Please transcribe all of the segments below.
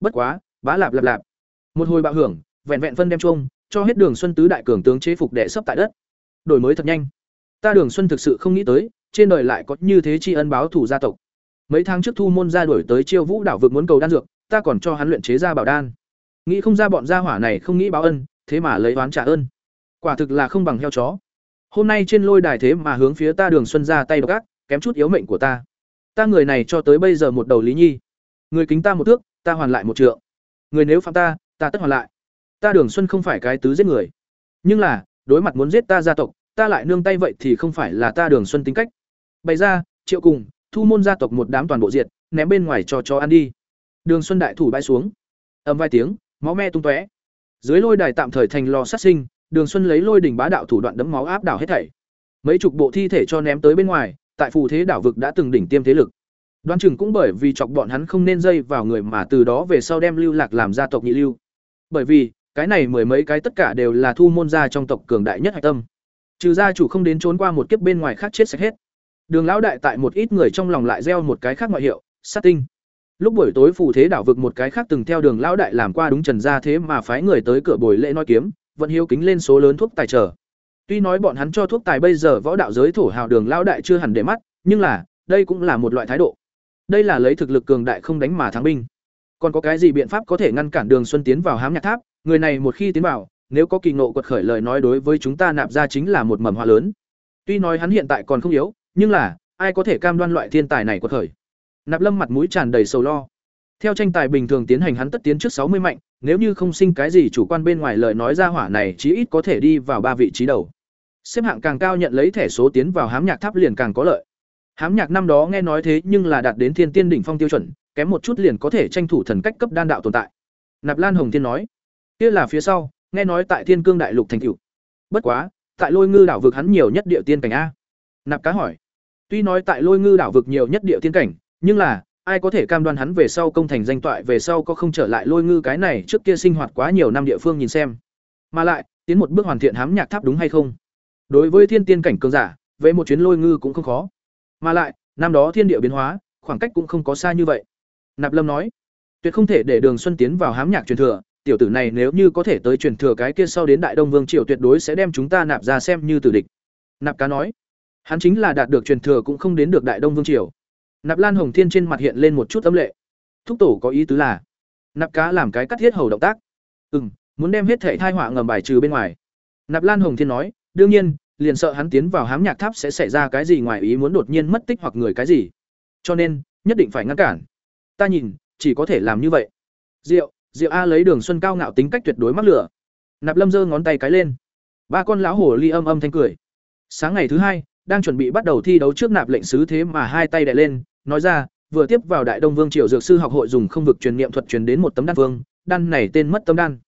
bất quá, bá lạp lạp lạp. Một hồi bạo hưởng, vẹn vẹn phân đem chung cho hết đường xuân tứ đại cường tướng chế phục đệ sấp tại đất. Đổi mới thật nhanh. Ta đường xuân thực sự không nghĩ tới, trên đời lại có như thế tri ân báo thủ gia tộc. Mấy tháng trước thu môn ra đổi tới chiêu vũ đảo vực muốn cầu đan dược, ta còn cho hắn luyện chế ra bảo đan. Nghĩ không ra bọn gia hỏa này không nghĩ báo ân, thế mà lấy oán trả ơn. Quả thực là không bằng heo chó. Hôm nay trên lôi đài thế mà hướng phía ta đường xuân ra tay gác kém chút yếu mệnh của ta. Ta người này cho tới bây giờ một đầu lý nhi. Người kính ta một thước ta hoàn lại một trượng. Người nếu phạm ta ta tất hoàn lại. Ta đường xuân không phải cái tứ giết người. Nhưng là, đối mặt muốn giết ta gia tộc, ta lại nương tay vậy thì không phải là ta đường xuân tính cách. Bày ra, triệu cùng, thu môn gia tộc một đám toàn bộ diệt, ném bên ngoài cho cho ăn đi. Đường xuân đại thủ bãi xuống. Ầm vài tiếng, máu me tung tóe. Dưới lôi đài tạm thời thành lò sát sinh, đường xuân lấy lôi đỉnh bá đạo thủ đoạn đấm máu áp đảo hết thảy. Mấy chục bộ thi thể cho ném tới bên ngoài, tại phù thế đảo vực đã từng đỉnh tiêm thế lực đoán chừng cũng bởi vì chọc bọn hắn không nên dây vào người mà từ đó về sau đem lưu lạc làm gia tộc nhị lưu. Bởi vì, cái này mười mấy cái tất cả đều là thu môn gia trong tộc cường đại nhất hạch tâm. Trừ gia chủ không đến trốn qua một kiếp bên ngoài khác chết sạch hết. Đường lão đại tại một ít người trong lòng lại gieo một cái khác ngoại hiệu, sát tinh. Lúc buổi tối phù thế đảo vực một cái khác từng theo đường lão đại làm qua đúng trần gia thế mà phái người tới cửa buổi lễ nói kiếm, vẫn hiếu kính lên số lớn thuốc tài trợ. Tuy nói bọn hắn cho thuốc tài bây giờ võ đạo giới thổ hào đường lão đại chưa hẳn để mắt, nhưng là, đây cũng là một loại thái độ đây là lấy thực lực cường đại không đánh mà thắng binh. Còn có cái gì biện pháp có thể ngăn cản đường xuân tiến vào hám nhạc tháp? Người này một khi tiến vào, nếu có kỳ ngộ quật khởi lời nói đối với chúng ta nạp ra chính là một mầm hoa lớn. Tuy nói hắn hiện tại còn không yếu, nhưng là, ai có thể cam đoan loại thiên tài này quật khởi? Nạp lâm mặt mũi tràn đầy sầu lo. Theo tranh tài bình thường tiến hành hắn tất tiến trước sáu mươi mạnh, nếu như không sinh cái gì chủ quan bên ngoài lời nói ra hỏa này, chí ít có thể đi vào ba vị trí đầu. Xếp hạng càng cao nhận lấy thẻ số tiến vào hám nhạc tháp liền càng có lợi hám nhạc năm đó nghe nói thế nhưng là đạt đến thiên tiên đỉnh phong tiêu chuẩn, kém một chút liền có thể tranh thủ thần cách cấp đan đạo tồn tại. Nạp lan hồng thiên nói, kia là phía sau, nghe nói tại thiên cương đại lục thành tựu. bất quá, tại lôi ngư đảo vực hắn nhiều nhất địa tiên cảnh a. Nạp cá hỏi, tuy nói tại lôi ngư đảo vực nhiều nhất địa tiên cảnh, nhưng là, ai có thể cam đoan hắn về sau công thành danh toại về sau có không trở lại lôi ngư cái này trước kia sinh hoạt quá nhiều năm địa phương nhìn xem. Mà lại, tiến một bước hoàn thiện hám nhạc tháp đúng hay không? Đối với thiên tiên cảnh cường giả, về một chuyến lôi ngư cũng không khó mà lại, năm đó thiên địa biến hóa, khoảng cách cũng không có xa như vậy. Nạp lâm nói, tuyệt không thể để đường xuân tiến vào hám nhạc truyền thừa, tiểu tử này nếu như có thể tới truyền thừa cái kia sau đến đại đông vương triều tuyệt đối sẽ đem chúng ta nạp ra xem như tử địch. Nạp cá nói, hắn chính là đạt được truyền thừa cũng không đến được đại đông vương triều. Nạp lan hồng thiên trên mặt hiện lên một chút âm lệ. Thúc tổ có ý tứ là, nạp cá làm cái cắt thiết hầu động tác. Ừ m muốn đem hết thể thai họa ngầm bài trừ bên ngoài. Nạp lan hồng thiên nói, đương nhiên liền sợ hắn tiến vào hám nhạc tháp sẽ xảy ra cái gì ngoài ý muốn đột nhiên mất tích hoặc người cái gì. Cho nên, nhất định phải ngăn cản. Ta nhìn, chỉ có thể làm như vậy. Diệu diệu a lấy đường xuân cao ngạo tính cách tuyệt đối mắc lửa. Nạp lâm giơ ngón tay cái lên. Ba con lão hổ ly âm âm thanh cười. Sáng ngày thứ hai, đang chuẩn bị bắt đầu thi đấu trước nạp lệnh sứ thế mà hai tay đè lên, nói ra, vừa tiếp vào đại đông vương triều dược sư học hội dùng không vực truyền niệm thuật truyền đến một tấm đan vương, đan này tên mất tấm đan.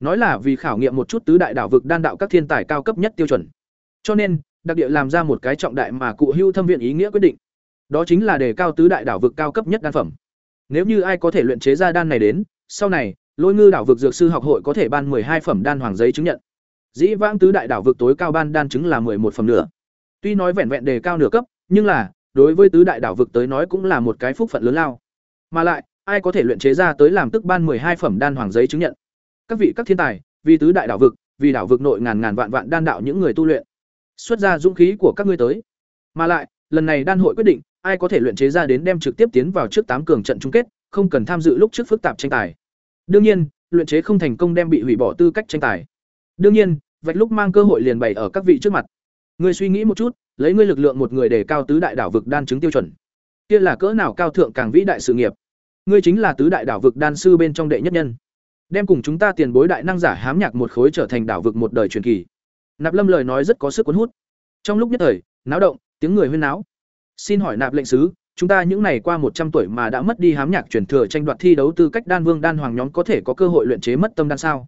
Nói là vì khảo nghiệm một chút tứ đại đảo vực đan đạo các thiên tài cao cấp nhất tiêu chuẩn cho nên, đặc địa làm ra một cái trọng đại mà cụ hưu thâm viện ý nghĩa quyết định. Đó chính là đề cao tứ đại đảo vực cao cấp nhất đan phẩm. Nếu như ai có thể luyện chế ra đan này đến, sau này, lôi ngư đảo vực dược sư học hội có thể ban hai phẩm đan hoàng giấy chứng nhận. Dĩ vãng tứ đại đảo vực tối cao ban đan chứng là một phẩm nửa. Tuy nói vẹn vẹn đề cao nửa cấp, nhưng là, đối với tứ đại đảo vực tới nói cũng là một cái phúc phận lớn lao. Mà lại, ai có thể luyện chế ra tới làm tức ban hai phẩm đan hoàng giấy chứng nhận? Các vị các thiên tài, vì tứ đại đảo vực, vì đảo vực nội ngàn ngàn vạn vạn đan đạo những người tu luyện xuất ra dũng khí của các ngươi tới. Mà lại, lần này đan hội quyết định, ai có thể luyện chế ra đến đem trực tiếp tiến vào trước tám cường trận chung kết, không cần tham dự lúc trước phức tạp tranh tài. Đương nhiên, luyện chế không thành công đem bị hủy bỏ tư cách tranh tài. Đương nhiên, vạch lúc mang cơ hội liền bày ở các vị trước mặt. Ngươi suy nghĩ một chút, lấy ngươi lực lượng một người để cao tứ đại đảo vực đan chứng tiêu chuẩn. Kia là cỡ nào cao thượng càng vĩ đại sự nghiệp. Ngươi chính là tứ đại đảo vực đan sư bên trong đệ nhất nhân. Đem cùng chúng ta tiền bối đại năng giả hám nhạc một khối trở thành đảo vực một đời truyền kỳ nạp lâm lời nói rất có sức cuốn hút. Trong lúc nhất thời, náo động, tiếng người huyên náo. Xin hỏi nạp lệnh sứ, chúng ta những này qua một trăm tuổi mà đã mất đi hám nhạc truyền thừa tranh đoạt thi đấu tư cách đan vương đan hoàng nhóm có thể có cơ hội luyện chế mất tâm đan sao?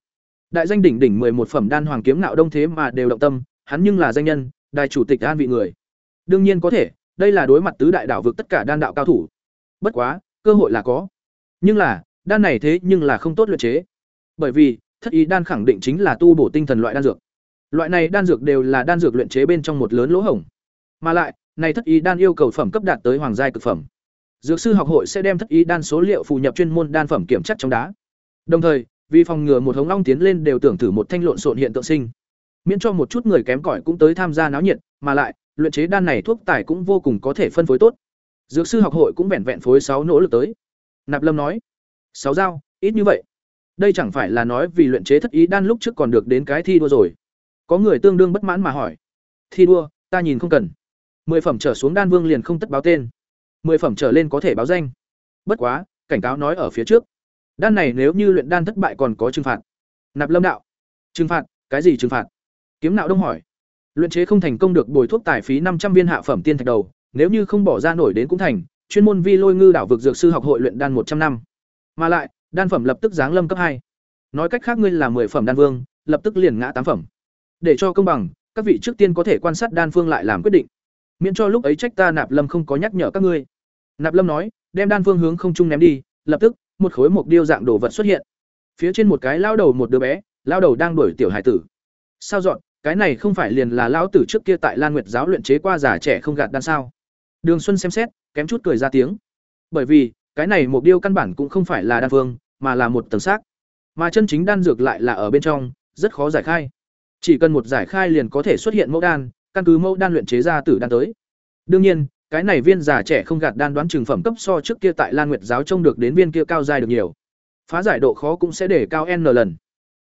Đại danh đỉnh đỉnh một phẩm đan hoàng kiếm nạo đông thế mà đều động tâm, hắn nhưng là danh nhân đại chủ tịch an vị người. Đương nhiên có thể, đây là đối mặt tứ đại đảo vực tất cả đan đạo cao thủ. Bất quá, cơ hội là có. Nhưng là, đan này thế nhưng là không tốt luyện chế. Bởi vì, thất ý đan khẳng định chính là tu bổ tinh thần loại đan dược. Loại này đan dược đều là đan dược luyện chế bên trong một lớn lỗ hổng. Mà lại, này thất ý đan yêu cầu phẩm cấp đạt tới hoàng giai cực phẩm. dược sư học hội sẽ đem thất ý đan số liệu phù nhập chuyên môn đan phẩm kiểm chất trong đá. Đồng thời, vì phòng ngừa một hống long tiến lên đều tưởng thử một thanh lộn xộn hiện tượng sinh, miễn cho một chút người kém cỏi cũng tới tham gia náo nhiệt, mà lại, luyện chế đan này thuốc tài cũng vô cùng có thể phân phối tốt. Dược sư học hội cũng vẹn vẹn phối sáu nỗ lực tới. Nạp Lâm nói, sáu dao, ít như vậy. Đây chẳng phải là nói vì luyện chế thất ý đan lúc trước còn được đến cái thi đua rồi. Có người tương đương bất mãn mà hỏi, thi đua, ta nhìn không cần. Mười phẩm trở xuống đan vương liền không tất báo tên. Mười phẩm trở lên có thể báo danh. Bất quá, cảnh cáo nói ở phía trước. Đan này nếu như luyện đan thất bại còn có trừng phạt. Nạp Lâm đạo. Trừng phạt? Cái gì trừng phạt? Kiếm Nạo Đông hỏi. Luyện chế không thành công được bồi thuốc tài phí năm trăm viên hạ phẩm tiên thạch đầu, nếu như không bỏ ra nổi đến cũng thành, chuyên môn vi lôi ngư đảo vực dược sư học hội luyện đan một trăm năm. Mà lại, đan phẩm lập tức giáng lâm cấp hai. Nói cách khác ngươi là mười phẩm đan vương, lập tức liền ngã tám phẩm. Để cho công bằng, các vị trước tiên có thể quan sát đan phương lại làm quyết định. Miễn cho lúc ấy trách ta Nạp Lâm không có nhắc nhở các ngươi. Nạp Lâm nói, đem đan phương hướng không trung ném đi, lập tức, một khối mộc điêu dạng đồ vật xuất hiện. Phía trên một cái lao đầu một đứa bé, lao đầu đang đuổi tiểu hải tử. Sao dọn, cái này không phải liền là lão tử trước kia tại Lan Nguyệt giáo luyện chế qua giả trẻ không gạt đan sao? Đường Xuân xem xét, kém chút cười ra tiếng. Bởi vì, cái này mục điêu căn bản cũng không phải là đan phương, mà là một tầng xác. Mà chân chính đan dược lại là ở bên trong, rất khó giải khai. Chỉ cần một giải khai liền có thể xuất hiện mẫu đan, căn cứ mẫu đan luyện chế ra tử đan tới. Đương nhiên, cái này viên giả trẻ không gạt đan đoán trường phẩm cấp so trước kia tại Lan Nguyệt giáo trông được đến viên kia cao dài được nhiều. Phá giải độ khó cũng sẽ để cao n lần.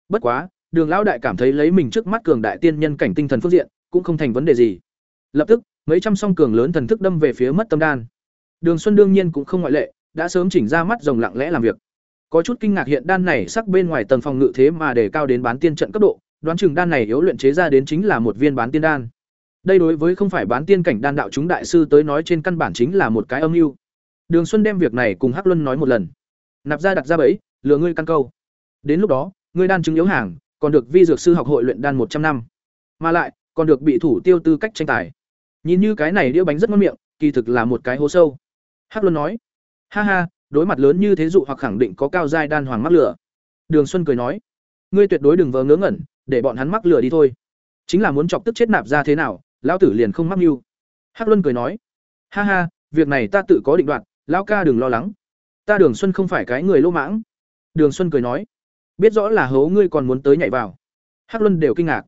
Bất quá, Đường lão đại cảm thấy lấy mình trước mắt cường đại tiên nhân cảnh tinh thần phương diện, cũng không thành vấn đề gì. Lập tức, mấy trăm song cường lớn thần thức đâm về phía mất tâm đan. Đường Xuân đương nhiên cũng không ngoại lệ, đã sớm chỉnh ra mắt rồng lặng lẽ làm việc. Có chút kinh ngạc hiện đan này sắc bên ngoài tầng phòng ngự thế mà để cao đến bán tiên trận cấp độ, đoán chừng đan này yếu luyện chế ra đến chính là một viên bán tiên đan. Đây đối với không phải bán tiên cảnh đan đạo chúng đại sư tới nói trên căn bản chính là một cái âm mưu. Đường Xuân đem việc này cùng Hắc Luân nói một lần. Nạp ra đặt ra bẫy, lừa ngươi căn câu. Đến lúc đó, ngươi đan chứng yếu hàng, còn được vi dược sư học hội luyện đan một trăm năm. Mà lại, còn được bị thủ tiêu tư cách tranh tài. Nhìn như cái này đĩa bánh rất ngon miệng, kỳ thực là một cái hố sâu. Hắc Luân nói: "Ha ha, đối mặt lớn như thế dụ hoặc khẳng định có cao giai đan hoàng mắc lửa." Đường Xuân cười nói: "Ngươi tuyệt đối đừng vờ ngớ ngẩn, để bọn hắn mắc lừa đi thôi. Chính là muốn chọc tức chết nạp ra thế nào, lão tử liền không mắc mưu." Hắc Luân cười nói: "Ha ha, việc này ta tự có định đoạt, lão ca đừng lo lắng. Ta Đường Xuân không phải cái người lỗ mãng." Đường Xuân cười nói: biết rõ là hố ngươi còn muốn tới nhảy vào hắc luân đều kinh ngạc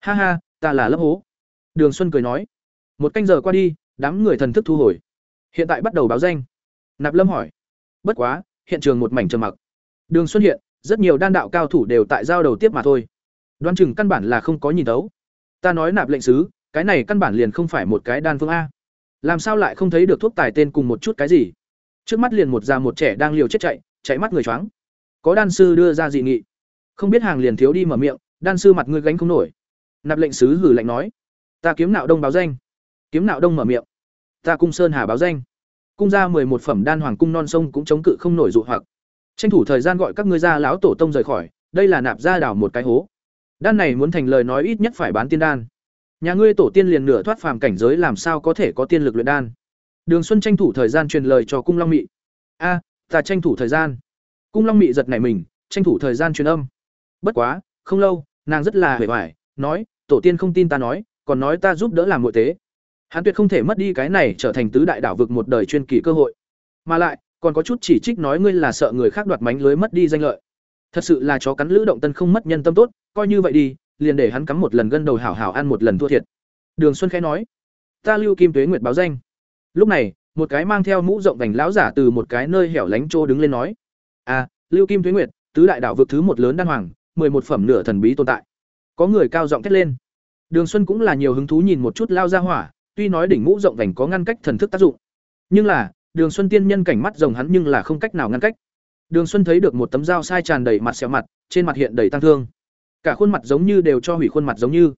ha ha ta là lấp hố đường xuân cười nói một canh giờ qua đi đám người thần thức thu hồi hiện tại bắt đầu báo danh nạp lâm hỏi bất quá hiện trường một mảnh trầm mặc đường xuân hiện rất nhiều đan đạo cao thủ đều tại giao đầu tiếp mà thôi đoán chừng căn bản là không có nhìn tấu ta nói nạp lệnh sứ, cái này căn bản liền không phải một cái đan phương a. Làm sao lại không thấy được thuốc tài tên cùng một chút cái gì? Trước mắt liền một già một trẻ đang liều chết chạy chạy mắt người choáng. Có đan sư đưa ra dị nghị. Không biết hàng liền thiếu đi mở miệng, đan sư mặt ngươi gánh không nổi. Nạp lệnh sứ hử lệnh nói. Ta kiếm nạo đông báo danh. Kiếm nạo đông mở miệng. Ta cung sơn hà báo danh. Cung ra mười một phẩm đan hoàng cung non sông cũng chống cự không nổi dụ hoặc. Tranh thủ thời gian gọi các ngươi ra lão tổ tông rời khỏi, đây là nạp ra đảo một cái hố đan này muốn thành lời nói ít nhất phải bán tiên đan. Nhà ngươi tổ tiên liền nửa thoát phàm cảnh giới làm sao có thể có tiên lực luyện đan? Đường xuân tranh thủ thời gian truyền lời cho cung long mị. A, ta tranh thủ thời gian. Cung long mị giật nảy mình, tranh thủ thời gian truyền âm. Bất quá, không lâu, nàng rất là hề hoài, nói, tổ tiên không tin ta nói, còn nói ta giúp đỡ làm nội tế. Hắn tuyệt không thể mất đi cái này trở thành tứ đại đảo vực một đời chuyên kỳ cơ hội. Mà lại, còn có chút chỉ trích nói ngươi là sợ người khác đoạt mánh lưới mất đi danh lợi thật sự là chó cắn lữ động tân không mất nhân tâm tốt coi như vậy đi liền để hắn cắm một lần gân đầu hảo hảo ăn một lần thua thiệt đường xuân khẽ nói ta lưu kim tuế nguyệt báo danh lúc này một cái mang theo mũ rộng vành lão giả từ một cái nơi hẻo lánh trô đứng lên nói À, Lưu Kim Tuế Nguyệt, tứ đại đảo vực thứ một lớn đan hoàng, mười một phẩm nửa thần bí tồn tại. Có người cao giọng thét lên. Đường Xuân cũng là nhiều hứng thú nhìn một chút lao ra hỏa, tuy nói đỉnh mũ rộng vành có ngăn cách thần thức tác dụng, nhưng là, Đường Xuân tiên nhân cảnh mắt rồng hắn nhưng là không cách nào ngăn cách. Đường Xuân thấy được một tấm dao sai tràn đầy mặt sẹo mặt, trên mặt hiện đầy tăng thương. Cả khuôn mặt giống như đều cho hủy khuôn mặt giống như.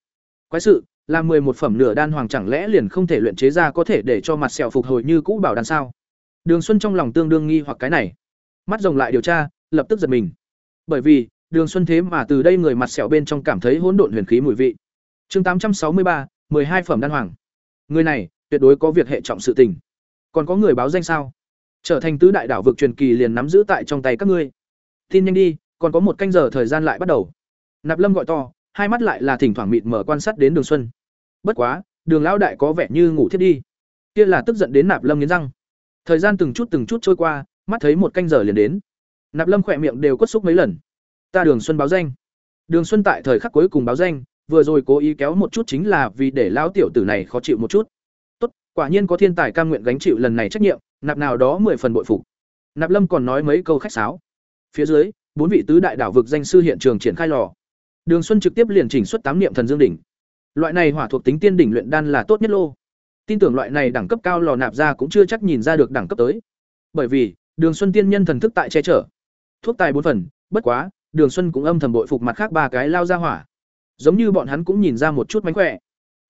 Quái sự, là một phẩm nửa đan hoàng chẳng lẽ liền không thể luyện chế ra có thể để cho mặt sẹo phục hồi như cũ bảo đan sao? Đường Xuân trong lòng tương đương nghi hoặc cái này mắt rồng lại điều tra lập tức giật mình bởi vì đường xuân thế mà từ đây người mặt sẹo bên trong cảm thấy hỗn độn huyền khí mùi vị chương tám trăm sáu mươi ba mười hai phẩm đan hoàng người này tuyệt đối có việc hệ trọng sự tình còn có người báo danh sao trở thành tứ đại đảo vực truyền kỳ liền nắm giữ tại trong tay các ngươi. Tin nhanh đi, còn có một canh giờ thời gian lại bắt đầu. Nạp lâm gọi to, hai mắt lại là thỉnh thoảng mịt mở quan sát đến đường xuân. Bất quá, đường lão đại có vẻ như ngủ thiết đi. Kia là tức giận đến nạp lâm nghiến răng. Thời gian từng chút từng chút trôi qua, mắt thấy một canh giờ liền đến. Nạp lâm khỏe miệng đều quất xúc mấy lần. Ta đường xuân báo danh. Đường xuân tại thời khắc cuối cùng báo danh, vừa rồi cố ý kéo một chút chính là vì để lão tiểu tử này khó chịu một chút quả nhiên có thiên tài cam nguyện gánh chịu lần này trách nhiệm, nạp nào đó mười phần bội phục. Nạp lâm còn nói mấy câu khách sáo. Phía dưới, bốn vị tứ đại đảo vực danh sư hiện trường triển khai lò. Đường xuân trực tiếp liền chỉnh xuất tám niệm thần dương đỉnh. Loại này hỏa thuộc tính tiên đỉnh luyện đan là tốt nhất lô. Tin tưởng loại này đẳng cấp cao lò nạp ra cũng chưa chắc nhìn ra được đẳng cấp tới. Bởi vì, đường xuân tiên nhân thần thức tại che chở. Thuốc tài bốn phần, bất quá, đường xuân cũng âm thầm bội phục mặt khác ba cái lao ra hỏa. Giống như bọn hắn cũng nhìn ra một chút mánh khỏe.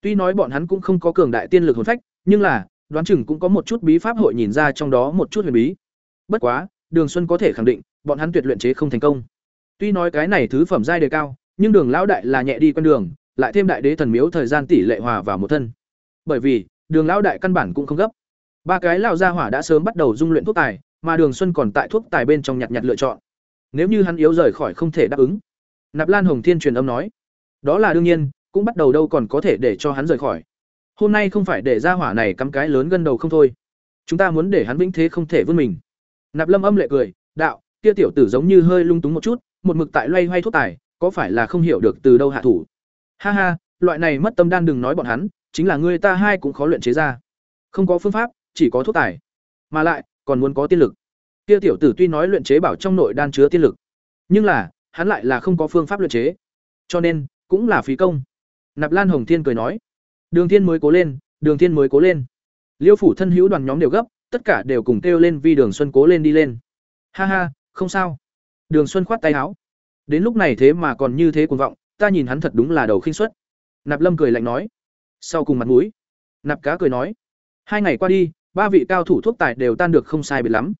Tuy nói bọn hắn cũng không có cường đại tiên lực hồn phách nhưng là, đoán chừng cũng có một chút bí pháp hội nhìn ra trong đó một chút huyền bí. Bất quá, đường xuân có thể khẳng định, bọn hắn tuyệt luyện chế không thành công. Tuy nói cái này thứ phẩm giai đề cao, nhưng đường lão đại là nhẹ đi con đường, lại thêm đại đế thần miếu thời gian tỷ lệ hòa vào một thân. Bởi vì, đường lão đại căn bản cũng không gấp. Ba cái lão gia hỏa đã sớm bắt đầu dung luyện thuốc tài, mà đường xuân còn tại thuốc tài bên trong nhặt nhặt lựa chọn. Nếu như hắn yếu rời khỏi không thể đáp ứng. Nạp lan hồng thiên truyền âm nói, đó là đương nhiên, cũng bắt đầu đâu còn có thể để cho hắn rời khỏi hôm nay không phải để ra hỏa này cắm cái lớn gần đầu không thôi. Chúng ta muốn để hắn vĩnh thế không thể vươn mình. Nạp lâm âm lệ cười, đạo, kia tiểu tử giống như hơi lung túng một chút, một mực tại loay hoay thuốc tài, có phải là không hiểu được từ đâu hạ thủ? Ha ha, loại này mất tâm đan đừng nói bọn hắn, chính là người ta hai cũng khó luyện chế ra. Không có phương pháp, chỉ có thuốc tài. Mà lại, còn muốn có tiên lực. Kia tiểu tử tuy nói luyện chế bảo trong nội đan chứa tiên lực, nhưng là, hắn lại là không có phương pháp luyện chế. Cho nên, cũng là phí công. Nạp lan hồng thiên cười nói đường thiên mới cố lên, đường thiên mới cố lên. Liêu phủ thân hữu đoàn nhóm đều gấp, tất cả đều cùng kêu lên vì đường xuân cố lên đi lên. Ha ha, không sao. Đường xuân khoát tay áo. Đến lúc này thế mà còn như thế cuồng vọng, ta nhìn hắn thật đúng là đầu khinh suất. Nạp lâm cười lạnh nói. Sau cùng mặt mũi. Nạp cá cười nói. Hai ngày qua đi, ba vị cao thủ thuốc tài đều tan được không sai biệt lắm.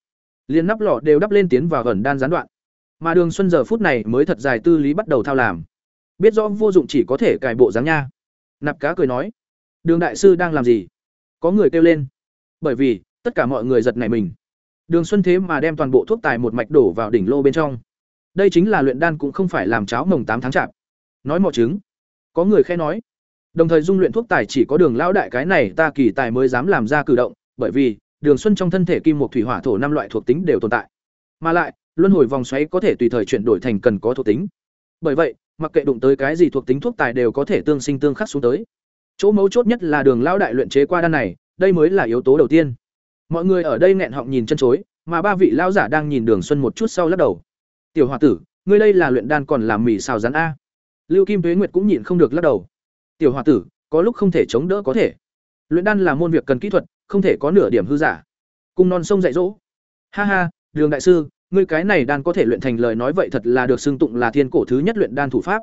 Liên nắp lọ đều đắp lên tiến vào gần đan gián đoạn. Mà đường xuân giờ phút này mới thật dài tư lý bắt đầu thao làm. Biết rõ vô dụng chỉ có thể cài bộ dáng nha. Nạp cá cười nói đường đại sư đang làm gì? Có người kêu lên. Bởi vì, tất cả mọi người giật nảy mình. Đường xuân thế mà đem toàn bộ thuốc tài một mạch đổ vào đỉnh lô bên trong. Đây chính là luyện đan cũng không phải làm cháo mồng tám tháng chạp. Nói mọ chứng. Có người khe nói. Đồng thời dung luyện thuốc tài chỉ có đường lão đại cái này ta kỳ tài mới dám làm ra cử động, bởi vì, đường xuân trong thân thể kim một thủy hỏa thổ năm loại thuộc tính đều tồn tại. Mà lại, luân hồi vòng xoáy có thể tùy thời chuyển đổi thành cần có thuộc tính. Bởi vậy, mặc kệ đụng tới cái gì thuộc tính thuốc tài đều có thể tương sinh tương khắc xuống tới chỗ mấu chốt nhất là đường lão đại luyện chế qua đan này, đây mới là yếu tố đầu tiên. Mọi người ở đây nghẹn họng nhìn chân chối, mà ba vị lão giả đang nhìn đường xuân một chút sau lắc đầu. Tiểu h tử, ngươi đây là luyện đan còn làm mì xào rán a? Lưu kim tuế nguyệt cũng nhịn không được lắc đầu. Tiểu h tử, có lúc không thể chống đỡ có thể. Luyện đan là môn việc cần kỹ thuật, không thể có nửa điểm hư giả. Cung non sông dạy dỗ. Ha ha, đường đại sư, ngươi cái này đan có thể luyện thành lời nói vậy thật là được xưng tụng là thiên cổ thứ nhất luyện đan thủ pháp.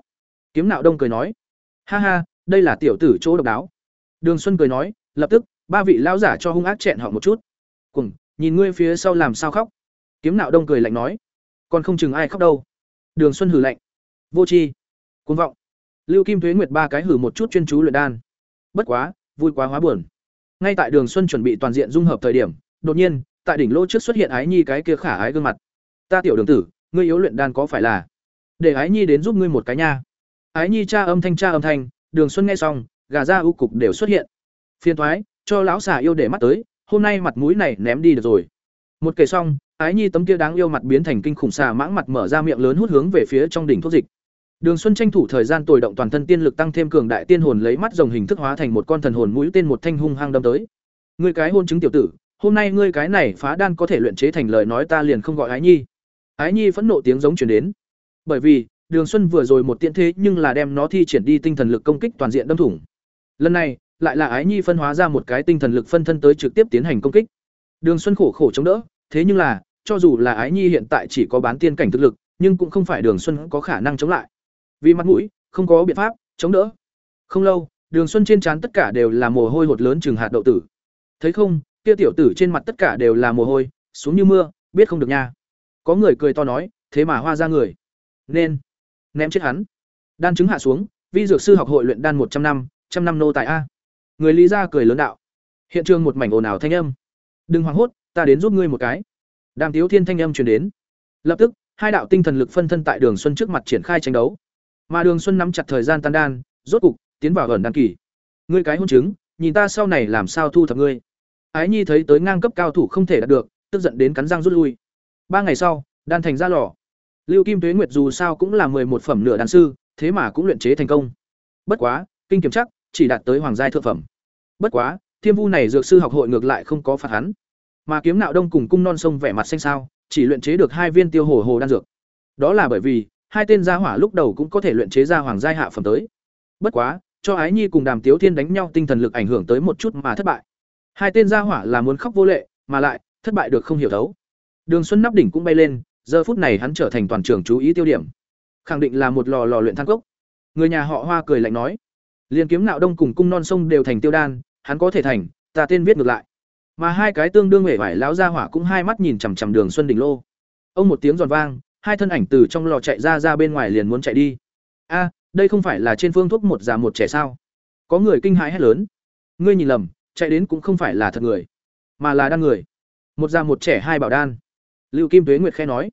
Kiếm nạo đông cười nói. Ha ha đây là tiểu tử chỗ độc đáo. Đường xuân cười nói, lập tức, ba vị lão giả cho hung ác chẹn họ một chút. Cùng nhìn ngươi phía sau làm sao khóc? Kiếm nạo đông cười lạnh nói, còn không chừng ai khóc đâu. Đường xuân hử lạnh, vô tri, cuồng vọng. Lưu kim thuế nguyệt ba cái hử một chút chuyên chú luyện đan. Bất quá, vui quá hóa buồn. Ngay tại đường xuân chuẩn bị toàn diện dung hợp thời điểm, đột nhiên, tại đỉnh lô trước xuất hiện ái nhi cái kia khả ái gương mặt. Ta tiểu đường tử, ngươi yếu luyện đan có phải là? Để ái nhi đến giúp ngươi một cái nha. Ái nhi cha âm thanh, cha âm thanh đường xuân nghe xong, gà ra ưu cục đều xuất hiện. Phiền thoái, cho lão xà yêu để mắt tới, hôm nay mặt mũi này ném đi được rồi. Một kể xong, ái nhi tấm kia đáng yêu mặt biến thành kinh khủng xà mãng mặt mở ra miệng lớn hút hướng về phía trong đỉnh thuốc dịch. Đường xuân tranh thủ thời gian tồi động toàn thân tiên lực tăng thêm cường đại tiên hồn lấy mắt rồng hình thức hóa thành một con thần hồn mũi tên một thanh hung hăng đâm tới. Ngươi cái hôn chứng tiểu tử, hôm nay ngươi cái này phá đan có thể luyện chế thành lời nói ta liền không gọi ái nhi. Ái nhi phẫn nộ tiếng giống truyền đến. Bởi vì đường xuân vừa rồi một tiện thế nhưng là đem nó thi triển đi tinh thần lực công kích toàn diện đâm thủng. Lần này, lại là ái nhi phân hóa ra một cái tinh thần lực phân thân tới trực tiếp tiến hành công kích. Đường xuân khổ khổ chống đỡ, thế nhưng là, cho dù là ái nhi hiện tại chỉ có bán tiên cảnh thực lực, nhưng cũng không phải đường xuân có khả năng chống lại. Vì mặt mũi, không có biện pháp, chống đỡ. Không lâu, đường xuân trên trán tất cả đều là mồ hôi hột lớn chừng hạt đậu tử. Thấy không, kia tiểu tử trên mặt tất cả đều là mồ hôi, xuống như mưa, biết không được nha. Có người cười to nói, thế mà hoa ra người. Nên ném chết hắn. Đan chứng hạ xuống, vi dược sư học hội luyện đan một trăm năm trăm năm nô tài a. Người lý ra cười lớn đạo. Hiện trường một mảnh ồn ào thanh âm. Đừng hoảng hốt, ta đến giúp ngươi một cái. Đàm tiếu thiên thanh âm truyền đến. Lập tức, hai đạo tinh thần lực phân thân tại đường xuân trước mặt triển khai tranh đấu. Mà đường xuân nắm chặt thời gian tan đan, rốt cục tiến vào gần đan kỳ. Ngươi cái hôn chứng, nhìn ta sau này làm sao thu thập ngươi. Ái nhi thấy tới ngang cấp cao thủ không thể đạt được, tức giận đến cắn răng rút lui. Ba ngày sau, đan thành ra lò lưu kim tuế nguyệt dù sao cũng là một phẩm nửa đan sư, thế mà cũng luyện chế thành công. Bất quá, kinh kiểm chắc, chỉ đạt tới hoàng giai thượng phẩm. Bất quá thiêm vu này dược sư học hội ngược lại không có phạt hắn. Mà kiếm nạo đông cùng cung non sông vẻ mặt xanh sao chỉ luyện chế được hai viên tiêu hổ hồ đan dược. Đó là bởi vì, hai tên gia hỏa lúc đầu cũng có thể luyện chế ra hoàng giai hạ phẩm tới. Bất quá, cho ái nhi cùng đàm tiếu thiên đánh nhau tinh thần lực ảnh hưởng tới một chút mà thất bại. Hai tên gia hỏa là muốn khóc vô lệ, mà lại, thất bại được không hiểu thấu. Đường xuân nắp đỉnh cũng bay lên giờ phút này hắn trở thành toàn trường chú ý tiêu điểm. Khẳng định là một lò lò luyện than cốc. Người nhà họ hoa cười lạnh nói. Liền kiếm nạo đông cùng cung non sông đều thành tiêu đan, hắn có thể thành, ta tên viết ngược lại. Mà hai cái tương đương hể vải láo ra hỏa cũng hai mắt nhìn chằm chằm đường xuân đỉnh lô. Ông một tiếng giòn vang, hai thân ảnh từ trong lò chạy ra ra bên ngoài liền muốn chạy đi. A, đây không phải là trên phương thuốc một già một trẻ sao? Có người kinh hãi hét lớn. Ngươi nhìn lầm, chạy đến cũng không phải là thật người, mà là đan người. Một già một trẻ hai bảo đan lưu kim tuế nguyệt khe nói.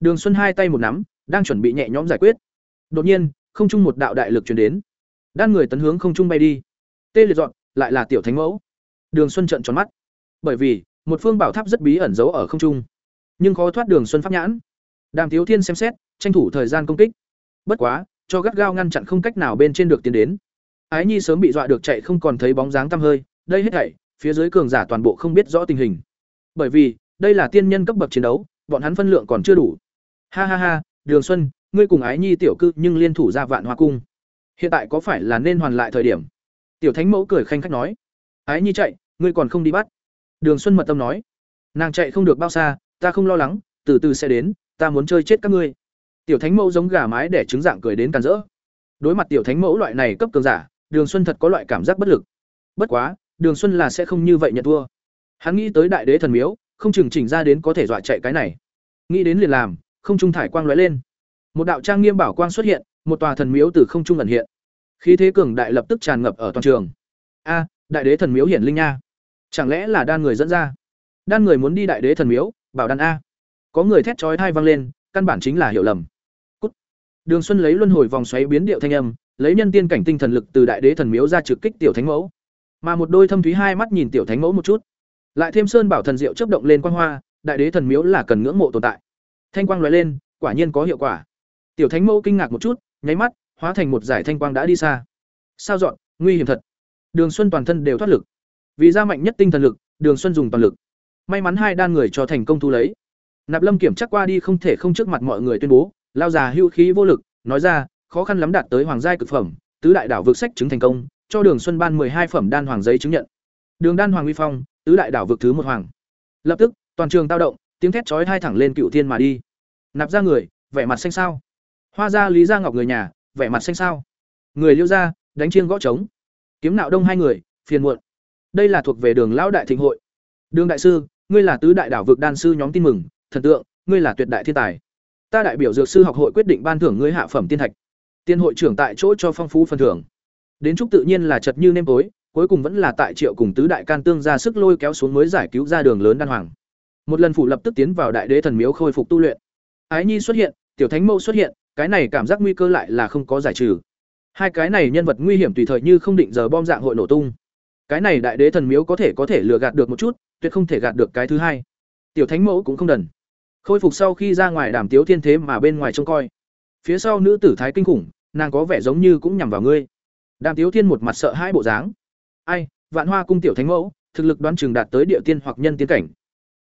Đường xuân hai tay một nắm, đang chuẩn bị nhẹ nhõm giải quyết. Đột nhiên, không trung một đạo đại lực chuyển đến. Đan người tấn hướng không trung bay đi. Tê liệt dọn, lại là tiểu thánh mẫu. Đường xuân trận tròn mắt. Bởi vì, một phương bảo tháp rất bí ẩn giấu ở không trung. Nhưng khó thoát đường xuân pháp nhãn. Đàm thiếu thiên xem xét, tranh thủ thời gian công kích. Bất quá, cho gắt gao ngăn chặn không cách nào bên trên được tiến đến. Ái nhi sớm bị dọa được chạy không còn thấy bóng dáng tăm hơi, đây hết thảy, phía dưới cường giả toàn bộ không biết rõ tình hình. Bởi vì đây là tiên nhân cấp bậc chiến đấu, bọn hắn phân lượng còn chưa đủ. Ha ha ha, đường xuân, ngươi cùng ái nhi tiểu cư nhưng liên thủ ra vạn hoa cung. Hiện tại có phải là nên hoàn lại thời điểm? Tiểu thánh mẫu cười khanh khách nói. Ái nhi chạy, ngươi còn không đi bắt. Đường xuân mật tâm nói. Nàng chạy không được bao xa, ta không lo lắng, từ từ sẽ đến, ta muốn chơi chết các ngươi. Tiểu thánh mẫu giống gà mái để trứng dạng cười đến càn rỡ. Đối mặt tiểu thánh mẫu loại này cấp cường giả, đường xuân thật có loại cảm giác bất lực. Bất quá, đường xuân là sẽ không như vậy nhận thua. Hắn nghĩ tới đại đế thần miếu không chừng chỉnh ra đến có thể dọa chạy cái này. Nghĩ đến liền làm, không trung thải quang lóe lên. Một đạo trang nghiêm bảo quang xuất hiện, một tòa thần miếu từ không trung ẩn hiện. Khí thế cường đại lập tức tràn ngập ở toàn trường. A, đại đế thần miếu hiển linh nha. Chẳng lẽ là đan người dẫn ra? Đan người muốn đi đại đế thần miếu, bảo đan a. Có người thét chói thai vang lên, căn bản chính là hiểu lầm. Cút. đường xuân lấy luân hồi vòng xoáy biến điệu thanh âm, lấy nhân tiên cảnh tinh thần lực từ đại đế thần miếu ra trực kích tiểu thánh mẫu. Mà một đôi thâm thúy hai mắt nhìn tiểu thánh mẫu một chút lại thêm sơn bảo thần diệu chấp động lên quang hoa, đại đế thần miếu là cần ngưỡng mộ tồn tại. Thanh quang lóe lên, quả nhiên có hiệu quả. Tiểu thánh mẫu kinh ngạc một chút, nháy mắt, hóa thành một giải thanh quang đã đi xa. Sao dọn, nguy hiểm thật. Đường xuân toàn thân đều thoát lực. Vì ra mạnh nhất tinh thần lực, đường xuân dùng toàn lực. May mắn hai đan người cho thành công thu lấy. Nạp lâm kiểm chắc qua đi không thể không trước mặt mọi người tuyên bố, lao già hưu khí vô lực, nói ra, khó khăn lắm đạt tới hoàng giai cực phẩm, tứ đại đảo vượt sách chứng thành công, cho đường xuân ban hai phẩm đan hoàng giấy chứng nhận. Đường đan hoàng uy phong tứ đại đảo vực thứ một hoàng. Lập tức, toàn trường tao động, tiếng thét chói hai thẳng lên cựu thiên mà đi. Nạp ra người, vẻ mặt xanh sao hoa ra lý gia ngọc người nhà, vẻ mặt xanh sao người liêu ra đánh chiêng gõ trống. Kiếm nạo đông hai người, phiền muộn. Đây là thuộc về đường lão đại thịnh hội. Đường đại sư, ngươi là tứ đại đảo vực đan sư nhóm tin mừng, thần tượng, ngươi là tuyệt đại thiên tài. Ta đại biểu dược sư học hội quyết định ban thưởng ngươi hạ phẩm tiên thạch. Tiên hội trưởng tại chỗ cho phong phú phần thưởng. Đến chúc tự nhiên là chật như nêm tối cuối cùng vẫn là tại triệu cùng tứ đại can tương ra sức lôi kéo xuống mới giải cứu ra đường lớn đan hoàng. Một lần phủ lập tức tiến vào đại đế thần miếu khôi phục tu luyện. Ái nhi xuất hiện, tiểu thánh mẫu xuất hiện, cái này cảm giác nguy cơ lại là không có giải trừ. Hai cái này nhân vật nguy hiểm tùy thời như không định giờ bom dạng hội nổ tung. Cái này đại đế thần miếu có thể có thể lừa gạt được một chút, tuyệt không thể gạt được cái thứ hai. Tiểu thánh mẫu cũng không đần. Khôi phục sau khi ra ngoài đàm tiếu thiên thế mà bên ngoài trông coi. Phía sau nữ tử thái kinh khủng, nàng có vẻ giống như cũng nhằm vào ngươi. Đàm tiếu thiên một mặt sợ hai bộ dáng. Ai, Vạn Hoa cung tiểu thánh mẫu, thực lực đoán trường đạt tới địa tiên hoặc nhân tiên cảnh.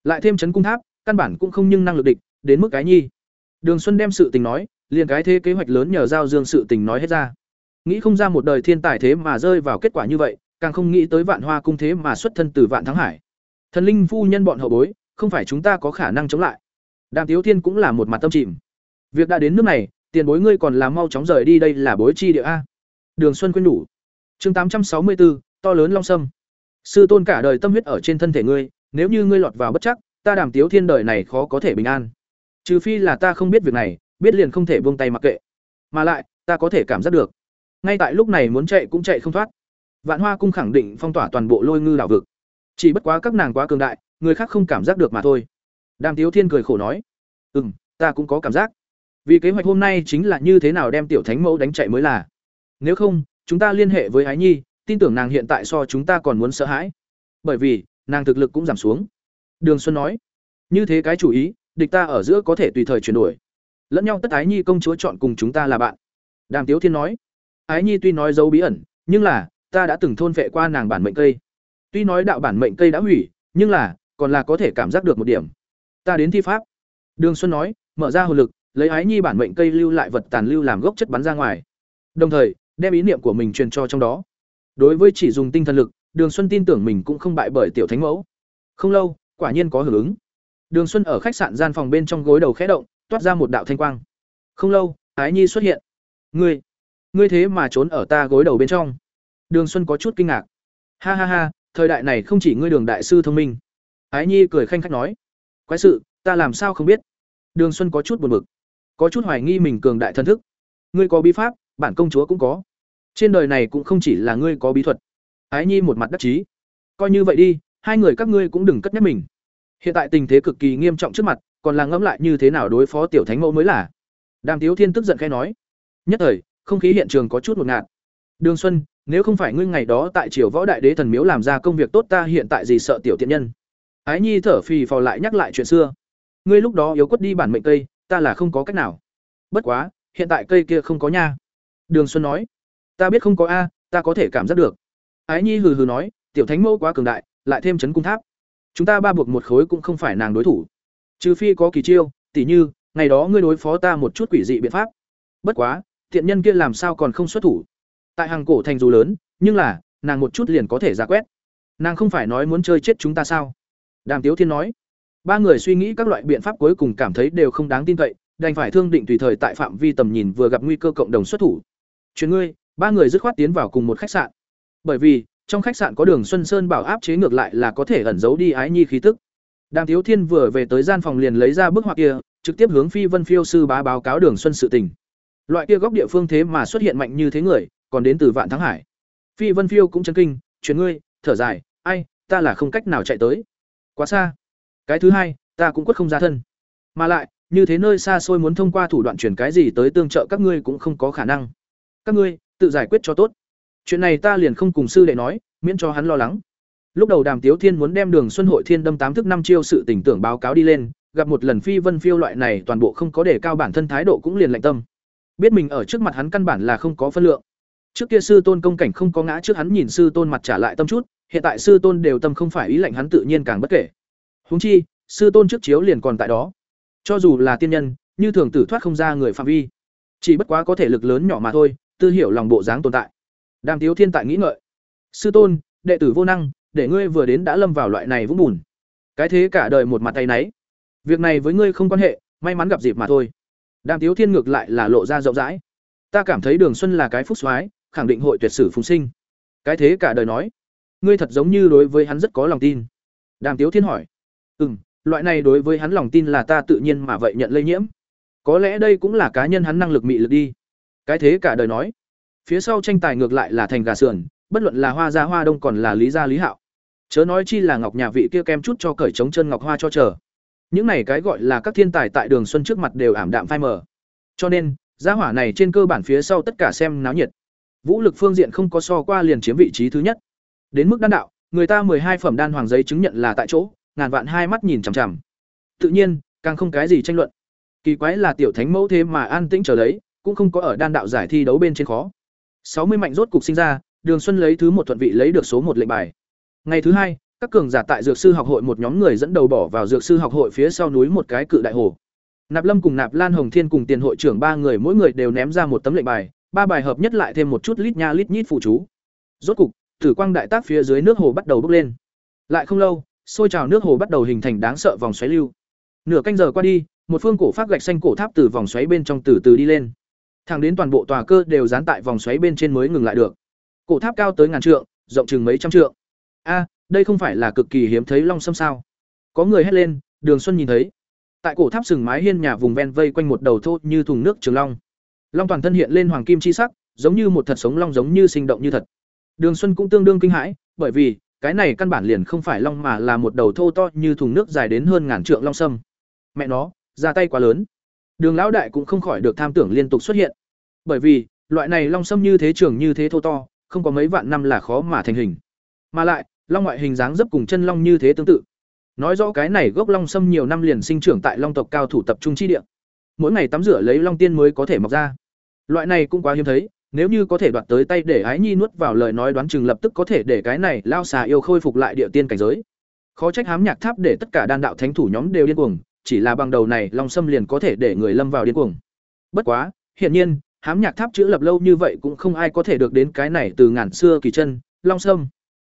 Lại thêm chấn cung tháp, căn bản cũng không nhưng năng lực địch, đến mức cái nhi. Đường Xuân đem sự tình nói, liền cái thế kế hoạch lớn nhờ giao Dương sự tình nói hết ra. Nghĩ không ra một đời thiên tài thế mà rơi vào kết quả như vậy, càng không nghĩ tới Vạn Hoa cung thế mà xuất thân từ Vạn Thắng Hải. Thần linh phu nhân bọn hậu bối, không phải chúng ta có khả năng chống lại. Đàm Tiếu Thiên cũng là một mặt tâm chìm. Việc đã đến nước này, tiền bối ngươi còn làm mau chóng rời đi đây là bối chi địa a. Đường Xuân quên nhủ. Chương 864, to lớn long sâm. Sư tôn cả đời tâm huyết ở trên thân thể ngươi, nếu như ngươi lọt vào bất chắc, ta đàm tiếu thiên đời này khó có thể bình an. Trừ phi là ta không biết việc này, biết liền không thể buông tay mặc kệ. Mà lại, ta có thể cảm giác được. Ngay tại lúc này muốn chạy cũng chạy không thoát. Vạn hoa cung khẳng định phong tỏa toàn bộ lôi ngư đảo vực. Chỉ bất quá các nàng quá cường đại, người khác không cảm giác được mà thôi. Đàm tiếu thiên cười khổ nói ừ m ta cũng có cảm giác. Vì kế hoạch hôm nay chính là như thế nào đem tiểu thánh mẫu đánh chạy mới là. Nếu không, chúng ta liên hệ với ái nhi tin tưởng nàng hiện tại so chúng ta còn muốn sợ hãi bởi vì nàng thực lực cũng giảm xuống. Đường Xuân nói, như thế cái chủ ý, địch ta ở giữa có thể tùy thời chuyển đổi. Lẫn nhau tất ái nhi công chúa chọn cùng chúng ta là bạn. Đàm Tiếu Thiên nói, ái nhi tuy nói dấu bí ẩn, nhưng là ta đã từng thôn vệ qua nàng bản mệnh cây. Tuy nói đạo bản mệnh cây đã hủy, nhưng là còn là có thể cảm giác được một điểm. Ta đến thi pháp. Đường Xuân nói, mở ra hồn lực, lấy ái nhi bản mệnh cây lưu lại vật tàn lưu làm gốc chất bắn ra ngoài. Đồng thời, đem ý niệm của mình truyền cho trong đó. Đối với chỉ dùng tinh thần lực, Đường Xuân tin tưởng mình cũng không bại bởi tiểu thánh mẫu. Không lâu, quả nhiên có hưởng ứng. Đường Xuân ở khách sạn gian phòng bên trong gối đầu khẽ động, toát ra một đạo thanh quang. Không lâu, Ái Nhi xuất hiện. "Ngươi, ngươi thế mà trốn ở ta gối đầu bên trong?" Đường Xuân có chút kinh ngạc. "Ha ha ha, thời đại này không chỉ ngươi Đường đại sư thông minh." Ái Nhi cười khanh khách nói. "Quái sự, ta làm sao không biết?" Đường Xuân có chút buồn bực, có chút hoài nghi mình cường đại thân thức. "Ngươi có bí pháp, bản công chúa cũng có. Trên đời này cũng không chỉ là ngươi có bí thuật." Ái Nhi một mặt đắc chí. "Coi như vậy đi, hai người các ngươi cũng đừng cất nhắc mình. Hiện tại tình thế cực kỳ nghiêm trọng trước mặt, còn là ngẫm lại như thế nào đối phó tiểu thánh mẫu mới là." Đàm Tiếu Thiên tức giận khai nói. Nhất thời, không khí hiện trường có chút ngột ngạt. Đường Xuân, nếu không phải ngươi ngày đó tại triều võ đại đế thần miếu làm ra công việc tốt ta hiện tại gì sợ tiểu tiện nhân. Ái Nhi thở phì phò lại nhắc lại chuyện xưa. Ngươi lúc đó yếu quất đi bản mệnh cây, ta là không có cách nào. Bất quá, hiện tại cây kia không có nha. Đường Xuân nói. Ta biết không có a, ta có thể cảm giác được. Ái Nhi hừ hừ nói, tiểu thánh mẫu quá cường đại, lại thêm chấn cung tháp. Chúng ta ba buộc một khối cũng không phải nàng đối thủ. Trừ phi có kỳ chiêu, tỉ như, ngày đó ngươi đối phó ta một chút quỷ dị biện pháp. Bất quá, thiện nhân kia làm sao còn không xuất thủ? Tại hàng cổ thành dù lớn, nhưng là, nàng một chút liền có thể giả quét. Nàng không phải nói muốn chơi chết chúng ta sao? Đàm Tiếu Thiên nói. Ba người suy nghĩ các loại biện pháp cuối cùng cảm thấy đều không đáng tin cậy, đành phải thương định tùy thời tại phạm vi tầm nhìn vừa gặp nguy cơ cộng đồng xuất thủ. Chuyện ngươi, ba người dứt khoát tiến vào cùng một khách sạn. Bởi vì, trong khách sạn có Đường Xuân Sơn bảo áp chế ngược lại là có thể ẩn giấu đi ái nhi khí tức. Đàm Thiếu Thiên vừa về tới gian phòng liền lấy ra bức họa kia, trực tiếp hướng Phi Vân Phiêu sư bá báo cáo Đường Xuân sự tình. Loại kia góc địa phương thế mà xuất hiện mạnh như thế người, còn đến từ Vạn Thắng Hải. Phi Vân Phiêu cũng chấn kinh, chuyển ngươi, thở dài, ai, ta là không cách nào chạy tới. Quá xa. Cái thứ hai, ta cũng quất không ra thân. Mà lại, như thế nơi xa xôi muốn thông qua thủ đoạn chuyển cái gì tới tương trợ các ngươi cũng không có khả năng. Các ngươi, tự giải quyết cho tốt. Chuyện này ta liền không cùng sư đệ nói, miễn cho hắn lo lắng." Lúc đầu Đàm Tiếu Thiên muốn đem Đường Xuân Hội Thiên đâm tám thức năm chiêu sự tình tưởng báo cáo đi lên, gặp một lần Phi Vân Phiêu loại này toàn bộ không có để cao bản thân thái độ cũng liền lạnh tâm. Biết mình ở trước mặt hắn căn bản là không có phân lượng. Trước kia sư tôn công cảnh không có ngã trước hắn nhìn sư tôn mặt trả lại tâm chút, hiện tại sư tôn đều tâm không phải ý lạnh hắn tự nhiên càng bất kể. Huống chi, sư tôn trước chiếu liền còn tại đó. Cho dù là tiên nhân, như thường tử thoát không ra người phạm vi. Chỉ bất quá có thể lực lớn nhỏ mà thôi, tư hiểu lòng bộ dáng tồn tại. Đàm Tiếu Thiên tại nghĩ ngợi. Sư tôn, đệ tử vô năng, để ngươi vừa đến đã lâm vào loại này vũng bùn. Cái thế cả đời một mặt tay nấy. Việc này với ngươi không quan hệ, may mắn gặp dịp mà thôi. Đàm Tiếu Thiên ngược lại là lộ ra rộng rãi. Ta cảm thấy Đường Xuân là cái phúc soái, khẳng định hội tuyệt sử phùng sinh. Cái thế cả đời nói, ngươi thật giống như đối với hắn rất có lòng tin. Đàm Tiếu Thiên hỏi, "Ừm, loại này đối với hắn lòng tin là ta tự nhiên mà vậy nhận lây nhiễm. Có lẽ đây cũng là cá nhân hắn năng lực mị lực đi." Cái thế cả đời nói, phía sau tranh tài ngược lại là thành gà sườn, bất luận là Hoa gia Hoa Đông còn là Lý gia Lý Hạo. Chớ nói chi là Ngọc nhà vị kia kem chút cho cởi trống chân Ngọc Hoa cho chờ. Những này cái gọi là các thiên tài tại Đường Xuân trước mặt đều ảm đạm phai mờ. Cho nên, gia hỏa này trên cơ bản phía sau tất cả xem náo nhiệt. Vũ lực phương diện không có so qua liền chiếm vị trí thứ nhất. Đến mức đan đạo, người ta hai phẩm đan hoàng giấy chứng nhận là tại chỗ, ngàn vạn hai mắt nhìn chằm chằm. Tự nhiên, càng không cái gì tranh luận. Kỳ quái là tiểu thánh mẫu thế mà an tĩnh chờ đấy, cũng không có ở đan đạo giải thi đấu bên trên khó. sáu mươi mạnh rốt cục sinh ra, Đường Xuân lấy thứ một thuận vị lấy được số một lệnh bài. Ngày thứ hai, các cường giả tại dược sư học hội một nhóm người dẫn đầu bỏ vào dược sư học hội phía sau núi một cái cự đại hồ. Nạp lâm cùng nạp lan hồng thiên cùng tiền hội trưởng ba người mỗi người đều ném ra một tấm lệnh bài ba bài hợp nhất lại thêm một chút lít nha lít nhít phụ chú. Rốt cục tử quang đại tác phía dưới nước hồ bắt đầu bốc lên. Lại không lâu sôi trào nước hồ bắt đầu hình thành đáng sợ vòng xoáy lưu. Nửa canh giờ qua đi một phương cổ phát gạch xanh cổ tháp từ vòng xoáy bên trong từ từ đi lên thẳng đến toàn bộ tòa cơ đều dán tại vòng xoáy bên trên mới ngừng lại được. Cổ tháp cao tới ngàn trượng, rộng chừng mấy trăm trượng. A, đây không phải là cực kỳ hiếm thấy long sâm sao? Có người hét lên, đường xuân nhìn thấy. Tại cổ tháp sừng mái hiên nhà vùng ven vây quanh một đầu thô như thùng nước trường long. Long toàn thân hiện lên hoàng kim chi sắc, giống như một thật sống long giống như sinh động như thật. Đường xuân cũng tương đương kinh hãi, bởi vì, cái này căn bản liền không phải long mà là một đầu thô to như thùng nước dài đến hơn ngàn trượng long sâm mẹ nó, ra tay quá lớn đường lão đại cũng không khỏi được tham tưởng liên tục xuất hiện. Bởi vì, loại này long sâm như thế trường như thế thô to, không có mấy vạn năm là khó mà thành hình. Mà lại, long ngoại hình dáng dấp cùng chân long như thế tương tự. Nói rõ cái này gốc long sâm nhiều năm liền sinh trưởng tại long tộc cao thủ tập trung chi địa. Mỗi ngày tắm rửa lấy long tiên mới có thể mọc ra. Loại này cũng quá hiếm thấy, nếu như có thể đoạt tới tay để ái nhi nuốt vào lời nói đoán chừng lập tức có thể để cái này lao xà yêu khôi phục lại địa tiên cảnh giới. Khó trách hám nhạc tháp để tất cả đan đạo thánh thủ nhóm đều điên cuồng chỉ là bằng đầu này long sâm liền có thể để người lâm vào điên cuồng. Bất quá, hiển nhiên, hám nhạc tháp chữ lập lâu như vậy cũng không ai có thể được đến cái này từ ngàn xưa kỳ chân, long sâm.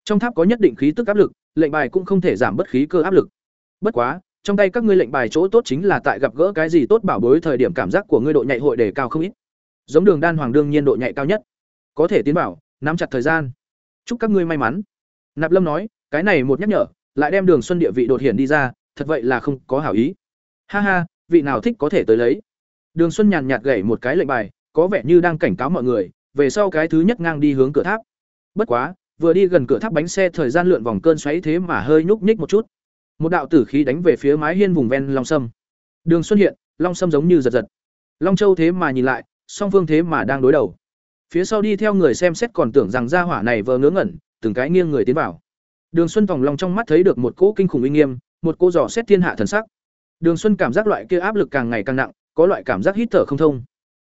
Trong tháp có nhất định khí tức áp lực, lệnh bài cũng không thể giảm bất khí cơ áp lực. Bất quá, trong tay các ngươi lệnh bài chỗ tốt chính là tại gặp gỡ cái gì tốt bảo bối thời điểm cảm giác của ngươi độ nhạy hội đề cao không ít. Giống đường đan hoàng đương nhiên độ nhạy cao nhất. Có thể tiến bảo, nắm chặt thời gian. Chúc các ngươi may mắn. Nạp lâm nói, cái này một nhắc nhở, lại đem đường xuân địa vị đột hiển đi ra thật vậy là không có hảo ý. Ha ha, vị nào thích có thể tới lấy. Đường xuân nhàn nhạt gẩy một cái lệnh bài, có vẻ như đang cảnh cáo mọi người, về sau cái thứ nhất ngang đi hướng cửa tháp. Bất quá, vừa đi gần cửa tháp bánh xe thời gian lượn vòng cơn xoáy thế mà hơi nhúc nhích một chút. Một đạo tử khí đánh về phía mái hiên vùng ven long sâm. Đường xuân hiện, long sâm giống như giật giật. Long châu thế mà nhìn lại, song phương thế mà đang đối đầu. Phía sau đi theo người xem xét còn tưởng rằng gia hỏa này vờ ngớ ngẩn, từng cái nghiêng người tiến vào. Đường xuân vòng long trong mắt thấy được một cỗ kinh khủng uy nghiêm một cô dò xét thiên hạ thần sắc. Đường xuân cảm giác loại kia áp lực càng ngày càng nặng, có loại cảm giác hít thở không thông.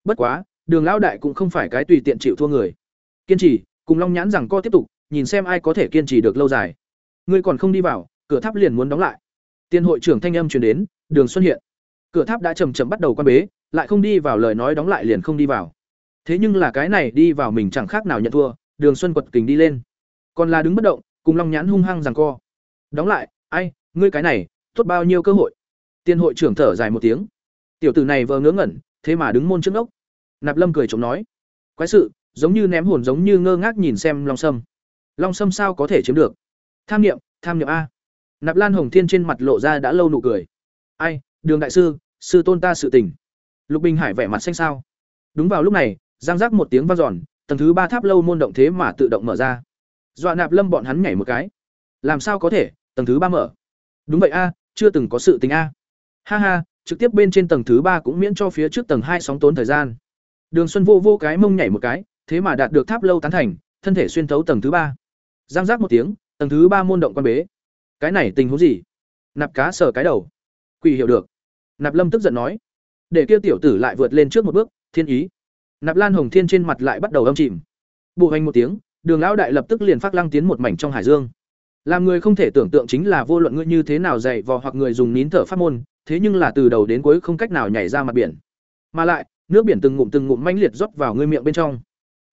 Bất quá, đường lão đại cũng không phải cái tùy tiện chịu thua người. Kiên trì, cùng long nhãn rằng co tiếp tục, nhìn xem ai có thể kiên trì được lâu dài. Ngươi còn không đi vào, cửa tháp liền muốn đóng lại. Tiên hội trưởng thanh âm truyền đến, đường xuân hiện. Cửa tháp đã chầm chậm bắt đầu quan bế, lại không đi vào lời nói đóng lại liền không đi vào. Thế nhưng là cái này đi vào mình chẳng khác nào nhận thua, đường xuân quật kình đi lên. Còn là đứng bất động, cùng long nhãn hung hăng rằng co. Đóng lại, ai ngươi cái này, tốt bao nhiêu cơ hội. Tiên hội trưởng thở dài một tiếng. Tiểu tử này vờ ngớ ngẩn, thế mà đứng môn trước ngốc. nạp lâm cười chống nói. Quái sự, giống như ném hồn giống như ngơ ngác nhìn xem long sâm. Long sâm sao có thể chiếm được? Tham niệm tham niệm a. Nạp lan hồng thiên trên mặt lộ ra đã lâu nụ cười. Ai, đường đại sư sư tôn ta sự tình. Lục bình hải vẻ mặt xanh sao. Đúng vào lúc này giang giác một tiếng vang giòn tầng thứ ba tháp lâu môn động thế mà tự động mở ra. Dọa nạp lâm bọn hắn nhảy một cái. Làm sao có thể, tầng thứ ba mở? Đúng vậy a, chưa từng có sự tình a. Ha ha, trực tiếp bên trên tầng thứ ba cũng miễn cho phía trước tầng hai sóng tốn thời gian. Đường xuân vô vô cái mông nhảy một cái, thế mà đạt được tháp lâu tán thành, thân thể xuyên thấu tầng thứ ba. Giang giác một tiếng, tầng thứ ba môn động quan bế. Cái này tình huống gì? Nạp cá sờ cái đầu. Quỷ hiểu được. Nạp lâm tức giận nói. Để kia tiểu tử lại vượt lên trước một bước, thiên ý. Nạp lan hồng thiên trên mặt lại bắt đầu âm chìm. Bộ hành một tiếng, đường lão đại lập tức liền phát lăng tiến một mảnh trong hải dương làm người không thể tưởng tượng chính là vô luận ngươi như thế nào dạy vò hoặc người dùng nín thở pháp môn, thế nhưng là từ đầu đến cuối không cách nào nhảy ra mặt biển. Mà lại, nước biển từng ngụm từng ngụm manh liệt rót vào ngươi miệng bên trong.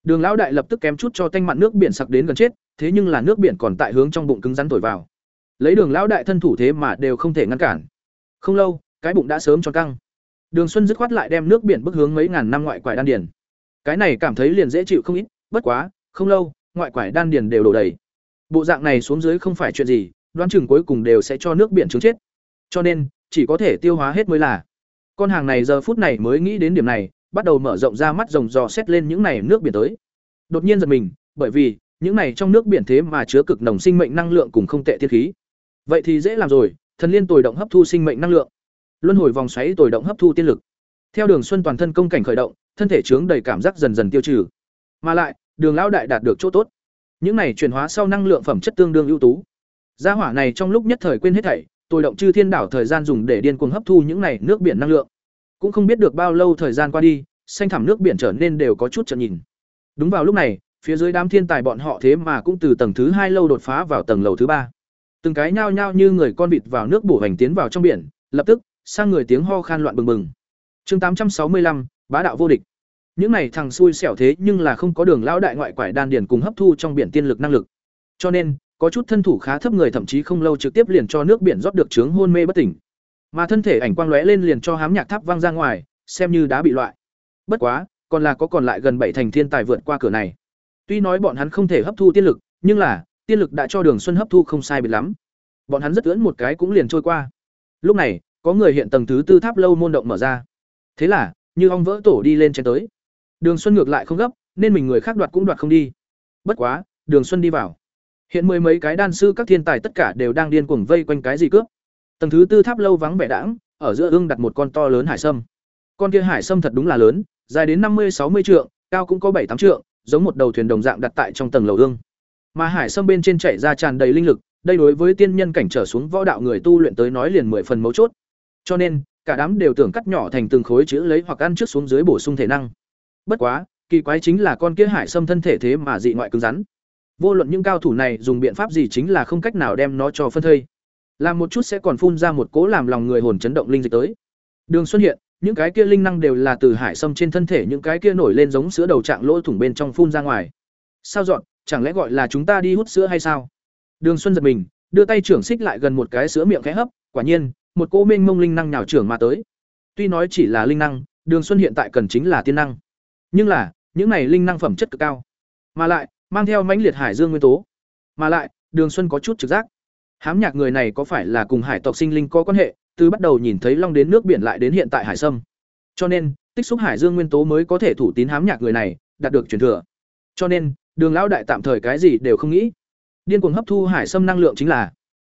Đường lão đại lập tức kém chút cho tanh mặn nước biển sặc đến gần chết, thế nhưng là nước biển còn tại hướng trong bụng cứng rắn thổi vào. Lấy đường lão đại thân thủ thế mà đều không thể ngăn cản. Không lâu, cái bụng đã sớm cho căng. Đường xuân dứt khoát lại đem nước biển bức hướng mấy ngàn năm ngoại quải đan điền. Cái này cảm thấy liền dễ chịu không ít, bất quá, không lâu, ngoại quải đan điền đều đổ đầy bộ dạng này xuống dưới không phải chuyện gì, đoán chừng cuối cùng đều sẽ cho nước biển trứng chết. Cho nên, chỉ có thể tiêu hóa hết mới là. Con hàng này giờ phút này mới nghĩ đến điểm này, bắt đầu mở rộng ra mắt rồng dò xét lên những này nước biển tới. Đột nhiên giật mình, bởi vì, những này trong nước biển thế mà chứa cực nồng sinh mệnh năng lượng cùng không tệ thiên khí. Vậy thì dễ làm rồi, thần liên tồi động hấp thu sinh mệnh năng lượng. Luân hồi vòng xoáy tồi động hấp thu tiên lực. Theo đường xuân toàn thân công cảnh khởi động, thân thể chướng đầy cảm giác dần dần tiêu trừ. Mà lại, đường lão đại đạt được chỗ tốt những này chuyển hóa sau năng lượng phẩm chất tương đương ưu tú. Gia hỏa này trong lúc nhất thời quên hết thảy, tôi động chư thiên đảo thời gian dùng để điên cuồng hấp thu những này nước biển năng lượng. Cũng không biết được bao lâu thời gian qua đi, xanh thẳm nước biển trở nên đều có chút trận nhìn. Đúng vào lúc này, phía dưới đám thiên tài bọn họ thế mà cũng từ tầng thứ hai lâu đột phá vào tầng lầu thứ ba. Từng cái nhao nhao như người con vịt vào nước bổ hành tiến vào trong biển, lập tức, sang người tiếng ho khan loạn bừng bừng. Chương tám trăm sáu mươi lăm, bá đạo vô địch những này thằng xui xẻo thế nhưng là không có đường lão đại ngoại quải đan điền cùng hấp thu trong biển tiên lực năng lực. Cho nên, có chút thân thủ khá thấp người thậm chí không lâu trực tiếp liền cho nước biển rót được trướng hôn mê bất tỉnh. Mà thân thể ảnh quang lóe lên liền cho hám nhạc tháp văng ra ngoài, xem như đã bị loại. Bất quá, còn là có còn lại gần bảy thành thiên tài vượt qua cửa này. Tuy nói bọn hắn không thể hấp thu tiên lực, nhưng là, tiên lực đã cho đường xuân hấp thu không sai biệt lắm. Bọn hắn rất ưỡn một cái cũng liền trôi qua. Lúc này, có người hiện tầng thứ tư tháp lâu môn động mở ra. Thế là, như ong vỡ tổ đi lên trên tới đường xuân ngược lại không gấp nên mình người khác đoạt cũng đoạt không đi. Bất quá đường xuân đi vào. Hiện mười mấy cái đan sư các thiên tài tất cả đều đang điên cuồng vây quanh cái gì cướp. Tầng thứ tư tháp lâu vắng vẻ đãng ở giữa ương đặt một con to lớn hải sâm. Con kia hải sâm thật đúng là lớn dài đến năm mươi sáu mươi trượng cao cũng có bảy tám trượng giống một đầu thuyền đồng dạng đặt tại trong tầng lầu ương. Mà hải sâm bên trên chảy ra tràn đầy linh lực, đây đối với tiên nhân cảnh trở xuống võ đạo người tu luyện tới nói liền mười phần mấu chốt. Cho nên, cả đám đều tưởng cắt nhỏ thành từng khối chữ lấy hoặc ăn trước xuống dưới bổ sung thể năng. Bất quá, kỳ quái chính là con kia hải sâm thân thể thế mà dị ngoại cứng rắn. Vô luận những cao thủ này dùng biện pháp gì chính là không cách nào đem nó cho phân thây. Làm một chút sẽ còn phun ra một cỗ làm lòng người hồn chấn động linh dịch tới. Đường Xuân hiện, những cái kia linh năng đều là từ hải sâm trên thân thể những cái kia nổi lên giống sữa đầu trạng lỗ thủng bên trong phun ra ngoài. Sao dọn, chẳng lẽ gọi là chúng ta đi hút sữa hay sao? Đường Xuân giật mình, đưa tay trưởng xích lại gần một cái sữa miệng khẽ hấp, quả nhiên, một cỗ mênh mông linh năng nào trưởng mà tới. Tuy nói chỉ là linh năng, Đường Xuân hiện tại cần chính là tiên năng. Nhưng là, những này linh năng phẩm chất cực cao, mà lại mang theo mãnh liệt hải dương nguyên tố. Mà lại, Đường Xuân có chút trực giác. Hám nhạc người này có phải là cùng hải tộc sinh linh có quan hệ, từ bắt đầu nhìn thấy long đến nước biển lại đến hiện tại hải sâm. Cho nên, tích xúc hải dương nguyên tố mới có thể thủ tín hám nhạc người này, đạt được truyền thừa. Cho nên, Đường lão đại tạm thời cái gì đều không nghĩ. Điên cuồng hấp thu hải sâm năng lượng chính là.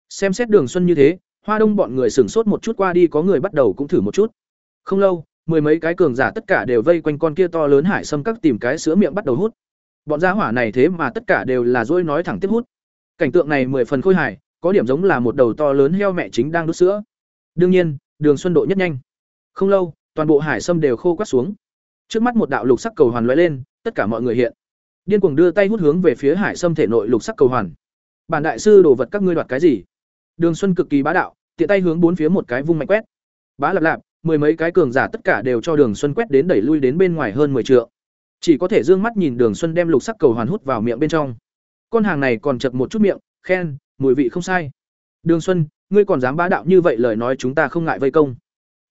Xem xét Đường Xuân như thế, Hoa Đông bọn người sửng sốt một chút qua đi có người bắt đầu cũng thử một chút. Không lâu, mười mấy cái cường giả tất cả đều vây quanh con kia to lớn hải sâm các tìm cái sữa miệng bắt đầu hút. Bọn gia hỏa này thế mà tất cả đều là dỗi nói thẳng tiếp hút. Cảnh tượng này mười phần khôi hài, có điểm giống là một đầu to lớn heo mẹ chính đang đút sữa. Đương nhiên, Đường Xuân độ nhất nhanh. Không lâu, toàn bộ hải sâm đều khô quắt xuống. Trước mắt một đạo lục sắc cầu hoàn lóe lên, tất cả mọi người hiện. Điên cuồng đưa tay hút hướng về phía hải sâm thể nội lục sắc cầu hoàn. Bản đại sư đồ vật các ngươi đoạt cái gì? Đường Xuân cực kỳ bá đạo, tiện tay hướng bốn phía một cái vung mạnh quét. Bá lạp lạp, mười mấy cái cường giả tất cả đều cho Đường Xuân quét đến đẩy lui đến bên ngoài hơn 10 trượng. Chỉ có thể dương mắt nhìn Đường Xuân đem lục sắc cầu hoàn hút vào miệng bên trong. Con hàng này còn chật một chút miệng, khen, mùi vị không sai. Đường Xuân, ngươi còn dám bá đạo như vậy lời nói chúng ta không ngại vây công.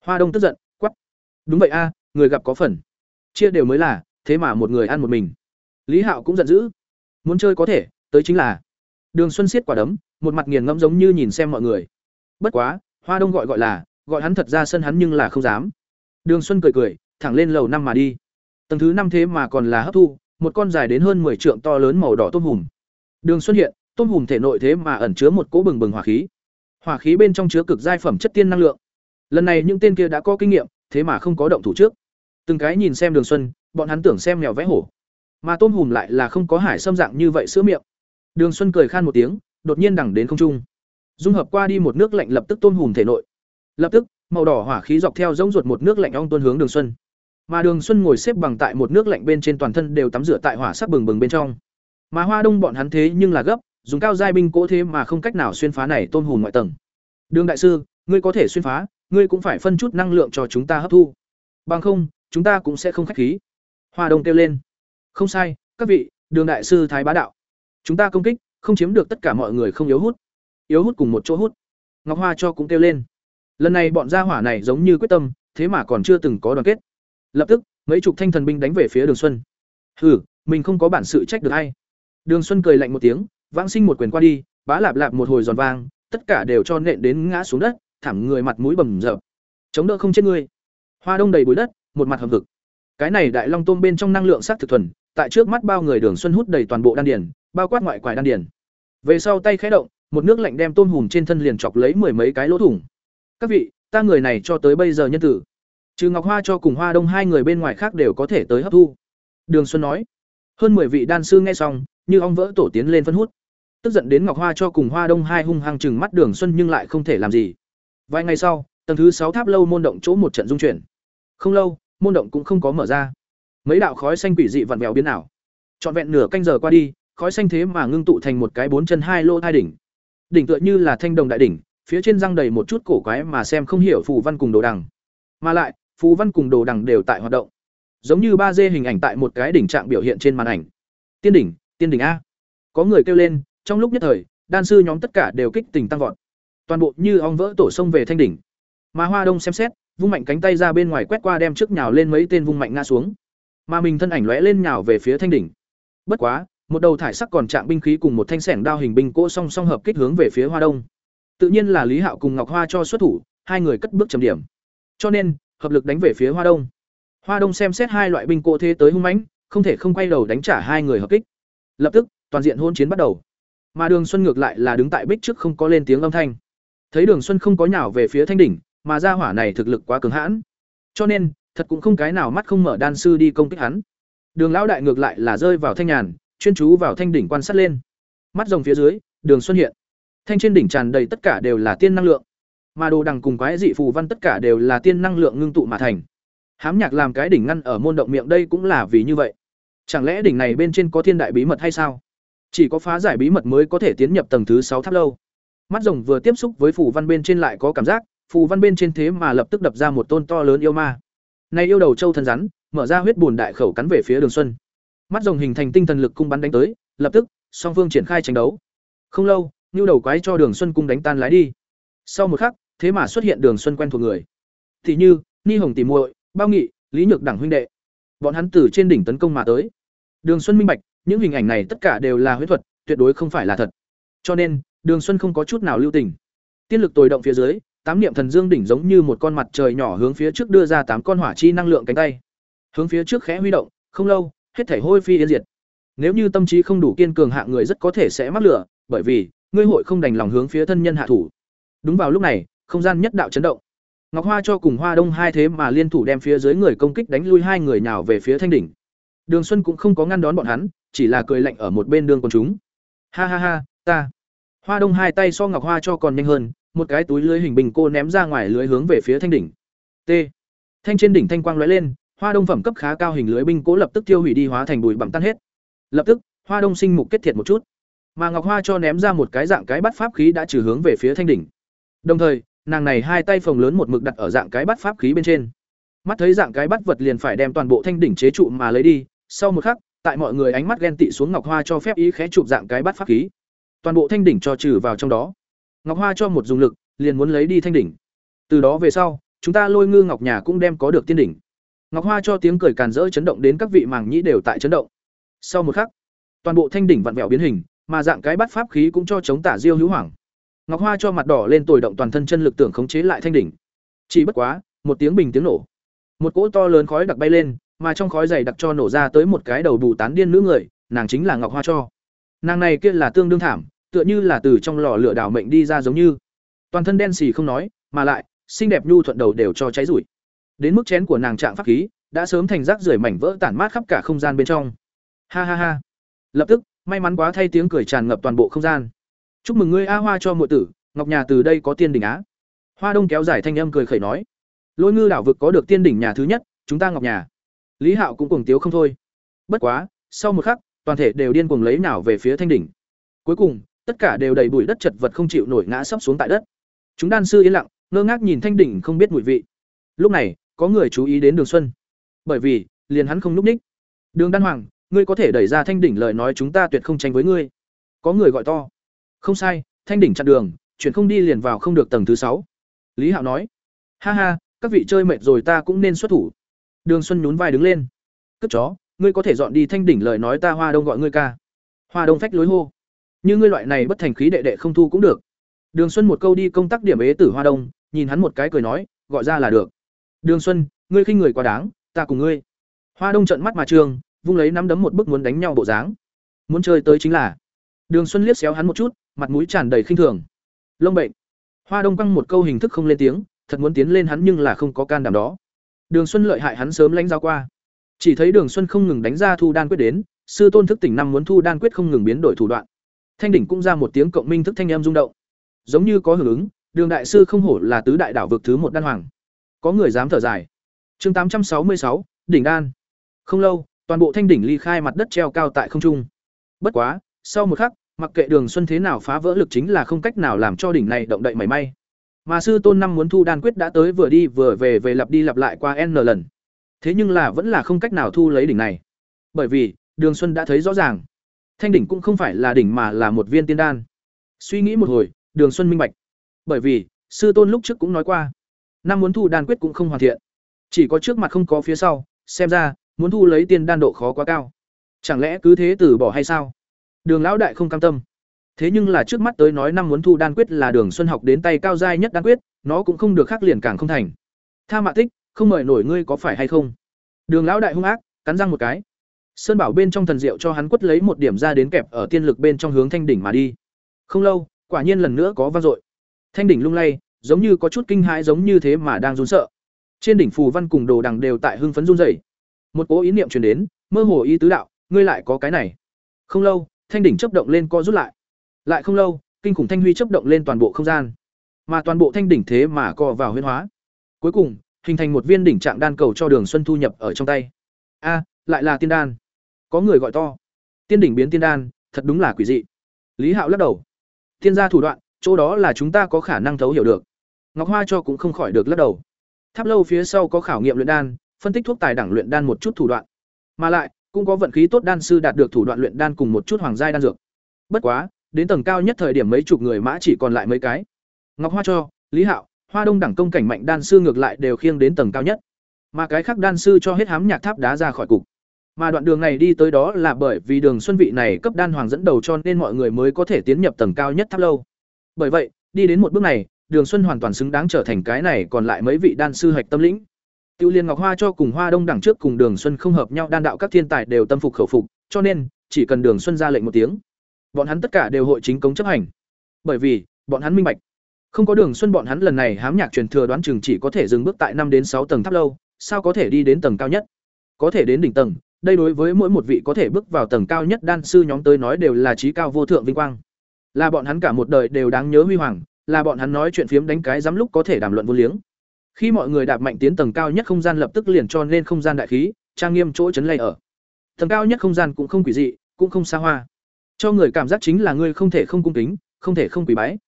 Hoa Đông tức giận, quắc. Đúng vậy a, người gặp có phần. Chia đều mới là, thế mà một người ăn một mình. Lý Hạo cũng giận dữ. Muốn chơi có thể, tới chính là. Đường Xuân siết quả đấm, một mặt nghiền ngẫm giống như nhìn xem mọi người. Bất quá, Hoa Đông gọi gọi là, gọi hắn thật ra sân hắn nhưng là không dám. Đường Xuân cười cười, thẳng lên lầu năm mà đi. Tầng thứ năm thế mà còn là hấp thu, một con dài đến hơn 10 trượng to lớn màu đỏ tôm hùm. Đường Xuân hiện, tôm hùm thể nội thế mà ẩn chứa một cỗ bừng bừng hỏa khí. Hỏa khí bên trong chứa cực giai phẩm chất tiên năng lượng. Lần này những tên kia đã có kinh nghiệm, thế mà không có động thủ trước. Từng cái nhìn xem Đường Xuân, bọn hắn tưởng xem mèo vẽ hổ. Mà tôm hùm lại là không có hải xâm dạng như vậy sữa miệng. Đường Xuân cười khan một tiếng, đột nhiên đẳng đến không trung. Dung hợp qua đi một nước lạnh lập tức tôm hùm thể nội. Lập tức, màu đỏ hỏa khí dọc theo giống ruột một nước lạnh ong tuôn hướng Đường Xuân. Mà Đường Xuân ngồi xếp bằng tại một nước lạnh bên trên toàn thân đều tắm rửa tại hỏa sắc bừng bừng bên trong. Mà Hoa Đông bọn hắn thế nhưng là gấp, dùng cao giai binh cỗ thế mà không cách nào xuyên phá này tôn hùn ngoại tầng. Đường đại sư, ngươi có thể xuyên phá, ngươi cũng phải phân chút năng lượng cho chúng ta hấp thu. Bằng không, chúng ta cũng sẽ không khách khí. Hoa Đông kêu lên. Không sai, các vị, Đường đại sư thái bá đạo. Chúng ta công kích, không chiếm được tất cả mọi người không yếu hút. Yếu hút cùng một chỗ hút. Ngọc Hoa cho cũng kêu lên. Lần này bọn gia hỏa này giống như quyết tâm, thế mà còn chưa từng có đoàn kết. Lập tức, mấy chục thanh thần binh đánh về phía Đường Xuân. Hừ, mình không có bản sự trách được hay. Đường Xuân cười lạnh một tiếng, vãng sinh một quyền qua đi, bá lạp lạp một hồi giòn vang, tất cả đều cho nện đến ngã xuống đất, thẳng người mặt mũi bầm dập. Chống đỡ không chết ngươi. Hoa đông đầy bụi đất, một mặt hầm vực Cái này đại long tôm bên trong năng lượng sắc thực thuần, tại trước mắt bao người Đường Xuân hút đầy toàn bộ đan điền, bao quát ngoại quải đan điền. Về sau tay khẽ động, một nước lạnh đem tôm hùm trên thân liền chọc lấy mười mấy cái lỗ thủng. Các vị, ta người này cho tới bây giờ nhân tử. Trừ Ngọc Hoa cho cùng Hoa Đông hai người bên ngoài khác đều có thể tới hấp thu. Đường Xuân nói. Hơn 10 vị đan sư nghe xong, như ong vỡ tổ tiến lên phân hút. Tức giận đến Ngọc Hoa cho cùng Hoa Đông hai hung hăng chừng mắt Đường Xuân nhưng lại không thể làm gì. Vài ngày sau, tầng thứ sáu tháp lâu môn động chỗ một trận dung chuyển. Không lâu, môn động cũng không có mở ra. Mấy đạo khói xanh quỷ dị vặn vẹo biến ảo. Trọn vẹn nửa canh giờ qua đi, khói xanh thế mà ngưng tụ thành một cái bốn chân hai lô hai đỉnh. Đỉnh tựa như là thanh đồng đại đỉnh, phía trên răng đầy một chút cổ quái mà xem không hiểu phù văn cùng đồ đằng. Mà lại, phù văn cùng đồ đằng đều tại hoạt động. Giống như ba d hình ảnh tại một cái đỉnh trạng biểu hiện trên màn ảnh. Tiên đỉnh tiên đỉnh a. Có người kêu lên trong lúc nhất thời đan sư nhóm tất cả đều kích tình tăng vọt. Toàn bộ như ong vỡ tổ sông về thanh đỉnh. Mà hoa đông xem xét vung mạnh cánh tay ra bên ngoài quét qua đem trước nhào lên mấy tên vung mạnh ngã xuống. Mà mình thân ảnh lóe lên nhào về phía thanh đỉnh. Bất quá một đầu thải sắc còn trạng binh khí cùng một thanh sẻng đao hình binh cỗ song song hợp kích hướng về phía hoa đông tự nhiên là lý hạo cùng ngọc hoa cho xuất thủ hai người cất bước trầm điểm cho nên hợp lực đánh về phía Hoa Đông. Hoa Đông xem xét hai loại binh cộ thế tới hung mãnh, không thể không quay đầu đánh trả hai người hợp kích. Lập tức, toàn diện hôn chiến bắt đầu. Mà Đường Xuân ngược lại là đứng tại bích trước không có lên tiếng âm thanh. Thấy Đường Xuân không có nhào về phía thanh đỉnh, mà gia hỏa này thực lực quá cường hãn. Cho nên, thật cũng không cái nào mắt không mở đan sư đi công kích hắn. Đường lão đại ngược lại là rơi vào thanh nhàn, chuyên chú vào thanh đỉnh quan sát lên. mắt rồng phía dưới đường xuân hiện thanh trên đỉnh tràn đầy tất cả đều là tiên năng lượng. Mà đồ đằng cùng quái dị phù văn tất cả đều là tiên năng lượng ngưng tụ mà thành. Hám nhạc làm cái đỉnh ngăn ở môn động miệng đây cũng là vì như vậy. Chẳng lẽ đỉnh này bên trên có thiên đại bí mật hay sao? Chỉ có phá giải bí mật mới có thể tiến nhập tầng thứ sáu tháp lâu. Mắt rồng vừa tiếp xúc với phù văn bên trên lại có cảm giác, phù văn bên trên thế mà lập tức đập ra một tôn to lớn yêu ma. Này yêu đầu châu thần rắn, mở ra huyết bùn đại khẩu cắn về phía đường xuân. Mắt rồng hình thành tinh thần lực cung bắn đánh tới, lập tức, song phương triển khai tranh đấu. Không lâu như đầu quái cho đường xuân cung đánh tan lái đi. Sau một khắc, thế mà xuất hiện đường xuân quen thuộc người. Thì như, ni hồng tỷ muội, bao nghị, lý nhược đẳng huynh đệ. Bọn hắn từ trên đỉnh tấn công mà tới. Đường xuân minh bạch, những hình ảnh này tất cả đều là huyết thuật, tuyệt đối không phải là thật. Cho nên, đường xuân không có chút nào lưu tình. Tiên lực tồi động phía dưới, tám niệm thần dương đỉnh giống như một con mặt trời nhỏ hướng phía trước đưa ra tám con hỏa chi năng lượng cánh tay. Hướng phía trước khẽ huy động, không lâu, hết thể hôi phi yên diệt. Nếu như tâm trí không đủ kiên cường hạng người rất có thể sẽ mắc lửa, bởi vì ngươi hội không đành lòng hướng phía thân nhân hạ thủ. Đúng vào lúc này, không gian nhất đạo chấn động. Ngọc hoa cho cùng hoa đông hai thế mà liên thủ đem phía dưới người công kích đánh lui hai người nào về phía thanh đỉnh. Đường xuân cũng không có ngăn đón bọn hắn, chỉ là cười lạnh ở một bên đường quần chúng. Ha ha ha, ta. Hoa đông hai tay so ngọc hoa cho còn nhanh hơn, một cái túi lưới hình bình cô ném ra ngoài lưới hướng về phía thanh đỉnh. T. Thanh trên đỉnh thanh quang lóe lên, hoa đông phẩm cấp khá cao hình lưới binh cố lập tức tiêu hủy đi hóa thành bụi bặm tan hết. Lập tức, hoa đông sinh mục kết thiệt một chút mà ngọc hoa cho ném ra một cái dạng cái bắt pháp khí đã trừ hướng về phía thanh đỉnh. Đồng thời, nàng này hai tay phồng lớn một mực đặt ở dạng cái bắt pháp khí bên trên. Mắt thấy dạng cái bắt vật liền phải đem toàn bộ thanh đỉnh chế trụ mà lấy đi, sau một khắc, tại mọi người ánh mắt ghen tị xuống ngọc hoa cho phép ý khé chụp dạng cái bắt pháp khí. Toàn bộ thanh đỉnh cho trừ vào trong đó. Ngọc hoa cho một dùng lực, liền muốn lấy đi thanh đỉnh. Từ đó về sau, chúng ta lôi ngư ngọc nhà cũng đem có được tiên đỉnh. Ngọc hoa cho tiếng cười càn rỡ chấn động đến các vị màng nhĩ đều tại chấn động. Sau một khắc, toàn bộ thanh đỉnh vặn vẹo biến hình mà dạng cái bắt pháp khí cũng cho chống tả diêu hữu hoảng ngọc hoa cho mặt đỏ lên tồi động toàn thân chân lực tưởng khống chế lại thanh đỉnh. Chỉ bất quá, một tiếng bình tiếng nổ. Một cỗ to lớn khói đặc bay lên, mà trong khói dày đặc cho nổ ra tới một cái đầu bù tán điên nữ người, nàng chính là ngọc hoa cho. Nàng này kia là tương đương thảm, tựa như là từ trong lò lửa đảo mệnh đi ra giống như. Toàn thân đen xì không nói, mà lại, xinh đẹp nhu thuận đầu đều cho cháy rủi đến mức chén của nàng trạng pháp khí, đã sớm thành rác rưởi mảnh vỡ tản mát khắp cả không gian bên trong. Ha ha ha. Lập tức may mắn quá thay tiếng cười tràn ngập toàn bộ không gian. Chúc mừng ngươi a hoa cho muội tử, ngọc nhà từ đây có tiên đỉnh á. Hoa đông kéo dài thanh âm cười khẩy nói, lôi ngư đảo vực có được tiên đỉnh nhà thứ nhất, chúng ta ngọc nhà. Lý hạo cũng cuồng tiếu không thôi. Bất quá, sau một khắc, toàn thể đều điên cuồng lấy nào về phía thanh đỉnh. Cuối cùng, tất cả đều đầy bụi đất chật vật không chịu nổi ngã sấp xuống tại đất. Chúng đan sư yên lặng, ngơ ngác nhìn thanh đỉnh không biết mùi vị. Lúc này, có người chú ý đến đường xuân. Bởi vì, liền hắn không núp ních. Đường đan hoàng ngươi có thể đẩy ra thanh đỉnh lời nói chúng ta tuyệt không tranh với ngươi. Có người gọi to. Không sai, thanh đỉnh chặn đường chuyển không đi liền vào không được tầng thứ sáu. Lý hạo nói. Ha ha, các vị chơi mệt rồi ta cũng nên xuất thủ. Đường xuân nhún vai đứng lên. Cất chó, ngươi có thể dọn đi thanh đỉnh lời nói ta hoa đông gọi ngươi ca. Hoa đông phách lối hô. Như ngươi loại này bất thành khí đệ đệ không thu cũng được. Đường xuân một câu đi công tác điểm ế tử hoa đông, nhìn hắn một cái cười nói, gọi ra là được. Đường xuân, ngươi khinh người quá đáng, ta cùng ngươi. Hoa đông trận mắt mà trường vung lấy nắm đấm một bức muốn đánh nhau bộ dáng. Muốn chơi tới chính là, đường xuân liếc xéo hắn một chút, mặt mũi tràn đầy khinh thường. Lông bệnh. Hoa đông căng một câu hình thức không lên tiếng, thật muốn tiến lên hắn nhưng là không có can đảm đó. Đường xuân lợi hại hắn sớm lãnh giao qua. Chỉ thấy đường xuân không ngừng đánh ra thu đan quyết đến, sư tôn thức tỉnh năm muốn thu đan quyết không ngừng biến đổi thủ đoạn. Thanh đỉnh cũng ra một tiếng cộng minh thức thanh em rung động. Giống như có hưởng ứng, đường đại sư không hổ là tứ đại đảo vực thứ một đan hoàng. Có người dám thở dài. Chương tám trăm sáu mươi sáu, đỉnh đan. Không lâu toàn bộ thanh đỉnh ly khai mặt đất treo cao tại không trung. Bất quá, sau một khắc, mặc kệ đường xuân thế nào phá vỡ lực chính là không cách nào làm cho đỉnh này động đậy mảy may. Mà sư tôn năm muốn thu đan quyết đã tới vừa đi vừa về về lặp đi lặp lại qua n lần. Thế nhưng là vẫn là không cách nào thu lấy đỉnh này. Bởi vì, đường xuân đã thấy rõ ràng. Thanh đỉnh cũng không phải là đỉnh mà là một viên tiên đan. Suy nghĩ một hồi, đường xuân minh bạch. Bởi vì, sư tôn lúc trước cũng nói qua, năm muốn thu đan quyết cũng không hoàn thiện. Chỉ có trước mặt không có phía sau, xem ra muốn thu lấy tiên đan độ khó quá cao. Chẳng lẽ cứ thế từ bỏ hay sao? Đường lão đại không cam tâm. Thế nhưng là trước mắt tới nói năm muốn thu đan quyết là đường xuân học đến tay cao giai nhất đan quyết nó cũng không được khắc liền càng không thành. Tha mạ Thích, không mời nổi ngươi có phải hay không? Đường lão đại hung ác cắn răng một cái. Sơn bảo bên trong thần diệu cho hắn quất lấy một điểm ra đến kẹp ở tiên lực bên trong hướng thanh đỉnh mà đi. Không lâu quả nhiên lần nữa có vang dội. Thanh đỉnh lung lay giống như có chút kinh hãi giống như thế mà đang run sợ. Trên đỉnh phù văn cùng đồ đằng đều tại hưng phấn run rẩy một cố ý niệm truyền đến mơ hồ ý tứ đạo ngươi lại có cái này không lâu thanh đỉnh chấp động lên co rút lại Lại không lâu, kinh khủng thanh huy chấp động lên toàn bộ không gian, mà toàn bộ thanh đỉnh thế mà co vào huyễn hóa. Cuối cùng, hình thành một viên đỉnh trạng đan cầu cho Đường Xuân thu nhập ở trong tay. A, lại là tiên đan. Có người gọi to. Tiên đỉnh biến tiên đan, thật đúng là quỷ dị. Lý Hạo lắc đầu. Tiên gia thủ đoạn, chỗ đó là chúng ta có khả năng thấu hiểu được. Ngọc Hoa cho cũng không khỏi được lắc đầu. Tháp lâu phía sau có khảo nghiệm luyện đan, phân tích thuốc tài đẳng luyện đan một chút thủ đoạn. Mà lại, cũng có vận khí tốt đan sư đạt được thủ đoạn luyện đan cùng một chút hoàng giai đan dược. Bất quá, đến tầng cao nhất thời điểm mấy chục người mã chỉ còn lại mấy cái. Ngọc Hoa cho, Lý Hạo, Hoa Đông đẳng công cảnh mạnh đan sư ngược lại đều khiêng đến tầng cao nhất. Mà cái khác đan sư cho hết hám nhạc tháp đá ra khỏi cục. Mà đoạn đường này đi tới đó là bởi vì Đường Xuân vị này cấp đan hoàng dẫn đầu cho nên mọi người mới có thể tiến nhập tầng cao nhất tháp lâu. Bởi vậy, đi đến một bước này, Đường Xuân hoàn toàn xứng đáng trở thành cái này còn lại mấy vị đan sư hạch tâm lĩnh. Tiêu Liên Ngọc Hoa cho cùng Hoa Đông đẳng trước cùng Đường Xuân không hợp nhau đan đạo các thiên tài đều tâm phục khẩu phục, cho nên chỉ cần Đường Xuân ra lệnh một tiếng, bọn hắn tất cả đều hội chính cống chấp hành. Bởi vì, bọn hắn minh bạch, không có Đường Xuân bọn hắn lần này hám nhạc truyền thừa đoán chừng chỉ có thể dừng bước tại năm đến sáu tầng tháp lâu, sao có thể đi đến tầng cao nhất? Có thể đến đỉnh tầng, đây đối với mỗi một vị có thể bước vào tầng cao nhất đan sư nhóm tới nói đều là trí cao vô thượng vinh quang. Là bọn hắn cả một đời đều đáng nhớ huy hoàng, là bọn hắn nói chuyện phiếm đánh cái dám lúc có thể đàm luận vô liếng. Khi mọi người đạp mạnh tiến tầng cao nhất không gian lập tức liền cho nên không gian đại khí, trang nghiêm chỗ chấn lay ở. Tầng cao nhất không gian cũng không quỷ dị, cũng không xa hoa. Cho người cảm giác chính là ngươi không thể không cung kính, không thể không quỳ bái.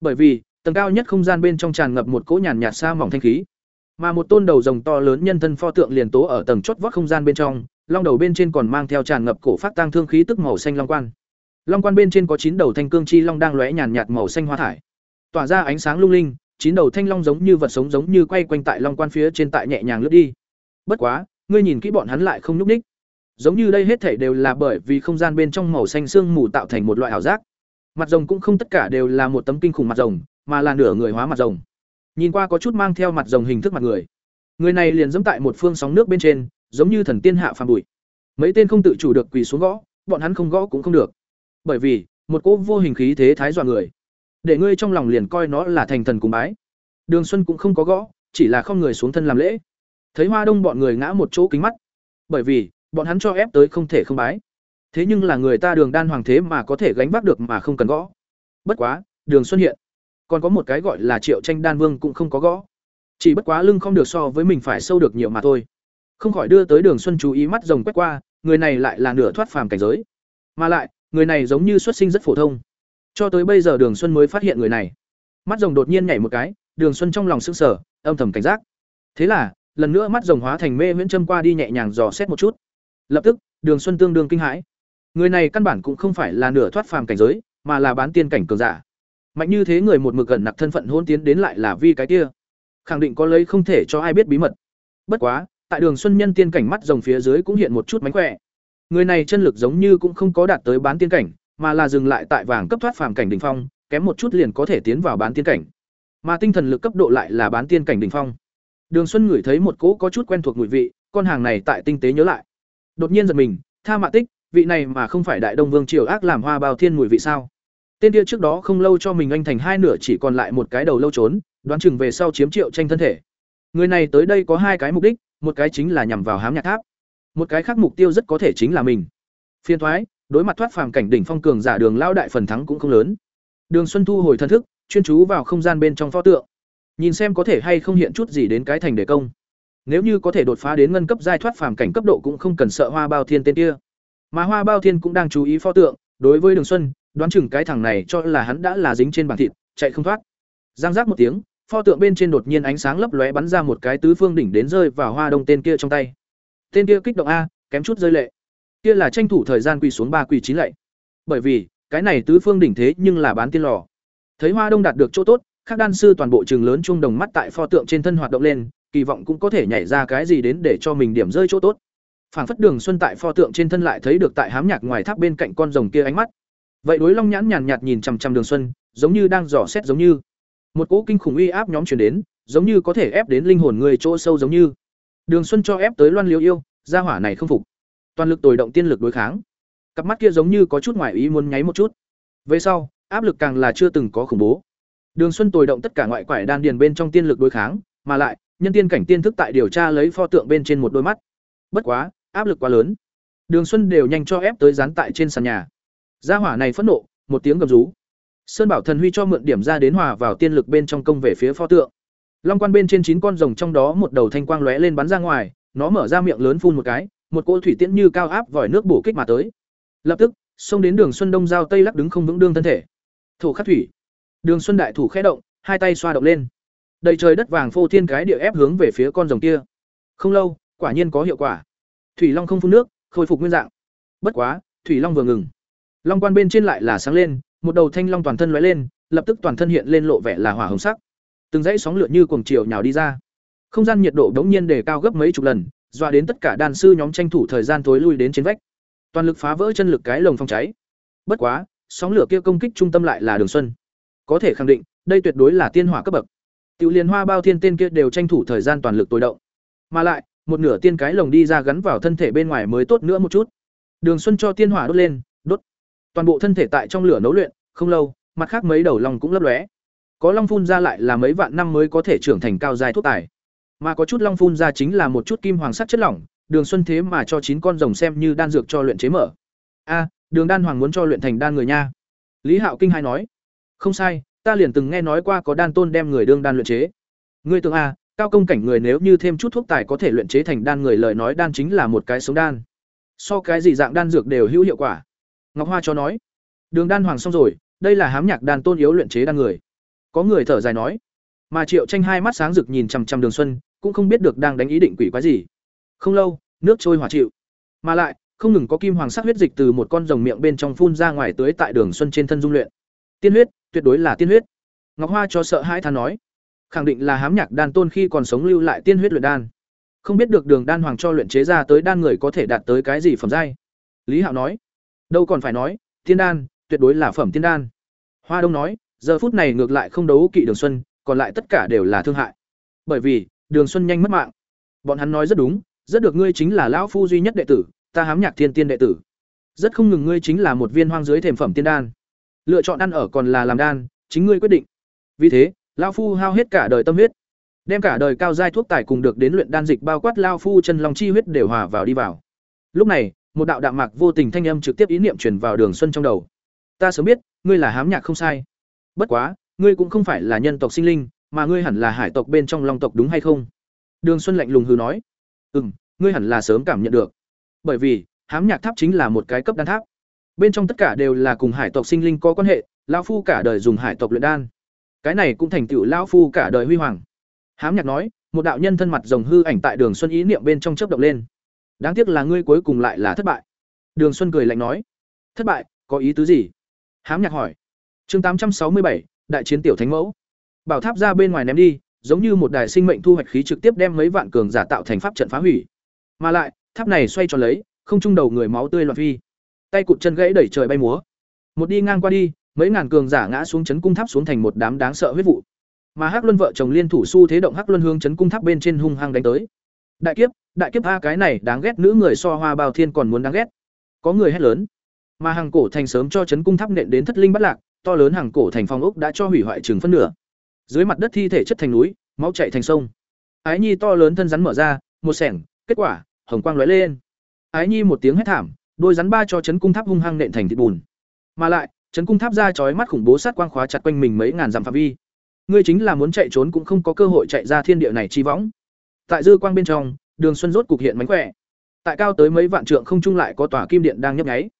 Bởi vì, tầng cao nhất không gian bên trong tràn ngập một cỗ nhàn nhạt xa mỏng thanh khí. Mà một tôn đầu rồng to lớn nhân thân pho tượng liền tố ở tầng chót vót không gian bên trong, long đầu bên trên còn mang theo tràn ngập cổ phát tăng thương khí tức màu xanh long quan. Long quan bên trên có chín đầu thanh cương chi long đang lóe nhàn nhạt màu xanh hoa thải, tỏa ra ánh sáng lung linh, chín đầu thanh long giống như vật sống giống như quay quanh tại long quan phía trên tại nhẹ nhàng lướt đi. Bất quá, ngươi nhìn kỹ bọn hắn lại không nhúc ních, Giống như đây hết thảy đều là bởi vì không gian bên trong màu xanh sương mù tạo thành một loại ảo giác. Mặt rồng cũng không tất cả đều là một tấm kinh khủng mặt rồng, mà là nửa người hóa mặt rồng. Nhìn qua có chút mang theo mặt rồng hình thức mặt người. Người này liền dẫm tại một phương sóng nước bên trên, giống như thần tiên hạ phàm bụi. Mấy tên không tự chủ được quỳ xuống gõ, bọn hắn không gõ cũng không được. Bởi vì, một cỗ vô hình khí thế thái dọa người để ngươi trong lòng liền coi nó là thành thần cùng bái. Đường xuân cũng không có gõ, chỉ là không người xuống thân làm lễ. Thấy hoa đông bọn người ngã một chỗ kính mắt. Bởi vì, bọn hắn cho ép tới không thể không bái. Thế nhưng là người ta đường đan hoàng thế mà có thể gánh vác được mà không cần gõ. Bất quá, đường xuân hiện. Còn có một cái gọi là triệu tranh đan vương cũng không có gõ. Chỉ bất quá lưng không được so với mình phải sâu được nhiều mà thôi. Không khỏi đưa tới đường xuân chú ý mắt rồng quét qua, người này lại là nửa thoát phàm cảnh giới. Mà lại, người này giống như xuất sinh rất phổ thông cho tới bây giờ Đường Xuân mới phát hiện người này. Mắt rồng đột nhiên nhảy một cái, Đường Xuân trong lòng sững sờ, âm thầm cảnh giác. Thế là, lần nữa mắt rồng hóa thành mê huyễn châm qua đi nhẹ nhàng dò xét một chút. Lập tức, Đường Xuân tương đương kinh hãi. Người này căn bản cũng không phải là nửa thoát phàm cảnh giới, mà là bán tiên cảnh cường giả. Mạnh như thế người một mực gần nặc thân phận hôn tiến đến lại là vì cái kia. Khẳng định có lấy không thể cho ai biết bí mật. Bất quá, tại Đường Xuân nhân tiên cảnh mắt rồng phía dưới cũng hiện một chút mánh khỏe. Người này chân lực giống như cũng không có đạt tới bán tiên cảnh, mà là dừng lại tại vàng cấp thoát phàm cảnh đỉnh phong, kém một chút liền có thể tiến vào bán tiên cảnh. Mà tinh thần lực cấp độ lại là bán tiên cảnh đỉnh phong. Đường Xuân ngửi thấy một cỗ có chút quen thuộc mùi vị, con hàng này tại tinh tế nhớ lại. Đột nhiên giật mình, tha mạ tích, vị này mà không phải đại đông vương triều ác làm hoa bao thiên mùi vị sao? Tên kia trước đó không lâu cho mình anh thành hai nửa chỉ còn lại một cái đầu lâu trốn, đoán chừng về sau chiếm triệu tranh thân thể. Người này tới đây có hai cái mục đích, một cái chính là nhằm vào hám nhạc tháp, một cái khác mục tiêu rất có thể chính là mình. Phiên thoái, đối mặt thoát phàm cảnh đỉnh phong cường giả đường lao đại phần thắng cũng không lớn. Đường xuân thu hồi thân thức, chuyên chú vào không gian bên trong pho tượng. Nhìn xem có thể hay không hiện chút gì đến cái thành đề công. Nếu như có thể đột phá đến ngân cấp giai thoát phàm cảnh cấp độ cũng không cần sợ hoa bao thiên tên kia. Mà hoa bao thiên cũng đang chú ý pho tượng, đối với đường xuân, đoán chừng cái thằng này cho là hắn đã là dính trên bàn thịt, chạy không thoát. Giang giác một tiếng, pho tượng bên trên đột nhiên ánh sáng lấp lóe bắn ra một cái tứ phương đỉnh đến rơi vào hoa đông tên kia trong tay. Tên kia kích động a, kém chút rơi lệ kia là tranh thủ thời gian quỳ xuống ba quỳ chín lạy. Bởi vì, cái này tứ phương đỉnh thế nhưng là bán tiên lò. Thấy hoa đông đạt được chỗ tốt các đan sư toàn bộ trường lớn chung đồng mắt tại pho tượng trên thân hoạt động lên, kỳ vọng cũng có thể nhảy ra cái gì đến để cho mình điểm rơi chỗ tốt. Phảng phất đường xuân tại pho tượng trên thân lại thấy được tại hám nhạc ngoài tháp bên cạnh con rồng kia ánh mắt. Vậy đối long nhãn nhàn nhạt nhìn chằm chằm đường xuân, giống như đang dò xét giống như. Một cỗ kinh khủng uy áp nhóm chuyển đến, giống như có thể ép đến linh hồn người chỗ sâu giống như. Đường xuân cho ép tới loan liêu yêu, gia hỏa này không phục toàn lực tồi động tiên lực đối kháng. Cặp mắt kia giống như có chút ngoại ý muốn nháy một chút. Về sau áp lực càng là chưa từng có khủng bố. Đường xuân tồi động tất cả ngoại quải đan điền bên trong tiên lực đối kháng mà lại nhân tiên cảnh tiên thức tại điều tra lấy pho tượng bên trên một đôi mắt. Bất quá áp lực quá lớn. Đường xuân đều nhanh cho ép tới dán tại trên sàn nhà. Gia hỏa này phẫn nộ một tiếng gầm rú. Sơn Bảo Thần Huy cho mượn điểm ra đến hòa vào tiên lực bên trong công về phía pho tượng. Long quan bên trên chín con rồng trong đó một đầu thanh quang lóe lên bắn ra ngoài, nó mở ra miệng lớn phun một cái, một cỗ thủy tiễn như cao áp vòi nước bổ kích mà tới. Lập tức, xông đến Đường Xuân Đông giao tây lắc đứng không vững đương thân thể. Thổ khắc thủy. Đường Xuân đại thủ khẽ động, hai tay xoa động lên. Đầy trời đất vàng phô thiên cái địa ép hướng về phía con rồng kia. Không lâu, quả nhiên có hiệu quả. Thủy Long không phun nước, khôi phục nguyên dạng. Bất quá, Thủy Long vừa ngừng. Long quan bên trên lại là sáng lên, một đầu thanh long toàn thân lóe lên, lập tức toàn thân hiện lên lộ vẻ là hỏa hồng sắc. Từng dãy sóng lượn như cuồng chiều nhào đi ra. Không gian nhiệt độ đống nhiên đề cao gấp mấy chục lần, dọa đến tất cả đàn sư nhóm tranh thủ thời gian thối lui đến trên vách. Toàn lực phá vỡ chân lực cái lồng phong cháy. Bất quá, sóng lửa kia công kích trung tâm lại là Đường Xuân. Có thể khẳng định, đây tuyệt đối là tiên hỏa cấp bậc. Tiểu Liên Hoa Bao Thiên tên kia đều tranh thủ thời gian toàn lực tối động. Mà lại, một nửa tiên cái lồng đi ra gắn vào thân thể bên ngoài mới tốt nữa một chút. Đường Xuân cho tiên hỏa đốt lên, đốt. Toàn bộ thân thể tại trong lửa nấu luyện, không lâu, mặt khác mấy đầu long cũng lấp lóe. Có long phun ra lại là mấy vạn năm mới có thể trưởng thành cao dài thuốc tài. Mà có chút long phun ra chính là một chút kim hoàng sắc chất lỏng, Đường Xuân thế mà cho chín con rồng xem như đan dược cho luyện chế mở. A, Đường Đan Hoàng muốn cho luyện thành đan người nha. Lý Hạo kinh hai nói. Không sai, ta liền từng nghe nói qua có đan tôn đem người đương đan luyện chế. Ngươi tưởng a, cao công cảnh người nếu như thêm chút thuốc tài có thể luyện chế thành đan người lời nói đan chính là một cái sống đan. So cái gì dạng đan dược đều hữu hiệu quả. Ngọc Hoa cho nói. Đường đan hoàng xong rồi, đây là hám nhạc đan tôn yếu luyện chế đan người. Có người thở dài nói. Mà Triệu Tranh hai mắt sáng rực nhìn chằm chằm Đường Xuân, cũng không biết được đang đánh ý định quỷ quái gì. Không lâu, nước trôi hỏa chịu. Mà lại, không ngừng có kim hoàng sắc huyết dịch từ một con rồng miệng bên trong phun ra ngoài tưới tại Đường Xuân trên thân dung luyện. Tiên huyết, tuyệt đối là tiên huyết. Ngọc Hoa cho sợ hãi than nói, khẳng định là hám nhạc đan tôn khi còn sống lưu lại tiên huyết luyện đan. Không biết được Đường Đan Hoàng cho luyện chế ra tới đan người có thể đạt tới cái gì phẩm giai. Lý Hạo nói, đâu còn phải nói, tiên đan, tuyệt đối là phẩm tiên đan. Hoa Đông nói, giờ phút này ngược lại không đấu kỵ Đường Xuân, còn lại tất cả đều là thương hại. Bởi vì, Đường Xuân nhanh mất mạng. Bọn hắn nói rất đúng, rất được ngươi chính là lão phu duy nhất đệ tử, ta hám nhạc thiên tiên đệ tử. Rất không ngừng ngươi chính là một viên hoang dưới thềm phẩm tiên đan. Lựa chọn ăn ở còn là làm đan, chính ngươi quyết định. Vì thế, lão phu hao hết cả đời tâm huyết, đem cả đời cao giai thuốc tài cùng được đến luyện đan dịch bao quát lão phu chân long chi huyết đều hòa vào đi vào. Lúc này, một đạo đạm mạc vô tình thanh âm trực tiếp ý niệm truyền vào Đường Xuân trong đầu. Ta sớm biết, ngươi là hám nhạc không sai. Bất quá, ngươi cũng không phải là nhân tộc sinh linh, mà ngươi hẳn là hải tộc bên trong long tộc đúng hay không? Đường Xuân lạnh lùng hừ nói. Ừm, ngươi hẳn là sớm cảm nhận được. Bởi vì, hám nhạc tháp chính là một cái cấp đan tháp. Bên trong tất cả đều là cùng hải tộc sinh linh có quan hệ, lão phu cả đời dùng hải tộc luyện đan. Cái này cũng thành tựu lão phu cả đời huy hoàng. Hám nhạc nói, một đạo nhân thân mặt rồng hư ảnh tại Đường Xuân ý niệm bên trong chớp động lên. Đáng tiếc là ngươi cuối cùng lại là thất bại. Đường Xuân cười lạnh nói, thất bại, có ý tứ gì? Hám nhạc hỏi. Chương tám trăm sáu mươi bảy, đại chiến tiểu thánh mẫu. Bảo tháp ra bên ngoài ném đi, giống như một đài sinh mệnh thu hoạch khí trực tiếp đem mấy vạn cường giả tạo thành pháp trận phá hủy. Mà lại, tháp này xoay tròn lấy, không trung đầu người máu tươi loạt phi. Tay cụt chân gãy đẩy trời bay múa. Một đi ngang qua đi, mấy ngàn cường giả ngã xuống chấn cung tháp xuống thành một đám đáng sợ huyết vụ. Mà Hắc Luân vợ chồng liên thủ su thế động Hắc Luân hướng chấn cung tháp bên trên hung hăng đánh tới. Đại kiếp, đại kiếp a cái này đáng ghét nữ người so hoa bao thiên còn muốn đáng ghét. Có người hét lớn. Mà hàng cổ thành sớm cho chấn cung tháp nện đến thất linh bất lạc, to lớn hàng cổ thành phong ốc đã cho hủy hoại chừng phân nửa. Dưới mặt đất thi thể chất thành núi, máu chảy thành sông. Ái Nhi to lớn thân rắn mở ra, một sẻng, kết quả, hồng quang lóe lên. Ái Nhi một tiếng hét thảm, đôi rắn ba cho chấn cung tháp hung hăng nện thành thịt bùn. Mà lại, chấn cung tháp ra chói mắt khủng bố sát quang khóa chặt quanh mình mấy ngàn dặm phạm vi. Ngươi chính là muốn chạy trốn cũng không có cơ hội chạy ra thiên địa này chi võng. Tại dư quang bên trong, Đường Xuân rốt cục hiện mánh khỏe. Tại cao tới mấy vạn trượng không trung lại có tòa kim điện đang nhấp nháy.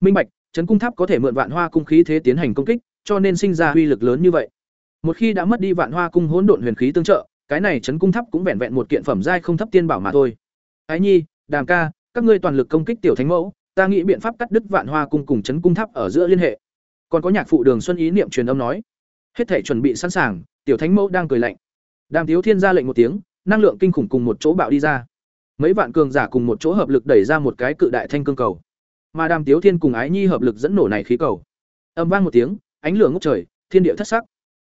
Minh Bạch, chấn cung tháp có thể mượn vạn hoa cung khí thế tiến hành công kích, cho nên sinh ra uy lực lớn như vậy. Một khi đã mất đi vạn hoa cung hỗn độn huyền khí tương trợ, cái này chấn cung tháp cũng vẹn vẹn một kiện phẩm giai không thấp tiên bảo mà thôi. Ái Nhi, Đàm ca, các ngươi toàn lực công kích tiểu thánh mẫu, ta nghĩ biện pháp cắt đứt vạn hoa cung cùng chấn cung tháp ở giữa liên hệ. Còn có nhạc phụ Đường Xuân ý niệm truyền âm nói, hết thể chuẩn bị sẵn sàng, tiểu thánh mẫu đang cười lạnh. Đàm Tiếu Thiên ra lệnh một tiếng, năng lượng kinh khủng cùng một chỗ bạo đi ra. Mấy vạn cường giả cùng một chỗ hợp lực đẩy ra một cái cự đại thanh cương cầu. Mà Đàm Tiếu Thiên cùng Ái Nhi hợp lực dẫn nổ này khí cầu. Âm vang một tiếng, ánh lửa ngút trời, thiên địa thất sắc.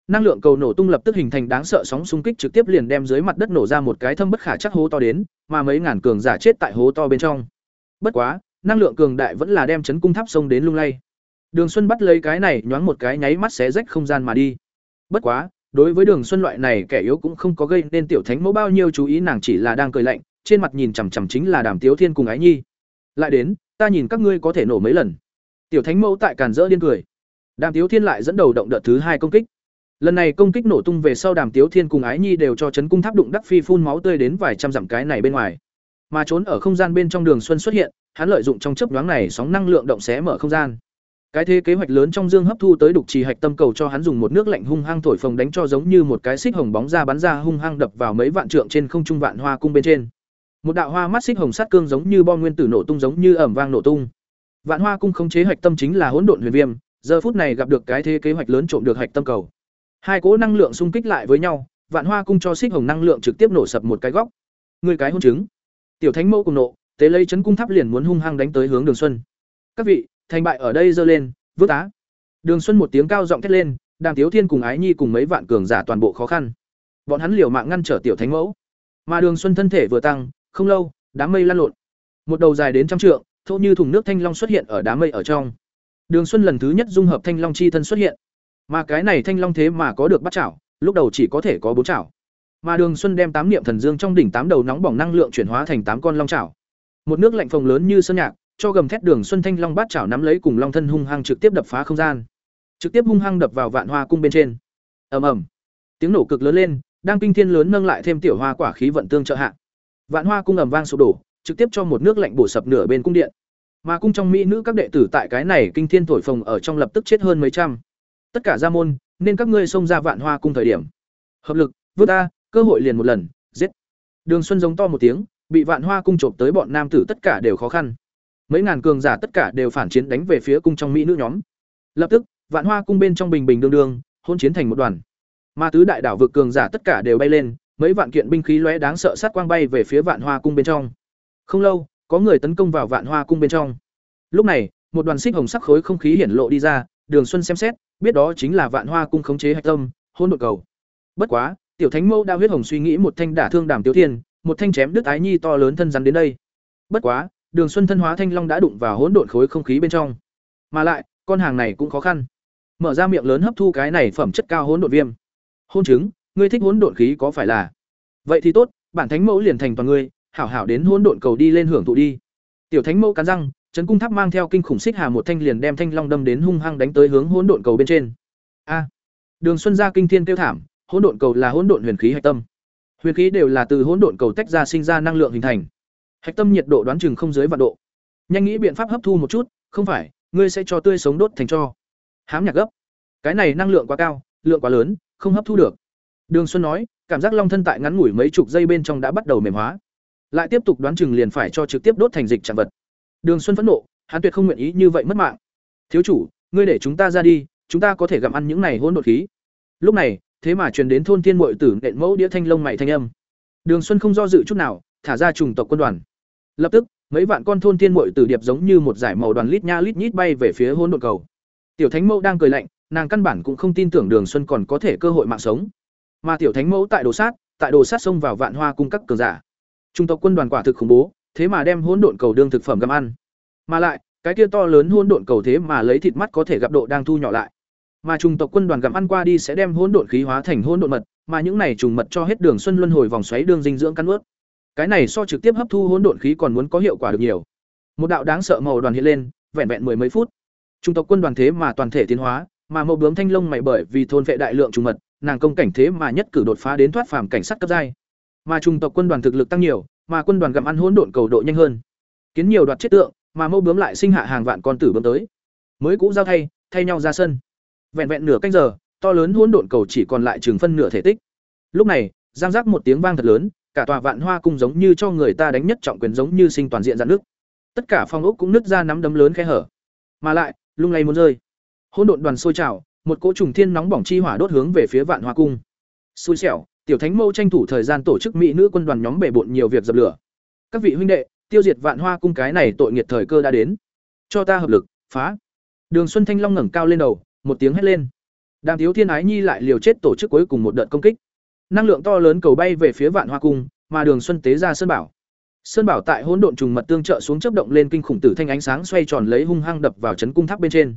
Năng lượng cầu nổ tung lập tức hình thành đáng sợ sóng xung kích trực tiếp liền đem dưới mặt đất nổ ra một cái thâm bất khả chắc hố to đến, mà mấy ngàn cường giả chết tại hố to bên trong. Bất quá, năng lượng cường đại vẫn là đem chấn cung tháp sông đến lung lay. Đường Xuân bắt lấy cái này, nhoáng một cái nháy mắt xé rách không gian mà đi. Bất quá, đối với Đường Xuân loại này kẻ yếu cũng không có gây nên tiểu thánh mẫu bao nhiêu chú ý nàng chỉ là đang cười lạnh, trên mặt nhìn chằm chằm chính là Đàm Tiếu Thiên cùng Ái Nhi. Lại đến, ta nhìn các ngươi có thể nổ mấy lần. Tiểu thánh mẫu tại càn rỡ điên cười. Đàm Tiếu Thiên lại dẫn đầu động đợt thứ hai công kích. Lần này công kích nổ tung về sau Đàm Tiếu Thiên cùng Ái Nhi đều cho chấn cung tháp đụng đắc phi phun máu tươi đến vài trăm dặm cái này bên ngoài. Mà trốn ở không gian bên trong Đường Xuân xuất hiện, hắn lợi dụng trong chớp nhoáng này sóng năng lượng động xé mở không gian. Cái thế kế hoạch lớn trong dương hấp thu tới đục trì hạch tâm cầu cho hắn dùng một nước lạnh hung hăng thổi phồng đánh cho giống như một cái xích hồng bóng ra bắn ra hung hăng đập vào mấy vạn trượng trên không trung vạn hoa cung bên trên. Một đạo hoa mắt xích hồng sát cương giống như bom nguyên tử nổ tung giống như ầm vang nổ tung. Vạn Hoa cung khống chế hạch tâm chính là hỗn độn huyền viêm, giờ phút này gặp được cái thế kế hoạch lớn trộm được hạch tâm cầu. Hai cỗ năng lượng xung kích lại với nhau, Vạn Hoa cung cho xích hồng năng lượng trực tiếp nổ sập một cái góc. Người cái hôn chứng. Tiểu Thánh Mẫu cùng nộ, tế lấy chấn cung tháp liền muốn hung hăng đánh tới hướng Đường Xuân. Các vị, thành bại ở đây giơ lên, vứt á. Đường Xuân một tiếng cao giọng thét lên, Đàm Tiếu Thiên cùng Ái Nhi cùng mấy vạn cường giả toàn bộ khó khăn. Bọn hắn liều mạng ngăn trở Tiểu Thánh Mẫu. Mà Đường Xuân thân thể vừa tăng, không lâu, đám mây lan lộn. Một đầu dài đến trăm trượng, thô như thùng nước thanh long xuất hiện ở đám mây ở trong. Đường Xuân lần thứ nhất dung hợp thanh long chi thân xuất hiện. Mà cái này thanh long thế mà có được bắt chảo, lúc đầu chỉ có thể có bốn chảo. Mà Đường Xuân đem tám niệm thần dương trong đỉnh tám đầu nóng bỏng năng lượng chuyển hóa thành tám con long chảo. Một nước lạnh phồng lớn như sơn nhạc, cho gầm thét Đường Xuân thanh long bát chảo nắm lấy cùng long thân hung hăng trực tiếp đập phá không gian. Trực tiếp hung hăng đập vào Vạn Hoa cung bên trên. Ầm ầm. Tiếng nổ cực lớn lên, đang kinh thiên lớn nâng lại thêm tiểu hoa quả khí vận tương trợ hạ. Vạn Hoa cung ầm vang sụp đổ, trực tiếp cho một nước lạnh bổ sập nửa bên cung điện. Mà cung trong mỹ nữ các đệ tử tại cái này kinh thiên thổi phồng ở trong lập tức chết hơn mấy trăm. Tất cả gia môn, nên các ngươi xông ra Vạn Hoa cung thời điểm. Hợp lực, vượt ta, cơ hội liền một lần, giết. Đường Xuân giống to một tiếng, bị Vạn Hoa cung chộp tới bọn nam tử tất cả đều khó khăn. Mấy ngàn cường giả tất cả đều phản chiến đánh về phía cung trong mỹ nữ nhóm. Lập tức, Vạn Hoa cung bên trong bình bình đương đương, hôn chiến thành một đoàn. Ma tứ đại đảo vực cường giả tất cả đều bay lên, mấy vạn kiện binh khí lóe đáng sợ sát quang bay về phía Vạn Hoa cung bên trong. Không lâu, có người tấn công vào Vạn Hoa cung bên trong. Lúc này, một đoàn xích hồng sắc khối không khí hiển lộ đi ra, Đường Xuân xem xét, biết đó chính là Vạn Hoa cung khống chế hạch tâm, hôn đột cầu. Bất quá, tiểu thánh mẫu đã huyết hồng suy nghĩ một thanh đả thương Đàm Tiếu Thiên, một thanh chém đứt ái nhi to lớn thân rắn đến đây. Bất quá, Đường Xuân thân hóa thanh long đã đụng vào hỗn độn khối không khí bên trong. Mà lại, con hàng này cũng khó khăn. Mở ra miệng lớn hấp thu cái này phẩm chất cao hỗn độn viêm. Hôn chứng, ngươi thích hỗn độn khí có phải là? Vậy thì tốt, bản thánh mẫu liền thành toàn ngươi, hảo hảo đến hỗn độn cầu đi lên hưởng thụ đi. Tiểu thánh mẫu cắn răng, trấn cung tháp mang theo kinh khủng xích hà một thanh liền đem thanh long đâm đến hung hăng đánh tới hướng hỗn độn cầu bên trên. A. Đường Xuân ra kinh thiên tiêu thảm, hỗn độn cầu là hỗn độn huyền khí hạch tâm. Huyền khí đều là từ hỗn độn cầu tách ra sinh ra năng lượng hình thành. Hạch tâm nhiệt độ đoán chừng không dưới vạn độ. Nhanh nghĩ biện pháp hấp thu một chút, không phải, ngươi sẽ cho tươi sống đốt thành cho. Hám nhạc gấp. Cái này năng lượng quá cao, lượng quá lớn, không hấp thu được. Đường Xuân nói, cảm giác long thân tại ngắn ngủi mấy chục giây bên trong đã bắt đầu mềm hóa. Lại tiếp tục đoán chừng liền phải cho trực tiếp đốt thành dịch trạng vật. Đường Xuân phẫn nộ, hắn tuyệt không nguyện ý như vậy mất mạng. "Thiếu chủ, ngươi để chúng ta ra đi, chúng ta có thể gặm ăn những này hỗn độn khí." Lúc này, thế mà truyền đến thôn tiên muội tử nện mẫu đĩa thanh lông mày thanh âm. Đường Xuân không do dự chút nào, thả ra trùng tộc quân đoàn. Lập tức, mấy vạn con thôn tiên muội tử điệp giống như một giải màu đoàn lít nha lít nhít bay về phía hỗn độn cầu. Tiểu Thánh Mẫu đang cười lạnh, nàng căn bản cũng không tin tưởng Đường Xuân còn có thể cơ hội mạng sống. Mà Tiểu Thánh Mẫu tại đồ sát, tại đồ sát xông vào vạn hoa cung các cường giả. Trung tộc quân đoàn quả thực khủng bố, thế mà đem hỗn độn cầu đương thực phẩm găm ăn. Mà lại, cái kia to lớn hỗn độn cầu thế mà lấy thịt mắt có thể gặp độ đang thu nhỏ lại. Mà trùng tộc quân đoàn gặm ăn qua đi sẽ đem hỗn độn khí hóa thành hỗn độn mật, mà những này trùng mật cho hết đường xuân luân hồi vòng xoáy đường dinh dưỡng cắn nuốt. Cái này so trực tiếp hấp thu hỗn độn khí còn muốn có hiệu quả được nhiều. Một đạo đáng sợ màu đoàn hiện lên, vẹn vẹn mười mấy phút. Trung tộc quân đoàn thế mà toàn thể tiến hóa, mà mộ bướm thanh long mày bởi vì thôn vệ đại lượng trùng mật, nàng công cảnh thế mà nhất cử đột phá đến thoát phàm cảnh sát cấp giai. Mà trung tộc quân đoàn thực lực tăng nhiều, mà quân đoàn gặm ăn hỗn độn cầu độ nhanh hơn. Kiến nhiều đoạt chết tượng, mà mâu bướm lại sinh hạ hàng vạn con tử bướm tới. Mới cũ giao thay, thay nhau ra sân. Vẹn vẹn nửa canh giờ, to lớn hỗn độn cầu chỉ còn lại chừng phân nửa thể tích. Lúc này, giang giác một tiếng vang thật lớn, cả tòa vạn hoa cung giống như cho người ta đánh nhất trọng quyền giống như sinh toàn diện dạn nước. Tất cả phong ốc cũng nứt ra nắm đấm lớn khe hở. Mà lại, lung lay muốn rơi. Hỗn độn đoàn sôi trào, một cỗ trùng thiên nóng bỏng chi hỏa đốt hướng về phía vạn hoa cung. Xui xẻo, tiểu thánh mâu tranh thủ thời gian tổ chức mỹ nữ quân đoàn nhóm bể bộn nhiều việc dập lửa. Các vị huynh đệ, tiêu diệt vạn hoa cung cái này tội nghiệt thời cơ đã đến. Cho ta hợp lực, phá. Đường Xuân Thanh Long ngẩng cao lên đầu, một tiếng hét lên. Đàm Tiếu Thiên Ái Nhi lại liều chết tổ chức cuối cùng một đợt công kích. Năng lượng to lớn cầu bay về phía Vạn Hoa cung, mà Đường Xuân tế ra sơn bảo. Sơn bảo tại hỗn độn trùng mật tương trợ xuống chớp động lên kinh khủng tử thanh ánh sáng xoay tròn lấy hung hăng đập vào chấn cung tháp bên trên.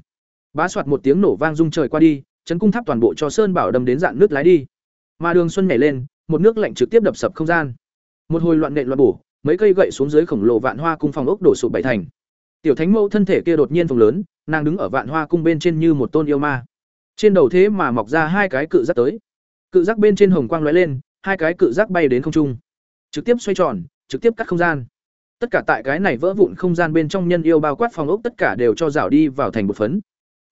Bá soạt một tiếng nổ vang rung trời qua đi, chấn cung tháp toàn bộ cho sơn bảo đâm đến dạng nước lái đi. Mà Đường Xuân nhảy lên, một nước lạnh trực tiếp đập sập không gian. Một hồi loạn nện loạn bổ, mấy cây gậy xuống dưới khổng lồ vạn hoa cung phòng ốc đổ sụp bảy thành. tiểu thánh mẫu thân thể kia đột nhiên phồng lớn nàng đứng ở vạn hoa cung bên trên như một tôn yêu ma. Trên đầu thế mà mọc ra hai cái cự giác tới. Cự giác bên trên hồng quang lóe lên hai cái cự giác bay đến không trung. Trực tiếp xoay tròn trực tiếp cắt không gian. Tất cả tại cái này vỡ vụn không gian bên trong nhân yêu bao quát phòng ốc tất cả đều cho rảo đi vào thành một phấn.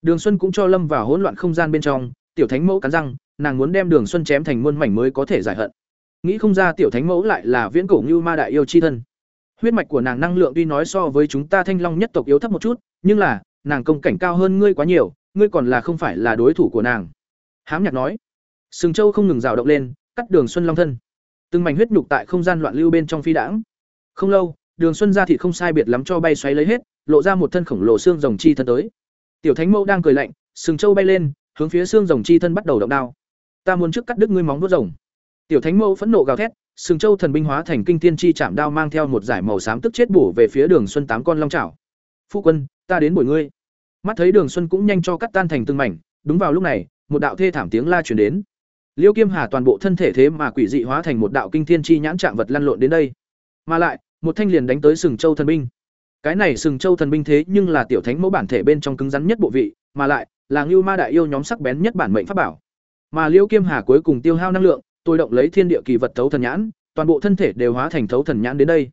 Đường xuân cũng cho lâm vào hỗn loạn không gian bên trong tiểu thánh mẫu cắn răng nàng muốn đem đường xuân chém thành muôn mảnh mới có thể giải hận. Nghĩ không ra tiểu thánh mẫu lại là viễn cổ như ma đại yêu chi thân. Huyết mạch của nàng năng lượng tuy nói so với chúng ta thanh long nhất tộc yếu thấp một chút, nhưng là, nàng công cảnh cao hơn ngươi quá nhiều, ngươi còn là không phải là đối thủ của nàng. Hám nhạc nói. Sừng châu không ngừng rào động lên, cắt đường xuân long thân. Từng mảnh huyết nhục tại không gian loạn lưu bên trong phi đãng. Không lâu, đường xuân ra thịt không sai biệt lắm cho bay xoáy lấy hết, lộ ra một thân khổng lồ xương rồng chi thân tới. Tiểu thánh mẫu đang cười lạnh, sừng châu bay lên, hướng phía xương rồng chi thân bắt đầu động đao ta muốn trước cắt đứt ngươi móng vuốt rồng. Tiểu thánh mẫu phẫn nộ gào thét, sừng châu thần binh hóa thành kinh thiên chi chạm đao mang theo một giải màu xám tức chết bổ về phía đường xuân tám con long chảo. Phu quân, ta đến bồi ngươi. Mắt thấy đường xuân cũng nhanh cho cắt tan thành từng mảnh, đúng vào lúc này, một đạo thê thảm tiếng la chuyển đến. Liêu kiêm hà toàn bộ thân thể thế mà quỷ dị hóa thành một đạo kinh thiên chi nhãn trạng vật lăn lộn đến đây. Mà lại, một thanh liền đánh tới sừng châu thần binh. Cái này sừng châu thần binh thế nhưng là tiểu thánh mẫu bản thể bên trong cứng rắn nhất bộ vị, mà lại là ngưu ma đại yêu nhóm sắc bén nhất bản mệnh pháp bảo mà liêu kiêm hà cuối cùng tiêu hao năng lượng, tôi động lấy thiên địa kỳ vật thấu thần nhãn, toàn bộ thân thể đều hóa thành thấu thần nhãn đến đây.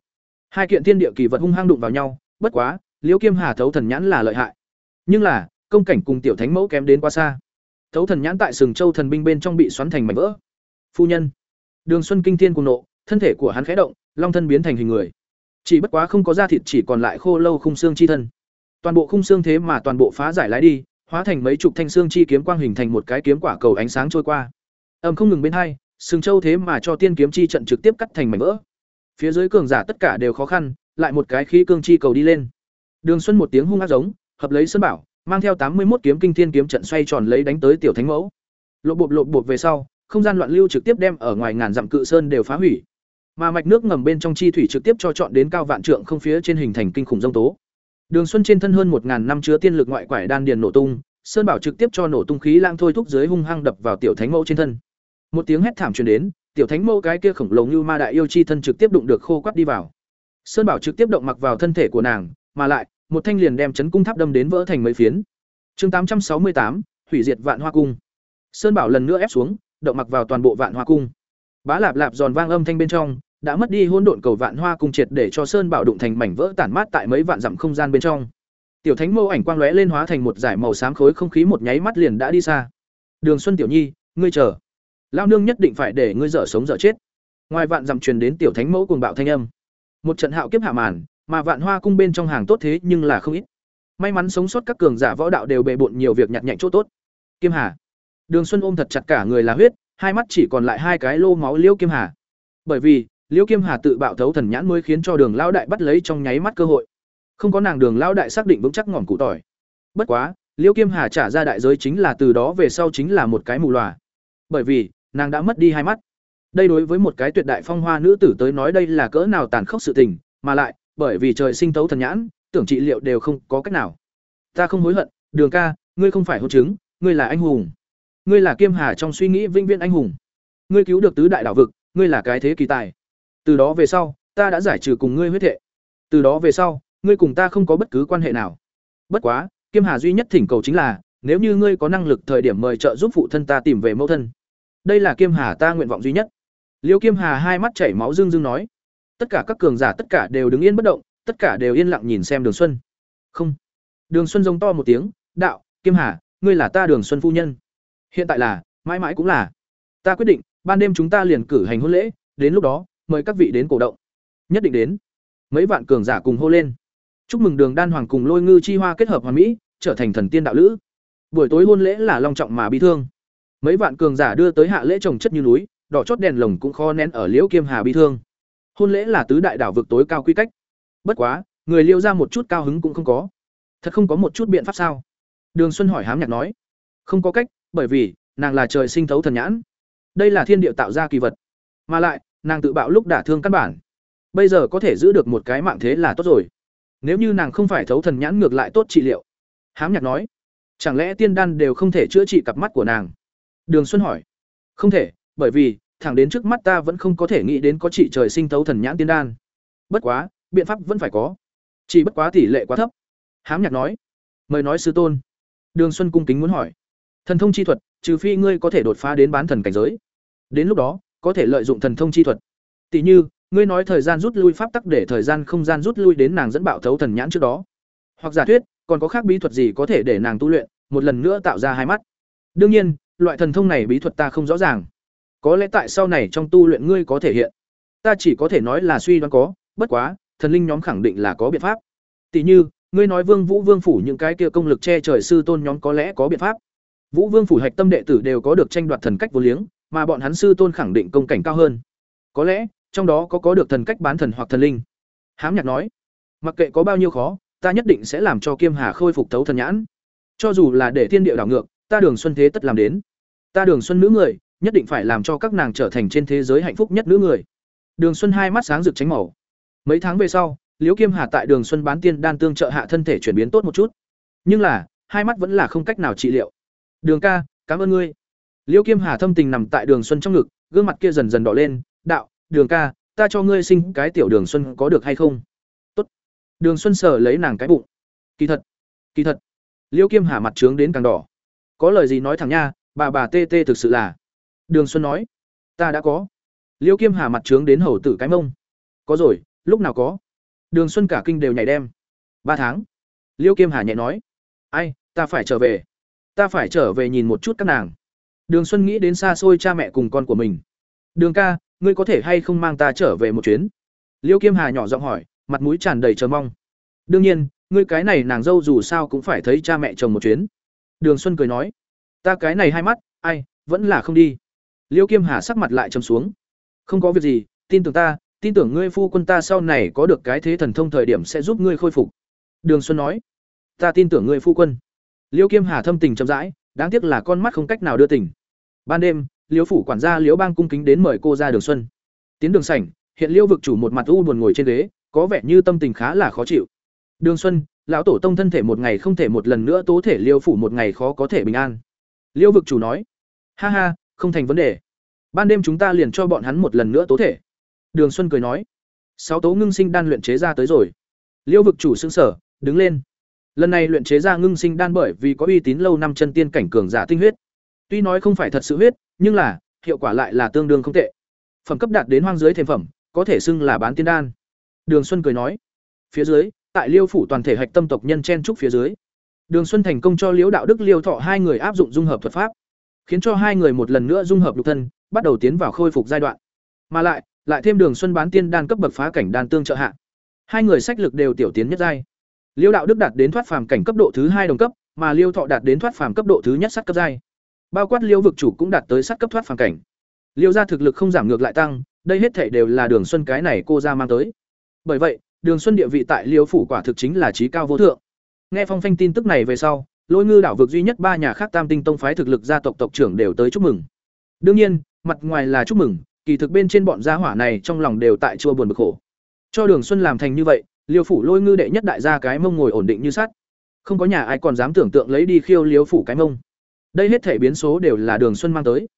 Hai kiện thiên địa kỳ vật hung hăng đụng vào nhau, bất quá liêu kiêm hà thấu thần nhãn là lợi hại. Nhưng là, công cảnh cùng tiểu thánh mẫu kém đến quá xa. Thấu thần nhãn tại sừng châu thần binh bên trong bị xoắn thành mảnh vỡ. Phu nhân, đường xuân kinh thiên cùng nộ, thân thể của hắn khẽ động, long thân biến thành hình người. Chỉ bất quá không có da thịt, chỉ còn lại khô lâu khung xương chi thân. Toàn bộ khung xương thế mà toàn bộ phá giải lái đi hóa thành mấy chục thanh xương chi kiếm quang hình thành một cái kiếm quả cầu ánh sáng trôi qua. Ầm không ngừng bên hai sừng châu thế mà cho tiên kiếm chi trận trực tiếp cắt thành mảnh vỡ. Phía dưới cường giả tất cả đều khó khăn, lại một cái khí cương chi cầu đi lên. Đường xuân một tiếng hung ác giống, hợp lấy sơn bảo, mang theo tám mươi một kiếm kinh thiên kiếm trận xoay tròn lấy đánh tới tiểu thánh mẫu. Lộ bộp lộ bộp về sau, không gian loạn lưu trực tiếp đem ở ngoài ngàn dặm cự sơn đều phá hủy. Mà mạch nước ngầm bên trong chi thủy trực tiếp cho chọn đến cao vạn trượng không phía trên hình thành kinh khủng dông tố đường xuân trên thân hơn một ngàn năm chứa tiên lực ngoại quải đan điền nổ tung, sơn bảo trực tiếp cho nổ tung khí lang thôi thúc dưới hung hăng đập vào tiểu thánh mẫu trên thân. Một tiếng hét thảm truyền đến, tiểu thánh mẫu cái kia khổng lồ như ma đại yêu chi thân trực tiếp đụng được khô quắt đi vào. Sơn bảo trực tiếp động mặc vào thân thể của nàng, mà lại, một thanh liền đem chấn cung tháp đâm đến vỡ thành mấy phiến. Chương tám trăm sáu mươi tám, hủy diệt vạn hoa cung. Sơn bảo lần nữa ép xuống, động mặc vào toàn bộ vạn hoa cung. Bá lạp lạp giòn vang âm thanh bên trong đã mất đi hỗn độn cầu vạn hoa cung triệt để cho sơn bảo đụng thành mảnh vỡ tản mát tại mấy vạn dặm không gian bên trong. Tiểu thánh mâu ảnh quang lóe lên hóa thành một giải màu xám khối không khí một nháy mắt liền đã đi xa. Đường xuân tiểu nhi, ngươi chờ. Lão nương nhất định phải để ngươi dở sống dở chết. Ngoài vạn dặm truyền đến tiểu thánh mẫu cuồng bạo thanh âm. Một trận hạo kiếp hạ màn, mà vạn hoa cung bên trong hàng tốt thế nhưng là không ít. May mắn sống sót các cường giả võ đạo đều bề bộn nhiều việc nhặt nhạnh chỗ tốt. Kim hà. Đường xuân ôm thật chặt cả người là huyết, hai mắt chỉ còn lại hai cái lô máu liễu kim hà. Bởi vì liễu kim hà tự bạo thấu thần nhãn mới khiến cho đường lão đại bắt lấy trong nháy mắt cơ hội. Không có nàng đường lão đại xác định vững chắc ngọn cụ tỏi. Bất quá, liễu kim hà trả ra đại giới chính là từ đó về sau chính là một cái mù lòa bởi vì, nàng đã mất đi hai mắt. Đây đối với một cái tuyệt đại phong hoa nữ tử tới nói đây là cỡ nào tàn khốc sự tình, mà lại, bởi vì trời sinh tấu thần nhãn, tưởng trị liệu đều không có cách nào. Ta không hối hận, đường ca, ngươi không phải hôn chứng, ngươi là anh hùng. Ngươi là kiêm hà trong suy nghĩ vinh viên anh hùng. Ngươi cứu được tứ đại đảo vực, ngươi là cái thế kỳ tài từ đó về sau, ta đã giải trừ cùng ngươi huyết hệ. từ đó về sau, ngươi cùng ta không có bất cứ quan hệ nào. Bất quá, kiêm hà duy nhất thỉnh cầu chính là, nếu như ngươi có năng lực thời điểm mời trợ giúp phụ thân ta tìm về mẫu thân. Đây là kiêm hà ta nguyện vọng duy nhất. Liêu kiêm hà hai mắt chảy máu dương dương nói. Tất cả các cường giả tất cả đều đứng yên bất động, tất cả đều yên lặng nhìn xem đường xuân. Không. Đường xuân giống to một tiếng, đạo, kiêm hà, ngươi là ta đường xuân phu nhân. Hiện tại là, mãi mãi cũng là. Ta quyết định, ban đêm chúng ta liền cử hành hôn lễ, đến lúc đó mời các vị đến cổ động. Nhất định đến. Mấy vạn cường giả cùng hô lên. Chúc mừng đường đan hoàng cùng lôi ngư chi hoa kết hợp hoàn mỹ, trở thành thần tiên đạo lữ. Buổi tối hôn lễ là long trọng mà bi thương. Mấy vạn cường giả đưa tới hạ lễ trồng chất như núi, đỏ chót đèn lồng cũng khó nén ở liễu kiêm hà bi thương. Hôn lễ là tứ đại đảo vực tối cao quy cách. Bất quá, người liêu ra một chút cao hứng cũng không có. Thật không có một chút biện pháp sao? Đường xuân hỏi hám nhạc nói. Không có cách, bởi vì, nàng là trời sinh thấu thần nhãn. Đây là thiên địa tạo ra kỳ vật. Mà lại nàng tự bạo lúc đả thương căn bản bây giờ có thể giữ được một cái mạng thế là tốt rồi nếu như nàng không phải thấu thần nhãn ngược lại tốt trị liệu hám nhạc nói chẳng lẽ tiên đan đều không thể chữa trị cặp mắt của nàng đường xuân hỏi không thể bởi vì thẳng đến trước mắt ta vẫn không có thể nghĩ đến có trị trời sinh thấu thần nhãn tiên đan bất quá biện pháp vẫn phải có chỉ bất quá tỷ lệ quá thấp Hám Nhạc nói. "Mời nói sư tôn." Đường Xuân cung kính muốn hỏi. "Thần thông chi thuật, trừ phi ngươi có thể đột phá đến bán thần cảnh giới. Đến lúc đó, có thể lợi dụng thần thông chi thuật. Tỷ như, ngươi nói thời gian rút lui pháp tắc để thời gian không gian rút lui đến nàng dẫn bạo thấu thần nhãn trước đó. Hoặc giả thuyết, còn có khác bí thuật gì có thể để nàng tu luyện, một lần nữa tạo ra hai mắt. Đương nhiên, loại thần thông này bí thuật ta không rõ ràng. Có lẽ tại sau này trong tu luyện ngươi có thể hiện. Ta chỉ có thể nói là suy đoán có, bất quá, thần linh nhóm khẳng định là có biện pháp. Tỷ như, ngươi nói Vương Vũ Vương phủ những cái kia công lực che trời sư tôn nhóm có lẽ có biện pháp. Vũ Vương phủ hạch tâm đệ tử đều có được tranh đoạt thần cách vô liếng, mà bọn hắn sư tôn khẳng định công cảnh cao hơn. Có lẽ, trong đó có có được thần cách bán thần hoặc thần linh. Hám Nhạc nói, mặc kệ có bao nhiêu khó, ta nhất định sẽ làm cho Kiêm Hà khôi phục thấu thần nhãn. Cho dù là để thiên địa đảo ngược, ta Đường Xuân thế tất làm đến. Ta Đường Xuân nữ người, nhất định phải làm cho các nàng trở thành trên thế giới hạnh phúc nhất nữ người. Đường Xuân hai mắt sáng rực tránh màu. Mấy tháng về sau, Liễu Kiêm Hà tại Đường Xuân bán tiên đan tương trợ hạ thân thể chuyển biến tốt một chút. Nhưng là, hai mắt vẫn là không cách nào trị liệu. Đường ca, cảm ơn ngươi. Liễu Kiêm Hà thâm tình nằm tại Đường Xuân trong ngực, gương mặt kia dần dần đỏ lên, "Đạo, Đường ca, ta cho ngươi sinh cái tiểu Đường Xuân có được hay không?" "Tốt." Đường Xuân sờ lấy nàng cái bụng. "Kỳ thật, kỳ thật." Liễu Kiêm Hà mặt trướng đến càng đỏ. "Có lời gì nói thẳng nha, bà bà tê tê thực sự là." Đường Xuân nói, "Ta đã có." Liễu Kiêm Hà mặt trướng đến hầu tử cái mông. "Có rồi, lúc nào có?" Đường Xuân cả kinh đều nhảy đem. ba tháng." Liễu Kiêm Hà nhẹ nói, "Ai, ta phải trở về. Ta phải trở về nhìn một chút các nàng." Đường Xuân nghĩ đến xa xôi cha mẹ cùng con của mình. "Đường ca, ngươi có thể hay không mang ta trở về một chuyến?" Liễu Kiêm Hà nhỏ giọng hỏi, mặt mũi tràn đầy chờ mong. "Đương nhiên, ngươi cái này nàng dâu dù sao cũng phải thấy cha mẹ chồng một chuyến." Đường Xuân cười nói, "Ta cái này hai mắt, ai, vẫn là không đi." Liễu Kiêm Hà sắc mặt lại trầm xuống. "Không có việc gì, tin tưởng ta, tin tưởng ngươi phu quân ta sau này có được cái thế thần thông thời điểm sẽ giúp ngươi khôi phục." Đường Xuân nói. "Ta tin tưởng ngươi phu quân." Liễu Kiêm Hà thâm tình chậm rãi, đáng tiếc là con mắt không cách nào đưa tình. Ban đêm, Liễu phủ quản gia Liễu Bang cung kính đến mời cô ra Đường Xuân. Tiến đường sảnh, hiện Liễu vực chủ một mặt u buồn ngồi trên ghế, có vẻ như tâm tình khá là khó chịu. Đường Xuân, lão tổ tông thân thể một ngày không thể một lần nữa tố thể Liễu phủ một ngày khó có thể bình an. Liễu vực chủ nói: "Ha ha, không thành vấn đề. Ban đêm chúng ta liền cho bọn hắn một lần nữa tố thể." Đường Xuân cười nói: "Sáu tố ngưng sinh đan luyện chế ra tới rồi." Liễu vực chủ xưng sở, đứng lên. Lần này luyện chế ra ngưng sinh đan bởi vì có uy tín lâu năm chân tiên cảnh cường giả tinh huyết. Tuy nói không phải thật sự huyết, nhưng là hiệu quả lại là tương đương không tệ. Phẩm cấp đạt đến hoang dưới thêm phẩm, có thể xưng là bán tiên đan. Đường Xuân cười nói, phía dưới, tại Liêu phủ toàn thể hạch tâm tộc nhân chen trúc phía dưới. Đường Xuân thành công cho Liễu Đạo Đức Liêu Thọ hai người áp dụng dung hợp thuật pháp, khiến cho hai người một lần nữa dung hợp lục thân, bắt đầu tiến vào khôi phục giai đoạn. Mà lại, lại thêm Đường Xuân bán tiên đan cấp bậc phá cảnh đan tương trợ hạ. Hai người sách lực đều tiểu tiến nhất giai. Liêu đạo đức đạt đến thoát phàm cảnh cấp độ thứ hai đồng cấp, mà Liêu thọ đạt đến thoát phàm cấp độ thứ nhất sát cấp giai. Bao quát Liêu vực chủ cũng đạt tới sắt cấp thoát phàm cảnh. Liêu gia thực lực không giảm ngược lại tăng, đây hết thảy đều là Đường Xuân cái này cô ra mang tới. Bởi vậy, Đường Xuân địa vị tại Liêu phủ quả thực chính là trí cao vô thượng. Nghe phong phanh tin tức này về sau, Lôi Ngư đảo vực duy nhất ba nhà khác Tam Tinh tông phái thực lực gia tộc tộc trưởng đều tới chúc mừng. Đương nhiên, mặt ngoài là chúc mừng, kỳ thực bên trên bọn gia hỏa này trong lòng đều tại chua buồn bực khổ. Cho Đường Xuân làm thành như vậy, liêu phủ lôi ngư đệ nhất đại gia cái mông ngồi ổn định như sắt không có nhà ai còn dám tưởng tượng lấy đi khiêu liêu phủ cái mông đây hết thể biến số đều là đường xuân mang tới.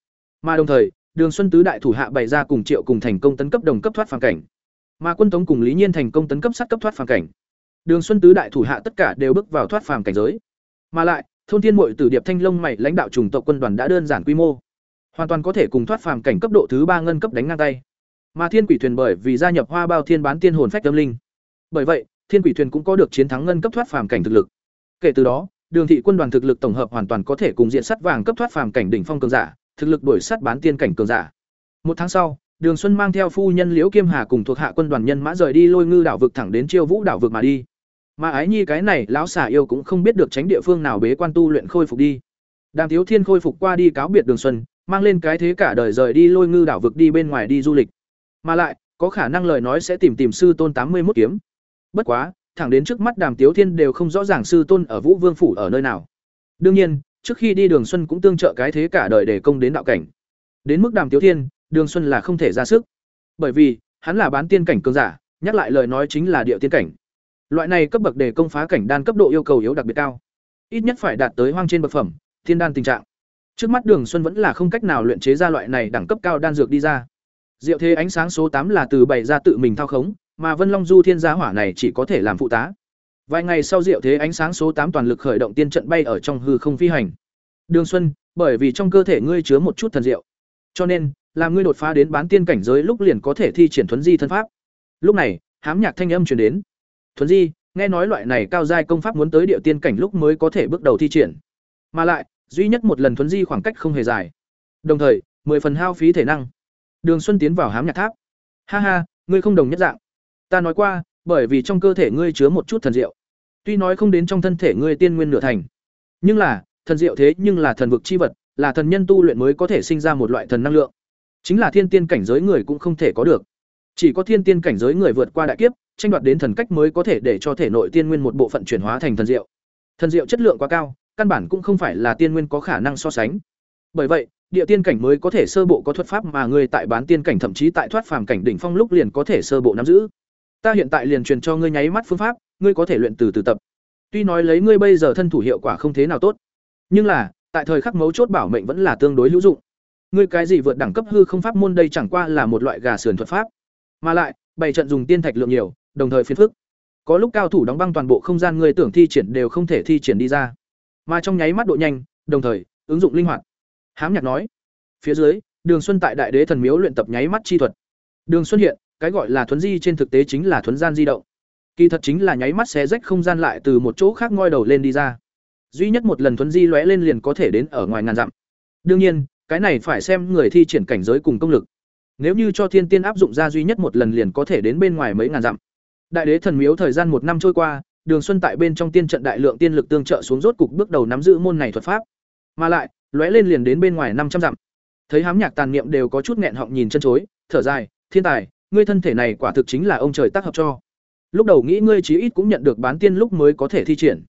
Mà đồng thời đường xuân tứ đại thủ hạ bày ra cùng triệu cùng thành công tấn cấp đồng cấp thoát phản cảnh. Mà quân tống cùng lý nhiên thành công tấn cấp sát cấp thoát phản cảnh. Đường xuân tứ đại thủ hạ tất cả đều bước vào thoát phàm cảnh giới. Mà lại thôn thiên mội tử điệp thanh long mày lãnh đạo chủng tộc quân đoàn đã đơn giản quy mô. Hoàn toàn có thể cùng thoát phàm cảnh cấp độ thứ ba ngân cấp đánh ngang tay. Mà thiên quỷ thuyền bởi vì gia nhập hoa bao thiên bán tiên hồn phách tâm linh. Bởi vậy, Thiên Quỷ Thuyền cũng có được chiến thắng ngân cấp thoát phàm cảnh thực lực. Kể từ đó, Đường thị quân đoàn thực lực tổng hợp hoàn toàn có thể cùng diện sắt vàng cấp thoát phàm cảnh đỉnh phong cường giả, thực lực đổi sắt bán tiên cảnh cường giả. Một tháng sau, Đường Xuân mang theo phu nhân Liễu Kiêm Hà cùng thuộc hạ quân đoàn nhân mã rời đi Lôi Ngư đảo vực thẳng đến Chiêu Vũ đảo vực mà đi. Mà Ái Nhi cái này lão xà yêu cũng không biết được tránh địa phương nào bế quan tu luyện khôi phục đi. Đàm Thiếu Thiên khôi phục qua đi cáo biệt Đường Xuân, mang lên cái thế cả đời rời đi Lôi Ngư đảo vực đi bên ngoài đi du lịch. Mà lại, có khả năng lời nói sẽ tìm tìm sư tôn tám mươi 81 kiếm. Bất quá, thẳng đến trước mắt Đàm Tiếu Thiên đều không rõ ràng sư tôn ở Vũ Vương phủ ở nơi nào. Đương nhiên, trước khi đi Đường Xuân cũng tương trợ cái thế cả đời để công đến đạo cảnh. Đến mức Đàm Tiếu Thiên, Đường Xuân là không thể ra sức. Bởi vì, hắn là bán tiên cảnh cường giả, nhắc lại lời nói chính là địa tiên cảnh. Loại này cấp bậc để công phá cảnh đan cấp độ yêu cầu yếu đặc biệt cao. Ít nhất phải đạt tới hoang trên bậc phẩm, thiên đan tình trạng. Trước mắt Đường Xuân vẫn là không cách nào luyện chế ra loại này đẳng cấp cao đan dược đi ra. Diệu thế ánh sáng số tám là từ bảy ra tự mình thao khống, mà Vân Long Du Thiên giá hỏa này chỉ có thể làm phụ tá. Vài ngày sau Diệu Thế ánh sáng số tám toàn lực khởi động tiên trận bay ở trong hư không phi hành. Đường Xuân, bởi vì trong cơ thể ngươi chứa một chút thần diệu, cho nên làm ngươi đột phá đến bán tiên cảnh giới lúc liền có thể thi triển thuấn di thân pháp. Lúc này, hám nhạc thanh âm truyền đến. Thuấn di, nghe nói loại này cao giai công pháp muốn tới địa tiên cảnh lúc mới có thể bước đầu thi triển. Mà lại, duy nhất một lần thuấn di khoảng cách không hề dài. Đồng thời, mười phần hao phí thể năng. Đường Xuân tiến vào hám nhạc tháp. Ha ha, ngươi không đồng nhất dạng. Ta nói qua, bởi vì trong cơ thể ngươi chứa một chút thần diệu. Tuy nói không đến trong thân thể ngươi tiên nguyên nửa thành, nhưng là, thần diệu thế nhưng là thần vực chi vật, là thần nhân tu luyện mới có thể sinh ra một loại thần năng lượng. Chính là thiên tiên cảnh giới người cũng không thể có được. Chỉ có thiên tiên cảnh giới người vượt qua đại kiếp, tranh đoạt đến thần cách mới có thể để cho thể nội tiên nguyên một bộ phận chuyển hóa thành thần diệu. Thần diệu chất lượng quá cao, căn bản cũng không phải là tiên nguyên có khả năng so sánh. Bởi vậy, địa tiên cảnh mới có thể sơ bộ có thuật pháp mà người tại bán tiên cảnh thậm chí tại thoát phàm cảnh đỉnh phong lúc liền có thể sơ bộ nắm giữ. Ta hiện tại liền truyền cho ngươi nháy mắt phương pháp, ngươi có thể luyện từ từ tập. Tuy nói lấy ngươi bây giờ thân thủ hiệu quả không thế nào tốt, nhưng là, tại thời khắc mấu chốt bảo mệnh vẫn là tương đối hữu dụng. Ngươi cái gì vượt đẳng cấp hư không pháp môn đây chẳng qua là một loại gà sườn thuật pháp, mà lại, bảy trận dùng tiên thạch lượng nhiều, đồng thời phiền phức. Có lúc cao thủ đóng băng toàn bộ không gian ngươi tưởng thi triển đều không thể thi triển đi ra. Mà trong nháy mắt độ nhanh, đồng thời, ứng dụng linh hoạt. Hám Nhạc nói. Phía dưới, Đường Xuân tại Đại Đế Thần Miếu luyện tập nháy mắt chi thuật. Đường Xuân hiện, cái gọi là thuấn di trên thực tế chính là thuấn gian di động. Kỳ thật chính là nháy mắt xé rách không gian lại từ một chỗ khác ngoi đầu lên đi ra. Duy nhất một lần thuấn di lóe lên liền có thể đến ở ngoài ngàn dặm. Đương nhiên, cái này phải xem người thi triển cảnh giới cùng công lực. Nếu như cho thiên tiên áp dụng ra duy nhất một lần liền có thể đến bên ngoài mấy ngàn dặm. Đại đế thần miếu thời gian một năm trôi qua, Đường Xuân tại bên trong tiên trận đại lượng tiên lực tương trợ xuống rốt cục bước đầu nắm giữ môn này thuật pháp. Mà lại, lóe lên liền đến bên ngoài năm trăm dặm. Thấy hám nhạc tàn niệm đều có chút nghẹn họng nhìn chân chối, thở dài, "Thiên tài, ngươi thân thể này quả thực chính là ông trời tác hợp cho. Lúc đầu nghĩ ngươi chí ít cũng nhận được bán tiên lúc mới có thể thi triển.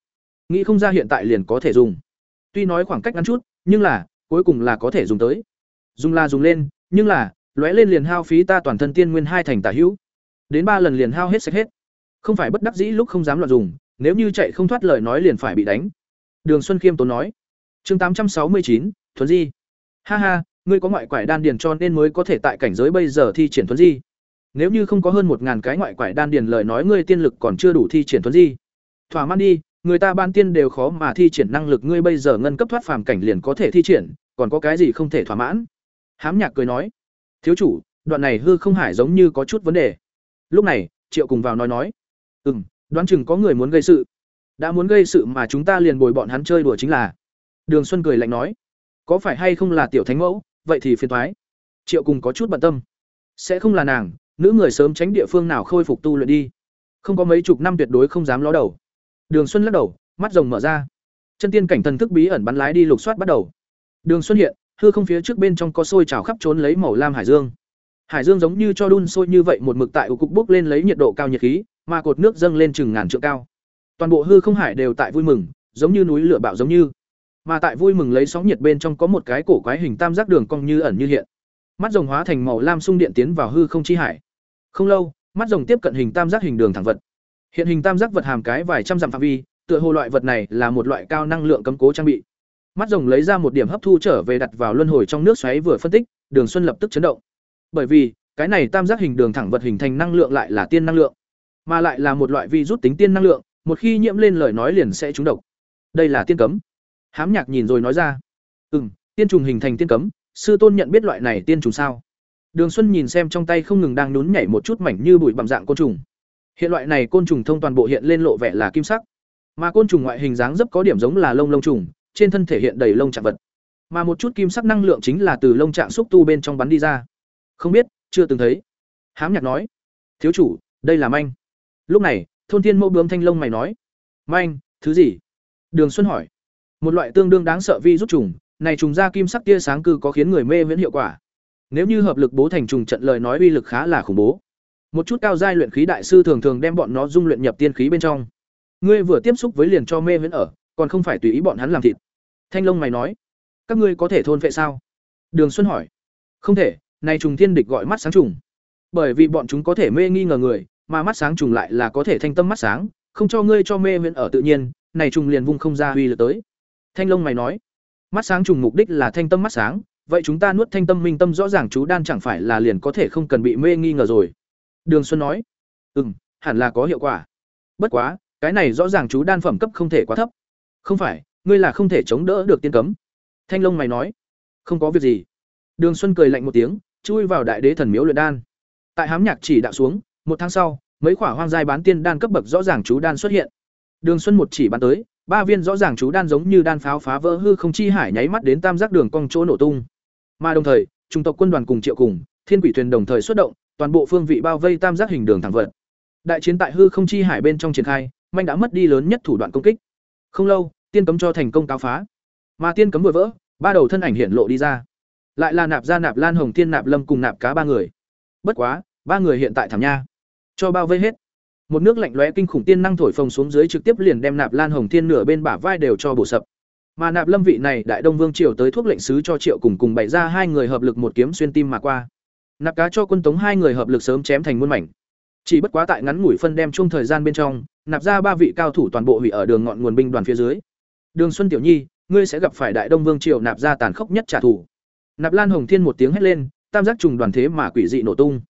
Nghĩ không ra hiện tại liền có thể dùng. Tuy nói khoảng cách ngắn chút, nhưng là cuối cùng là có thể dùng tới. Dùng là dùng lên, nhưng là lóe lên liền hao phí ta toàn thân tiên nguyên hai thành tả hữu. Đến ba lần liền hao hết sạch hết. Không phải bất đắc dĩ lúc không dám loạn dùng, nếu như chạy không thoát lời nói liền phải bị đánh. Đường Xuân Khiêm tốn nói. Chương tám trăm sáu mươi chín, thuần di. Ha ha, ngươi có ngoại quải đan điền cho nên mới có thể tại cảnh giới bây giờ thi triển Thuấn di. Nếu như không có hơn một ngàn cái ngoại quải đan điền lời nói ngươi tiên lực còn chưa đủ thi triển thuấn di. Thỏa mãn đi, người ta ban tiên đều khó mà thi triển năng lực ngươi bây giờ ngân cấp thoát phàm cảnh liền có thể thi triển, còn có cái gì không thể thỏa mãn? Hám Nhạc cười nói, thiếu chủ, đoạn này hư không hải giống như có chút vấn đề. Lúc này, Triệu cùng vào nói nói, ừm, đoán chừng có người muốn gây sự. Đã muốn gây sự mà chúng ta liền bồi bọn hắn chơi đùa chính là. Đường Xuân cười lạnh nói, có phải hay không là tiểu thánh mẫu, vậy thì phiền thoái Triệu cùng có chút bận tâm. Sẽ không là nàng, nữ người sớm tránh địa phương nào khôi phục tu luyện đi. Không có mấy chục năm tuyệt đối không dám ló đầu. Đường Xuân lắc đầu, mắt rồng mở ra. Chân tiên cảnh thần thức bí ẩn bắn lái đi lục soát bắt đầu. Đường Xuân hiện, hư không phía trước bên trong có sôi trào khắp trốn lấy màu lam hải dương. Hải dương giống như cho đun sôi như vậy một mực tại ủ cục bốc lên lấy nhiệt độ cao nhiệt khí, mà cột nước dâng lên chừng ngàn trượng cao. Toàn bộ hư không hải đều tại vui mừng, giống như núi lửa bạo giống như. Mà tại vui mừng lấy sóng nhiệt bên trong có một cái cổ quái hình tam giác đường cong như ẩn như hiện. Mắt rồng hóa thành màu lam xung điện tiến vào hư không chi hải. Không lâu, mắt rồng tiếp cận hình tam giác hình đường thẳng vật. Hiện hình tam giác vật hàm cái vài trăm dặm phạm vi, tựa hồ loại vật này là một loại cao năng lượng cấm cố trang bị. Mắt rồng lấy ra một điểm hấp thu trở về đặt vào luân hồi trong nước xoáy vừa phân tích, Đường Xuân lập tức chấn động. Bởi vì, cái này tam giác hình đường thẳng vật hình thành năng lượng lại là tiên năng lượng, mà lại là một loại vi rút tính tiên năng lượng, một khi nhiễm lên lời nói liền sẽ trúng độc. Đây là tiên cấm. Hám Nhạc nhìn rồi nói ra, "Ừm, tiên trùng hình thành tiên cấm, sư tôn nhận biết loại này tiên trùng sao?" Đường Xuân nhìn xem trong tay không ngừng đang nhún nhảy một chút mảnh như bụi bặm dạng côn trùng. Hiện loại này côn trùng thông toàn bộ hiện lên lộ vẻ là kim sắc, mà côn trùng ngoại hình dáng dấp có điểm giống là lông lông trùng, trên thân thể hiện đầy lông trạng vật. Mà một chút kim sắc năng lượng chính là từ lông trạng xúc tu bên trong bắn đi ra. Không biết, chưa từng thấy. Hám Nhạc nói, "Thiếu chủ, đây là manh." Lúc này, thôn thiên mẫu bướm thanh lông mày nói, "Manh, thứ gì?" Đường Xuân hỏi. "Một loại tương đương đáng sợ vi rút trùng, này trùng ra kim sắc tia sáng cư có khiến người mê viễn hiệu quả. Nếu như hợp lực bố thành trùng trận lời nói uy lực khá là khủng bố. Một chút cao giai luyện khí đại sư thường thường đem bọn nó dung luyện nhập tiên khí bên trong. Ngươi vừa tiếp xúc với liền cho mê viễn ở, còn không phải tùy ý bọn hắn làm thịt." Thanh Long mày nói, "Các ngươi có thể thôn vệ sao?" Đường Xuân hỏi. "Không thể, này trùng thiên địch gọi mắt sáng trùng. Bởi vì bọn chúng có thể mê nghi ngờ người, mà mắt sáng trùng lại là có thể thanh tâm mắt sáng, không cho ngươi cho mê viễn ở tự nhiên, này trùng liền vung không ra uy lực tới." Thanh Long mày nói, "Mắt sáng trùng mục đích là thanh tâm mắt sáng, vậy chúng ta nuốt thanh tâm minh tâm rõ ràng chú đan chẳng phải là liền có thể không cần bị mê nghi ngờ rồi." Đường Xuân nói, "Ừm, hẳn là có hiệu quả. Bất quá, cái này rõ ràng chú đan phẩm cấp không thể quá thấp. Không phải ngươi là không thể chống đỡ được tiên cấm. Thanh long mày nói. Không có việc gì. Đường xuân cười lạnh một tiếng chui vào đại đế thần miếu luyện đan. Tại hám nhạc chỉ đạo xuống một tháng sau mấy khỏa hoang giai bán tiên đan cấp bậc rõ ràng chú đan xuất hiện. Đường xuân một chỉ bán tới ba viên rõ ràng chú đan giống như đan pháo phá vỡ hư không chi hải nháy mắt đến tam giác đường cong chỗ nổ tung mà đồng thời trung tộc quân đoàn cùng triệu cùng, thiên quỷ thuyền đồng thời xuất động, toàn bộ phương vị bao vây tam giác hình đường thẳng vật. Đại chiến tại hư không chi hải bên trong triển khai, manh đã mất đi lớn nhất thủ đoạn công kích. Không lâu, tiên cấm cho thành công cáo phá. Mà tiên cấm vừa vỡ, ba đầu thân ảnh hiện lộ đi ra. Lại là nạp ra nạp lan hồng tiên nạp lâm cùng nạp cá ba người. Bất quá, ba người hiện tại thảm nha. Cho bao vây hết. Một nước lạnh lóe kinh khủng tiên năng thổi phồng xuống dưới trực tiếp liền đem nạp lan hồng thiên nửa bên bả vai đều cho bổ sập mà nạp lâm vị này đại đông vương triều tới thuốc lệnh sứ cho triệu cùng cùng bày ra hai người hợp lực một kiếm xuyên tim mà qua. Nạp cá cho quân tống hai người hợp lực sớm chém thành muôn mảnh. Chỉ bất quá tại ngắn ngủi phân đem chung thời gian bên trong, nạp ra ba vị cao thủ toàn bộ hủy ở đường ngọn nguồn binh đoàn phía dưới. Đường xuân tiểu nhi, ngươi sẽ gặp phải đại đông vương triều nạp ra tàn khốc nhất trả thù. Nạp lan hồng thiên một tiếng hét lên, tam giác trùng đoàn thế mà quỷ dị nổ tung.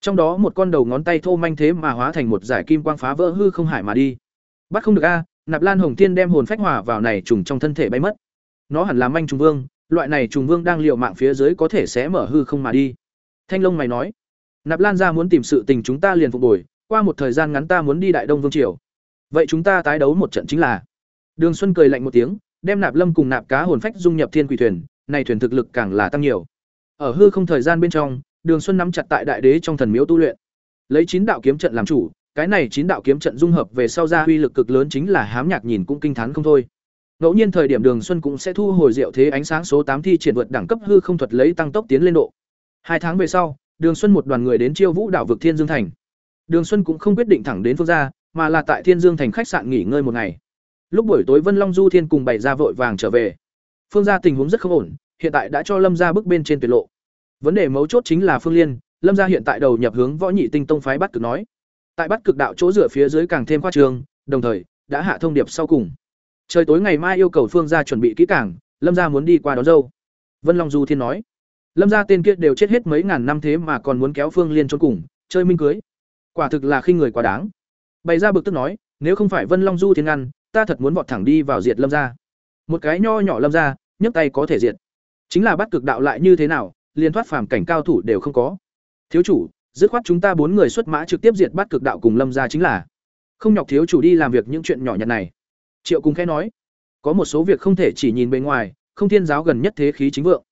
Trong đó một con đầu ngón tay thô manh thế mà hóa thành một giải kim quang phá vỡ hư không hải mà đi. Bắt không được a nạp lan hồng thiên đem hồn phách hòa vào này trùng trong thân thể bay mất. Nó hẳn là manh trùng vương, loại này trùng vương đang liều mạng phía dưới có thể sẽ mở hư không mà đi. Thanh long mày nói, nạp lan ra muốn tìm sự tình chúng ta liền phục bồi qua một thời gian ngắn ta muốn đi đại đông vương triều. Vậy chúng ta tái đấu một trận chính là. Đường xuân cười lạnh một tiếng, đem nạp lâm cùng nạp cá hồn phách dung nhập thiên quỷ thuyền, này thuyền thực lực càng là tăng nhiều. Ở hư không thời gian bên trong, đường xuân nắm chặt tại đại đế trong thần miếu tu luyện, lấy chín đạo kiếm trận làm chủ cái này chín đạo kiếm trận dung hợp về sau ra uy lực cực lớn chính là hám nhạc nhìn cũng kinh thán không thôi. Ngẫu nhiên thời điểm đường xuân cũng sẽ thu hồi diệu thế ánh sáng số tám thi triển vượt đẳng cấp hư không thuật lấy tăng tốc tiến lên độ. Hai tháng về sau, đường xuân một đoàn người đến chiêu vũ đảo vực thiên dương thành. Đường xuân cũng không quyết định thẳng đến phương gia, mà là tại thiên dương thành khách sạn nghỉ ngơi một ngày. Lúc buổi tối vân long du thiên cùng bày ra vội vàng trở về. Phương gia tình huống rất không ổn, hiện tại đã cho lâm gia bước bên trên tuyệt lộ. Vấn đề mấu chốt chính là phương liên, lâm gia hiện tại đầu nhập hướng võ nhị tinh tông phái bắt cực nói tại bắt cực đạo chỗ dựa phía dưới càng thêm khoa trường đồng thời, đã hạ thông điệp sau cùng. Trời tối ngày mai yêu cầu phương gia chuẩn bị kỹ càng, lâm gia muốn đi qua đón dâu. Vân long du thiên nói. Lâm gia tên kia đều chết hết mấy ngàn năm thế mà còn muốn kéo phương liên trốn cùng, chơi minh cưới. Quả thực là khi người quá đáng. Bày ra bực tức nói, nếu không phải vân long du thiên ngăn, ta thật muốn vọt thẳng đi vào diệt lâm gia. Một cái nho nhỏ lâm gia, nhấc tay có thể diệt. Chính là bắt cực đạo lại như thế nào liên thoát phàm cảnh cao thủ đều không có. Thiếu chủ dứt khoát chúng ta bốn người xuất mã trực tiếp diệt bắt cực đạo cùng lâm gia chính là. Không nhọc thiếu chủ đi làm việc những chuyện nhỏ nhặt này. Triệu cùng khẽ nói. Có một số việc không thể chỉ nhìn bên ngoài, không thiên giáo gần nhất thế khí chính vượng.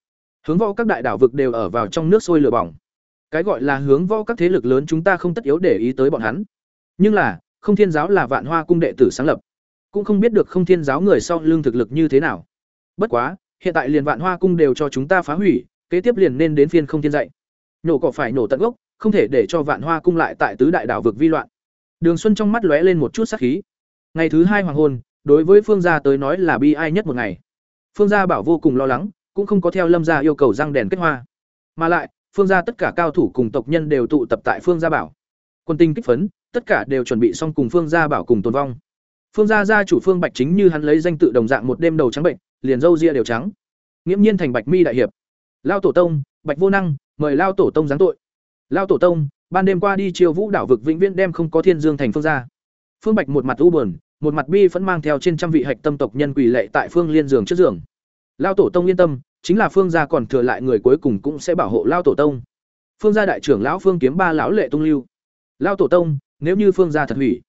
Hướng võ các đại đảo vực đều ở vào trong nước sôi lửa bỏng. Cái gọi là hướng võ các thế lực lớn chúng ta không tất yếu để ý tới bọn hắn. Nhưng là, không thiên giáo là vạn hoa cung đệ tử sáng lập. Cũng không biết được không thiên giáo người sau lưng thực lực như thế nào. Bất quá, hiện tại liền vạn hoa cung đều cho chúng ta phá hủy, kế tiếp liền nên đến phiên không thiên dạy. Nhổ cỏ phải nổ tận gốc không thể để cho vạn hoa cung lại tại tứ đại đảo vực vi loạn. Đường xuân trong mắt lóe lên một chút sắc khí. Ngày thứ hai hoàng hôn, đối với phương gia tới nói là bi ai nhất một ngày. Phương gia bảo vô cùng lo lắng, cũng không có theo lâm gia yêu cầu răng đèn kết hoa. Mà lại, phương gia tất cả cao thủ cùng tộc nhân đều tụ tập tại phương gia bảo. Quân tinh kích phấn, tất cả đều chuẩn bị xong cùng phương gia bảo cùng tồn vong. Phương gia gia chủ phương bạch chính như hắn lấy danh tự đồng dạng một đêm đầu trắng bệnh, liền râu ria đều trắng. Nghiễm nhiên thành bạch mi đại hiệp. Lao tổ tông, bạch vô năng, mời lao tổ tông giáng tội lao tổ tông, ban đêm qua đi chiêu vũ đảo vực vĩnh viễn đem không có thiên dương thành phương gia phương bạch một mặt u buồn, một mặt bi vẫn mang theo trên trăm vị hạch tâm tộc nhân quỳ lệ tại phương liên giường trước giường. Lao tổ tông yên tâm, chính là phương gia còn thừa lại người cuối cùng cũng sẽ bảo hộ lao tổ tông. Phương gia đại trưởng lão phương kiếm ba lão lệ tung lưu. Lao tổ tông, nếu như phương gia thật hủy,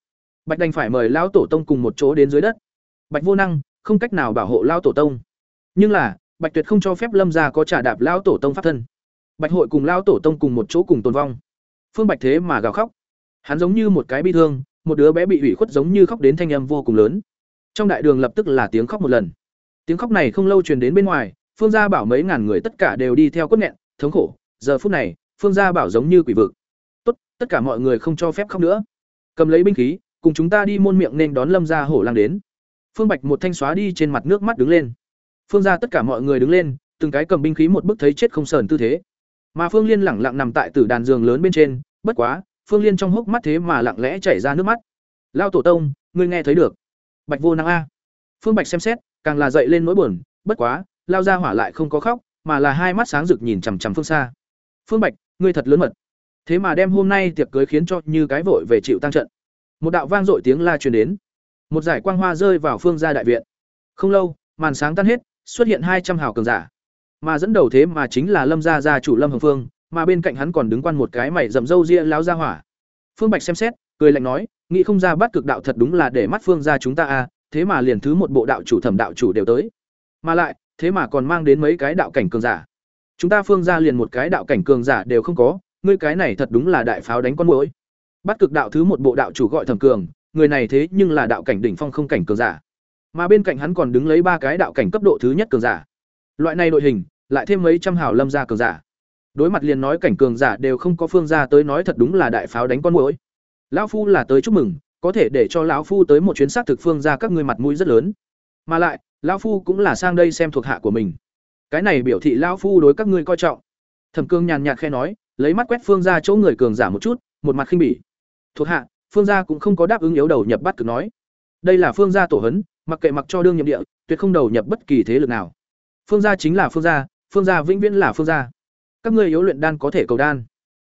bạch đành phải mời lão tổ tông cùng một chỗ đến dưới đất. Bạch vô năng, không cách nào bảo hộ lao tổ tông. Nhưng là, bạch tuyệt không cho phép lâm gia có trả đạp lao tổ tông pháp thân bạch hội cùng lao tổ tông cùng một chỗ cùng tồn vong. Phương bạch thế mà gào khóc. Hắn giống như một cái bi thương, một đứa bé bị hủy khuất giống như khóc đến thanh âm vô cùng lớn. Trong đại đường lập tức là tiếng khóc một lần. Tiếng khóc này không lâu truyền đến bên ngoài, phương gia bảo mấy ngàn người tất cả đều đi theo quất nghẹn, thống khổ. Giờ phút này, phương gia bảo giống như quỷ vực. Tốt, tất cả mọi người không cho phép khóc nữa. Cầm lấy binh khí, cùng chúng ta đi môn miệng nên đón lâm gia hổ lang đến. Phương bạch một thanh xóa đi trên mặt nước mắt đứng lên. Phương gia tất cả mọi người đứng lên, từng cái cầm binh khí một bức thấy chết không sờn tư thế mà phương liên lẳng lặng nằm tại tử đàn giường lớn bên trên, bất quá, phương liên trong hốc mắt thế mà lặng lẽ chảy ra nước mắt. Lao tổ tông, ngươi nghe thấy được. Bạch vô năng a. Phương bạch xem xét, càng là dậy lên nỗi buồn, bất quá, lao ra hỏa lại không có khóc, mà là hai mắt sáng rực nhìn chằm chằm phương xa. Phương bạch, ngươi thật lớn mật. Thế mà đem hôm nay tiệc cưới khiến cho như cái vội về chịu tăng trận. Một đạo vang dội tiếng la truyền đến. Một giải quang hoa rơi vào phương gia đại viện. Không lâu, màn sáng tan hết, xuất hiện hai trăm hào cường giả mà dẫn đầu thế mà chính là lâm gia gia chủ lâm hồng phương, mà bên cạnh hắn còn đứng quan một cái mày rậm râu ria láo ra hỏa. Phương bạch xem xét, cười lạnh nói, nghĩ không ra bắt cực đạo thật đúng là để mắt phương gia chúng ta à thế mà liền thứ một bộ đạo chủ thẩm đạo chủ đều tới. Mà lại, thế mà còn mang đến mấy cái đạo cảnh cường giả. Chúng ta phương gia liền một cái đạo cảnh cường giả đều không có, ngươi cái này thật đúng là đại pháo đánh con mũi bắt cực đạo thứ một bộ đạo chủ gọi thẩm cường, người này thế nhưng là đạo cảnh đỉnh phong không cảnh cường giả. Mà bên cạnh hắn còn đứng lấy ba cái đạo cảnh cấp độ thứ nhất cường giả. Loại này đội hình lại thêm mấy trăm hào lâm gia cường giả. Đối mặt liền nói cảnh cường giả đều không có phương gia tới nói thật đúng là đại pháo đánh con mũi lão phu là tới chúc mừng, có thể để cho lão phu tới một chuyến sát thực phương ra các ngươi mặt mũi rất lớn. Mà lại, lão phu cũng là sang đây xem thuộc hạ của mình. Cái này biểu thị lão phu đối các ngươi coi trọng. Thẩm cương nhàn nhạt khe nói, lấy mắt quét phương ra chỗ người cường giả một chút, một mặt khinh bỉ. Thuộc hạ, phương gia cũng không có đáp ứng yếu đầu nhập bắt cực nói. Đây là phương gia tổ hấn, mặc kệ mặc cho đương nhiệm địa, tuyệt không đầu nhập bất kỳ thế lực nào. Phương gia chính là phương gia phương gia vĩnh viễn là phương gia. Các ngươi yếu luyện đan có thể cầu đan.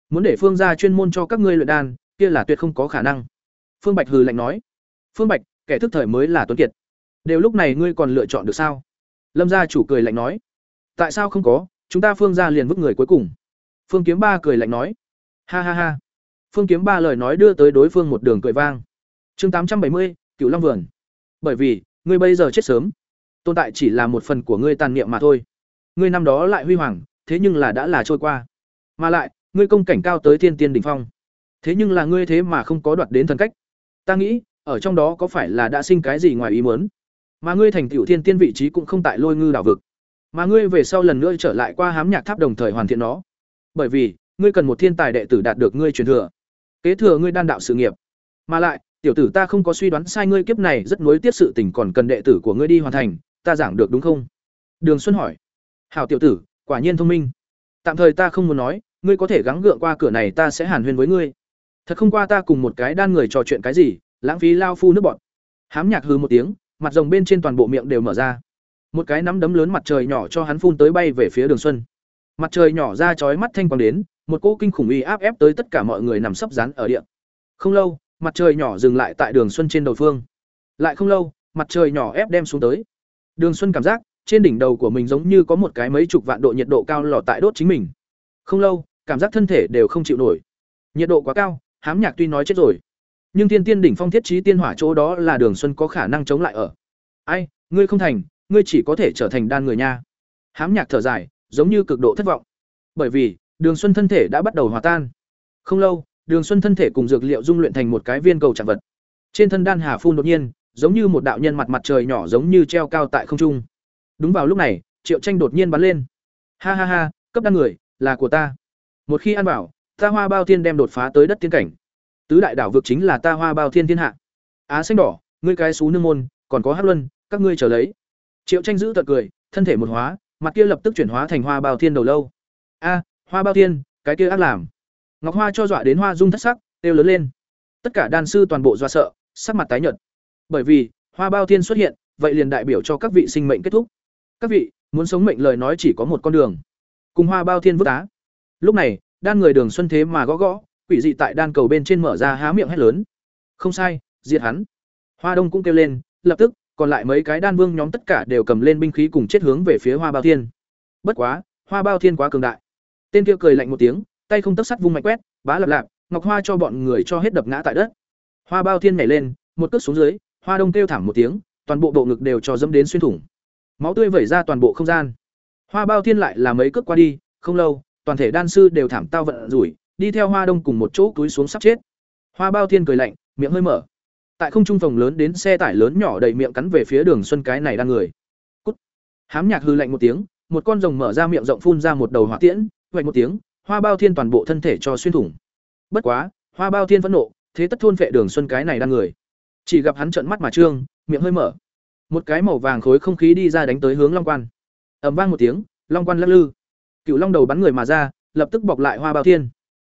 Muốn để phương gia chuyên môn cho các ngươi luyện đan, kia là tuyệt không có khả năng. Phương bạch hừ lạnh nói. Phương bạch, kẻ thức thời mới là tuấn kiệt. Đều lúc này ngươi còn lựa chọn được sao? Lâm gia chủ cười lạnh nói. Tại sao không có? Chúng ta phương gia liền vứt người cuối cùng. Phương kiếm ba cười lạnh nói. Ha ha ha. Phương kiếm ba lời nói đưa tới đối phương một đường cười vang. Chương tám trăm bảy mươi cựu long vườn. Bởi vì, ngươi bây giờ chết sớm. Tồn tại chỉ là một phần của ngươi tàn niệm mà thôi ngươi năm đó lại huy hoàng, thế nhưng là đã là trôi qua. Mà lại, ngươi công cảnh cao tới thiên tiên đỉnh phong. Thế nhưng là ngươi thế mà không có đoạt đến thần cách. Ta nghĩ, ở trong đó có phải là đã sinh cái gì ngoài ý muốn? Mà ngươi thành tiểu thiên tiên vị trí cũng không tại lôi ngư đảo vực. Mà ngươi về sau lần nữa trở lại qua hám nhạc tháp đồng thời hoàn thiện nó. Bởi vì, ngươi cần một thiên tài đệ tử đạt được ngươi truyền thừa. Kế thừa ngươi đan đạo sự nghiệp. Mà lại, tiểu tử ta không có suy đoán sai ngươi kiếp này rất nuối tiếc sự tình còn cần đệ tử của ngươi đi hoàn thành, ta giảng được đúng không? Đường xuân hỏi hảo tiểu tử, quả nhiên thông minh. Tạm thời ta không muốn nói, ngươi có thể gắng gượng qua cửa này ta sẽ hàn huyên với ngươi. Thật không qua ta cùng một cái đan người trò chuyện cái gì, lãng phí lao phu nước bọt. Hám nhạc hư một tiếng, mặt rồng bên trên toàn bộ miệng đều mở ra. Một cái nắm đấm lớn mặt trời nhỏ cho hắn phun tới bay về phía đường xuân. Mặt trời nhỏ ra chói mắt thanh quang đến, một cỗ kinh khủng uy áp ép tới tất cả mọi người nằm sấp rán ở địa. Không lâu, mặt trời nhỏ dừng lại tại đường xuân trên đầu phương. Lại không lâu, mặt trời nhỏ ép đem xuống tới. Đường xuân cảm giác trên đỉnh đầu của mình giống như có một cái mấy chục vạn độ nhiệt độ cao lò tại đốt chính mình. Không lâu, cảm giác thân thể đều không chịu nổi. Nhiệt độ quá cao, hám nhạc tuy nói chết rồi, nhưng thiên tiên đỉnh phong thiết trí tiên hỏa chỗ đó là đường xuân có khả năng chống lại ở. Ai, ngươi không thành, ngươi chỉ có thể trở thành đan người nha. Hám nhạc thở dài, giống như cực độ thất vọng. Bởi vì, đường xuân thân thể đã bắt đầu hòa tan. Không lâu, đường xuân thân thể cùng dược liệu dung luyện thành một cái viên cầu trạng vật. Trên thân đan hà phun đột nhiên, giống như một đạo nhân mặt mặt trời nhỏ giống như treo cao tại không trung đúng vào lúc này, triệu tranh đột nhiên bắn lên. Ha ha ha, cấp đan người, là của ta. Một khi ăn bảo ta hoa bao thiên đem đột phá tới đất tiên cảnh. Tứ đại đảo vực chính là ta hoa bao thiên thiên hạ. Á xanh đỏ, ngươi cái xú nương môn, còn có hát luân, các ngươi trở lấy. Triệu tranh giữ tật cười, thân thể một hóa, mặt kia lập tức chuyển hóa thành hoa bao thiên đầu lâu. A, hoa bao thiên, cái kia ác làm. Ngọc hoa cho dọa đến hoa dung thất sắc têu lớn lên. Tất cả đan sư toàn bộ dọa sợ, sắc mặt tái nhợt. Bởi vì, hoa bao thiên xuất hiện, vậy liền đại biểu cho các vị sinh mệnh kết thúc các vị, muốn sống mệnh lời nói chỉ có một con đường. Cùng hoa bao thiên vứt á. Lúc này, đan người đường xuân thế mà gõ gõ, quỷ dị tại đan cầu bên trên mở ra há miệng hét lớn. Không sai, diệt hắn. Hoa đông cũng kêu lên, lập tức, còn lại mấy cái đan vương nhóm tất cả đều cầm lên binh khí cùng chết hướng về phía hoa bao thiên. Bất quá, hoa bao thiên quá cường đại. Tên kia cười lạnh một tiếng, tay không tấc sắt vung mạnh quét, bá lập lạp, ngọc hoa cho bọn người cho hết đập ngã tại đất. Hoa bao thiên nhảy lên, một cước xuống dưới, hoa đông kêu thảm một tiếng, toàn bộ bộ ngực đều cho dẫm đến xuyên thủng máu tươi vẩy ra toàn bộ không gian. Hoa bao thiên lại là mấy cước qua đi, không lâu, toàn thể đan sư đều thảm tao vận rủi, đi theo hoa đông cùng một chỗ túi xuống sắp chết. Hoa bao thiên cười lạnh, miệng hơi mở. Tại không trung phòng lớn đến xe tải lớn nhỏ đầy miệng cắn về phía đường xuân cái này đang người. Cút. Hám nhạc hư lạnh một tiếng, một con rồng mở ra miệng rộng phun ra một đầu hỏa tiễn vạch một tiếng, hoa bao thiên toàn bộ thân thể cho xuyên thủng. Bất quá, hoa bao thiên phẫn nộ, thế tất thôn vệ đường xuân cái này đang người. Chỉ gặp hắn trợn mắt mà trương, miệng hơi mở một cái màu vàng khối không khí đi ra đánh tới hướng long quan. Ầm vang một tiếng long quan lắc lư. Cựu long đầu bắn người mà ra lập tức bọc lại hoa bao thiên.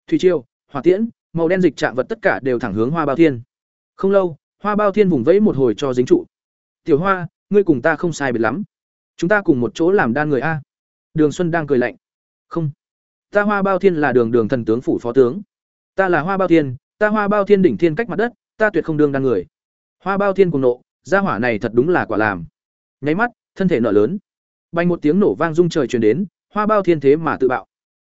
Thủy triều hỏa tiễn màu đen dịch chạm vật tất cả đều thẳng hướng hoa bao thiên. Không lâu hoa bao thiên vùng vẫy một hồi cho dính trụ. Tiểu hoa ngươi cùng ta không sai biệt lắm. Chúng ta cùng một chỗ làm đan người a. Đường xuân đang cười lạnh. Không ta hoa bao thiên là đường đường thần tướng phủ phó tướng. Ta là hoa bao thiên ta hoa bao thiên đỉnh thiên cách mặt đất ta tuyệt không đương đan người. Hoa Bao Thiên cùng nộ, gia hỏa này thật đúng là quả làm. Nháy mắt, thân thể nở lớn. Bay một tiếng nổ vang rung trời truyền đến, Hoa Bao Thiên thế mà tự bạo.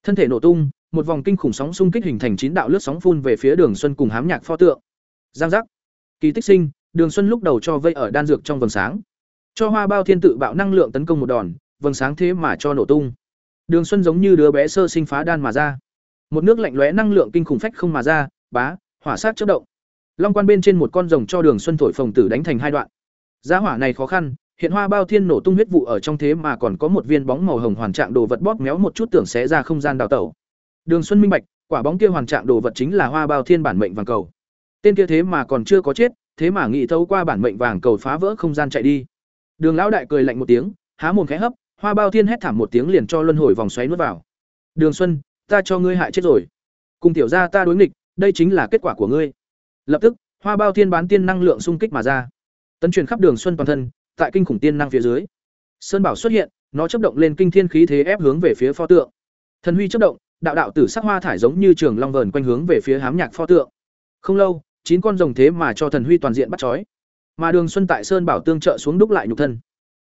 Thân thể nổ tung, một vòng kinh khủng sóng xung kích hình thành chín đạo lướt sóng phun về phía Đường Xuân cùng hám nhạc pho tượng. Giang giác. Kỳ tích sinh, Đường Xuân lúc đầu cho vây ở đan dược trong vầng sáng. Cho Hoa Bao Thiên tự bạo năng lượng tấn công một đòn, vầng sáng thế mà cho nổ tung. Đường Xuân giống như đứa bé sơ sinh phá đan mà ra. Một nước lạnh lóe năng lượng kinh khủng phách không mà ra, bá, hỏa sát chớp động. Long quan bên trên một con rồng cho Đường Xuân thổi phồng tử đánh thành hai đoạn. Giá hỏa này khó khăn, hiện hoa bao thiên nổ tung huyết vụ ở trong thế mà còn có một viên bóng màu hồng hoàn trạng đồ vật bóp méo một chút tưởng sẽ ra không gian đào tẩu. Đường Xuân minh bạch, quả bóng kia hoàn trạng đồ vật chính là hoa bao thiên bản mệnh vàng cầu. Tên kia thế mà còn chưa có chết, thế mà nghĩ thấu qua bản mệnh vàng cầu phá vỡ không gian chạy đi. Đường lão đại cười lạnh một tiếng, há mồm khẽ hấp, hoa bao thiên hét thảm một tiếng liền cho luân hồi vòng xoáy nuốt vào. Đường Xuân, ta cho ngươi hại chết rồi. Cùng tiểu gia ta đối nghịch, đây chính là kết quả của ngươi. Lập tức, hoa bao thiên bán tiên năng lượng xung kích mà ra, tấn truyền khắp Đường Xuân toàn thân, tại kinh khủng tiên năng phía dưới. Sơn bảo xuất hiện, nó chớp động lên kinh thiên khí thế ép hướng về phía pho tượng. Thần huy chớp động, đạo đạo tử sắc hoa thải giống như trường long vờn quanh hướng về phía hám nhạc pho tượng. Không lâu, chín con rồng thế mà cho thần huy toàn diện bắt chói. Mà Đường Xuân tại Sơn Bảo tương trợ xuống đúc lại nhục thân.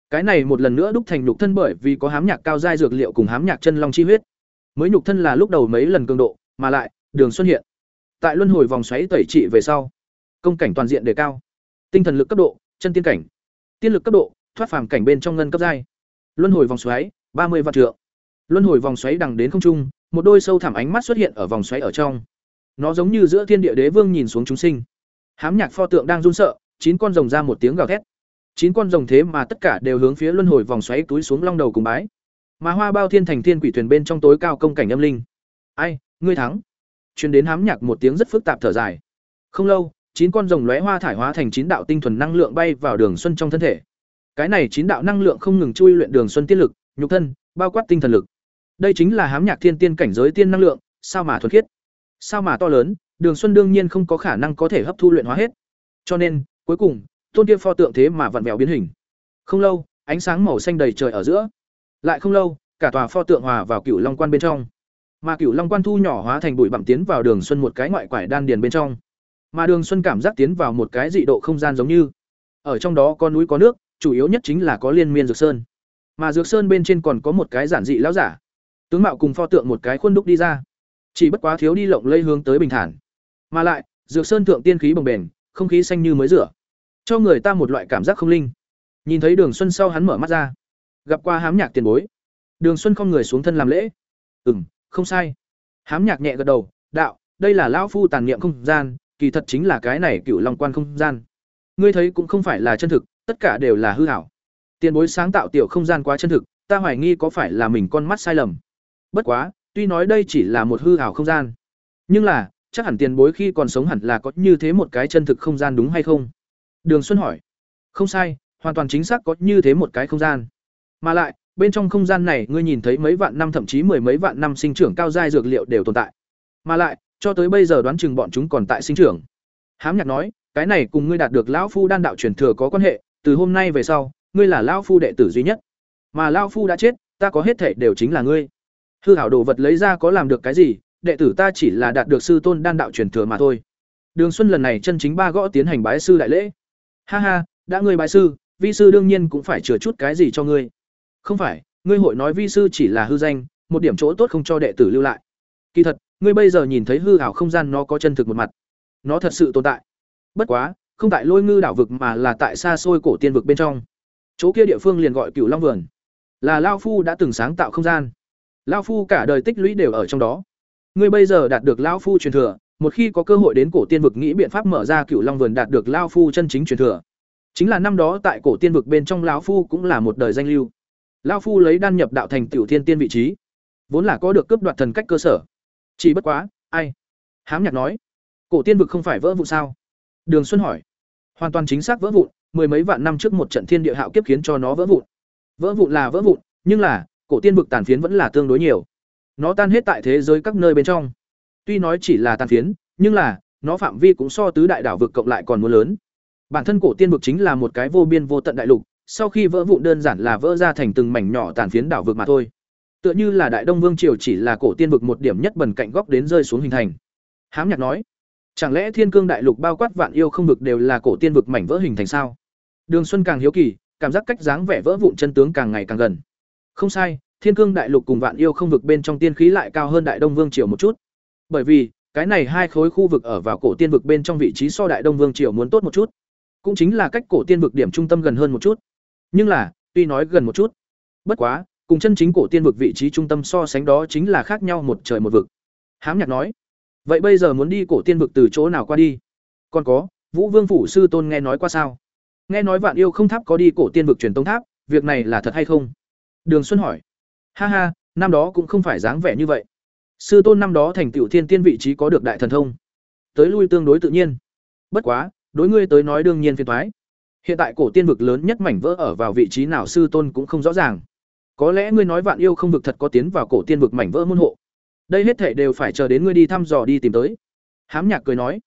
Cái này một lần nữa đúc thành nhục thân bởi vì có hám nhạc cao giai dược liệu cùng hám nhạc chân long chi huyết. Mới nhục thân là lúc đầu mấy lần cường độ, mà lại, Đường Xuân hiện. Tại luân hồi vòng xoáy tẩy trị về sau, công cảnh toàn diện đề cao. Tinh thần lực cấp độ, chân tiên cảnh. Tiên lực cấp độ, thoát phàm cảnh bên trong ngân cấp giai. Luân hồi vòng xoáy, ba mươi vạn trượng. Luân hồi vòng xoáy đằng đến không trung, một đôi sâu thẳm ánh mắt xuất hiện ở vòng xoáy ở trong. Nó giống như giữa thiên địa đế vương nhìn xuống chúng sinh. Hám nhạc pho tượng đang run sợ, chín con rồng ra một tiếng gào thét. Chín con rồng thế mà tất cả đều hướng phía luân hồi vòng xoáy túi xuống long đầu cùng bái. Mà Hoa Bao Thiên thành thiên quỷ thuyền bên trong tối cao công cảnh âm linh. Ai, ngươi thắng. Truyền đến hám nhạc một tiếng rất phức tạp thở dài. Không lâu, chín con rồng lóe hoa thải hóa thành chín đạo tinh thuần năng lượng bay vào đường xuân trong thân thể. Cái này chín đạo năng lượng không ngừng chui luyện đường xuân tiên lực, nhục thân, bao quát tinh thần lực. Đây chính là hám nhạc thiên tiên cảnh giới tiên năng lượng, sao mà thuần khiết, sao mà to lớn, Đường Xuân đương nhiên không có khả năng có thể hấp thu luyện hóa hết. Cho nên, cuối cùng, tôn kia pho tượng thế mà vặn vẹo biến hình. Không lâu, ánh sáng màu xanh đầy trời ở giữa. Lại không lâu, cả tòa pho tượng hòa vào Cửu Long Quan bên trong. Mà Cửu Long Quan thu nhỏ hóa thành bụi bặm tiến vào Đường Xuân một cái ngoại quải đan điền bên trong. Mà Đường Xuân cảm giác tiến vào một cái dị độ không gian giống như, ở trong đó có núi có nước, chủ yếu nhất chính là có liên miên dược sơn. Mà dược sơn bên trên còn có một cái giản dị lão giả. Tướng mạo cùng pho tượng một cái khuôn đúc đi ra. Chỉ bất quá thiếu đi lộng lây hướng tới bình thản. Mà lại, dược sơn thượng tiên khí bồng bềnh, không khí xanh như mới rửa, cho người ta một loại cảm giác không linh. Nhìn thấy Đường Xuân sau hắn mở mắt ra, gặp qua hám nhạc tiền bối. Đường Xuân không người xuống thân làm lễ. "Ừm, không sai." Hám nhạc nhẹ gật đầu, "Đạo, đây là lão phu tàn niệm không gian, kỳ thật chính là cái này cựu long quan không gian. Ngươi thấy cũng không phải là chân thực, tất cả đều là hư ảo. Tiền bối sáng tạo tiểu không gian quá chân thực, ta hoài nghi có phải là mình con mắt sai lầm. Bất quá, tuy nói đây chỉ là một hư ảo không gian, nhưng là, chắc hẳn tiền bối khi còn sống hẳn là có như thế một cái chân thực không gian đúng hay không? Đường Xuân hỏi. Không sai, hoàn toàn chính xác có như thế một cái không gian. Mà lại, bên trong không gian này ngươi nhìn thấy mấy vạn năm thậm chí mười mấy vạn năm sinh trưởng cao giai dược liệu đều tồn tại. Mà lại, cho tới bây giờ đoán chừng bọn chúng còn tại sinh trưởng. Hám Nhạc nói, cái này cùng ngươi đạt được lão phu đan đạo truyền thừa có quan hệ, từ hôm nay về sau, ngươi là lão phu đệ tử duy nhất. Mà lão phu đã chết, ta có hết thể đều chính là ngươi. Hư hảo đồ vật lấy ra có làm được cái gì, đệ tử ta chỉ là đạt được sư tôn đan đạo truyền thừa mà thôi. Đường Xuân lần này chân chính ba gõ tiến hành bái sư đại lễ. Ha ha, đã ngươi bái sư, vi sư đương nhiên cũng phải chừa chút cái gì cho ngươi. Không phải, ngươi hội nói vi sư chỉ là hư danh, một điểm chỗ tốt không cho đệ tử lưu lại. Kỳ thật, ngươi bây giờ nhìn thấy hư ảo không gian nó có chân thực một mặt. Nó thật sự tồn tại. Bất quá, không tại Lôi Ngư đảo vực mà là tại xa xôi cổ tiên vực bên trong. Chỗ kia địa phương liền gọi Cửu Long vườn. Là lão phu đã từng sáng tạo không gian. Lão phu cả đời tích lũy đều ở trong đó. Ngươi bây giờ đạt được lão phu truyền thừa, một khi có cơ hội đến cổ tiên vực nghĩ biện pháp mở ra cựu long vườn đạt được lão phu chân chính truyền thừa. Chính là năm đó tại cổ tiên vực bên trong lão phu cũng là một đời danh lưu. Lão phu lấy đan nhập đạo thành tiểu thiên tiên vị trí, vốn là có được cướp đoạt thần cách cơ sở. Chỉ bất quá, ai? Hám Nhạc nói, cổ tiên vực không phải vỡ vụn sao? Đường Xuân hỏi. Hoàn toàn chính xác vỡ vụn, mười mấy vạn năm trước một trận thiên địa hạo kiếp khiến cho nó vỡ vụn. Vỡ vụn là vỡ vụn, nhưng là, cổ tiên vực tàn phiến vẫn là tương đối nhiều. Nó tan hết tại thế giới các nơi bên trong. Tuy nói chỉ là tàn phiến, nhưng là nó phạm vi cũng so tứ đại đảo vực cộng lại còn muốn lớn. Bản thân cổ tiên vực chính là một cái vô biên vô tận đại lục, sau khi vỡ vụn đơn giản là vỡ ra thành từng mảnh nhỏ tàn phiến đảo vực mà thôi. Tựa như là Đại Đông Vương triều chỉ là cổ tiên vực một điểm nhất bần cạnh góc đến rơi xuống hình thành. Hám Nhạc nói, Chẳng lẽ Thiên Cương đại lục bao quát vạn yêu không vực đều là cổ tiên vực mảnh vỡ hình thành sao? Đường Xuân càng hiếu kỳ, cảm giác cách dáng vẻ vỡ vụn chân tướng càng ngày càng gần. Không sai, Thiên Cương đại lục cùng vạn yêu không vực bên trong tiên khí lại cao hơn Đại Đông Vương triều một chút. Bởi vì, cái này hai khối khu vực ở vào cổ tiên vực bên trong vị trí so Đại Đông Vương triều muốn tốt một chút. Cũng chính là cách cổ tiên vực điểm trung tâm gần hơn một chút. Nhưng là, tuy nói gần một chút, bất quá, cùng chân chính cổ tiên vực vị trí trung tâm so sánh đó chính là khác nhau một trời một vực. Hám Nhạc nói, vậy bây giờ muốn đi cổ tiên vực từ chỗ nào qua đi? Còn có, Vũ Vương phủ sư tôn nghe nói qua sao? Nghe nói Vạn Yêu không tháp có đi cổ tiên vực truyền tông tháp, việc này là thật hay không? Đường Xuân hỏi. Ha ha, năm đó cũng không phải dáng vẻ như vậy. Sư tôn năm đó thành tiểu thiên tiên vị trí có được đại thần thông, tới lui tương đối tự nhiên. Bất quá, đối ngươi tới nói đương nhiên phiền toái. Hiện tại cổ tiên vực lớn nhất mảnh vỡ ở vào vị trí nào sư tôn cũng không rõ ràng. Có lẽ ngươi nói vạn yêu không vực thật có tiến vào cổ tiên vực mảnh vỡ môn hộ. Đây hết thể đều phải chờ đến ngươi đi thăm dò đi tìm tới. Hám Nhạc cười nói.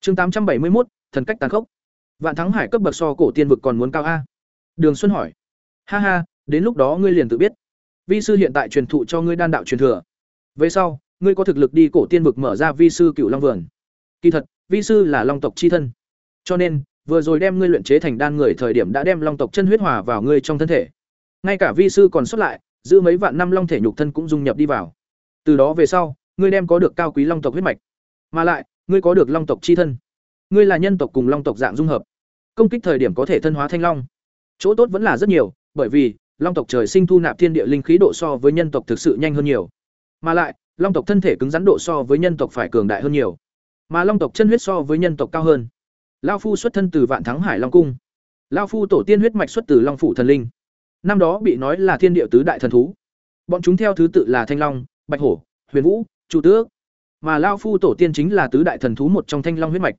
Chương tám trăm bảy mươi một thần cách tàn khốc. Vạn Thắng Hải cấp bậc so cổ tiên vực còn muốn cao a. Đường Xuân hỏi. Ha ha, đến lúc đó ngươi liền tự biết. Vi sư hiện tại truyền thụ cho ngươi đan đạo truyền thừa. Về sau, ngươi có thực lực đi cổ tiên vực mở ra vi sư Cựu Long Vườn. Kỳ thật, vi sư là long tộc chi thân. Cho nên, vừa rồi đem ngươi luyện chế thành đan người thời điểm đã đem long tộc chân huyết hòa vào ngươi trong thân thể. Ngay cả vi sư còn xuất lại, giữ mấy vạn năm long thể nhục thân cũng dung nhập đi vào. Từ đó về sau, ngươi đem có được cao quý long tộc huyết mạch, mà lại, ngươi có được long tộc chi thân. Ngươi là nhân tộc cùng long tộc dạng dung hợp. Công kích thời điểm có thể thân hóa thanh long. Chỗ tốt vẫn là rất nhiều, bởi vì long tộc trời sinh thu nạp thiên địa linh khí độ so với nhân tộc thực sự nhanh hơn nhiều. Mà lại, long tộc thân thể cứng rắn độ so với nhân tộc phải cường đại hơn nhiều. Mà long tộc chân huyết so với nhân tộc cao hơn. Lao phu xuất thân từ Vạn Thắng Hải Long cung. Lao phu tổ tiên huyết mạch xuất từ Long phủ thần linh. Năm đó bị nói là thiên địa tứ đại thần thú. Bọn chúng theo thứ tự là Thanh Long, Bạch Hổ, Huyền Vũ, Chu Tước. Mà Lao phu tổ tiên chính là tứ đại thần thú một trong Thanh Long huyết mạch.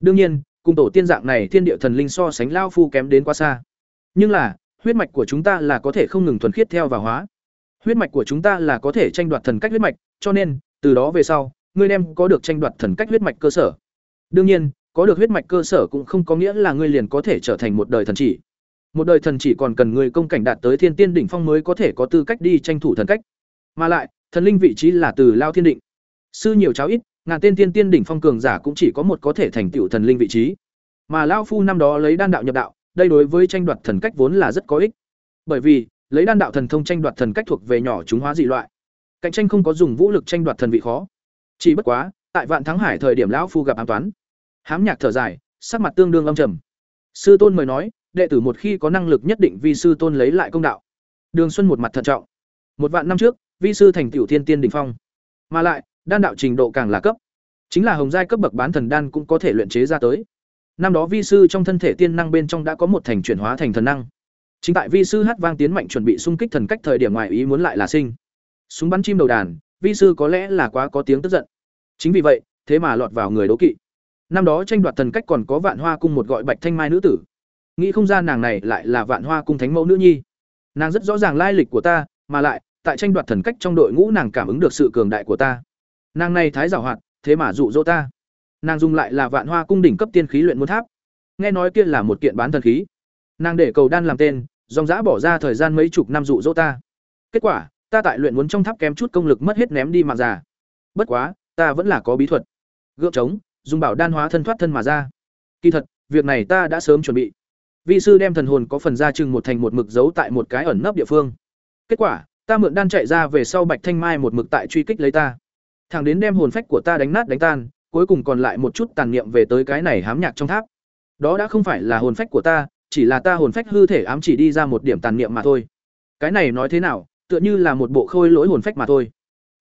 Đương nhiên, cùng tổ tiên dạng này thiên địa thần linh so sánh Lao phu kém đến quá xa. Nhưng là, huyết mạch của chúng ta là có thể không ngừng thuần khiết theo và hóa. Huyết mạch của chúng ta là có thể tranh đoạt thần cách huyết mạch, cho nên, từ đó về sau, ngươi đem có được tranh đoạt thần cách huyết mạch cơ sở. Đương nhiên, có được huyết mạch cơ sở cũng không có nghĩa là ngươi liền có thể trở thành một đời thần chỉ. Một đời thần chỉ còn cần người công cảnh đạt tới thiên tiên đỉnh phong mới có thể có tư cách đi tranh thủ thần cách. Mà lại, thần linh vị trí là từ lao thiên định. Sư nhiều cháu ít, ngàn tên tiên tiên đỉnh phong cường giả cũng chỉ có một có thể thành tựu thần linh vị trí. Mà lão phu năm đó lấy đan đạo nhập đạo, đây đối với tranh đoạt thần cách vốn là rất có ích. Bởi vì, lấy đan đạo thần thông tranh đoạt thần cách thuộc về nhỏ chúng hóa dị loại. Cạnh tranh không có dùng vũ lực tranh đoạt thần vị khó. Chỉ bất quá, tại Vạn Thắng Hải thời điểm lão phu gặp ám toán. Hám nhạc thở dài, sắc mặt tương đương âm trầm. Sư tôn mời nói, đệ tử một khi có năng lực nhất định vi sư tôn lấy lại công đạo. Đường Xuân một mặt thận trọng. Một vạn năm trước, vi sư thành tiểu thiên tiên đỉnh phong, mà lại, đan đạo trình độ càng là cấp, chính là hồng giai cấp bậc bán thần đan cũng có thể luyện chế ra tới. Năm đó vi sư trong thân thể tiên năng bên trong đã có một thành chuyển hóa thành thần năng. Chính tại vi sư hát vang tiến mạnh chuẩn bị xung kích thần cách thời điểm ngoài ý muốn lại là sinh. Súng bắn chim đầu đàn, vi sư có lẽ là quá có tiếng tức giận. Chính vì vậy, thế mà lọt vào người đố kỵ. Năm đó tranh đoạt thần cách còn có Vạn Hoa cung một gọi Bạch Thanh Mai nữ tử. Nghĩ không ra nàng này lại là Vạn Hoa cung thánh mẫu nữ nhi. Nàng rất rõ ràng lai lịch của ta, mà lại, tại tranh đoạt thần cách trong đội ngũ nàng cảm ứng được sự cường đại của ta. Nàng này thái giảo hoạt, thế mà dụ dỗ ta. Nàng dùng lại là Vạn Hoa cung đỉnh cấp tiên khí luyện môn tháp. Nghe nói kia là một kiện bán thần khí. Nàng để cầu đan làm tên, dòng dã bỏ ra thời gian mấy chục năm dụ dỗ ta. Kết quả, ta tại luyện muốn trong tháp kém chút công lực mất hết ném đi mạng già. Bất quá, ta vẫn là có bí thuật. Gượng trống, dùng bảo đan hóa thân thoát thân mà ra. Kỳ thật, việc này ta đã sớm chuẩn bị. Vi sư đem thần hồn có phần ra chừng một thành một mực giấu tại một cái ẩn nấp địa phương. Kết quả, ta mượn đan chạy ra về sau Bạch Thanh Mai một mực tại truy kích lấy ta. Thẳng đến đem hồn phách của ta đánh nát đánh tan, cuối cùng còn lại một chút tàn niệm về tới cái này hám nhạc trong tháp. Đó đã không phải là hồn phách của ta, chỉ là ta hồn phách hư thể ám chỉ đi ra một điểm tàn niệm mà thôi. Cái này nói thế nào, tựa như là một bộ khôi lỗi hồn phách mà thôi.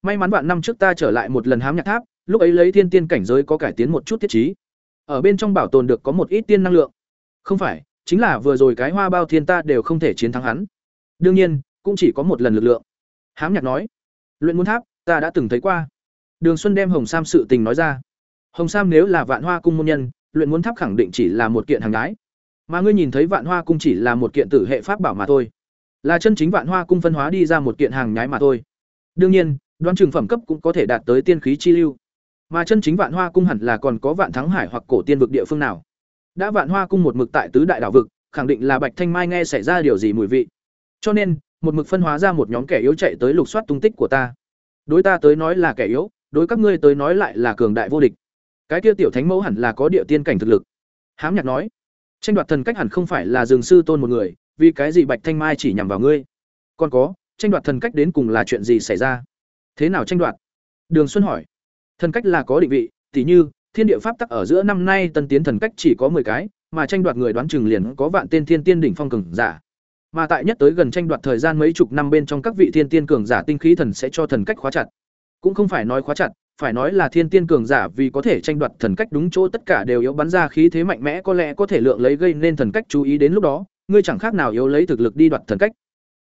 May mắn bạn năm trước ta trở lại một lần hám nhạc tháp, lúc ấy lấy thiên tiên cảnh giới có cải tiến một chút thiết trí. Ở bên trong bảo tồn được có một ít tiên năng lượng. Không phải, chính là vừa rồi cái hoa bao thiên ta đều không thể chiến thắng hắn. Đương nhiên, cũng chỉ có một lần lực lượng. Hám nhạc nói, luyện muốn tháp, ta đã từng thấy qua. Đường xuân đem hồng sam sự tình nói ra. Hồng sam nếu là vạn hoa cung môn nhân, luyện muốn tháp khẳng định chỉ là một kiện hàng gái mà ngươi nhìn thấy vạn hoa cung chỉ là một kiện tử hệ pháp bảo mà thôi. Là chân chính vạn hoa cung phân hóa đi ra một kiện hàng nhái mà thôi. Đương nhiên, đoán trường phẩm cấp cũng có thể đạt tới tiên khí chi lưu mà chân chính Vạn Hoa cung hẳn là còn có Vạn Thắng Hải hoặc cổ tiên vực địa phương nào. Đã Vạn Hoa cung một mực tại tứ đại đảo vực, khẳng định là Bạch Thanh Mai nghe xảy ra điều gì mùi vị. Cho nên, một mực phân hóa ra một nhóm kẻ yếu chạy tới lục soát tung tích của ta. Đối ta tới nói là kẻ yếu, đối các ngươi tới nói lại là cường đại vô địch. cái kia tiểu thánh mẫu hẳn là có địa tiên cảnh thực lực hám nhạc nói tranh đoạt thần cách hẳn không phải là dường sư tôn một người vì cái gì bạch thanh mai chỉ nhằm vào ngươi còn có tranh đoạt thần cách đến cùng là chuyện gì xảy ra thế nào tranh đoạt đường xuân hỏi thần cách là có định vị, tỉ như, thiên địa pháp tắc ở giữa năm nay tân tiến thần cách chỉ có 10 cái, mà tranh đoạt người đoán chừng liền có vạn tên thiên tiên đỉnh phong cường giả. Mà tại nhất tới gần tranh đoạt thời gian mấy chục năm bên trong các vị thiên tiên cường giả tinh khí thần sẽ cho thần cách khóa chặt. Cũng không phải nói khóa chặt, phải nói là thiên tiên cường giả vì có thể tranh đoạt thần cách đúng chỗ tất cả đều yếu bắn ra khí thế mạnh mẽ có lẽ có thể lượng lấy gây nên thần cách chú ý đến lúc đó, ngươi chẳng khác nào yếu lấy thực lực đi đoạt thần cách.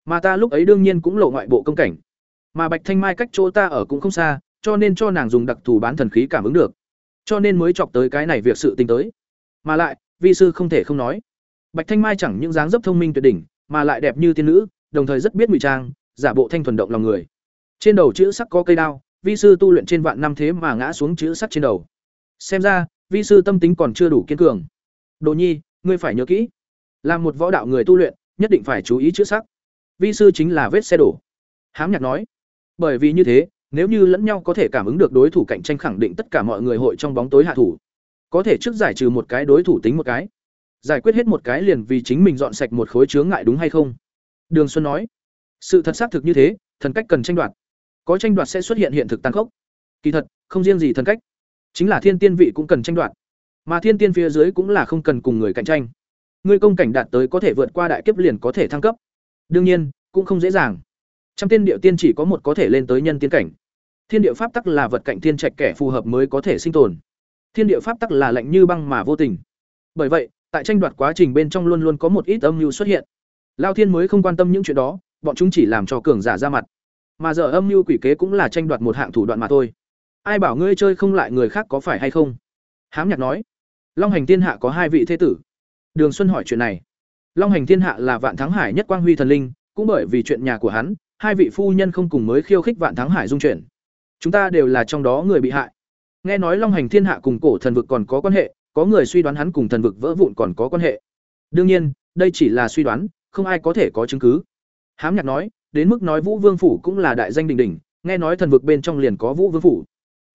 Mà ta lúc ấy đương nhiên cũng lộ ngoại bộ công cảnh. Mà bạch thanh mai cách chỗ ta ở cũng không xa cho nên cho nàng dùng đặc thù bán thần khí cảm ứng được. Cho nên mới chọc tới cái này việc sự tình tới. Mà lại, vi sư không thể không nói. Bạch thanh mai chẳng những dáng dấp thông minh tuyệt đỉnh, mà lại đẹp như tiên nữ, đồng thời rất biết ngụy trang, giả bộ thanh thuần động lòng người. Trên đầu chữ sắc có cây đao, vi sư tu luyện trên vạn năm thế mà ngã xuống chữ sắc trên đầu. Xem ra, vi sư tâm tính còn chưa đủ kiên cường. Đồ nhi, ngươi phải nhớ kỹ, là một võ đạo người tu luyện, nhất định phải chú ý chữ sắc. Vi sư chính là vết xe đổ. Hám nhạc nói, bởi vì như thế nếu như lẫn nhau có thể cảm ứng được đối thủ cạnh tranh khẳng định tất cả mọi người hội trong bóng tối hạ thủ. Có thể trước giải trừ một cái đối thủ tính một cái. Giải quyết hết một cái liền vì chính mình dọn sạch một khối chướng ngại đúng hay không? Đường xuân nói. Sự thật xác thực như thế, thần cách cần tranh đoạt. Có tranh đoạt sẽ xuất hiện hiện thực tăng khốc. Kỳ thật, không riêng gì thần cách. Chính là thiên tiên vị cũng cần tranh đoạt. Mà thiên tiên phía dưới cũng là không cần cùng người cạnh tranh. Người công cảnh đạt tới có thể vượt qua đại kiếp liền có thể thăng cấp. Đương nhiên, cũng không dễ dàng trong tiên điệu tiên chỉ có một có thể lên tới nhân tiên cảnh. Thiên địa pháp tắc là vật cạnh thiên trạch kẻ phù hợp mới có thể sinh tồn. Thiên địa pháp tắc là lạnh như băng mà vô tình. Bởi vậy, tại tranh đoạt quá trình bên trong luôn luôn có một ít âm mưu xuất hiện. Lao thiên mới không quan tâm những chuyện đó, bọn chúng chỉ làm cho cường giả ra mặt. Mà giờ âm mưu quỷ kế cũng là tranh đoạt một hạng thủ đoạn mà thôi. Ai bảo ngươi chơi không lại người khác có phải hay không? Hám nhạc nói. Long hành thiên hạ có hai vị thế tử. Đường xuân hỏi chuyện này. Long hành thiên hạ là vạn thắng hải nhất quang huy thần linh, cũng bởi vì chuyện nhà của hắn hai vị phu nhân không cùng mới khiêu khích vạn thắng hải dung chuyển. Chúng ta đều là trong đó người bị hại. Nghe nói long hành thiên hạ cùng cổ thần vực còn có quan hệ, có người suy đoán hắn cùng thần vực vỡ vụn còn có quan hệ. Đương nhiên, đây chỉ là suy đoán, không ai có thể có chứng cứ. Hám nhạc nói, đến mức nói vũ vương phủ cũng là đại danh đình đình nghe nói thần vực bên trong liền có vũ vương phủ.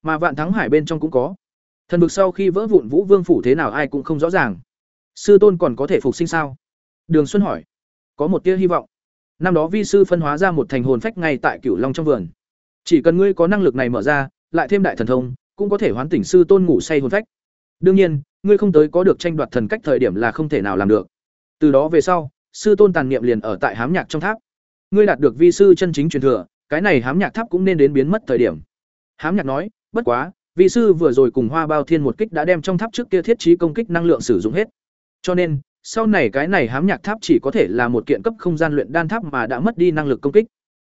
Mà vạn thắng hải bên trong cũng có. Thần vực sau khi vỡ vụn vũ vương phủ thế nào ai cũng không rõ ràng. Sư tôn còn có thể phục sinh sao? Đường xuân hỏi. Có một tia hy vọng năm đó vi sư phân hóa ra một thành hồn phách ngay tại cửu long trong vườn. Chỉ cần ngươi có năng lực này mở ra, lại thêm đại thần thông, cũng có thể hoán tỉnh sư tôn ngủ say hồn phách. Đương nhiên, ngươi không tới có được tranh đoạt thần cách thời điểm là không thể nào làm được. Từ đó về sau, sư tôn tàn niệm liền ở tại hám nhạc trong tháp. Ngươi đạt được vi sư chân chính truyền thừa, cái này hám nhạc tháp cũng nên đến biến mất thời điểm. Hám nhạc nói, bất quá vị sư vừa rồi cùng hoa bao thiên một kích đã đem trong tháp trước kia thiết trí công kích năng lượng sử dụng hết. Cho nên sau này cái này hám nhạc tháp chỉ có thể là một kiện cấp không gian luyện đan tháp mà đã mất đi năng lực công kích.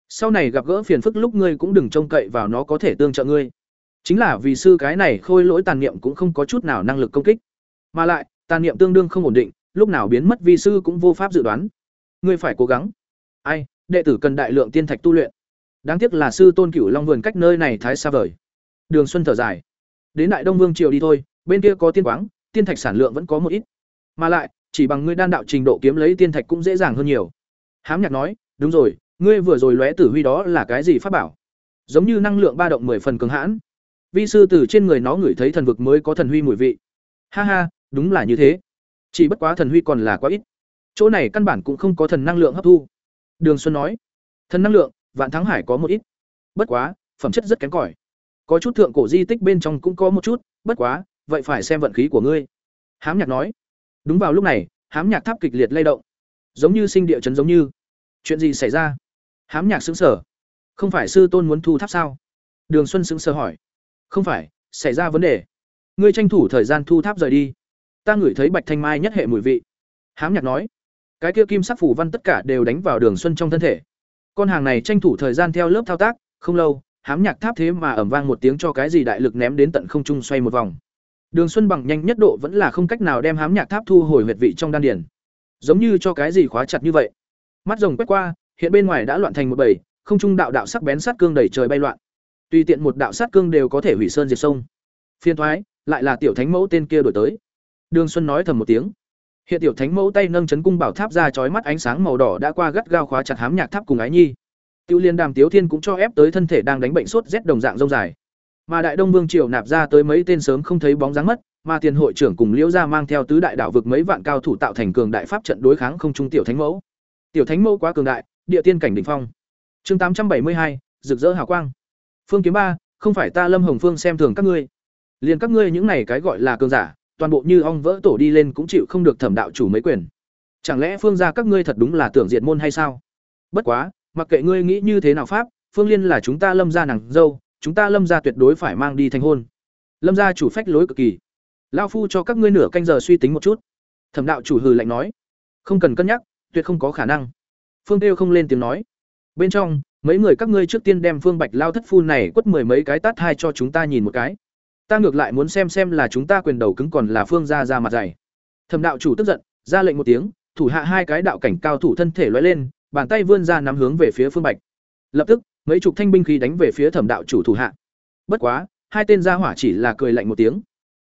Sau này gặp gỡ phiền phức lúc ngươi cũng đừng trông cậy vào nó có thể tương trợ ngươi. Chính là vì sư cái này khôi lỗi tàn niệm cũng không có chút nào năng lực công kích. Mà lại, tàn niệm tương đương không ổn định, lúc nào biến mất vi sư cũng vô pháp dự đoán. Ngươi phải cố gắng. Ai, đệ tử cần đại lượng tiên thạch tu luyện. Đáng tiếc là sư tôn cửu long vườn cách nơi này thái xa vời. Đường xuân thở dài. Đến đại đông vương triều đi thôi, bên kia có tiên quáng, tiên thạch sản lượng vẫn có một ít. Mà lại chỉ bằng ngươi đan đạo trình độ kiếm lấy tiên thạch cũng dễ dàng hơn nhiều. Hám nhạc nói, đúng rồi, ngươi vừa rồi lóe tử huy đó là cái gì pháp bảo? Giống như năng lượng ba động mười phần cường hãn. Vi sư từ trên người nó ngửi thấy thần vực mới có thần huy mùi vị. Ha ha, đúng là như thế. Chỉ bất quá thần huy còn là quá ít. Chỗ này căn bản cũng không có thần năng lượng hấp thu. Đường xuân nói, thần năng lượng, vạn thắng hải có một ít. Bất quá, phẩm chất rất kém cỏi. Có chút thượng cổ di tích bên trong cũng có một chút, bất quá, vậy phải xem vận khí của ngươi. Hám nhạc nói đúng vào lúc này, hám nhạc tháp kịch liệt lay động. Giống như sinh địa chấn giống như. Chuyện gì xảy ra? Hám nhạc xứng sở không phải sư tôn muốn thu tháp sao? Đường xuân xứng sở hỏi. Không phải, xảy ra vấn đề. Ngươi tranh thủ thời gian thu tháp rời đi. Ta ngửi thấy bạch thanh mai nhất hệ mùi vị. Hám nhạc nói. Cái kia kim sắc phủ văn tất cả đều đánh vào đường xuân trong thân thể. Con hàng này tranh thủ thời gian theo lớp thao tác, không lâu, hám nhạc tháp thế mà ẩm vang một tiếng cho cái gì đại lực ném đến tận không trung xoay một vòng đường xuân bằng nhanh nhất độ vẫn là không cách nào đem hám nhạc tháp thu hồi huyệt vị trong đan điền. Giống như cho cái gì khóa chặt như vậy. Mắt rồng quét qua, hiện bên ngoài đã loạn thành một bầy, không trung đạo đạo sắc bén sát cương đẩy trời bay loạn. Tùy tiện một đạo sát cương đều có thể hủy sơn diệt sông. Phiên thoái, lại là tiểu thánh mẫu tên kia đổi tới. Đường xuân nói thầm một tiếng. Hiện tiểu thánh mẫu tay nâng chấn cung bảo tháp ra chói mắt ánh sáng màu đỏ đã qua gắt gao khóa chặt hám nhạc tháp cùng ái nhi. Tiêu liên đàm tiếu thiên cũng cho ép tới thân thể đang đánh bệnh sốt rét đồng dạng rông dài. Mà Đại Đông Vương triều nạp ra tới mấy tên sớm không thấy bóng dáng mất, mà tiền hội trưởng cùng Liễu gia mang theo tứ đại đảo vực mấy vạn cao thủ tạo thành cường đại pháp trận đối kháng không trung tiểu thánh mẫu. Tiểu thánh mẫu quá cường đại, địa tiên cảnh đỉnh phong. Chương tám trăm bảy mươi hai, rực rỡ hào quang. Phương kiếm ba, không phải ta Lâm Hồng Phương xem thường các ngươi. Liền các ngươi những này cái gọi là cường giả, toàn bộ như ong vỡ tổ đi lên cũng chịu không được thẩm đạo chủ mấy quyền. Chẳng lẽ Phương gia các ngươi thật đúng là tưởng diệt môn hay sao? Bất quá, mặc kệ ngươi nghĩ như thế nào pháp, Phương Liên là chúng ta Lâm gia nàng dâu, chúng ta Lâm gia tuyệt đối phải mang đi thành hôn. Lâm gia chủ phách lối cực kỳ. Lão phu cho các ngươi nửa canh giờ suy tính một chút. Thẩm đạo chủ hừ lạnh nói, không cần cân nhắc, tuyệt không có khả năng. Phương Tiêu không lên tiếng nói. Bên trong, mấy người các ngươi trước tiên đem Phương Bạch lao thất phu này quất mười mấy cái tát hai cho chúng ta nhìn một cái. Ta ngược lại muốn xem xem là chúng ta quyền đầu cứng còn là Phương gia ra mặt dày. Thẩm đạo chủ tức giận, ra lệnh một tiếng, thủ hạ hai cái đạo cảnh cao thủ thân thể lóe lên, bàn tay vươn ra nắm hướng về phía Phương Bạch. Lập tức, mấy chục thanh binh khí đánh về phía Thẩm đạo chủ thủ hạ. Bất quá, hai tên gia hỏa chỉ là cười lạnh một tiếng.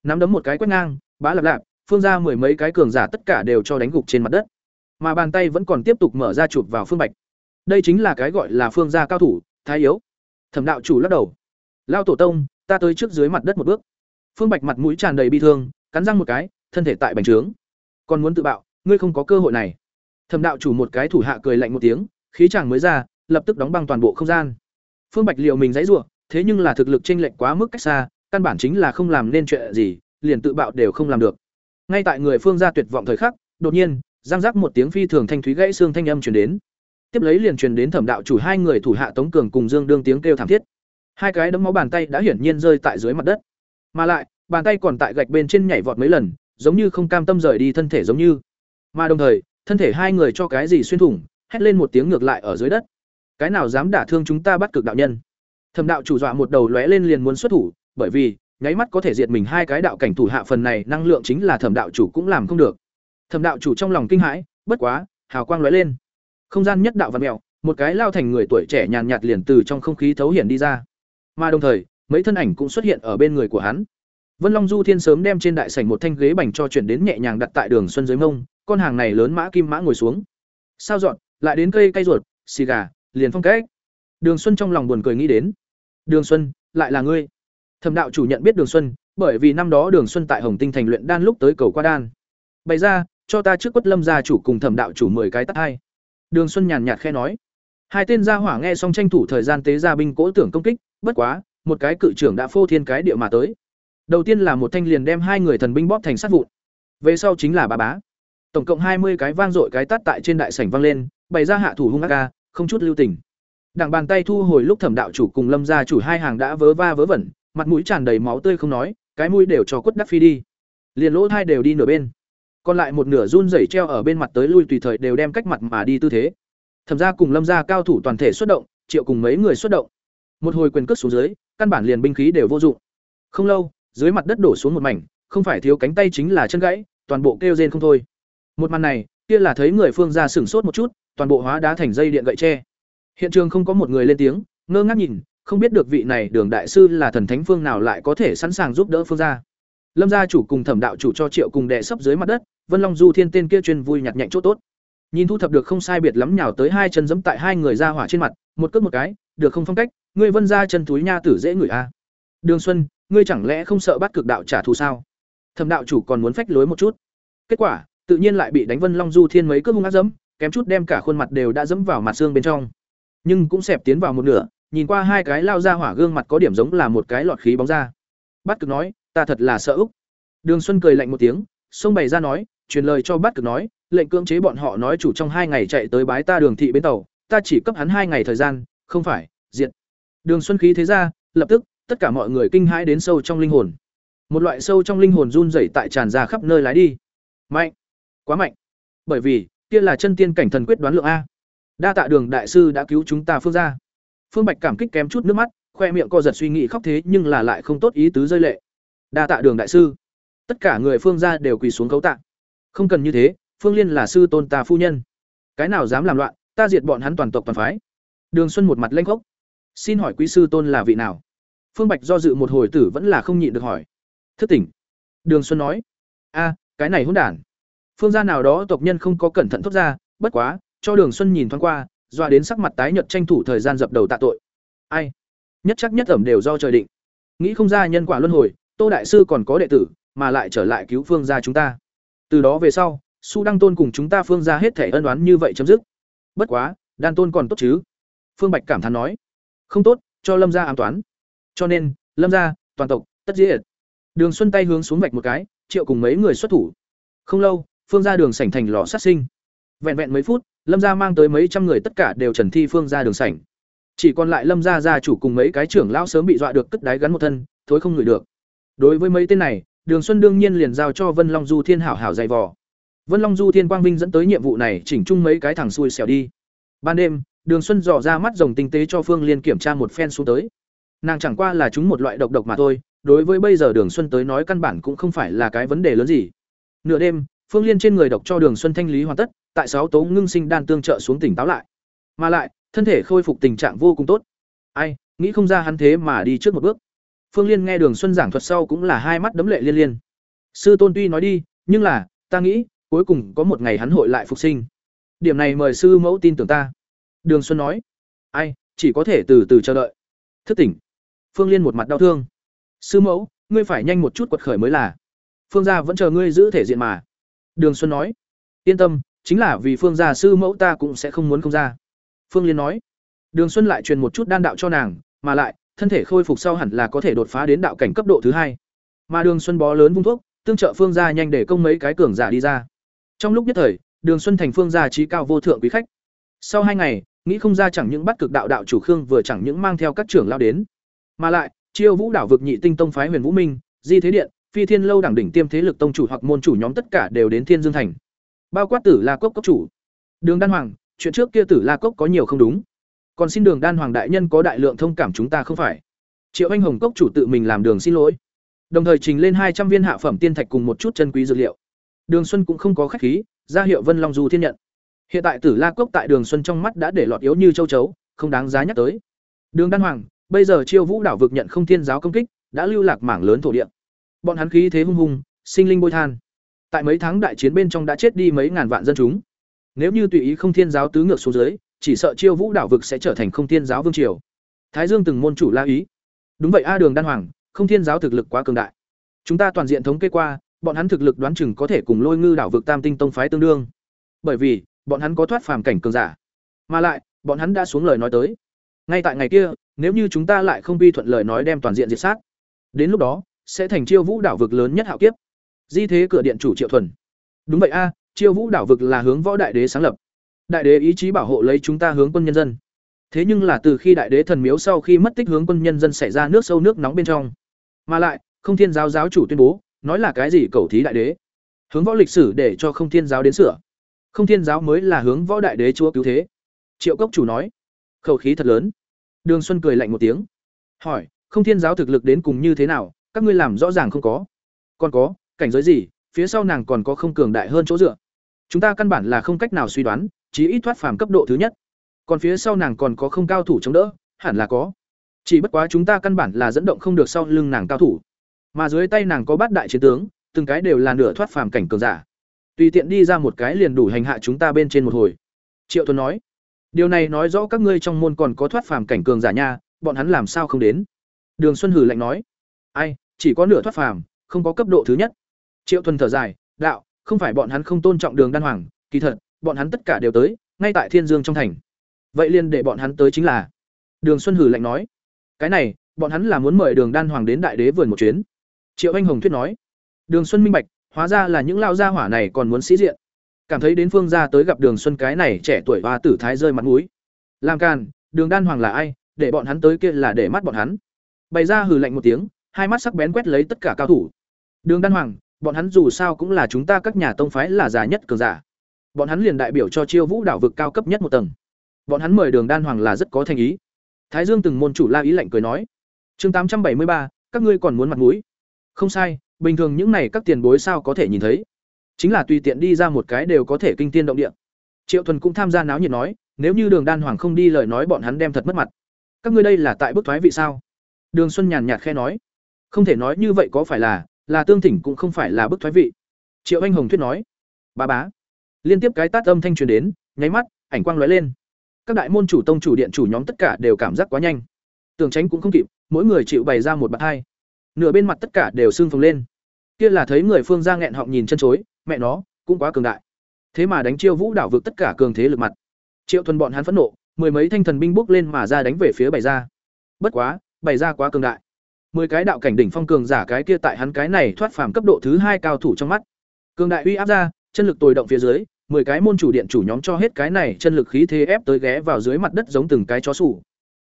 Nắm đấm một cái quét ngang, bá lạp lạp, phương gia mười mấy cái cường giả tất cả đều cho đánh gục trên mặt đất. Mà bàn tay vẫn còn tiếp tục mở ra chụp vào Phương Bạch. Đây chính là cái gọi là phương gia cao thủ, thái yếu. Thẩm đạo chủ lắc đầu. Lao tổ tông, ta tới trước dưới mặt đất một bước. Phương Bạch mặt mũi tràn đầy bi thương, cắn răng một cái, thân thể tại bành trướng. Còn muốn tự bạo, ngươi không có cơ hội này. Thẩm đạo chủ một cái thủ hạ cười lạnh một tiếng, khí chàng mới ra, lập tức đóng băng toàn bộ không gian. Phương Bạch liệu mình giãy giụa, thế nhưng là thực lực chênh lệch quá mức cách xa, căn bản chính là không làm nên chuyện gì, liền tự bạo đều không làm được. Ngay tại người phương gia tuyệt vọng thời khắc, đột nhiên, răng rắc một tiếng phi thường thanh thúy gãy xương thanh âm truyền đến. Tiếp lấy liền truyền đến thẩm đạo chủ hai người thủ hạ Tống Cường cùng Dương đương tiếng kêu thảm thiết. Hai cái đấm máu bàn tay đã hiển nhiên rơi tại dưới mặt đất. Mà lại, bàn tay còn tại gạch bên trên nhảy vọt mấy lần, giống như không cam tâm rời đi thân thể giống như. Mà đồng thời, thân thể hai người cho cái gì xuyên thủng, hét lên một tiếng ngược lại ở dưới đất. Cái nào dám đả thương chúng ta bắt cực đạo nhân? Thẩm đạo chủ dọa một đầu lóe lên liền muốn xuất thủ, bởi vì, nháy mắt có thể diệt mình hai cái đạo cảnh thủ hạ phần này năng lượng chính là thẩm đạo chủ cũng làm không được. Thẩm đạo chủ trong lòng kinh hãi, bất quá, hào quang lóe lên. Không gian nhất đạo và mèo, một cái lao thành người tuổi trẻ nhàn nhạt liền từ trong không khí thấu hiển đi ra. Mà đồng thời, mấy thân ảnh cũng xuất hiện ở bên người của hắn. Vân Long Du Thiên sớm đem trên đại sảnh một thanh ghế bành cho chuyển đến nhẹ nhàng đặt tại đường xuân dưới mông, con hàng này lớn mã kim mã ngồi xuống. Sao dọn, lại đến cây cây ruột, xì gà, liền phong cách. Đường Xuân trong lòng buồn cười nghĩ đến. Đường Xuân, lại là ngươi. Thẩm đạo chủ nhận biết Đường Xuân, bởi vì năm đó Đường Xuân tại Hồng Tinh thành luyện đan lúc tới cầu qua đan. Bày ra, cho ta trước quất lâm gia chủ cùng Thẩm đạo chủ mười cái tát hai. Đường Xuân nhàn nhạt khẽ nói. Hai tên gia hỏa nghe xong tranh thủ thời gian tế ra binh cỗ tưởng công kích, bất quá, một cái cự trưởng đã phô thiên cái địa mà tới. Đầu tiên là một thanh liền đem hai người thần binh bóp thành sát vụn. Về sau chính là bà bá. Tổng cộng hai mươi cái vang dội cái tát tại trên đại sảnh vang lên, bày ra hạ thủ hung ác ca, không chút lưu tình. Đảng bàn tay thu hồi lúc Thẩm đạo chủ cùng Lâm gia chủ hai hàng đã vớ va vớ vẩn, mặt mũi tràn đầy máu tươi không nói, cái mũi đều cho quất đắc phi đi. Liền lỗ thai đều đi nửa bên. Còn lại một nửa run rẩy treo ở bên mặt tới lui tùy thời đều đem cách mặt mà đi tư thế. Thẩm gia cùng Lâm gia cao thủ toàn thể xuất động, triệu cùng mấy người xuất động. Một hồi quyền cước xuống dưới, căn bản liền binh khí đều vô dụng. Không lâu, dưới mặt đất đổ xuống một mảnh, không phải thiếu cánh tay chính là chân gãy, toàn bộ kêu rên không thôi. Một màn này, kia là thấy người phương gia sửng sốt một chút, toàn bộ hóa đá thành dây điện gậy tre. Hiện trường không có một người lên tiếng, ngơ ngác nhìn, không biết được vị này Đường đại sư là thần thánh phương nào lại có thể sẵn sàng giúp đỡ phương gia. Lâm gia chủ cùng Thẩm đạo chủ cho Triệu cùng đệ sấp dưới mặt đất, Vân Long Du Thiên tên kia chuyên vui nhặt nhạnh chỗ tốt. Nhìn thu thập được không sai biệt lắm nhào tới hai chân giẫm tại hai người ra hỏa trên mặt, một cước một cái, được không phong cách, ngươi Vân gia chân túi nha tử dễ người a. Đường Xuân, ngươi chẳng lẽ không sợ bắt cực đạo trả thù sao? Thẩm đạo chủ còn muốn phách lối một chút. Kết quả, tự nhiên lại bị đánh Vân Long Du Thiên mấy cước hung ác dẫm, kém chút đem cả khuôn mặt đều đã dẫm vào mặt xương bên trong. Nhưng cũng xẹp tiến vào một nửa, nhìn qua hai cái lao ra hỏa gương mặt có điểm giống là một cái lọt khí bóng ra. Bát Cực nói, ta thật là sợ Úc. Đường Xuân cười lạnh một tiếng, xông bày ra nói, truyền lời cho Bát Cực nói, lệnh cưỡng chế bọn họ nói chủ trong hai ngày chạy tới bái ta đường thị bến tàu, ta chỉ cấp hắn hai ngày thời gian, không phải, diện. Đường Xuân khí thế ra, lập tức, tất cả mọi người kinh hãi đến sâu trong linh hồn. Một loại sâu trong linh hồn run rẩy tại tràn ra khắp nơi lái đi. Mạnh, quá mạnh. Bởi vì, kia là chân tiên cảnh thần quyết đoán lượng a. Đa tạ Đường đại sư đã cứu chúng ta phương ra. Phương Bạch cảm kích kém chút nước mắt, khoe miệng co giật suy nghĩ khóc thế nhưng là lại không tốt ý tứ rơi lệ. Đa tạ Đường đại sư. Tất cả người phương gia đều quỳ xuống cấu tạ. Không cần như thế, Phương Liên là sư tôn ta phu nhân. Cái nào dám làm loạn, ta diệt bọn hắn toàn tộc toàn phái. Đường Xuân một mặt lênh khốc. Xin hỏi quý sư tôn là vị nào? Phương Bạch do dự một hồi tử vẫn là không nhịn được hỏi. Thức tỉnh. Đường Xuân nói. A, cái này hỗn đản. Phương gia nào đó tộc nhân không có cẩn thận thốt ra, bất quá, cho Đường Xuân nhìn thoáng qua, dọa đến sắc mặt tái nhợt tranh thủ thời gian dập đầu tạ tội. Ai? Nhất chắc nhất ẩm đều do trời định. nghĩ không ra nhân quả luân hồi tô đại sư còn có đệ tử mà lại trở lại cứu phương gia chúng ta. Từ đó về sau su đăng tôn cùng chúng ta phương gia hết thể ân oán như vậy chấm dứt. Bất quá đan tôn còn tốt chứ? Phương bạch cảm thán nói. Không tốt cho lâm gia ám toán. Cho nên lâm gia toàn tộc tất diệt. Đường xuân tay hướng xuống vạch một cái triệu cùng mấy người xuất thủ. Không lâu phương ra đường sảnh thành lò sát sinh. Vẹn vẹn mấy phút, lâm gia mang tới mấy trăm người tất cả đều trần thi phương ra đường sảnh. Chỉ còn lại lâm gia gia chủ cùng mấy cái trưởng lão sớm bị dọa được cất đáy gắn một thân, thối không ngửi được. Đối với mấy tên này, đường xuân đương nhiên liền giao cho vân long du thiên hảo hảo dày vò. Vân long du thiên quang vinh dẫn tới nhiệm vụ này, chỉnh chung mấy cái thằng xui xẻo đi. Ban đêm, đường xuân dò ra mắt rồng tinh tế cho phương liên kiểm tra một phen xuống tới. Nàng chẳng qua là chúng một loại độc độc mà thôi, đối với bây giờ đường xuân tới nói căn bản cũng không phải là cái vấn đề lớn gì. Nửa đêm phương liên trên người độc cho đường xuân thanh lý hoàn tất, tại sáu tố ngưng sinh đan tương trợ xuống tỉnh táo lại. Mà lại, thân thể khôi phục tình trạng vô cùng tốt. Ai, nghĩ không ra hắn thế mà đi trước một bước. Phương liên nghe đường xuân giảng thuật sau cũng là hai mắt đấm lệ liên liên. Sư tôn tuy nói đi, nhưng là, ta nghĩ, cuối cùng có một ngày hắn hội lại phục sinh. Điểm này mời sư mẫu tin tưởng ta. Đường xuân nói. Ai, chỉ có thể từ từ chờ đợi. Thức tỉnh. Phương liên một mặt đau thương. Sư mẫu, ngươi phải nhanh một chút quật khởi mới là. Phương gia vẫn chờ ngươi giữ thể diện mà đường xuân nói, yên tâm, chính là vì phương gia sư mẫu ta cũng sẽ không muốn không ra. Phương liên nói, đường xuân lại truyền một chút đan đạo cho nàng, mà lại, thân thể khôi phục sau hẳn là có thể đột phá đến đạo cảnh cấp độ thứ hai. Mà đường xuân bó lớn vung thuốc, tương trợ phương gia nhanh để công mấy cái cường giả đi ra. Trong lúc nhất thời, đường xuân thành phương gia trí cao vô thượng quý khách. Sau hai ngày, nghĩ không ra chẳng những bắt cực đạo đạo chủ khương vừa chẳng những mang theo các trưởng lao đến, mà lại, chiêu vũ đảo vực nhị tinh tông phái huyền vũ minh, di thế điện phi thiên lâu đẳng đỉnh tiêm thế lực tông chủ hoặc môn chủ nhóm tất cả đều đến thiên dương thành. Bao quát tử la cốc cốc chủ. Đường đan hoàng, chuyện trước kia tử la cốc có nhiều không đúng. Còn xin đường đan hoàng đại nhân có đại lượng thông cảm chúng ta không phải. Triệu anh hồng cốc chủ tự mình làm đường xin lỗi. Đồng thời trình lên hai trăm viên hạ phẩm tiên thạch cùng một chút chân quý dược liệu. Đường xuân cũng không có khách khí, ra hiệu vân long du thiên nhận. Hiện tại tử la cốc tại đường xuân trong mắt đã để lọt yếu như châu chấu, không đáng giá nhắc tới. Đường đan hoàng, bây giờ chiêu vũ đảo vực nhận không thiên giáo công kích, đã lưu lạc mảng lớn thổ địa bọn hắn khí thế hung hùng sinh linh bôi than. Tại mấy tháng đại chiến bên trong đã chết đi mấy ngàn vạn dân chúng. Nếu như tùy ý không thiên giáo tứ ngược xuống dưới, chỉ sợ chiêu vũ đảo vực sẽ trở thành không thiên giáo vương triều. Thái dương từng môn chủ la ý. Đúng vậy a đường đan hoàng, không thiên giáo thực lực quá cường đại. Chúng ta toàn diện thống kê qua, bọn hắn thực lực đoán chừng có thể cùng lôi ngư đảo vực tam tinh tông phái tương đương. Bởi vì, bọn hắn có thoát phàm cảnh cường giả. Mà lại, bọn hắn đã xuống lời nói tới. Ngay tại ngày kia, nếu như chúng ta lại không vi thuận lời nói đem toàn diện diệt sát. Đến lúc đó sẽ thành chiêu vũ đảo vực lớn nhất hạo kiếp. Di thế cửa điện chủ triệu thuần. Đúng vậy a, chiêu vũ đảo vực là hướng võ đại đế sáng lập. Đại đế ý chí bảo hộ lấy chúng ta hướng quân nhân dân. Thế nhưng là từ khi đại đế thần miếu sau khi mất tích hướng quân nhân dân xảy ra nước sâu nước nóng bên trong. Mà lại, không thiên giáo giáo chủ tuyên bố, nói là cái gì cầu thí đại đế? Hướng võ lịch sử để cho không thiên giáo đến sửa. Không thiên giáo mới là hướng võ đại đế chúa cứu thế. Triệu cốc chủ nói, khẩu khí thật lớn. Đường xuân cười lạnh một tiếng, hỏi, không thiên giáo thực lực đến cùng như thế nào? Các ngươi làm rõ ràng không có. Còn có, cảnh giới gì, phía sau nàng còn có không cường đại hơn chỗ dựa. Chúng ta căn bản là không cách nào suy đoán, chí ít thoát phàm cấp độ thứ nhất. Còn phía sau nàng còn có không cao thủ chống đỡ, hẳn là có. Chỉ bất quá chúng ta căn bản là dẫn động không được sau lưng nàng cao thủ. Mà dưới tay nàng có bát đại chiến tướng, từng cái đều là nửa thoát phàm cảnh cường giả. Tùy tiện đi ra một cái liền đủ hành hạ chúng ta bên trên một hồi. Triệu tuấn nói, điều này nói rõ các ngươi trong môn còn có thoát phàm cảnh cường giả nha, bọn hắn làm sao không đến? Đường xuân hử lạnh nói, ai chỉ có nửa thoát phàm, không có cấp độ thứ nhất. Triệu thuần thở dài, đạo, không phải bọn hắn không tôn trọng đường đan hoàng, kỳ thật, bọn hắn tất cả đều tới, ngay tại thiên dương trong thành. Vậy liền để bọn hắn tới chính là. Đường xuân hử lạnh nói, cái này, bọn hắn là muốn mời đường đan hoàng đến đại đế vườn một chuyến. Triệu anh hồng thuyết nói, đường xuân minh bạch, hóa ra là những lao gia hỏa này còn muốn sĩ diện. Cảm thấy đến phương gia tới gặp đường xuân cái này trẻ tuổi và tử thái rơi mặt mũi. Làm càn, đường đan hoàng là ai, để bọn hắn tới kia là để mắt bọn hắn. Bày ra hừ lạnh một tiếng hai mắt sắc bén quét lấy tất cả cao thủ. Đường đan hoàng, bọn hắn dù sao cũng là chúng ta các nhà tông phái là già nhất cường giả. Bọn hắn liền đại biểu cho chiêu vũ đảo vực cao cấp nhất một tầng. Bọn hắn mời đường đan hoàng là rất có thành ý. Thái dương từng môn chủ la ý lạnh cười nói, chương tám trăm bảy mươi ba, các ngươi còn muốn mặt mũi? Không sai, bình thường những này các tiền bối sao có thể nhìn thấy? Chính là tùy tiện đi ra một cái đều có thể kinh thiên động địa. Triệu thuần cũng tham gia náo nhiệt nói, nếu như đường đan hoàng không đi lời nói bọn hắn đem thật mất mặt. Các ngươi đây là tại bức thoái vị sao? Đường xuân nhàn nhạt khẽ nói không thể nói như vậy có phải là là tương thỉnh cũng không phải là bức thoái vị triệu anh hồng thuyết nói ba bá liên tiếp cái tát âm thanh truyền đến nháy mắt ảnh quang lóe lên các đại môn chủ tông chủ điện chủ nhóm tất cả đều cảm giác quá nhanh tường tránh cũng không kịp, mỗi người chịu bày ra một bạt hai. Nửa bên mặt tất cả đều xương phồng lên. Kia là thấy người phương ra nghẹn họng nhìn chân chối, mẹ nó, cũng quá cường đại. Thế mà đánh chiêu Vũ đảo vực tất cả cường thế lực mặt. Triệu Thuần bọn hắn phẫn nộ, mười mấy thanh thần binh bước lên mà ra đánh về phía bày ra. Bất quá, bày ra quá cường đại. Mười cái đạo cảnh đỉnh phong cường giả cái kia tại hắn cái này thoát phàm cấp độ thứ hai cao thủ trong mắt. Cường đại uy áp ra, chân lực tồi động phía dưới, mười cái môn chủ điện chủ nhóm cho hết cái này chân lực khí thế ép tới ghé vào dưới mặt đất giống từng cái chó sủ.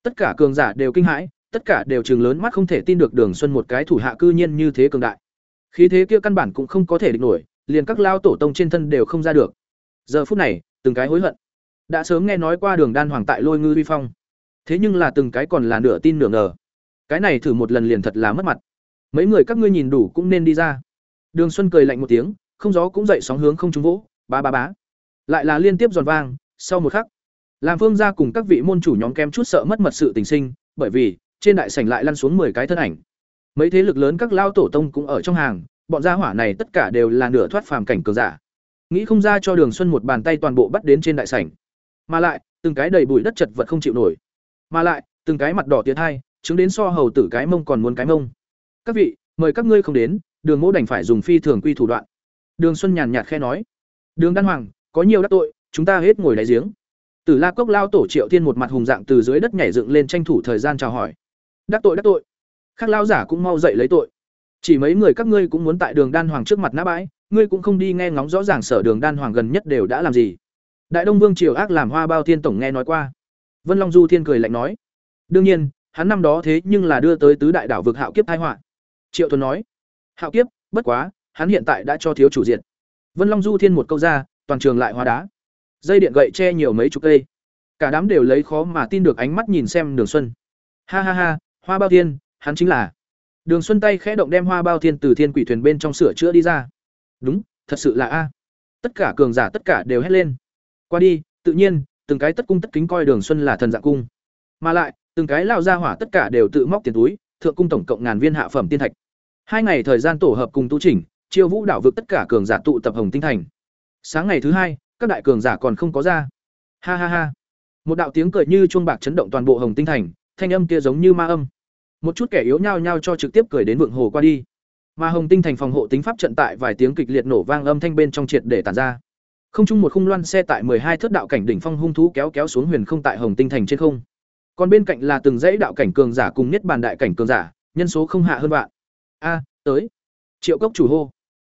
Tất cả cường giả đều kinh hãi, tất cả đều trừng lớn mắt không thể tin được Đường Xuân một cái thủ hạ cư nhiên như thế cường đại. Khí thế kia căn bản cũng không có thể địch nổi, liền các lao tổ tông trên thân đều không ra được. Giờ phút này, từng cái hối hận. Đã sớm nghe nói qua Đường Đan Hoàng tại Lôi Ngư Vi Phong, thế nhưng là từng cái còn là nửa tin nửa ngờ. Cái này thử một lần liền thật là mất mặt. Mấy người các ngươi nhìn đủ cũng nên đi ra. Đường Xuân cười lạnh một tiếng, không gió cũng dậy sóng hướng không trúng vỗ, ba ba bá. Lại là liên tiếp giòn vang, sau một khắc, làm Phương ra cùng các vị môn chủ nhóm kem chút sợ mất mật sự tình sinh, bởi vì trên đại sảnh lại lăn xuống 10 cái thân ảnh. Mấy thế lực lớn các lao tổ tông cũng ở trong hàng, bọn gia hỏa này tất cả đều là nửa thoát phàm cảnh cường giả. Nghĩ không ra cho Đường Xuân một bàn tay toàn bộ bắt đến trên đại sảnh. Mà lại, từng cái đầy bụi đất chật vật không chịu nổi. Mà lại, từng cái mặt đỏ tiến hai, chứng đến so hầu tử cái mông còn muốn cái mông. Các vị, mời các ngươi không đến, Đường Mỗ đành phải dùng phi thường quy thủ đoạn. Đường Xuân nhàn nhạt khẽ nói: "Đường Đan Hoàng, có nhiều đắc tội, chúng ta hết ngồi đáy giếng." Tử La Cốc lao tổ Triệu Thiên một mặt hùng dạng từ dưới đất nhảy dựng lên tranh thủ thời gian chào hỏi. "Đắc tội đắc tội." Khác lao giả cũng mau dậy lấy tội. Chỉ mấy người các ngươi cũng muốn tại Đường Đan Hoàng trước mặt nã bãi, ngươi cũng không đi nghe ngóng rõ ràng sở Đường Đan Hoàng gần nhất đều đã làm gì. Đại Đông Vương triều ác làm Hoa Bao Thiên tổng nghe nói qua. Vân Long Du Thiên cười lạnh nói: "Đương nhiên, hắn năm đó thế nhưng là đưa tới tứ đại đảo vực hạo kiếp tai họa." Triệu Thuần nói: "Hạo kiếp, bất quá, hắn hiện tại đã cho thiếu chủ diện." Vân Long Du Thiên một câu ra, toàn trường lại hóa đá. Dây điện gậy che nhiều mấy chục cây. Cả đám đều lấy khó mà tin được ánh mắt nhìn xem Đường Xuân. Ha ha ha, Hoa Bao Thiên, hắn chính là. Đường Xuân tay khẽ động đem Hoa Bao Thiên từ thiên quỷ thuyền bên trong sửa chữa đi ra. Đúng, thật sự là a. Tất cả cường giả tất cả đều hét lên. Qua đi, tự nhiên, từng cái tất cung tất kính coi Đường Xuân là thần dạng cung. Mà lại, từng cái lao ra hỏa tất cả đều tự móc tiền túi, thượng cung tổng cộng ngàn viên hạ phẩm tiên thạch. Hai ngày thời gian tổ hợp cùng tu chỉnh, chiêu vũ đảo vực tất cả cường giả tụ tập hồng tinh thành. Sáng ngày thứ hai, các đại cường giả còn không có ra. Ha ha ha. Một đạo tiếng cười như chuông bạc chấn động toàn bộ hồng tinh thành, thanh âm kia giống như ma âm. Một chút kẻ yếu nhao nhao cho trực tiếp cười đến vượng hồ qua đi. Mà hồng tinh thành phòng hộ tính pháp trận tại vài tiếng kịch liệt nổ vang âm thanh bên trong triệt để tản ra. Không chung một khung loan xe tại hai thất đạo cảnh đỉnh phong hung thú kéo kéo xuống huyền không tại hồng tinh thành trên không. Còn bên cạnh là từng dãy đạo cảnh cường giả cùng niết bàn đại cảnh cường giả, nhân số không hạ hơn vạn. A, tới. Triệu Cốc chủ hô.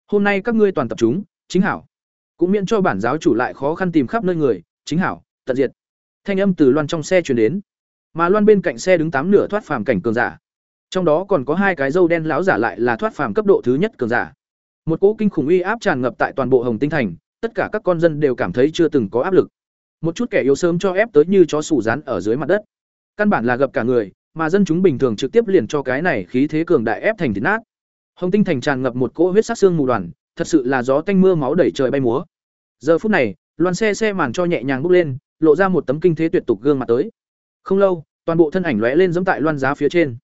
Hôm nay các ngươi toàn tập chúng, chính hảo. Cũng miễn cho bản giáo chủ lại khó khăn tìm khắp nơi người, chính hảo, tận diệt. Thanh âm từ loan trong xe truyền đến. Mà loan bên cạnh xe đứng tám nửa thoát phàm cảnh cường giả. Trong đó còn có hai cái dâu đen láo giả lại là thoát phàm cấp độ thứ nhất cường giả. Một cỗ kinh khủng uy áp tràn ngập tại toàn bộ Hồng Tinh thành, tất cả các con dân đều cảm thấy chưa từng có áp lực. Một chút kẻ yếu sớm cho ép tới như chó sủ rán ở dưới mặt đất. Căn bản là gặp cả người, mà dân chúng bình thường trực tiếp liền cho cái này khí thế cường đại ép thành thịt nát. Hồng Tinh thành tràn ngập một cỗ huyết sắc xương mù đoàn, thật sự là gió tanh mưa máu đẩy trời bay múa. Giờ phút này, loan xe xe màn cho nhẹ nhàng bốc lên, lộ ra một tấm kinh thế tuyệt tục gương mặt tới. Không lâu, toàn bộ thân ảnh lóe lên giống tại loan giá phía trên.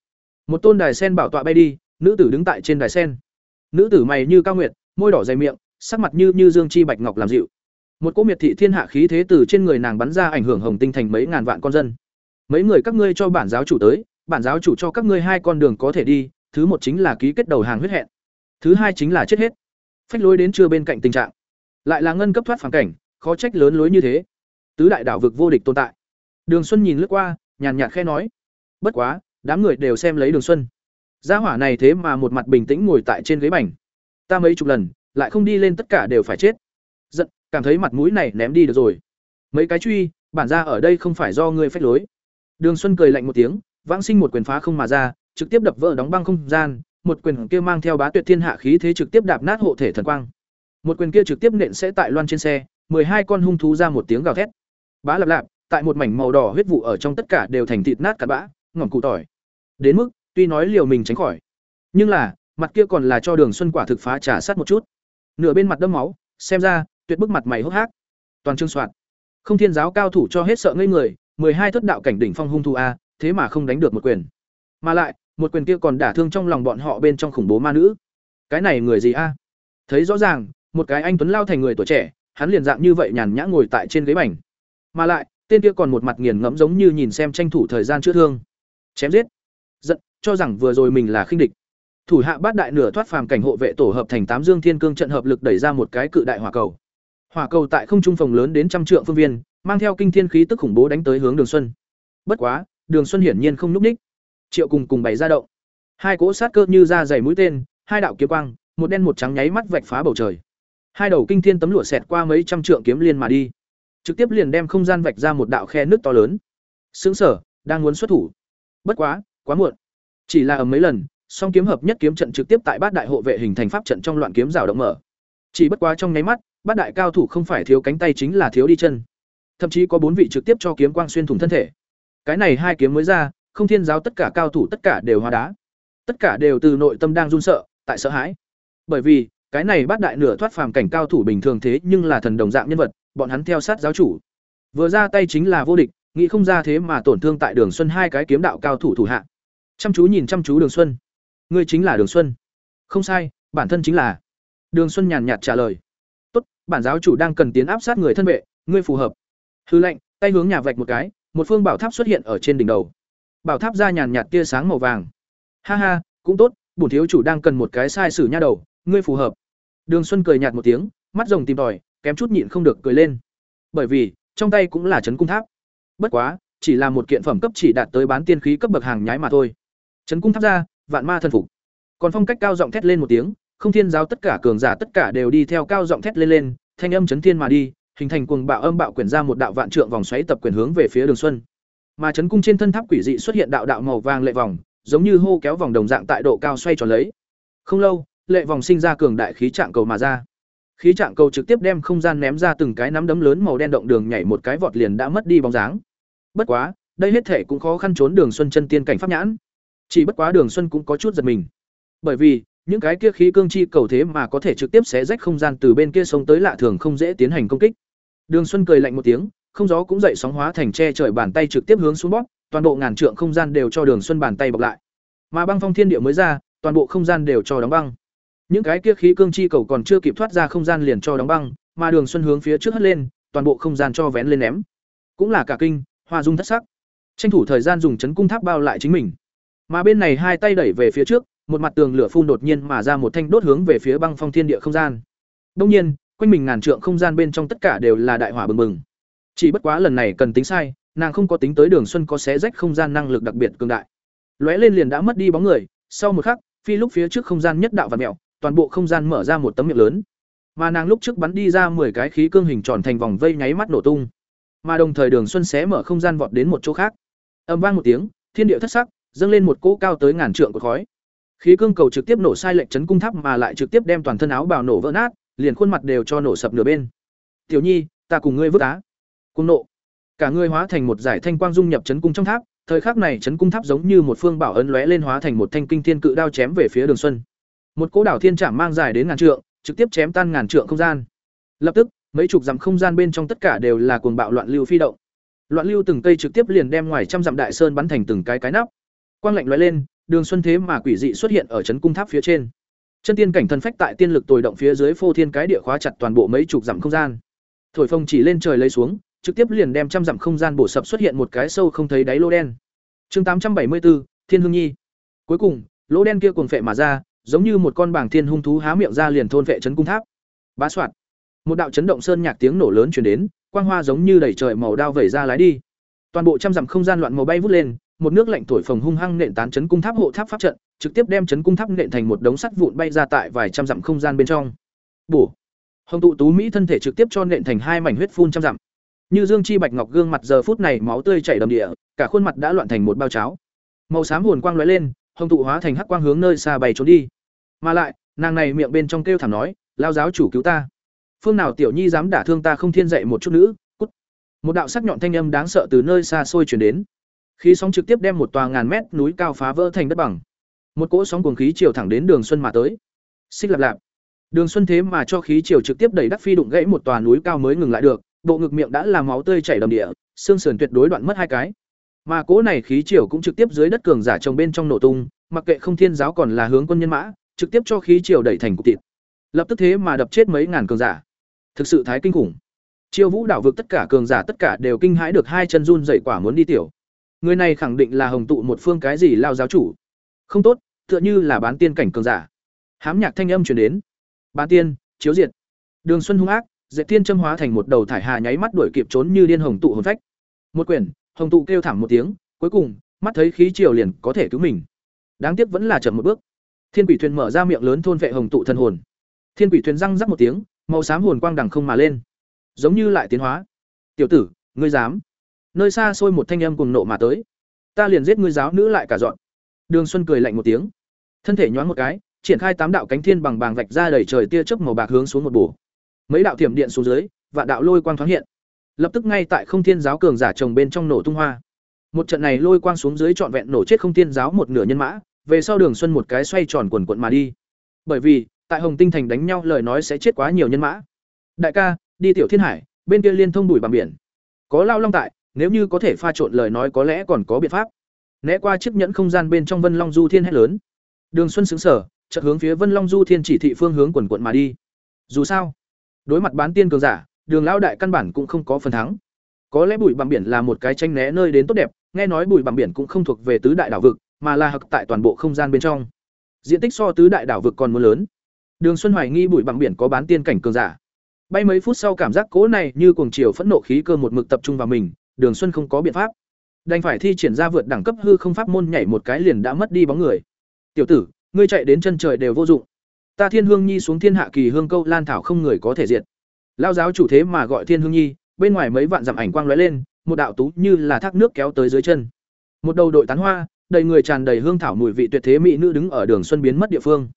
Một tôn đài sen bảo tọa bay đi, nữ tử đứng tại trên đài sen. Nữ tử mày như cao nguyệt, môi đỏ dày miệng, sắc mặt như như dương chi bạch ngọc làm dịu. Một cỗ miệt thị thiên hạ khí thế từ trên người nàng bắn ra ảnh hưởng Hồng Tinh thành mấy ngàn vạn con dân. Mấy người các ngươi cho bản giáo chủ tới, bản giáo chủ cho các ngươi hai con đường có thể đi, thứ một chính là ký kết đầu hàng huyết hẹn. Thứ hai chính là chết hết. Phách lối đến chưa bên cạnh tình trạng. Lại là ngân cấp thoát phản cảnh, khó trách lớn lối như thế. Tứ đại đảo vực vô địch tồn tại. Đường Xuân nhìn lướt qua, nhàn nhạt khẽ nói: "Bất quá, đám người đều xem lấy Đường Xuân. Gia hỏa này thế mà một mặt bình tĩnh ngồi tại trên ghế bành. Ta mấy chục lần, lại không đi lên tất cả đều phải chết. Giận, cảm thấy mặt mũi này ném đi được rồi. Mấy cái truy, bản ra ở đây không phải do ngươi phách lối." Đường Xuân cười lạnh một tiếng, vãng sinh một quyền phá không mà ra, trực tiếp đập vỡ đóng băng không gian, một quyền kia mang theo bá tuyệt thiên hạ khí thế trực tiếp đạp nát hộ thể thần quang. Một quyền kia trực tiếp nện sẽ tại loan trên xe, hai con hung thú ra một tiếng gào thét. Bá lạp lạp, tại một mảnh màu đỏ huyết vụ ở trong tất cả đều thành thịt nát cả bã, ngỏm cụ tỏi. Đến mức, tuy nói liều mình tránh khỏi, nhưng là, mặt kia còn là cho Đường Xuân quả thực phá trả sát một chút. Nửa bên mặt đẫm máu, xem ra, tuyệt bức mặt mày hốc hác. Toàn trương soạn. Không thiên giáo cao thủ cho hết sợ ngây người, hai thất đạo cảnh đỉnh phong hung thú a, thế mà không đánh được một quyền. Mà lại, một quyền kia còn đả thương trong lòng bọn họ bên trong khủng bố ma nữ. Cái này người gì a? Thấy rõ ràng, một cái anh tuấn lao thành người tuổi trẻ, hắn liền dạng như vậy nhàn nhã ngồi tại trên ghế bành. Mà lại, tên kia còn một mặt nghiền ngẫm giống như nhìn xem tranh thủ thời gian chữa thương. chém giết giận cho rằng vừa rồi mình là khinh địch thủ hạ bát đại nửa thoát phàm cảnh hộ vệ tổ hợp thành tám dương thiên cương trận hợp lực đẩy ra một cái cự đại hỏa cầu hỏa cầu tại không trung phòng lớn đến trăm trượng phương viên, mang theo kinh thiên khí tức khủng bố đánh tới hướng đường xuân. Bất quá, đường xuân hiển nhiên không núp ních. Triệu cùng cùng bày ra động. Hai cỗ sát cơ như da dày mũi tên, hai đạo kiếm quang, một đen một trắng nháy mắt vạch phá bầu trời. Hai đầu kinh thiên tấm lụa xẹt qua mấy trăm trượng kiếm liên mà đi. Trực tiếp liền đem không gian vạch ra một đạo khe nước to lớn. Xứng sở, đang muốn xuất thủ. Bất quá quá muộn. Chỉ là ầm mấy lần, song kiếm hợp nhất kiếm trận trực tiếp tại bát đại hộ vệ hình thành pháp trận trong loạn kiếm rào động mở. Chỉ bất quá trong nháy mắt bát đại cao thủ không phải thiếu cánh tay chính là thiếu đi chân. Thậm chí có bốn vị trực tiếp cho kiếm quang xuyên thủng thân thể. Cái này hai kiếm mới ra, không thiên giáo tất cả cao thủ tất cả đều hóa đá. Tất cả đều từ nội tâm đang run sợ, tại sợ hãi. Bởi vì, cái này bát đại nửa thoát phàm cảnh cao thủ bình thường thế nhưng là thần đồng dạng nhân vật, bọn hắn theo sát giáo chủ. Vừa ra tay chính là vô địch, nghĩ không ra thế mà tổn thương tại đường xuân hai cái kiếm đạo cao thủ thủ hạ. Chăm chú nhìn chăm chú đường xuân. Ngươi chính là đường xuân. Không sai, bản thân chính là. Đường xuân nhàn nhạt trả lời bản giáo chủ đang cần tiến áp sát người thân vệ, ngươi phù hợp. Hư lệnh, tay hướng nhà vạch một cái, một phương bảo tháp xuất hiện ở trên đỉnh đầu. Bảo tháp ra nhàn nhạt tia sáng màu vàng. Ha ha, cũng tốt, bổn thiếu chủ đang cần một cái sai sử nha đầu, ngươi phù hợp. Đường xuân cười nhạt một tiếng, mắt rồng tìm tòi, kém chút nhịn không được cười lên. Bởi vì, trong tay cũng là trấn cung tháp. Bất quá, chỉ là một kiện phẩm cấp chỉ đạt tới bán tiên khí cấp bậc hàng nhái mà thôi. Trấn cung tháp ra, vạn ma thân phục. Còn phong cách cao giọng thét lên một tiếng không thiên giáo tất cả cường giả tất cả đều đi theo cao giọng thét lên lên, thanh âm chấn thiên mà đi, hình thành cuồng bạo âm bạo quyển ra một đạo vạn trượng vòng xoáy tập quyền hướng về phía đường xuân. Mà chấn cung trên thân tháp quỷ dị xuất hiện đạo đạo màu vàng lệ vòng, giống như hô kéo vòng đồng dạng tại độ cao xoay tròn lấy. Không lâu, lệ vòng sinh ra cường đại khí trạng cầu mà ra. Khí trạng cầu trực tiếp đem không gian ném ra từng cái nắm đấm lớn màu đen động đường nhảy một cái vọt liền đã mất đi bóng dáng. Bất quá, đây hết thể cũng khó khăn trốn đường xuân chân tiên cảnh pháp nhãn. Chỉ bất quá đường xuân cũng có chút giật mình. Bởi vì những cái kia khí cương chi cầu thế mà có thể trực tiếp xé rách không gian từ bên kia sống tới lạ thường không dễ tiến hành công kích. Đường xuân cười lạnh một tiếng, không gió cũng dậy sóng hóa thành che trời bàn tay trực tiếp hướng xuống bóp, toàn bộ ngàn trượng không gian đều cho đường xuân bàn tay bọc lại. Mà băng phong thiên địa mới ra, toàn bộ không gian đều cho đóng băng. Những cái kia khí cương chi cầu còn chưa kịp thoát ra không gian liền cho đóng băng, mà đường xuân hướng phía trước hất lên, toàn bộ không gian cho vén lên ném. Cũng là cả kinh, hoa dung thất sắc. Tranh thủ thời gian dùng chấn cung tháp bao lại chính mình. Mà bên này hai tay đẩy về phía trước một mặt tường lửa phun đột nhiên mà ra một thanh đốt hướng về phía băng phong thiên địa không gian. Đông nhiên, quanh mình ngàn trượng không gian bên trong tất cả đều là đại hỏa bừng bừng. Chỉ bất quá lần này cần tính sai, nàng không có tính tới đường xuân có xé rách không gian năng lực đặc biệt cường đại. Lóe lên liền đã mất đi bóng người, sau một khắc, phi lúc phía trước không gian nhất đạo và mẹo, toàn bộ không gian mở ra một tấm miệng lớn. Mà nàng lúc trước bắn đi ra mười cái khí cương hình tròn thành vòng vây nháy mắt nổ tung. Mà đồng thời đường xuân xé mở không gian vọt đến một chỗ khác. Âm vang một tiếng, thiên địa thất sắc, dâng lên một cỗ cao tới ngàn trượng của khói khí cương cầu trực tiếp nổ sai lệnh chấn cung tháp mà lại trực tiếp đem toàn thân áo bào nổ vỡ nát, liền khuôn mặt đều cho nổ sập nửa bên. Tiểu nhi, ta cùng ngươi vứt á. Cung nộ. Cả ngươi hóa thành một giải thanh quang dung nhập chấn cung trong tháp, thời khắc này chấn cung tháp giống như một phương bảo ấn lóe lên hóa thành một thanh kinh thiên cự đao chém về phía đường xuân. Một cỗ đảo thiên trảm mang dài đến ngàn trượng, trực tiếp chém tan ngàn trượng không gian. Lập tức, mấy chục dặm không gian bên trong tất cả đều là cuồng bạo loạn lưu phi động. Loạn lưu từng cây trực tiếp liền đem ngoài trăm dặm đại sơn bắn thành từng cái cái nắp. Quang lạnh lóe lên đường xuân thế mà quỷ dị xuất hiện ở chấn cung tháp phía trên. Chân tiên cảnh thần phách tại tiên lực tồi động phía dưới phô thiên cái địa khóa chặt toàn bộ mấy chục dặm không gian. Thổi phồng chỉ lên trời lấy xuống, trực tiếp liền đem trăm dặm không gian bổ sập xuất hiện một cái sâu không thấy đáy lỗ đen. Chương tám trăm bảy mươi bốn thiên hương nhi. Cuối cùng lỗ đen kia cuồng phệ mà ra, giống như một con bảng thiên hung thú há miệng ra liền thôn vệ chấn cung tháp. Bá soạt. Một đạo chấn động sơn nhạc tiếng nổ lớn truyền đến, quang hoa giống như đẩy trời màu đao vẩy ra lái đi toàn bộ trăm dặm không gian loạn màu bay vút lên, một nước lạnh thổi phồng hung hăng nện tán chấn cung tháp hộ tháp pháp trận, trực tiếp đem chấn cung tháp nện thành một đống sắt vụn bay ra tại vài trăm dặm không gian bên trong. Bổ. Hồng tụ tú mỹ thân thể trực tiếp cho nện thành hai mảnh huyết phun trăm dặm. Như dương chi bạch ngọc gương mặt giờ phút này máu tươi chảy đầm địa, cả khuôn mặt đã loạn thành một bao cháo. Màu xám hồn quang lóe lên, hồng tụ hóa thành hắc quang hướng nơi xa bay trốn đi. Mà lại, nàng này miệng bên trong kêu thảm nói, lao giáo chủ cứu ta. Phương nào tiểu nhi dám đả thương ta không thiên dạy một chút nữ một đạo sắc nhọn thanh âm đáng sợ từ nơi xa xôi chuyển đến. Khí sóng trực tiếp đem một tòa ngàn mét núi cao phá vỡ thành đất bằng. Một cỗ sóng cuồng khí chiều thẳng đến đường xuân mà tới. Xích lạp lạp. Đường xuân thế mà cho khí chiều trực tiếp đẩy đắc phi đụng gãy một tòa núi cao mới ngừng lại được, bộ ngực miệng đã làm máu tươi chảy đầm địa, xương sườn tuyệt đối đoạn mất hai cái. Mà cỗ này khí chiều cũng trực tiếp dưới đất cường giả trồng bên trong nổ tung, mặc kệ không thiên giáo còn là hướng quân nhân mã, trực tiếp cho khí chiều đẩy thành cục thịt. Lập tức thế mà đập chết mấy ngàn cường giả. Thực sự thái kinh khủng chiêu vũ đảo vực tất cả cường giả tất cả đều kinh hãi được hai chân run dậy quả muốn đi tiểu. Người này khẳng định là hồng tụ một phương cái gì lao giáo chủ. Không tốt, tựa như là bán tiên cảnh cường giả. Hám nhạc thanh âm chuyển đến. Bán tiên, chiếu diệt. Đường xuân hung ác dễ tiên châm hóa thành một đầu thải hà nháy mắt đuổi kịp trốn như điên hồng tụ hồn phách. Một quyển, hồng tụ kêu thảm một tiếng, cuối cùng, mắt thấy khí triều liền có thể cứu mình. Đáng tiếc vẫn là chậm một bước. Thiên quỷ thuyền mở ra miệng lớn thôn vệ hồng tụ thân hồn. Thiên quỷ thuyền răng rắc một tiếng, màu xám hồn quang đằng không mà lên giống như lại tiến hóa. Tiểu tử, ngươi dám. Nơi xa xôi một thanh âm cùng nộ mà tới. Ta liền giết ngươi giáo nữ lại cả dọn. Đường xuân cười lạnh một tiếng. Thân thể nhoáng một cái, triển khai tám đạo cánh thiên bằng bàng vạch ra đẩy trời tia chớp màu bạc hướng xuống một bổ. Mấy đạo thiểm điện xuống dưới và đạo lôi quang thoáng hiện. Lập tức ngay tại không thiên giáo cường giả trồng bên trong nổ tung hoa. Một trận này lôi quang xuống dưới trọn vẹn nổ chết không thiên giáo một nửa nhân mã, về sau đường xuân một cái xoay tròn quần quận mà đi. Bởi vì, tại hồng tinh thành đánh nhau lời nói sẽ chết quá nhiều nhân mã. Đại ca đi tiểu thiên hải, bên kia liên thông đùi bằng biển. Có lao long tại, nếu như có thể pha trộn lời nói có lẽ còn có biện pháp. Né qua chiếc nhẫn không gian bên trong vân long du thiên hét lớn. Đường xuân xứng sở chợt hướng phía vân long du thiên chỉ thị phương hướng quần quận mà đi. Dù sao, đối mặt bán tiên cường giả, đường lão đại căn bản cũng không có phần thắng. Có lẽ bụi bằng biển là một cái tranh né nơi đến tốt đẹp, nghe nói bụi bằng biển cũng không thuộc về tứ đại đảo vực, mà là hặc tại toàn bộ không gian bên trong. Diện tích so tứ đại đảo vực còn muốn lớn. Đường xuân hoài nghi bụi bằng biển có bán tiên cảnh cường giả bay mấy phút sau cảm giác cố này như cuồng chiều phẫn nộ khí cơ một mực tập trung vào mình, đường xuân không có biện pháp. Đành phải thi triển ra vượt đẳng cấp hư không pháp môn nhảy một cái liền đã mất đi bóng người. Tiểu tử, ngươi chạy đến chân trời đều vô dụng. Ta thiên hương nhi xuống thiên hạ kỳ hương câu lan thảo không người có thể diệt. Lao giáo chủ thế mà gọi thiên hương nhi, bên ngoài mấy vạn dặm ảnh quang lóe lên, một đạo tú như là thác nước kéo tới dưới chân. Một đầu đội tán hoa, đầy người tràn đầy hương thảo mùi vị tuyệt thế mỹ nữ đứng ở đường xuân biến mất địa phương.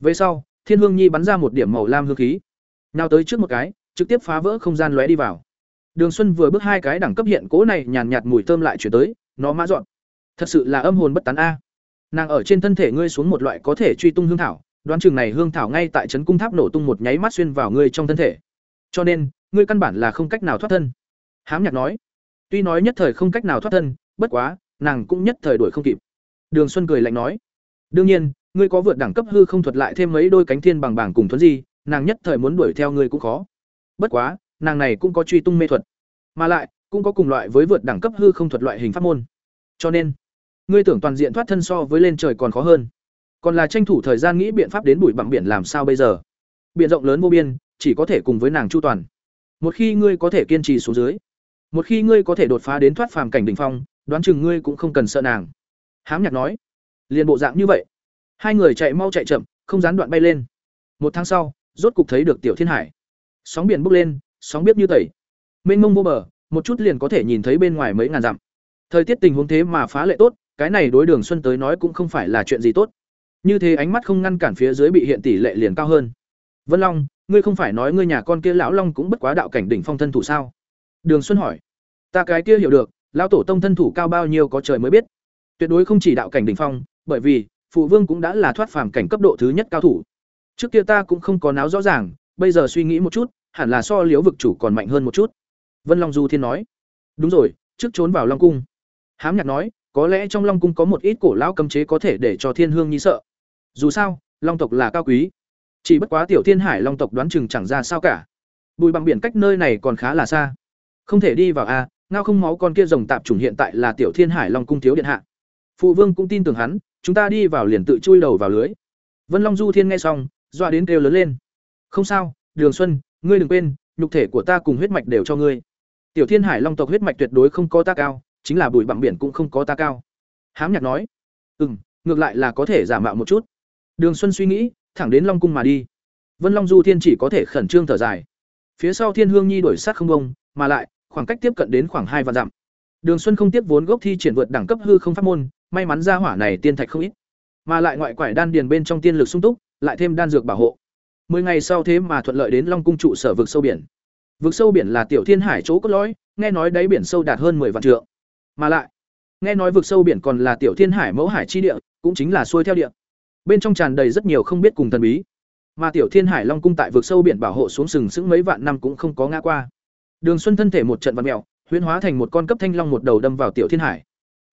Về sau, thiên hương nhi bắn ra một điểm màu lam hương khí nào tới trước một cái, trực tiếp phá vỡ không gian lóe đi vào. Đường xuân vừa bước hai cái đẳng cấp hiện cố này nhàn nhạt mùi thơm lại chuyển tới, nó mã dọn. Thật sự là âm hồn bất tán a. Nàng ở trên thân thể ngươi xuống một loại có thể truy tung hương thảo, đoán chừng này hương thảo ngay tại trấn cung tháp nổ tung một nháy mắt xuyên vào ngươi trong thân thể. Cho nên, ngươi căn bản là không cách nào thoát thân. Hám nhạc nói. Tuy nói nhất thời không cách nào thoát thân, bất quá, nàng cũng nhất thời đuổi không kịp. Đường xuân cười lạnh nói. Đương nhiên, ngươi có vượt đẳng cấp hư không thuật lại thêm mấy đôi cánh thiên bằng bảng cùng thuấn gì nàng nhất thời muốn đuổi theo ngươi cũng khó. Bất quá, nàng này cũng có truy tung mê thuật. Mà lại, cũng có cùng loại với vượt đẳng cấp hư không thuật loại hình pháp môn. Cho nên, ngươi tưởng toàn diện thoát thân so với lên trời còn khó hơn. Còn là tranh thủ thời gian nghĩ biện pháp đến bụi bặm biển làm sao bây giờ? Biển rộng lớn vô biên, chỉ có thể cùng với nàng chu toàn. Một khi ngươi có thể kiên trì xuống dưới, một khi ngươi có thể đột phá đến thoát phàm cảnh đỉnh phong, đoán chừng ngươi cũng không cần sợ nàng. Hám nhạc nói, liền bộ dạng như vậy. Hai người chạy mau chạy chậm, không gián đoạn bay lên. Một tháng sau rốt cục thấy được tiểu thiên hải. Sóng biển bốc lên, sóng biết như tẩy. Mênh mông vô bờ, một chút liền có thể nhìn thấy bên ngoài mấy ngàn dặm. Thời tiết tình huống thế mà phá lệ tốt, cái này đối đường xuân tới nói cũng không phải là chuyện gì tốt. Như thế ánh mắt không ngăn cản phía dưới bị hiện tỷ lệ liền cao hơn. Vân long, ngươi không phải nói ngươi nhà con kia lão long cũng bất quá đạo cảnh đỉnh phong thân thủ sao? Đường xuân hỏi. Ta cái kia hiểu được, lão tổ tông thân thủ cao bao nhiêu có trời mới biết. Tuyệt đối không chỉ đạo cảnh đỉnh phong, bởi vì, phụ vương cũng đã là thoát phàm cảnh cấp độ thứ nhất cao thủ trước kia ta cũng không có náo rõ ràng, bây giờ suy nghĩ một chút, hẳn là so liếu vực chủ còn mạnh hơn một chút. Vân long du thiên nói. Đúng rồi, trước trốn vào long cung. Hám nhạc nói, có lẽ trong long cung có một ít cổ lão cấm chế có thể để cho thiên hương nhi sợ. Dù sao, long tộc là cao quý. Chỉ bất quá tiểu thiên hải long tộc đoán chừng chẳng ra sao cả. Bùi bằng biển cách nơi này còn khá là xa. Không thể đi vào a, ngao không máu con kia rồng tạp chủng hiện tại là tiểu thiên hải long cung thiếu điện hạ. Phụ vương cũng tin tưởng hắn, chúng ta đi vào liền tự chui đầu vào lưới. Vân long du thiên nghe xong Dọa đến kêu lớn lên. Không sao, đường xuân, ngươi đừng quên, nhục thể của ta cùng huyết mạch đều cho ngươi. Tiểu thiên hải long tộc huyết mạch tuyệt đối không có ta cao, chính là bùi bặm biển cũng không có ta cao. Hám nhạc nói ừ m ngược lại là có thể giả mạo một chút. Đường xuân suy nghĩ, thẳng đến long cung mà đi. Vân long du thiên chỉ có thể khẩn trương thở dài. Phía sau thiên hương nhi đổi sát không bông mà lại, khoảng cách tiếp cận đến khoảng hai vạn dặm. Đường xuân không tiếp vốn gốc thi triển vượt đẳng cấp hư không pháp môn, may mắn ra hỏa này tiên thạch không ít. Mà lại ngoại quải đan điền bên trong tiên lực sung túc lại thêm đan dược bảo hộ. Mười ngày sau thế mà thuận lợi đến long cung trụ sở vực sâu biển. Vực sâu biển là tiểu thiên hải chỗ cốt lõi, nghe nói đáy biển sâu đạt hơn 10 vạn trượng. Mà lại, nghe nói vực sâu biển còn là tiểu thiên hải mẫu hải chi địa, cũng chính là xuôi theo địa. Bên trong tràn đầy rất nhiều không biết cùng thần bí. Mà tiểu thiên hải long cung tại vực sâu biển bảo hộ xuống sừng sững mấy vạn năm cũng không có ngã qua. Đường xuân thân thể một trận vặn mèo, huyễn hóa thành một con cấp thanh long một đầu đâm vào tiểu thiên hải.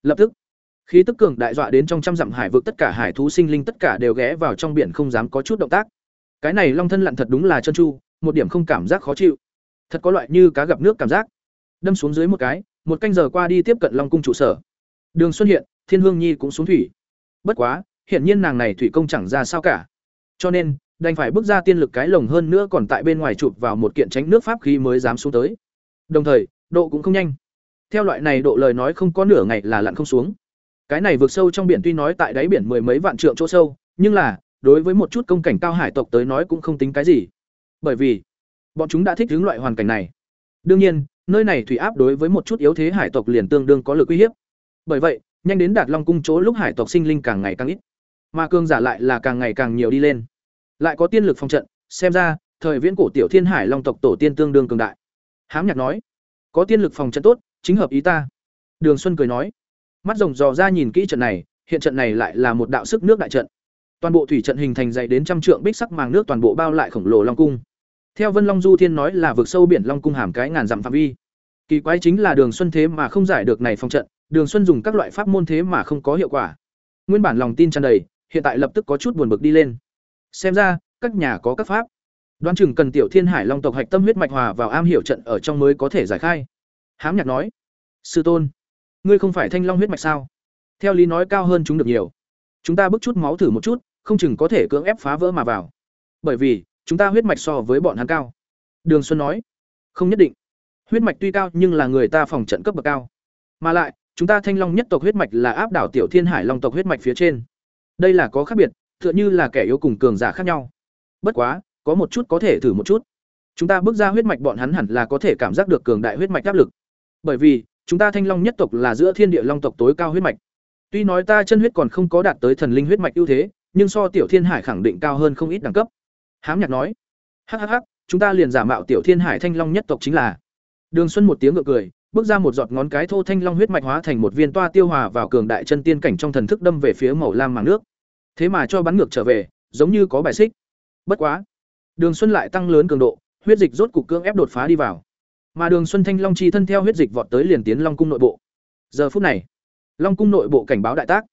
Lập tức khí tức cường đại dọa đến trong trăm dặm hải vực tất cả hải thú sinh linh tất cả đều ghé vào trong biển không dám có chút động tác cái này long thân lặn thật đúng là chân chu một điểm không cảm giác khó chịu thật có loại như cá gặp nước cảm giác đâm xuống dưới một cái một canh giờ qua đi tiếp cận long cung trụ sở Đường Xuân hiện, Thiên Hương Nhi cũng xuống thủy. Bất quá, hiển nhiên nàng này thủy công chẳng ra sao cả. Cho nên, đành phải bước ra tiên lực cái lồng hơn nữa còn tại bên ngoài chụp vào một kiện tránh nước pháp khí mới dám xuống tới. Đồng thời, độ cũng không nhanh. Theo loại này độ lời nói không có nửa ngày là lặn không xuống. Cái này vượt sâu trong biển tuy nói tại đáy biển mười mấy vạn trượng chỗ sâu, nhưng là, đối với một chút công cảnh cao hải tộc tới nói cũng không tính cái gì. Bởi vì, bọn chúng đã thích ứng loại hoàn cảnh này. Đương nhiên, nơi này thủy áp đối với một chút yếu thế hải tộc liền tương đương có lực uy hiếp. Bởi vậy, nhanh đến đạt Long cung chỗ lúc hải tộc sinh linh càng ngày càng ít, mà cương giả lại là càng ngày càng nhiều đi lên. Lại có tiên lực phong trận, xem ra, thời viễn cổ tiểu thiên hải long tộc tổ tiên tương đương cường đại. Hám Nhạc nói, có tiên lực phòng trận tốt, chính hợp ý ta. Đường Xuân cười nói, mắt rồng dò ra nhìn kỹ trận này, hiện trận này lại là một đạo sức nước đại trận. Toàn bộ thủy trận hình thành dày đến trăm trượng bích sắc màng nước toàn bộ bao lại khổng lồ long cung. Theo Vân Long Du Thiên nói là vực sâu biển long cung hàm cái ngàn dặm phạm vi. Kỳ quái chính là Đường Xuân thế mà không giải được này phong trận, Đường Xuân dùng các loại pháp môn thế mà không có hiệu quả. Nguyên bản lòng tin tràn đầy, hiện tại lập tức có chút buồn bực đi lên. Xem ra, các nhà có các pháp. Đoán chừng cần Tiểu Thiên Hải Long tộc hạch tâm huyết mạch hòa vào am hiểu trận ở trong mới có thể giải khai. Hám Nhạc nói: "Sư tôn, ngươi không phải Thanh Long huyết mạch sao? Theo lý nói cao hơn chúng được nhiều. Chúng ta bước chút máu thử một chút, không chừng có thể cưỡng ép phá vỡ mà vào. Bởi vì, chúng ta huyết mạch so với bọn hắn cao." Đường Xuân nói: "Không nhất định. Huyết mạch tuy cao nhưng là người ta phòng trận cấp bậc cao. Mà lại, chúng ta Thanh Long nhất tộc huyết mạch là áp đảo Tiểu Thiên Hải Long tộc huyết mạch phía trên. Đây là có khác biệt, tựa như là kẻ yếu cùng cường giả khác nhau. Bất quá, có một chút có thể thử một chút. Chúng ta bước ra huyết mạch bọn hắn hẳn là có thể cảm giác được cường đại huyết mạch áp lực. Bởi vì, chúng ta Thanh Long nhất tộc là giữa thiên địa long tộc tối cao huyết mạch. Tuy nói ta chân huyết còn không có đạt tới thần linh huyết mạch ưu thế, nhưng so Tiểu Thiên Hải khẳng định cao hơn không ít đẳng cấp. Hám Nhạc nói: hhh chúng ta liền giả mạo Tiểu Thiên Hải Thanh Long nhất tộc chính là." Đường Xuân một tiếng ngượng cười, bước ra một giọt ngón cái thô thanh long huyết mạch hóa thành một viên toa tiêu hòa vào cường đại chân tiên cảnh trong thần thức đâm về phía màu lam màng nước. Thế mà cho bắn ngược trở về, giống như có bài xích. Bất quá, Đường Xuân lại tăng lớn cường độ, huyết dịch rốt cục cương ép đột phá đi vào. Mà Đường Xuân thanh long chi thân theo huyết dịch vọt tới liền tiến Long cung nội bộ. Giờ phút này, Long cung nội bộ cảnh báo đại tác.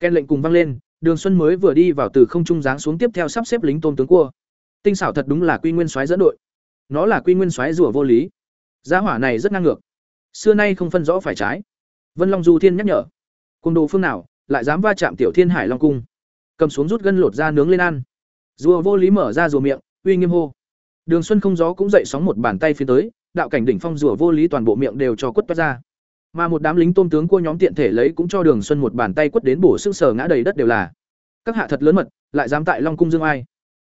Ken lệnh cùng vang lên, Đường Xuân mới vừa đi vào từ không trung giáng xuống tiếp theo sắp xếp lính tôn tướng cua. Tinh xảo thật đúng là Quy Nguyên Soái dẫn đội. Nó là Quy Nguyên Soái rủa vô lý. Gia hỏa này rất ngang ngược. Xưa nay không phân rõ phải trái. Vân Long Du Thiên nhắc nhở. Cung đồ phương nào, lại dám va chạm Tiểu Thiên Hải Long cung. Cầm xuống rút gân lột ra nướng lên ăn. Rùa vô lý mở ra rùa miệng, uy nghiêm hô. Đường Xuân không gió cũng dậy sóng một bàn tay phía tới, đạo cảnh đỉnh phong rùa vô lý toàn bộ miệng đều cho quất toát ra. Mà một đám lính tôm tướng cua nhóm tiện thể lấy cũng cho Đường Xuân một bàn tay quất đến bổ xương sờ ngã đầy đất đều là. Các hạ thật lớn mật, lại dám tại Long cung dương ai.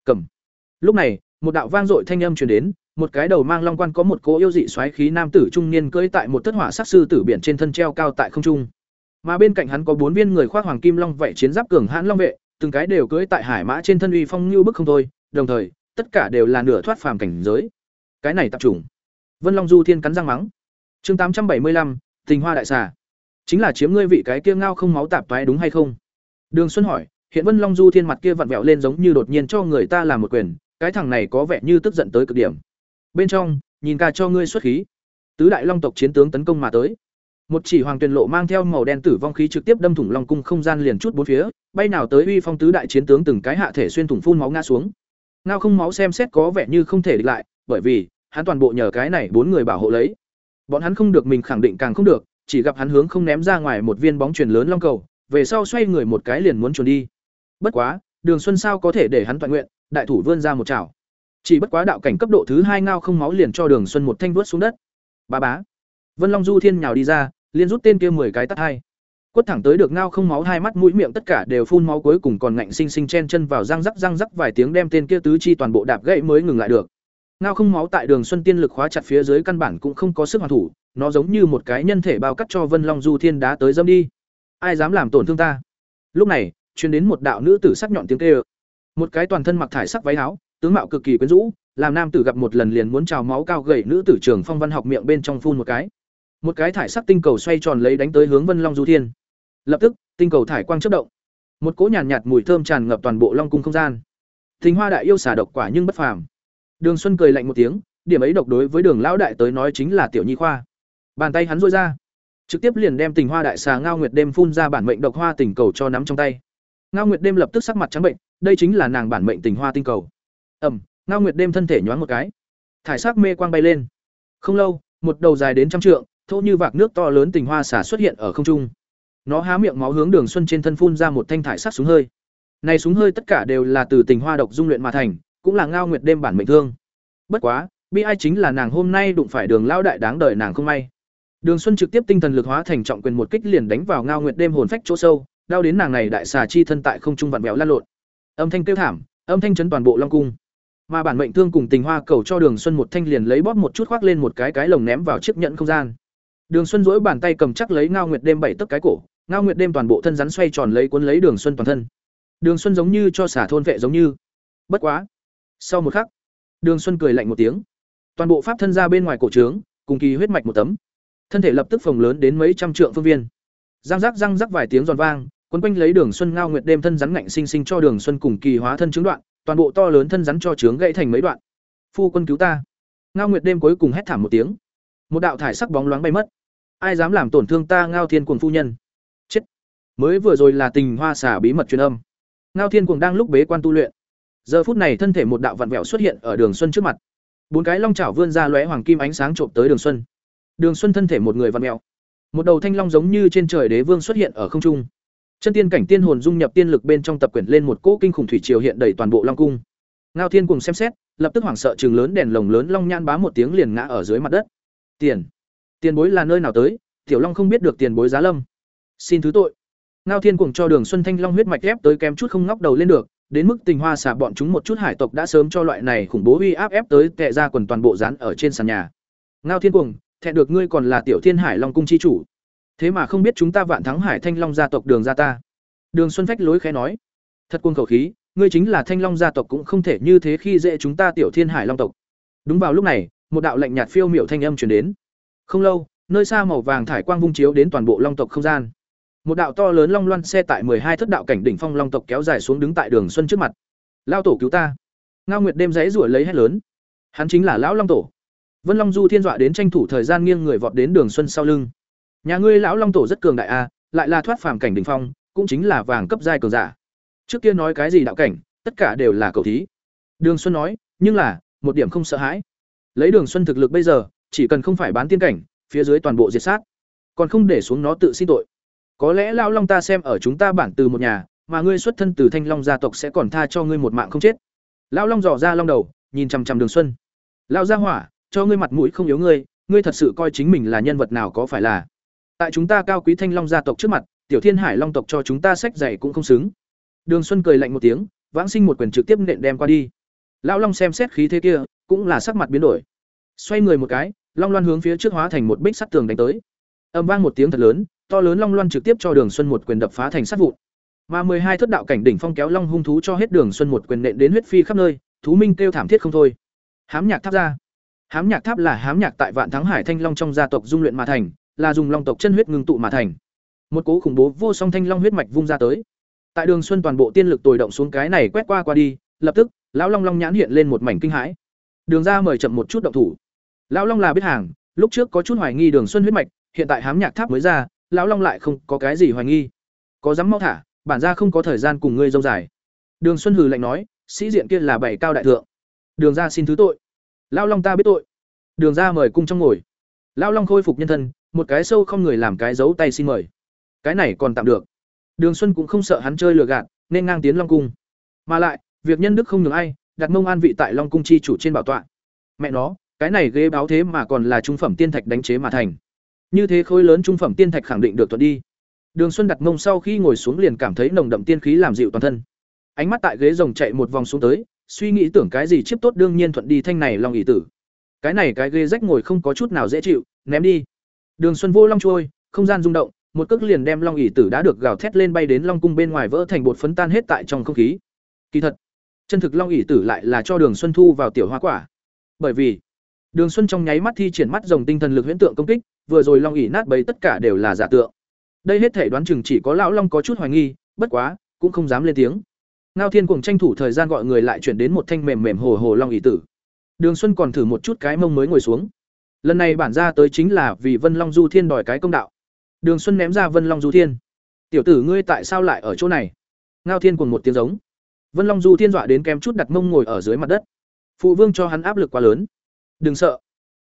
Cầm. Lúc này, một đạo vang dội thanh âm truyền đến, một cái đầu mang long quan có một cỗ yêu dị xoáy khí nam tử trung niên cưỡi tại một thất hỏa sát sư tử biển trên thân treo cao tại không trung. Mà bên cạnh hắn có bốn viên người khoác hoàng kim long vậy chiến giáp cường hãn long vệ, từng cái đều cưỡi tại hải mã trên thân uy phong như bức không thôi, đồng thời, tất cả đều là nửa thoát phàm cảnh giới. Cái này tập trung. Vân Long Du Thiên cắn răng mắng. Chương tám trăm bảy mươi lăm Tình Hoa đại xà. Chính là chiếm ngươi vị cái kia ngao không máu tạp toái đúng hay không? Đường Xuân hỏi, hiện Vân Long Du Thiên mặt kia vặn vẹo lên giống như đột nhiên cho người ta làm một quyền, cái thằng này có vẻ như tức giận tới cực điểm bên trong nhìn ca cho ngươi xuất khí tứ đại long tộc chiến tướng tấn công mà tới một chỉ hoàng tuyền lộ mang theo màu đen tử vong khí trực tiếp đâm thủng long cung không gian liền chút bốn phía bay nào tới uy phong tứ đại chiến tướng từng cái hạ thể xuyên thủng phun máu ngã xuống ngao không máu xem xét có vẻ như không thể địch lại bởi vì hắn toàn bộ nhờ cái này bốn người bảo hộ lấy bọn hắn không được mình khẳng định càng không được chỉ gặp hắn hướng không ném ra ngoài một viên bóng chuyển lớn long cầu về sau xoay người một cái liền muốn chuồn đi bất quá đường xuân sao có thể để hắn toàn nguyện đại thủ vươn ra một chảo chỉ bất quá đạo cảnh cấp độ thứ hai ngao không máu liền cho Đường Xuân một thanh đuốt xuống đất. Ba bá. Vân Long Du Thiên nhào đi ra, liên rút tên kia mười cái tắt hai. Quất thẳng tới được ngao không máu hai mắt mũi miệng tất cả đều phun máu cuối cùng còn ngạnh sinh sinh chen chân vào răng rắc răng rắc vài tiếng đem tên kia tứ chi toàn bộ đạp gãy mới ngừng lại được. Ngao không máu tại Đường Xuân tiên lực khóa chặt phía dưới căn bản cũng không có sức hoàn thủ, nó giống như một cái nhân thể bao cắt cho Vân Long Du Thiên đá tới dâm đi. Ai dám làm tổn thương ta? Lúc này, truyền đến một đạo nữ tử sắc nhọn tiếng kêu. Một cái toàn thân mặc thải sắc váy áo, tướng mạo cực kỳ quyến rũ, làm nam tử gặp một lần liền muốn trào máu cao gầy nữ tử trường phong văn học miệng bên trong phun một cái. Một cái thải sắc tinh cầu xoay tròn lấy đánh tới hướng Vân Long Du Thiên. Lập tức, tinh cầu thải quang chớp động. Một cỗ nhàn nhạt, nhạt mùi thơm tràn ngập toàn bộ Long cung không gian. Thính Hoa đại yêu xả độc quả nhưng bất phàm. Đường Xuân cười lạnh một tiếng, điểm ấy độc đối với Đường lão đại tới nói chính là tiểu nhi khoa. Bàn tay hắn rôi ra, trực tiếp liền đem Tình Hoa đại xà Ngao Nguyệt đêm phun ra bản mệnh độc hoa tình cầu cho nắm trong tay. Ngao Nguyệt đêm lập tức sắc mặt trắng bệnh, đây chính là nàng bản mệnh Tình Hoa tinh cầu ầm, ngao nguyệt đêm thân thể nhoáng một cái thải sắc mê quang bay lên không lâu một đầu dài đến trăm trượng thô như vạc nước to lớn tình hoa xả xuất hiện ở không trung nó há miệng máu hướng đường xuân trên thân phun ra một thanh thải sắc súng hơi này súng hơi tất cả đều là từ tình hoa độc dung luyện mà thành cũng là ngao nguyệt đêm bản mệnh thương. Bất quá, bi ai chính là nàng hôm nay đụng phải đường lao đại đáng đời nàng không may. Đường xuân trực tiếp tinh thần lực hóa thành trọng quyền một kích liền đánh vào ngao nguyệt đêm hồn phách chỗ sâu, đau đến nàng này đại xà chi thân tại không trung vặn vẹo lăn lộn. Âm thanh kêu thảm, âm thanh chấn toàn bộ long cung. Mà bản mệnh thương cùng tình hoa cầu cho đường xuân một thanh liền lấy bóp một chút khoác lên một cái cái lồng ném vào chiếc nhẫn không gian. Đường xuân dỗi bàn tay cầm chắc lấy ngao nguyệt đêm bảy tấc cái cổ, ngao nguyệt đêm toàn bộ thân rắn xoay tròn lấy cuốn lấy đường xuân toàn thân. Đường xuân giống như cho xả thôn vệ giống như. Bất quá sau một khắc, đường xuân cười lạnh một tiếng. Toàn bộ pháp thân ra bên ngoài cổ trướng, cùng kỳ huyết mạch một tấm. Thân thể lập tức phồng lớn đến mấy trăm trượng phương viên. Răng rắc răng rắc vài tiếng giòn vang, quấn quanh lấy đường xuân ngao nguyệt đêm thân rắn ngạnh sinh sinh cho đường xuân cùng kỳ hóa thân chứng đoạn, toàn bộ to lớn thân rắn cho trướng gãy thành mấy đoạn. Phu quân cứu ta. Ngao nguyệt đêm cuối cùng hét thảm một tiếng. Một đạo thải sắc bóng loáng bay mất. Ai dám làm tổn thương ta, ngao thiên cuồng phu nhân? Chết. Mới vừa rồi là tình hoa xả bí mật truyền âm. Ngao thiên cuồng đang lúc bế quan tu luyện giờ phút này thân thể một đạo vặn vẹo xuất hiện ở đường xuân trước mặt. Bốn cái long chảo vươn ra lóe hoàng kim ánh sáng trộm tới đường xuân. Đường xuân thân thể một người vặn vẹo. Một đầu thanh long giống như trên trời đế vương xuất hiện ở không trung. Chân tiên cảnh tiên hồn dung nhập tiên lực bên trong tập quyển lên một cỗ kinh khủng thủy triều hiện đầy toàn bộ long cung. Ngao thiên cùng xem xét, lập tức hoảng sợ chừng lớn đèn lồng lớn long nhan bá một tiếng liền ngã ở dưới mặt đất. Tiền. Tiền bối là nơi nào tới? Tiểu long không biết được tiền bối giá lâm. Xin thứ tội. Ngao thiên cùng cho đường xuân thanh long huyết mạch ép tới kém chút không ngóc đầu lên được đến mức tình hoa xả bọn chúng một chút hải tộc đã sớm cho loại này khủng bố uy áp ép tới tệ ra quần toàn bộ dán ở trên sàn nhà. Ngao thiên cuồng, thẹn được ngươi còn là tiểu thiên hải long cung chi chủ. Thế mà không biết chúng ta vạn thắng hải thanh long gia tộc đường gia ta. Đường xuân phách lối khẽ nói, thật quân khẩu khí, ngươi chính là thanh long gia tộc cũng không thể như thế khi dễ chúng ta tiểu thiên hải long tộc. Đúng vào lúc này, một đạo lạnh nhạt phiêu miểu thanh âm truyền đến. Không lâu, nơi xa màu vàng thải quang vung chiếu đến toàn bộ long tộc không gian một đạo to lớn long loan xe tại hai thất đạo cảnh đỉnh phong long tộc kéo dài xuống đứng tại đường xuân trước mặt. Lao tổ cứu ta. Ngao nguyệt đêm giấy rủa lấy hết lớn. Hắn chính là lão long tổ. Vân long du thiên dọa đến tranh thủ thời gian nghiêng người vọt đến đường xuân sau lưng. Nhà ngươi lão long tổ rất cường đại a lại là thoát phàm cảnh đỉnh phong, cũng chính là vàng cấp giai cường giả. Trước kia nói cái gì đạo cảnh, tất cả đều là cầu thí. Đường xuân nói, nhưng là, một điểm không sợ hãi. Lấy đường xuân thực lực bây giờ, chỉ cần không phải bán tiên cảnh, phía dưới toàn bộ diệt sát. Còn không để xuống nó tự xin tội có lẽ lão long ta xem ở chúng ta bản từ một nhà, mà ngươi xuất thân từ thanh long gia tộc sẽ còn tha cho ngươi một mạng không chết. Lão long dò ra long đầu, nhìn chằm chằm đường xuân. Lão gia hỏa, cho ngươi mặt mũi không yếu ngươi ngươi thật sự coi chính mình là nhân vật nào có phải là. Tại chúng ta cao quý thanh long gia tộc trước mặt, tiểu thiên hải long tộc cho chúng ta sách dạy cũng không xứng. Đường xuân cười lạnh một tiếng, vãng sinh một quyền trực tiếp nện đem qua đi. Lão long xem xét khí thế kia, cũng là sắc mặt biến đổi. Xoay người một cái, long loan hướng phía trước hóa thành một bích sắt tường đánh tới. Âm vang một tiếng thật lớn to lớn long loan trực tiếp cho đường xuân một quyền đập phá thành sát vụn. Mà mười hai thất đạo cảnh đỉnh phong kéo long hung thú cho hết đường xuân một quyền nện đến huyết phi khắp nơi, thú minh kêu thảm thiết không thôi. Hám nhạc tháp ra. Hám nhạc tháp là hám nhạc tại vạn thắng hải thanh long trong gia tộc dung luyện mà thành, là dùng long tộc chân huyết ngưng tụ mà thành. Một cố khủng bố vô song thanh long huyết mạch vung ra tới. Tại đường xuân toàn bộ tiên lực tồi động xuống cái này quét qua qua đi, lập tức, lão long long nhãn hiện lên một mảnh kinh hãi. Đường ra mời chậm một chút động thủ. Lão long là biết hàng, lúc trước có chút hoài nghi đường xuân huyết mạch, hiện tại hám nhạc tháp mới ra lão long lại không có cái gì hoài nghi. Có dám mau thả, bản ra không có thời gian cùng ngươi dông dài. Đường xuân hừ lạnh nói, sĩ diện kia là bảy cao đại thượng. Đường ra xin thứ tội. Lão long ta biết tội. Đường ra mời cung trong ngồi. Lão long khôi phục nhân thân, một cái sâu không người làm cái giấu tay xin mời. Cái này còn tạm được. Đường xuân cũng không sợ hắn chơi lừa gạt, nên ngang tiến long cung. Mà lại, việc nhân đức không nhường ai, đặt mông an vị tại long cung chi chủ trên bảo tọa. Mẹ nó, cái này ghế báo thế mà còn là trung phẩm tiên thạch đánh chế mà thành như thế khối lớn trung phẩm tiên thạch khẳng định được thuận đi. Đường xuân đặt mông sau khi ngồi xuống liền cảm thấy nồng đậm tiên khí làm dịu toàn thân. Ánh mắt tại ghế rồng chạy một vòng xuống tới, suy nghĩ tưởng cái gì chiếp tốt đương nhiên thuận đi thanh này long ỷ tử. Cái này cái ghế rách ngồi không có chút nào dễ chịu, ném đi. Đường xuân vô long trôi, không gian rung động, một cước liền đem long ỷ tử đã được gào thét lên bay đến long cung bên ngoài vỡ thành bột phấn tan hết tại trong không khí. Kỳ thật, chân thực long ỷ tử lại là cho đường xuân thu vào tiểu hoa quả. Bởi vì, đường xuân trong nháy mắt thi triển mắt dòng tinh thần lực huyễn tượng công kích vừa rồi long ỉ nát bấy tất cả đều là giả tượng. Đây hết thể đoán chừng chỉ có lão long có chút hoài nghi, bất quá, cũng không dám lên tiếng. Ngao thiên cùng tranh thủ thời gian gọi người lại chuyển đến một thanh mềm mềm hồ hồ long ỉ tử. Đường xuân còn thử một chút cái mông mới ngồi xuống. Lần này bản ra tới chính là vì vân long du thiên đòi cái công đạo. Đường xuân ném ra vân long du thiên. Tiểu tử ngươi tại sao lại ở chỗ này? Ngao thiên cùng một tiếng giống. Vân long du thiên dọa đến kém chút đặt mông ngồi ở dưới mặt đất. Phụ vương cho hắn áp lực quá lớn. Đừng sợ.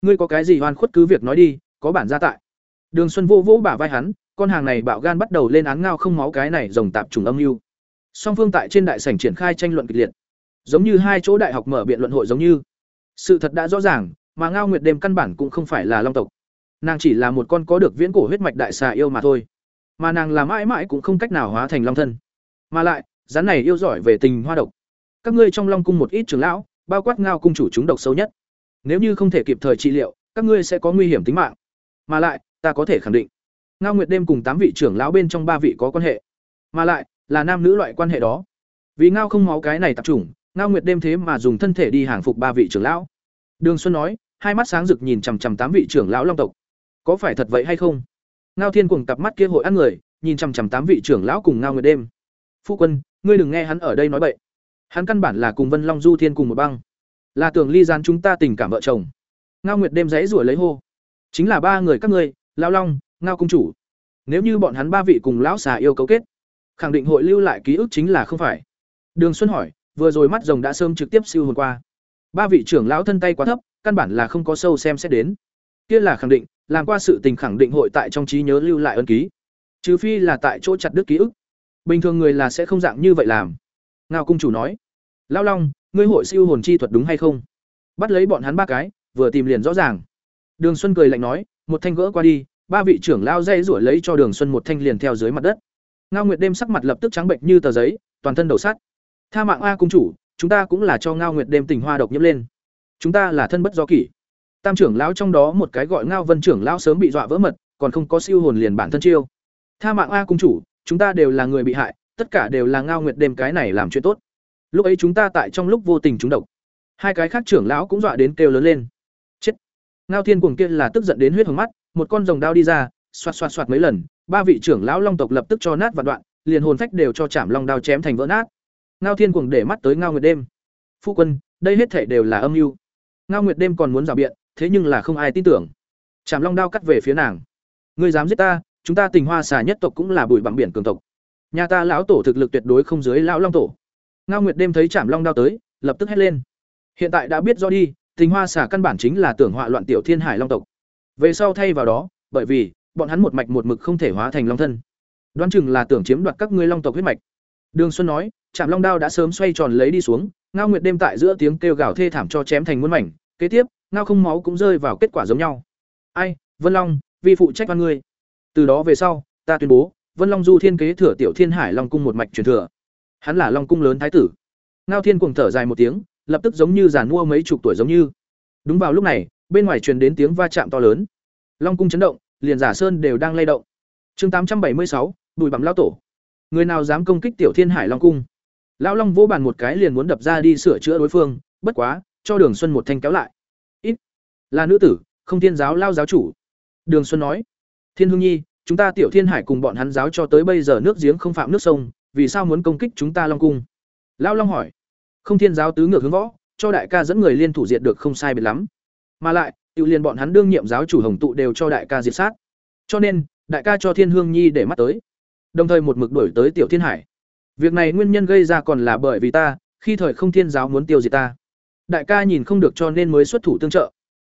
Ngươi có cái gì oan khuất cứ việc nói đi có bản ra tại. Đường xuân vô vỗ bả vai hắn, con hàng này bạo gan bắt đầu lên án ngao không máu cái này rồng tạp trùng âm mưu. Song phương tại trên đại sảnh triển khai tranh luận kịch liệt. Giống như hai chỗ đại học mở biện luận hội giống như. Sự thật đã rõ ràng, mà ngao nguyệt đêm căn bản cũng không phải là long tộc. Nàng chỉ là một con có được viễn cổ huyết mạch đại xà yêu mà thôi. Mà nàng là mãi mãi cũng không cách nào hóa thành long thân. Mà lại, rắn này yêu giỏi về tình hoa độc. Các ngươi trong long cung một ít trưởng lão, bao quát ngao cung chủ chúng độc sâu nhất. Nếu như không thể kịp thời trị liệu, các ngươi sẽ có nguy hiểm tính mạng mà lại, ta có thể khẳng định, ngao nguyệt đêm cùng tám vị trưởng lão bên trong ba vị có quan hệ. Mà lại, là nam nữ loại quan hệ đó. Vì ngao không máu cái này tập trung, ngao nguyệt đêm thế mà dùng thân thể đi hàng phục ba vị trưởng lão. Đường xuân nói, hai mắt sáng rực nhìn chằm chằm tám vị trưởng lão long tộc. Có phải thật vậy hay không? Ngao thiên cùng cặp mắt kia hội ăn người, nhìn chằm chằm tám vị trưởng lão cùng ngao nguyệt đêm. Phu quân, ngươi đừng nghe hắn ở đây nói bậy. Hắn căn bản là cùng vân long du thiên cùng một băng. Là tưởng ly gian chúng ta tình cảm vợ chồng. Ngao nguyệt đêm giấy rủi lấy hô chính là ba người các ngươi lão long, ngao cung chủ. Nếu như bọn hắn ba vị cùng lão xà yêu cấu kết, khẳng định hội lưu lại ký ức chính là không phải. Đường xuân hỏi, vừa rồi mắt rồng đã sớm trực tiếp siêu hồn qua. Ba vị trưởng lão thân tay quá thấp, căn bản là không có sâu xem xét đến. Kia là khẳng định, làm qua sự tình khẳng định hội tại trong trí nhớ lưu lại ân ký. Trừ phi là tại chỗ chặt đứt ký ức. Bình thường người là sẽ không dạng như vậy làm. Ngao cung chủ nói lão long, ngươi hội siêu hồn chi thuật đúng hay không? Bắt lấy bọn hắn ba cái, vừa tìm liền rõ ràng đường xuân cười lạnh nói, một thanh gỡ qua đi, ba vị trưởng lao dây rủa lấy cho đường xuân một thanh liền theo dưới mặt đất. Ngao nguyệt đêm sắc mặt lập tức trắng bệnh như tờ giấy, toàn thân đầu sắt. Tha mạng a cung chủ, chúng ta cũng là cho ngao nguyệt đêm tình hoa độc nhiễm lên. Chúng ta là thân bất do kỷ. Tam trưởng lão trong đó một cái gọi ngao vân trưởng lão sớm bị dọa vỡ mật, còn không có siêu hồn liền bản thân chiêu. Tha mạng a cung chủ, chúng ta đều là người bị hại, tất cả đều là ngao nguyệt đêm cái này làm chuyện tốt. Lúc ấy chúng ta tại trong lúc vô tình chúng độc. Hai cái khác trưởng lão cũng dọa đến kêu lớn lên ngao thiên cuồng kia là tức giận đến huyết hồng mắt, một con rồng đao đi ra, xoạt xoạt xoạt mấy lần, ba vị trưởng lão long tộc lập tức cho nát và đoạn, liền hồn phách đều cho chạm long đao chém thành vỡ nát. Ngao thiên cuồng để mắt tới ngao nguyệt đêm. Phu quân, đây hết thể đều là âm mưu. Ngao nguyệt đêm còn muốn rào biện, thế nhưng là không ai tin tưởng. Chạm long đao cắt về phía nàng. Ngươi dám giết ta, chúng ta tình hoa xà nhất tộc cũng là bụi bằng biển cường tộc. Nhà ta lão tổ thực lực tuyệt đối không dưới lão long tổ. Ngao nguyệt đêm thấy chạm long đao tới, lập tức hét lên. Hiện tại đã biết do đi tình hoa xà căn bản chính là tưởng họa loạn tiểu thiên hải long tộc. Về sau thay vào đó, bởi vì, bọn hắn một mạch một mực không thể hóa thành long thân. Đoán chừng là tưởng chiếm đoạt các ngươi long tộc huyết mạch. Đường xuân nói chạm long đao đã sớm xoay tròn lấy đi xuống, ngao nguyệt đêm tại giữa tiếng kêu gào thê thảm cho chém thành muôn mảnh, kế tiếp, ngao không máu cũng rơi vào kết quả giống nhau. Ai, vân long, vi phụ trách văn ngươi. Từ đó về sau, ta tuyên bố, vân long du thiên kế thừa tiểu thiên hải long cung một mạch truyền thừa. Hắn là long cung lớn thái tử. Ngao thiên cuồng thở dài một tiếng lập tức giống như giàn mua mấy chục tuổi giống như. Đúng vào lúc này, bên ngoài truyền đến tiếng va chạm to lớn. Long cung chấn động, liền giả sơn đều đang lay động. Chương tám trăm bảy mươi sáu, bùi bằm lao tổ. Người nào dám công kích tiểu thiên hải long cung? Lão long vô bàn một cái liền muốn đập ra đi sửa chữa đối phương, bất quá, cho đường xuân một thanh kéo lại. Ít. Là nữ tử, không thiên giáo lao giáo chủ. Đường xuân nói. Thiên hương nhi, chúng ta tiểu thiên hải cùng bọn hắn giáo cho tới bây giờ nước giếng không phạm nước sông, vì sao muốn công kích chúng ta long cung? Lão long hỏi không thiên giáo tứ ngược hướng võ, cho đại ca dẫn người liên thủ diệt được không sai biệt lắm. Mà lại, tự liền bọn hắn đương nhiệm giáo chủ hồng tụ đều cho đại ca diệt sát. Cho nên, đại ca cho thiên hương nhi để mắt tới. Đồng thời một mực đổi tới tiểu thiên hải. Việc này nguyên nhân gây ra còn là bởi vì ta, khi thời không thiên giáo muốn tiêu diệt ta. Đại ca nhìn không được cho nên mới xuất thủ tương trợ.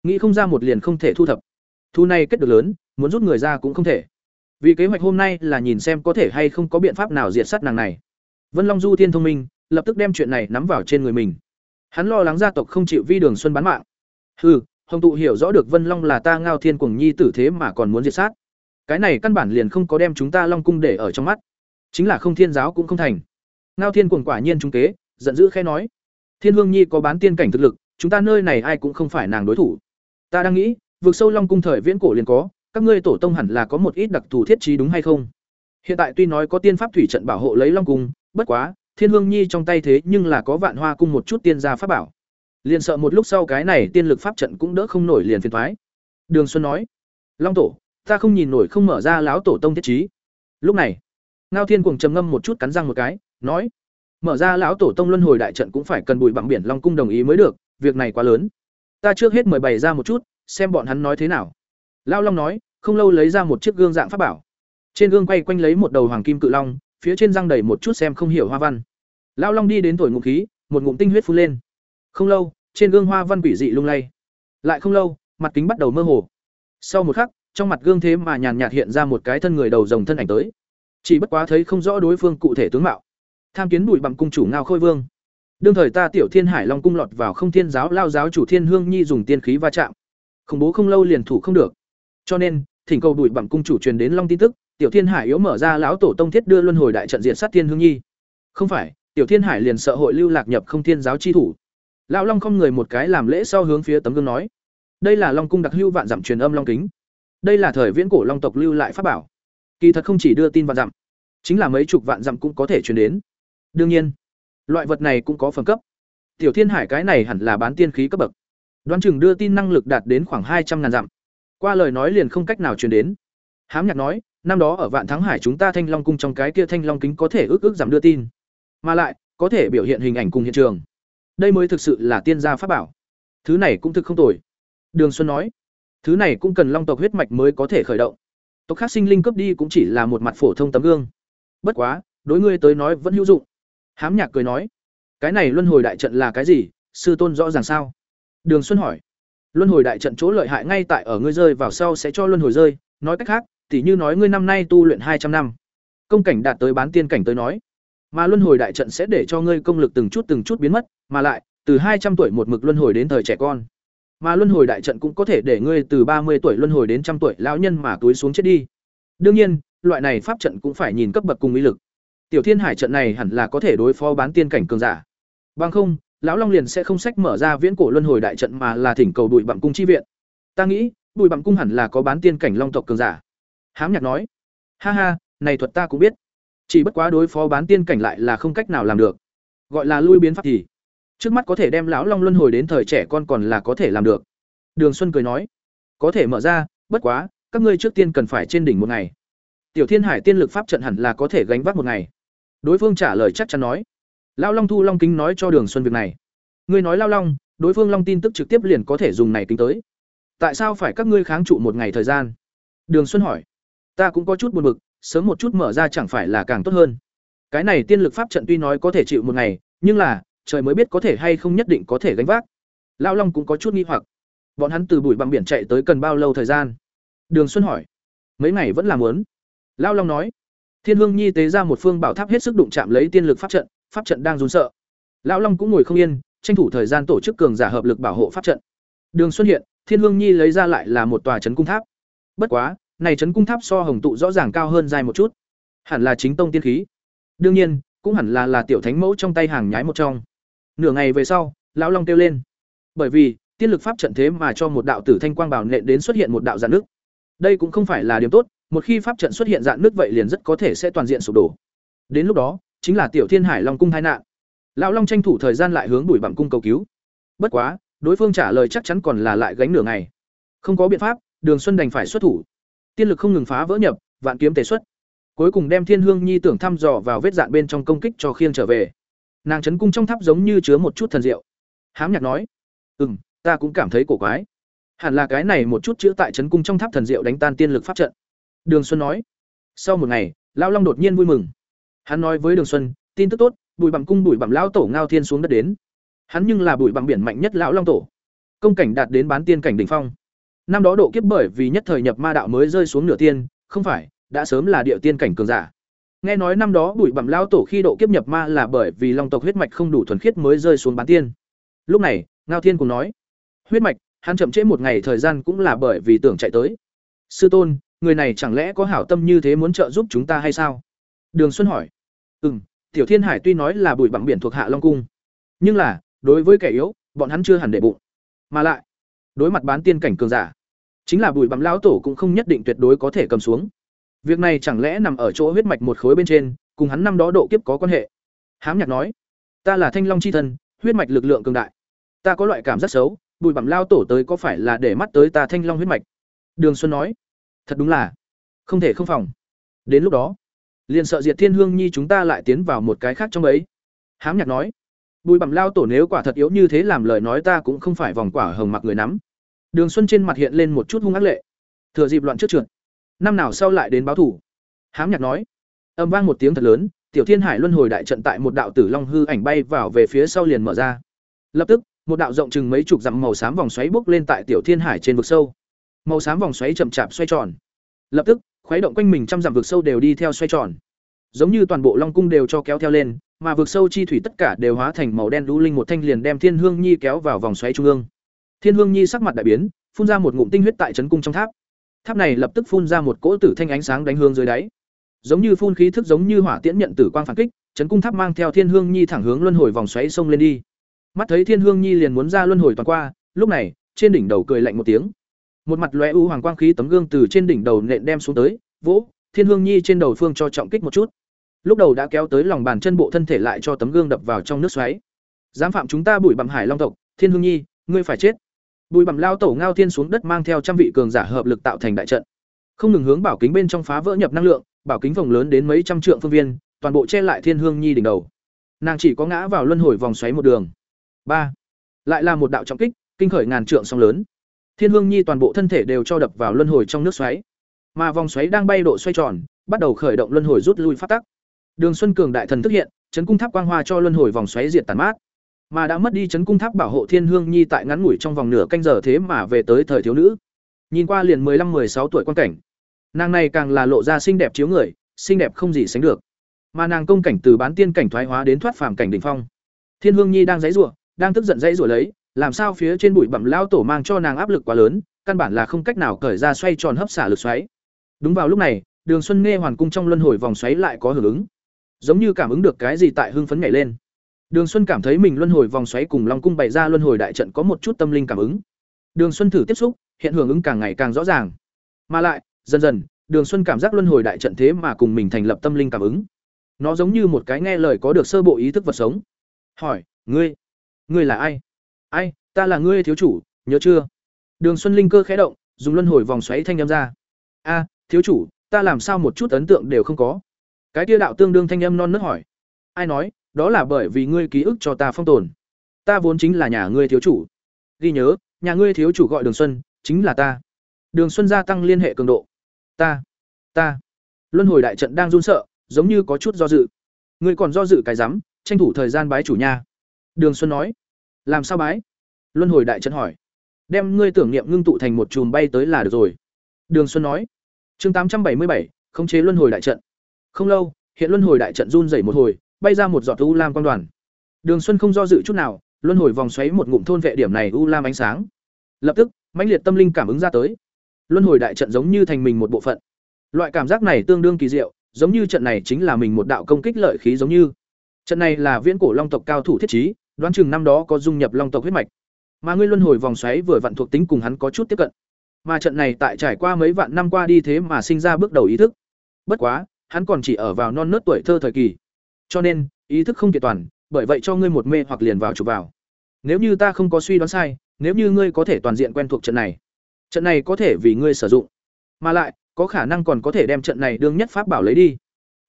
Nghĩ không ra một liền không thể thu thập. Thu này kết được lớn, muốn rút người ra cũng không thể. Vì kế hoạch hôm nay là nhìn xem có thể hay không có biện pháp nào diệt sát nàng này. Vân long du thiên thông minh lập tức đem chuyện này nắm vào trên người mình. Hắn lo lắng gia tộc không chịu vi đường xuân bán mạng. Hừ, hồng tụ hiểu rõ được vân long là ta ngao thiên cuồng nhi tử thế mà còn muốn diệt sát. Cái này căn bản liền không có đem chúng ta long cung để ở trong mắt. Chính là không thiên giáo cũng không thành. Ngao thiên cuồng quả nhiên trung kế, giận dữ khẽ nói. Thiên hương nhi có bán tiên cảnh thực lực, chúng ta nơi này ai cũng không phải nàng đối thủ. Ta đang nghĩ vượt sâu long cung thời viễn cổ liền có, các ngươi tổ tông hẳn là có một ít đặc thù thiết trí đúng hay không? Hiện tại tuy nói có tiên pháp thủy trận bảo hộ lấy long cung, bất quá thiên hương nhi trong tay thế nhưng là có vạn hoa cung một chút tiên gia pháp bảo. Liền sợ một lúc sau cái này tiên lực pháp trận cũng đỡ không nổi liền phiền toái. đường xuân nói, long tổ, ta không nhìn nổi không mở ra láo tổ tông thiết trí. Lúc này, ngao thiên cuồng trầm ngâm một chút cắn răng một cái, nói, mở ra lão tổ tông luân hồi đại trận cũng phải cần bùi bằng biển long cung đồng ý mới được, việc này quá lớn. Ta trước hết mời bày ra một chút, xem bọn hắn nói thế nào. Lão long nói, không lâu lấy ra một chiếc gương dạng pháp bảo. Trên gương quay quanh lấy một đầu hoàng kim cự long phía trên răng đầy một chút xem không hiểu hoa văn. Lao long đi đến thổi ngụm khí, một ngụm tinh huyết phun lên. Không lâu, trên gương hoa văn quỷ dị lung lay. Lại không lâu, mặt kính bắt đầu mơ hồ. Sau một khắc, trong mặt gương thế mà nhàn nhạt hiện ra một cái thân người đầu rồng thân ảnh tới. Chỉ bất quá thấy không rõ đối phương cụ thể tướng mạo. Tham kiến bụi bằng cung chủ ngao khôi vương. Đương thời ta tiểu thiên hải long cung lọt vào không thiên giáo, lao giáo chủ thiên hương nhi dùng tiên khí va chạm. Khủng bố không lâu liền thủ không được. Cho nên, thỉnh cầu bụi bằng cung chủ truyền đến long tin tức tiểu thiên hải yếu mở ra lão tổ tông thiết đưa luân hồi đại trận diện sát thiên hương nhi. Không phải, tiểu thiên hải liền sợ hội lưu lạc nhập không thiên giáo chi thủ. Lão long không người một cái làm lễ sau hướng phía tấm gương nói. Đây là long cung đặc hưu vạn dặm truyền âm long kính. Đây là thời viễn cổ long tộc lưu lại pháp bảo. Kỳ thật không chỉ đưa tin vạn dặm, chính là mấy chục vạn dặm cũng có thể truyền đến. Đương nhiên, loại vật này cũng có phẩm cấp. Tiểu thiên hải cái này hẳn là bán tiên khí cấp bậc. Đoán chừng đưa tin năng lực đạt đến khoảng hai trăm ngàn dặm. Qua lời nói liền không cách nào truyền đến. Hám nhạc nói năm đó ở vạn thắng hải chúng ta thanh long cung trong cái kia thanh long kính có thể ước ước giảm đưa tin. Mà lại, có thể biểu hiện hình ảnh cùng hiện trường. Đây mới thực sự là tiên gia pháp bảo. Thứ này cũng thực không tồi. Đường xuân nói, thứ này cũng cần long tộc huyết mạch mới có thể khởi động. Tộc khác sinh linh cướp đi cũng chỉ là một mặt phổ thông tấm gương. Bất quá, đối ngươi tới nói vẫn hữu dụng. Hám nhạc cười nói, cái này luân hồi đại trận là cái gì? Sư tôn rõ ràng sao? Đường xuân hỏi, luân hồi đại trận chỗ lợi hại ngay tại ở ngươi rơi vào sau sẽ cho luân hồi rơi. Nói cách khác tỉ như nói ngươi năm nay tu luyện hai trăm năm, công cảnh đạt tới bán tiên cảnh tới nói, mà luân hồi đại trận sẽ để cho ngươi công lực từng chút từng chút biến mất, mà lại, từ hai trăm tuổi một mực luân hồi đến thời trẻ con, mà luân hồi đại trận cũng có thể để ngươi từ ba mươi tuổi luân hồi đến trăm tuổi lão nhân mà túi xuống chết đi. Đương nhiên, loại này pháp trận cũng phải nhìn cấp bậc cùng ý lực. Tiểu thiên hải trận này hẳn là có thể đối phó bán tiên cảnh cường giả. Bằng không, lão long liền sẽ không sách mở ra viễn cổ luân hồi đại trận mà là thỉnh cầu đuổi bặm cung chi viện. Ta nghĩ đuổi bặm cung hẳn là có bán tiên cảnh long tộc cường giả hám nhạc nói. Ha ha, này thuật ta cũng biết. Chỉ bất quá đối phó bán tiên cảnh lại là không cách nào làm được. Gọi là lui biến pháp thì, trước mắt có thể đem lão long luân hồi đến thời trẻ con còn là có thể làm được. Đường xuân cười nói, có thể mở ra, bất quá, các ngươi trước tiên cần phải trên đỉnh một ngày. Tiểu thiên hải tiên lực pháp trận hẳn là có thể gánh vác một ngày. Đối phương trả lời chắc chắn nói. Lão long thu long kính nói cho đường xuân việc này. Ngươi nói lao long, đối phương long tin tức trực tiếp liền có thể dùng này kính tới. Tại sao phải các ngươi kháng trụ một ngày thời gian? Đường xuân hỏi ta cũng có chút buồn bực, sớm một chút mở ra chẳng phải là càng tốt hơn. Cái này tiên lực pháp trận tuy nói có thể chịu một ngày, nhưng là, trời mới biết có thể hay không nhất định có thể gánh vác. Lão long cũng có chút nghi hoặc. Bọn hắn từ bụi bằng biển chạy tới cần bao lâu thời gian? Đường xuân hỏi. Mấy ngày vẫn làm muốn. Lão long nói. Thiên hương nhi tế ra một phương bảo tháp hết sức đụng chạm lấy tiên lực pháp trận pháp trận đang run sợ. Lão long cũng ngồi không yên, tranh thủ thời gian tổ chức cường giả hợp lực bảo hộ pháp trận. Đường xuân hiện, thiên hương nhi lấy ra lại là một tòa trấn cung tháp. Bất quá này trấn cung tháp so hồng tụ rõ ràng cao hơn dài một chút. Hẳn là chính tông tiên khí. Đương nhiên, cũng hẳn là là tiểu thánh mẫu trong tay hàng nhái một trong. Nửa ngày về sau, lão long kêu lên. Bởi vì, tiên lực pháp trận thế mà cho một đạo tử thanh quang bảo nện đến xuất hiện một đạo dạn nước. Đây cũng không phải là điểm tốt, một khi pháp trận xuất hiện dạn nước vậy liền rất có thể sẽ toàn diện sụp đổ. Đến lúc đó, chính là tiểu thiên hải long cung tai nạn. Lão long tranh thủ thời gian lại hướng đuổi bằng cung cầu cứu. Bất quá, đối phương trả lời chắc chắn còn là lại gánh nửa ngày. Không có biện pháp, đường xuân đành phải xuất thủ tiên lực không ngừng phá vỡ nhập, vạn kiếm tề xuất. Cuối cùng đem thiên hương nhi tưởng thăm dò vào vết dạn bên trong công kích cho khiêng trở về. Nàng chấn cung trong tháp giống như chứa một chút thần diệu. Hám nhạc nói ừ m ta cũng cảm thấy cổ quái. Hẳn là cái này một chút chữ tại chấn cung trong tháp thần diệu đánh tan tiên lực pháp trận. Đường xuân nói, sau một ngày, lão long đột nhiên vui mừng. Hắn nói với đường xuân, tin tức tốt bụi bặm cung bụi bặm lão tổ ngao thiên xuống đất đến. Hắn nhưng là bụi bặm biển mạnh nhất lão long tổ. Công cảnh đạt đến bán tiên cảnh đ ỉ n h phong năm đó độ kiếp bởi vì nhất thời nhập ma đạo mới rơi xuống nửa tiên không phải đã sớm là địa tiên cảnh cường giả Nghe nói năm đó bụi bặm lao tổ khi độ kiếp nhập ma là bởi vì long tộc huyết mạch không đủ thuần khiết mới rơi xuống bán tiên. Lúc này, Ngao Thiên cùng nói, huyết mạch, hắn chậm trễ một ngày thời gian cũng là bởi vì tưởng chạy tới. Sư tôn, người này chẳng lẽ có hảo tâm như thế muốn trợ giúp chúng ta hay sao? Đường Xuân hỏi. Ừm, Tiểu Thiên Hải tuy nói là bụi bặm biển thuộc Hạ Long cung, nhưng là, đối với kẻ yếu, bọn hắn chưa hẳn để bụng. Mà lại, đối mặt bán tiên cảnh cường giả, chính là Bùi Bẩm lão tổ cũng không nhất định tuyệt đối có thể cầm xuống. Việc này chẳng lẽ nằm ở chỗ huyết mạch một khối bên trên, cùng hắn năm đó độ kiếp có quan hệ. Hám Nhạc nói, ta là Thanh Long chi thân, huyết mạch lực lượng cường đại. Ta có loại cảm giác xấu, Bùi Bẩm lao tổ tới có phải là để mắt tới ta Thanh Long huyết mạch? Đường Xuân nói, thật đúng là không thể không phòng. Đến lúc đó, liền sợ Diệt Thiên Hương Nhi chúng ta lại tiến vào một cái khác trong ấy. Hám Nhạc nói, Bùi Bẩm lao tổ nếu quả thật yếu như thế làm lời nói ta cũng không phải vòng quả hồng mặc người nắm. Đường Xuân trên mặt hiện lên một chút hung ác lệ. Thừa dịp loạn trước trượt, năm nào sau lại đến báo thủ. Hám nhạc nói âm vang một tiếng thật lớn tiểu thiên hải luân hồi đại trận tại một đạo tử long hư ảnh bay vào về phía sau liền mở ra. Lập tức một đạo rộng chừng mấy chục dặm màu xám vòng xoáy bốc lên tại tiểu thiên hải trên vực sâu. Màu xám vòng xoáy chậm chạp xoay tròn. Lập tức khuấy động quanh mình trăm dặm vực sâu đều đi theo xoay tròn. Giống như toàn bộ long cung đều cho kéo theo lên mà vực sâu chi thủy tất cả đều hóa thành màu đen lũ linh một thanh liền đem thiên hương nhi kéo vào vòng xoáy trung ương thiên hương nhi sắc mặt đại biến, phun ra một ngụm tinh huyết tại trấn cung trong tháp. Tháp này lập tức phun ra một cỗ tử thanh ánh sáng đánh hương dưới đáy. Giống như phun khí thức giống như hỏa tiễn nhận tử quang phản kích trấn cung tháp mang theo thiên hương nhi thẳng hướng luân hồi vòng xoáy sông lên đi. Mắt thấy thiên hương nhi liền muốn ra luân hồi toàn qua, lúc này, trên đỉnh đầu cười lạnh một tiếng. Một mặt lóe u hoàng quang khí tấm gương từ trên đỉnh đầu nện đem xuống tới, vỗ, thiên hương nhi trên đầu phương cho trọng kích một chút. Lúc đầu đã kéo tới lòng bàn chân bộ thân thể lại cho tấm gương đập vào trong nước xoáy. Dám phạm chúng ta bụi bặm hải long tộc, thiên hương nhi, ngươi phải chết bùi bằm lao tổ ngao thiên xuống đất mang theo trăm vị cường giả hợp lực tạo thành đại trận. Không ngừng hướng bảo kính bên trong phá vỡ nhập năng lượng, bảo kính vòng lớn đến mấy trăm trượng phương viên, toàn bộ che lại thiên hương nhi đỉnh đầu. Nàng chỉ có ngã vào luân hồi vòng xoáy một đường. Ba. Lại là một đạo trọng kích, kinh khởi ngàn trượng sóng lớn. Thiên hương nhi toàn bộ thân thể đều cho đập vào luân hồi trong nước xoáy. Mà vòng xoáy đang bay độ xoay tròn, bắt đầu khởi động luân hồi rút lui phát tắc. Đường xuân cường đại thần thức hiện, chấn cung tháp quang hoa cho luân hồi vòng xoáy diệt tàn mát mà đã mất đi chấn cung tháp bảo hộ thiên hương nhi tại ngắn ngủi trong vòng nửa canh giờ thế mà về tới thời thiếu nữ. Nhìn qua liền mười lăm, mười sáu tuổi quan cảnh, nàng này càng là lộ ra xinh đẹp chiếu người, xinh đẹp không gì sánh được. Mà nàng công cảnh từ bán tiên cảnh thoái hóa đến thoát phàm cảnh đỉnh phong. Thiên hương nhi đang dãy rủa, đang tức giận dãy rủa lấy, làm sao phía trên bụi bặm lao tổ mang cho nàng áp lực quá lớn, căn bản là không cách nào cởi ra xoay tròn hấp xả lực xoáy. Đúng vào lúc này, đường xuân nghe hoàn cung trong luân hồi vòng xoáy lại có hưởng ứng. Giống như cảm ứng được cái gì tại hưng phấn nhảy lên đường xuân cảm thấy mình luân hồi vòng xoáy cùng long cung bày ra luân hồi đại trận có một chút tâm linh cảm ứng. Đường xuân thử tiếp xúc, hiện hưởng ứng càng ngày càng rõ ràng. Mà lại, dần dần, đường xuân cảm giác luân hồi đại trận thế mà cùng mình thành lập tâm linh cảm ứng. Nó giống như một cái nghe lời có được sơ bộ ý thức vật sống. Hỏi, ngươi ngươi là ai? Ai, ta là ngươi thiếu chủ, nhớ chưa? Đường xuân linh cơ khẽ động, dùng luân hồi vòng xoáy thanh âm ra. A, thiếu chủ, ta làm sao một chút ấn tượng đều không có? Cái tia đạo tương đương thanh âm non nớt hỏi. Ai nói đó là bởi vì ngươi ký ức cho ta phong tồn. Ta vốn chính là nhà ngươi thiếu chủ. Ghi nhớ, nhà ngươi thiếu chủ gọi đường xuân, chính là ta. Đường xuân gia tăng liên hệ cường độ. Ta ta. Luân hồi đại trận đang run sợ, giống như có chút do dự. Ngươi còn do dự cái rắm, tranh thủ thời gian bái chủ nha. Đường xuân nói. Làm sao bái? Luân hồi đại trận hỏi. Đem ngươi tưởng niệm ngưng tụ thành một chùm bay tới là được rồi. Đường xuân nói. Chương tám trăm bảy mươi bảy, khống chế luân hồi đại trận. Không lâu, hiện luân hồi đại trận run rẩy một hồi bay ra một giọt u lam quang đoàn. Đường xuân không do dự chút nào, luân hồi vòng xoáy một ngụm thôn vệ điểm này u lam ánh sáng. Lập tức, mãnh liệt tâm linh cảm ứng ra tới. Luân hồi đại trận giống như thành mình một bộ phận. Loại cảm giác này tương đương kỳ diệu, giống như trận này chính là mình một đạo công kích lợi khí giống như. Trận này là viễn cổ long tộc cao thủ thiết trí, đoán chừng năm đó có dung nhập long tộc huyết mạch. Mà ngươi luân hồi vòng xoáy vừa vặn thuộc tính cùng hắn có chút tiếp cận. Mà trận này tại trải qua mấy vạn năm qua đi thế mà sinh ra bước đầu ý thức. Bất quá, hắn còn chỉ ở vào non nớt tuổi thơ thời kỳ cho nên, ý thức không kiện toàn, bởi vậy cho ngươi một mê hoặc liền vào chụp vào. Nếu như ta không có suy đoán sai, nếu như ngươi có thể toàn diện quen thuộc trận này trận này có thể vì ngươi sử dụng. Mà lại, có khả năng còn có thể đem trận này đương nhất pháp bảo lấy đi.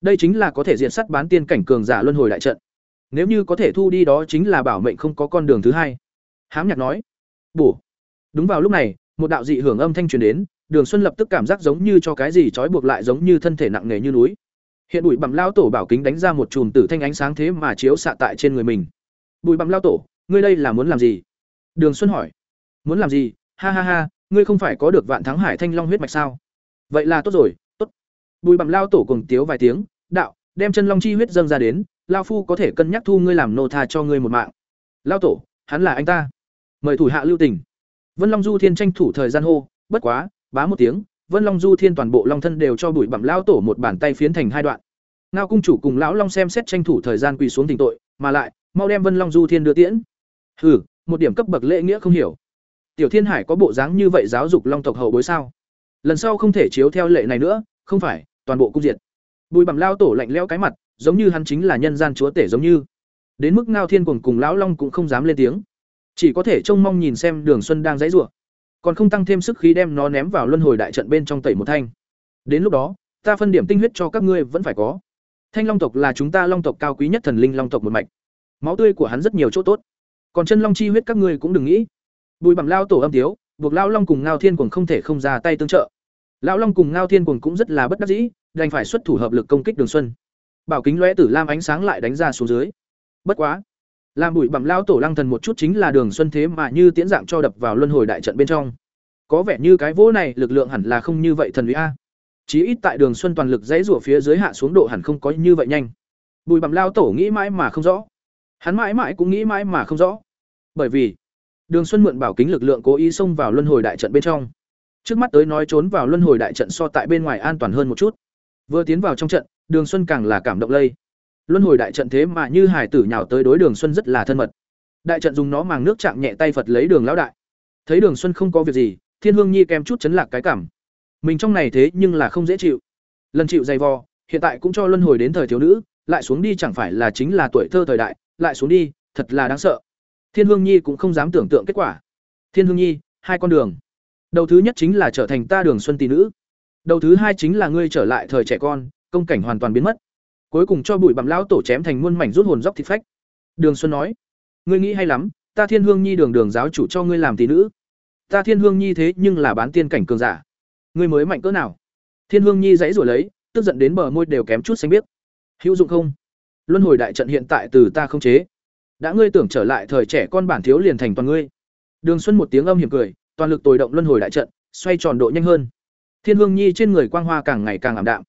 Đây chính là có thể diện sắt bán tiên cảnh cường giả luân hồi đại trận. Nếu như có thể thu đi đó chính là bảo mệnh không có con đường thứ hai. Hám nhạc nói. Bổ. Đúng vào lúc này, một đạo dị hưởng âm thanh truyền đến, đường xuân lập tức cảm giác giống như cho cái gì trói buộc lại giống như thân thể nặng nề như núi hiện bụi bặm lao tổ bảo kính đánh ra một chùm tử thanh ánh sáng thế mà chiếu xạ tại trên người mình. Bụi bặm lao tổ, ngươi đây là muốn làm gì? Đường xuân hỏi. Muốn làm gì? Ha ha ha, ngươi không phải có được vạn thắng hải thanh long huyết mạch sao? Vậy là tốt rồi, tốt. Bùi bặm lao tổ cùng tiếu vài tiếng, đạo, đem chân long chi huyết dâng ra đến, lao phu có thể cân nhắc thu ngươi làm nô tha cho ngươi một mạng. Lao tổ, hắn là anh ta. Mời thủ hạ lưu tình. Vân long du thiên tranh thủ thời gian hô, bất quá, bá một tiếng vân long du thiên toàn bộ long thân đều cho bùi bặm Lão tổ một bàn tay phiến thành hai đoạn. Ngao cung chủ cùng lão long xem xét tranh thủ thời gian quỳ xuống tình tội, mà lại, mau đem vân long du thiên đưa tiễn. Hừ, một điểm cấp bậc lễ nghĩa không hiểu. Tiểu thiên hải có bộ dáng như vậy giáo dục long tộc hậu bối sao? Lần sau không thể chiếu theo lệ này nữa, không phải, toàn bộ cung diệt. Bùi bặm lao tổ lạnh lẽo cái mặt, giống như hắn chính là nhân gian chúa tể giống như. Đến mức ngao thiên cùng cùng lão long cũng không dám lên tiếng. Chỉ có thể trông mong nhìn xem đường xuân đang dãy rủa còn không tăng thêm sức khí đem nó ném vào luân hồi đại trận bên trong tẩy một thanh. Đến lúc đó, ta phân điểm tinh huyết cho các ngươi vẫn phải có. Thanh long tộc là chúng ta long tộc cao quý nhất thần linh long tộc một mạch. Máu tươi của hắn rất nhiều chỗ tốt. Còn chân long chi huyết các ngươi cũng đừng nghĩ. Bùi bằng lao tổ âm tiếu, buộc lao long cùng ngao thiên cuồng không thể không ra tay tương trợ. Lão long cùng ngao thiên cuồng cũng rất là bất đắc dĩ, đành phải xuất thủ hợp lực công kích đường xuân. Bảo kính lóe tử lam ánh sáng lại đánh ra xuống dưới. Bất quá làm bụi bặm lao tổ lăng thần một chút chính là đường xuân thế mà như tiễn dạng cho đập vào luân hồi đại trận bên trong. Có vẻ như cái vỗ này lực lượng hẳn là không như vậy thần uy a. Chí ít tại đường xuân toàn lực dãy rủa phía dưới hạ xuống độ hẳn không có như vậy nhanh. Bùi bặm lao tổ nghĩ mãi mà không rõ. Hắn mãi mãi cũng nghĩ mãi mà không rõ. Bởi vì, đường xuân mượn bảo kính lực lượng cố ý xông vào luân hồi đại trận bên trong. Trước mắt tới nói trốn vào luân hồi đại trận so tại bên ngoài an toàn hơn một chút. Vừa tiến vào trong trận, đường xuân càng là cảm động lây luân hồi đại trận thế mà như hải tử nhào tới đối đường xuân rất là thân mật. Đại trận dùng nó màng nước chạm nhẹ tay phật lấy đường lão đại. Thấy đường xuân không có việc gì, thiên hương nhi kèm chút chấn lạc cái cảm. Mình trong này thế nhưng là không dễ chịu. Lần chịu dày vò, hiện tại cũng cho luân hồi đến thời thiếu nữ, lại xuống đi chẳng phải là chính là tuổi thơ thời đại, lại xuống đi, thật là đáng sợ. Thiên hương nhi cũng không dám tưởng tượng kết quả. Thiên hương nhi, hai con đường. Đầu thứ nhất chính là trở thành ta đường xuân tỷ nữ. Đầu thứ hai chính là ngươi trở lại thời trẻ con, công cảnh hoàn toàn biến mất cuối cùng cho bụi bặm lão tổ chém thành muôn mảnh rút hồn dốc thịt phách. Đường xuân nói, ngươi nghĩ hay lắm, ta thiên hương nhi đường đường giáo chủ cho ngươi làm tỷ nữ. Ta thiên hương nhi thế nhưng là bán tiên cảnh cường giả. Ngươi mới mạnh cỡ nào? Thiên hương nhi dãy rồi lấy, tức giận đến bờ môi đều kém chút xanh biết hữu dụng không? Luân hồi đại trận hiện tại từ ta không chế. Đã ngươi tưởng trở lại thời trẻ con bản thiếu liền thành toàn ngươi. Đường xuân một tiếng âm hiểm cười, toàn lực tồi động luân hồi đại trận, xoay tròn độ nhanh hơn. Thiên hương nhi trên người quang hoa càng ngày càng ảm đạm,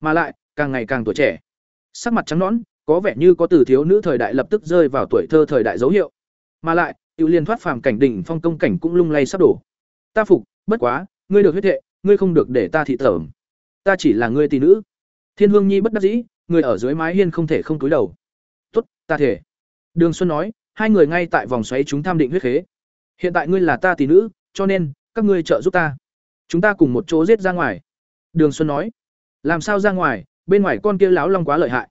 mà lại càng ngày càng tuổi trẻ sắc mặt trắng nõn, có vẻ như có từ thiếu nữ thời đại lập tức rơi vào tuổi thơ thời đại dấu hiệu. Mà lại tự liên thoát phàm cảnh đỉnh phong công cảnh cũng lung lay sắp đổ. Ta phục, bất quá, ngươi được huyết hệ ngươi không được để ta thị tởm ta chỉ là ngươi tỷ nữ. Thiên hương nhi bất đắc dĩ, người ở dưới mái hiên không thể không cúi đầu. Tốt, ta thể. Đường xuân nói, hai người ngay tại vòng xoáy chúng tham định huyết khế. Hiện tại ngươi là ta tỷ nữ, cho nên, các ngươi trợ giúp ta. Chúng ta cùng một chỗ giết ra ngoài. Đường xuân nói, làm sao ra ngoài? Bên ngoài con kia láo long quá lợi hại.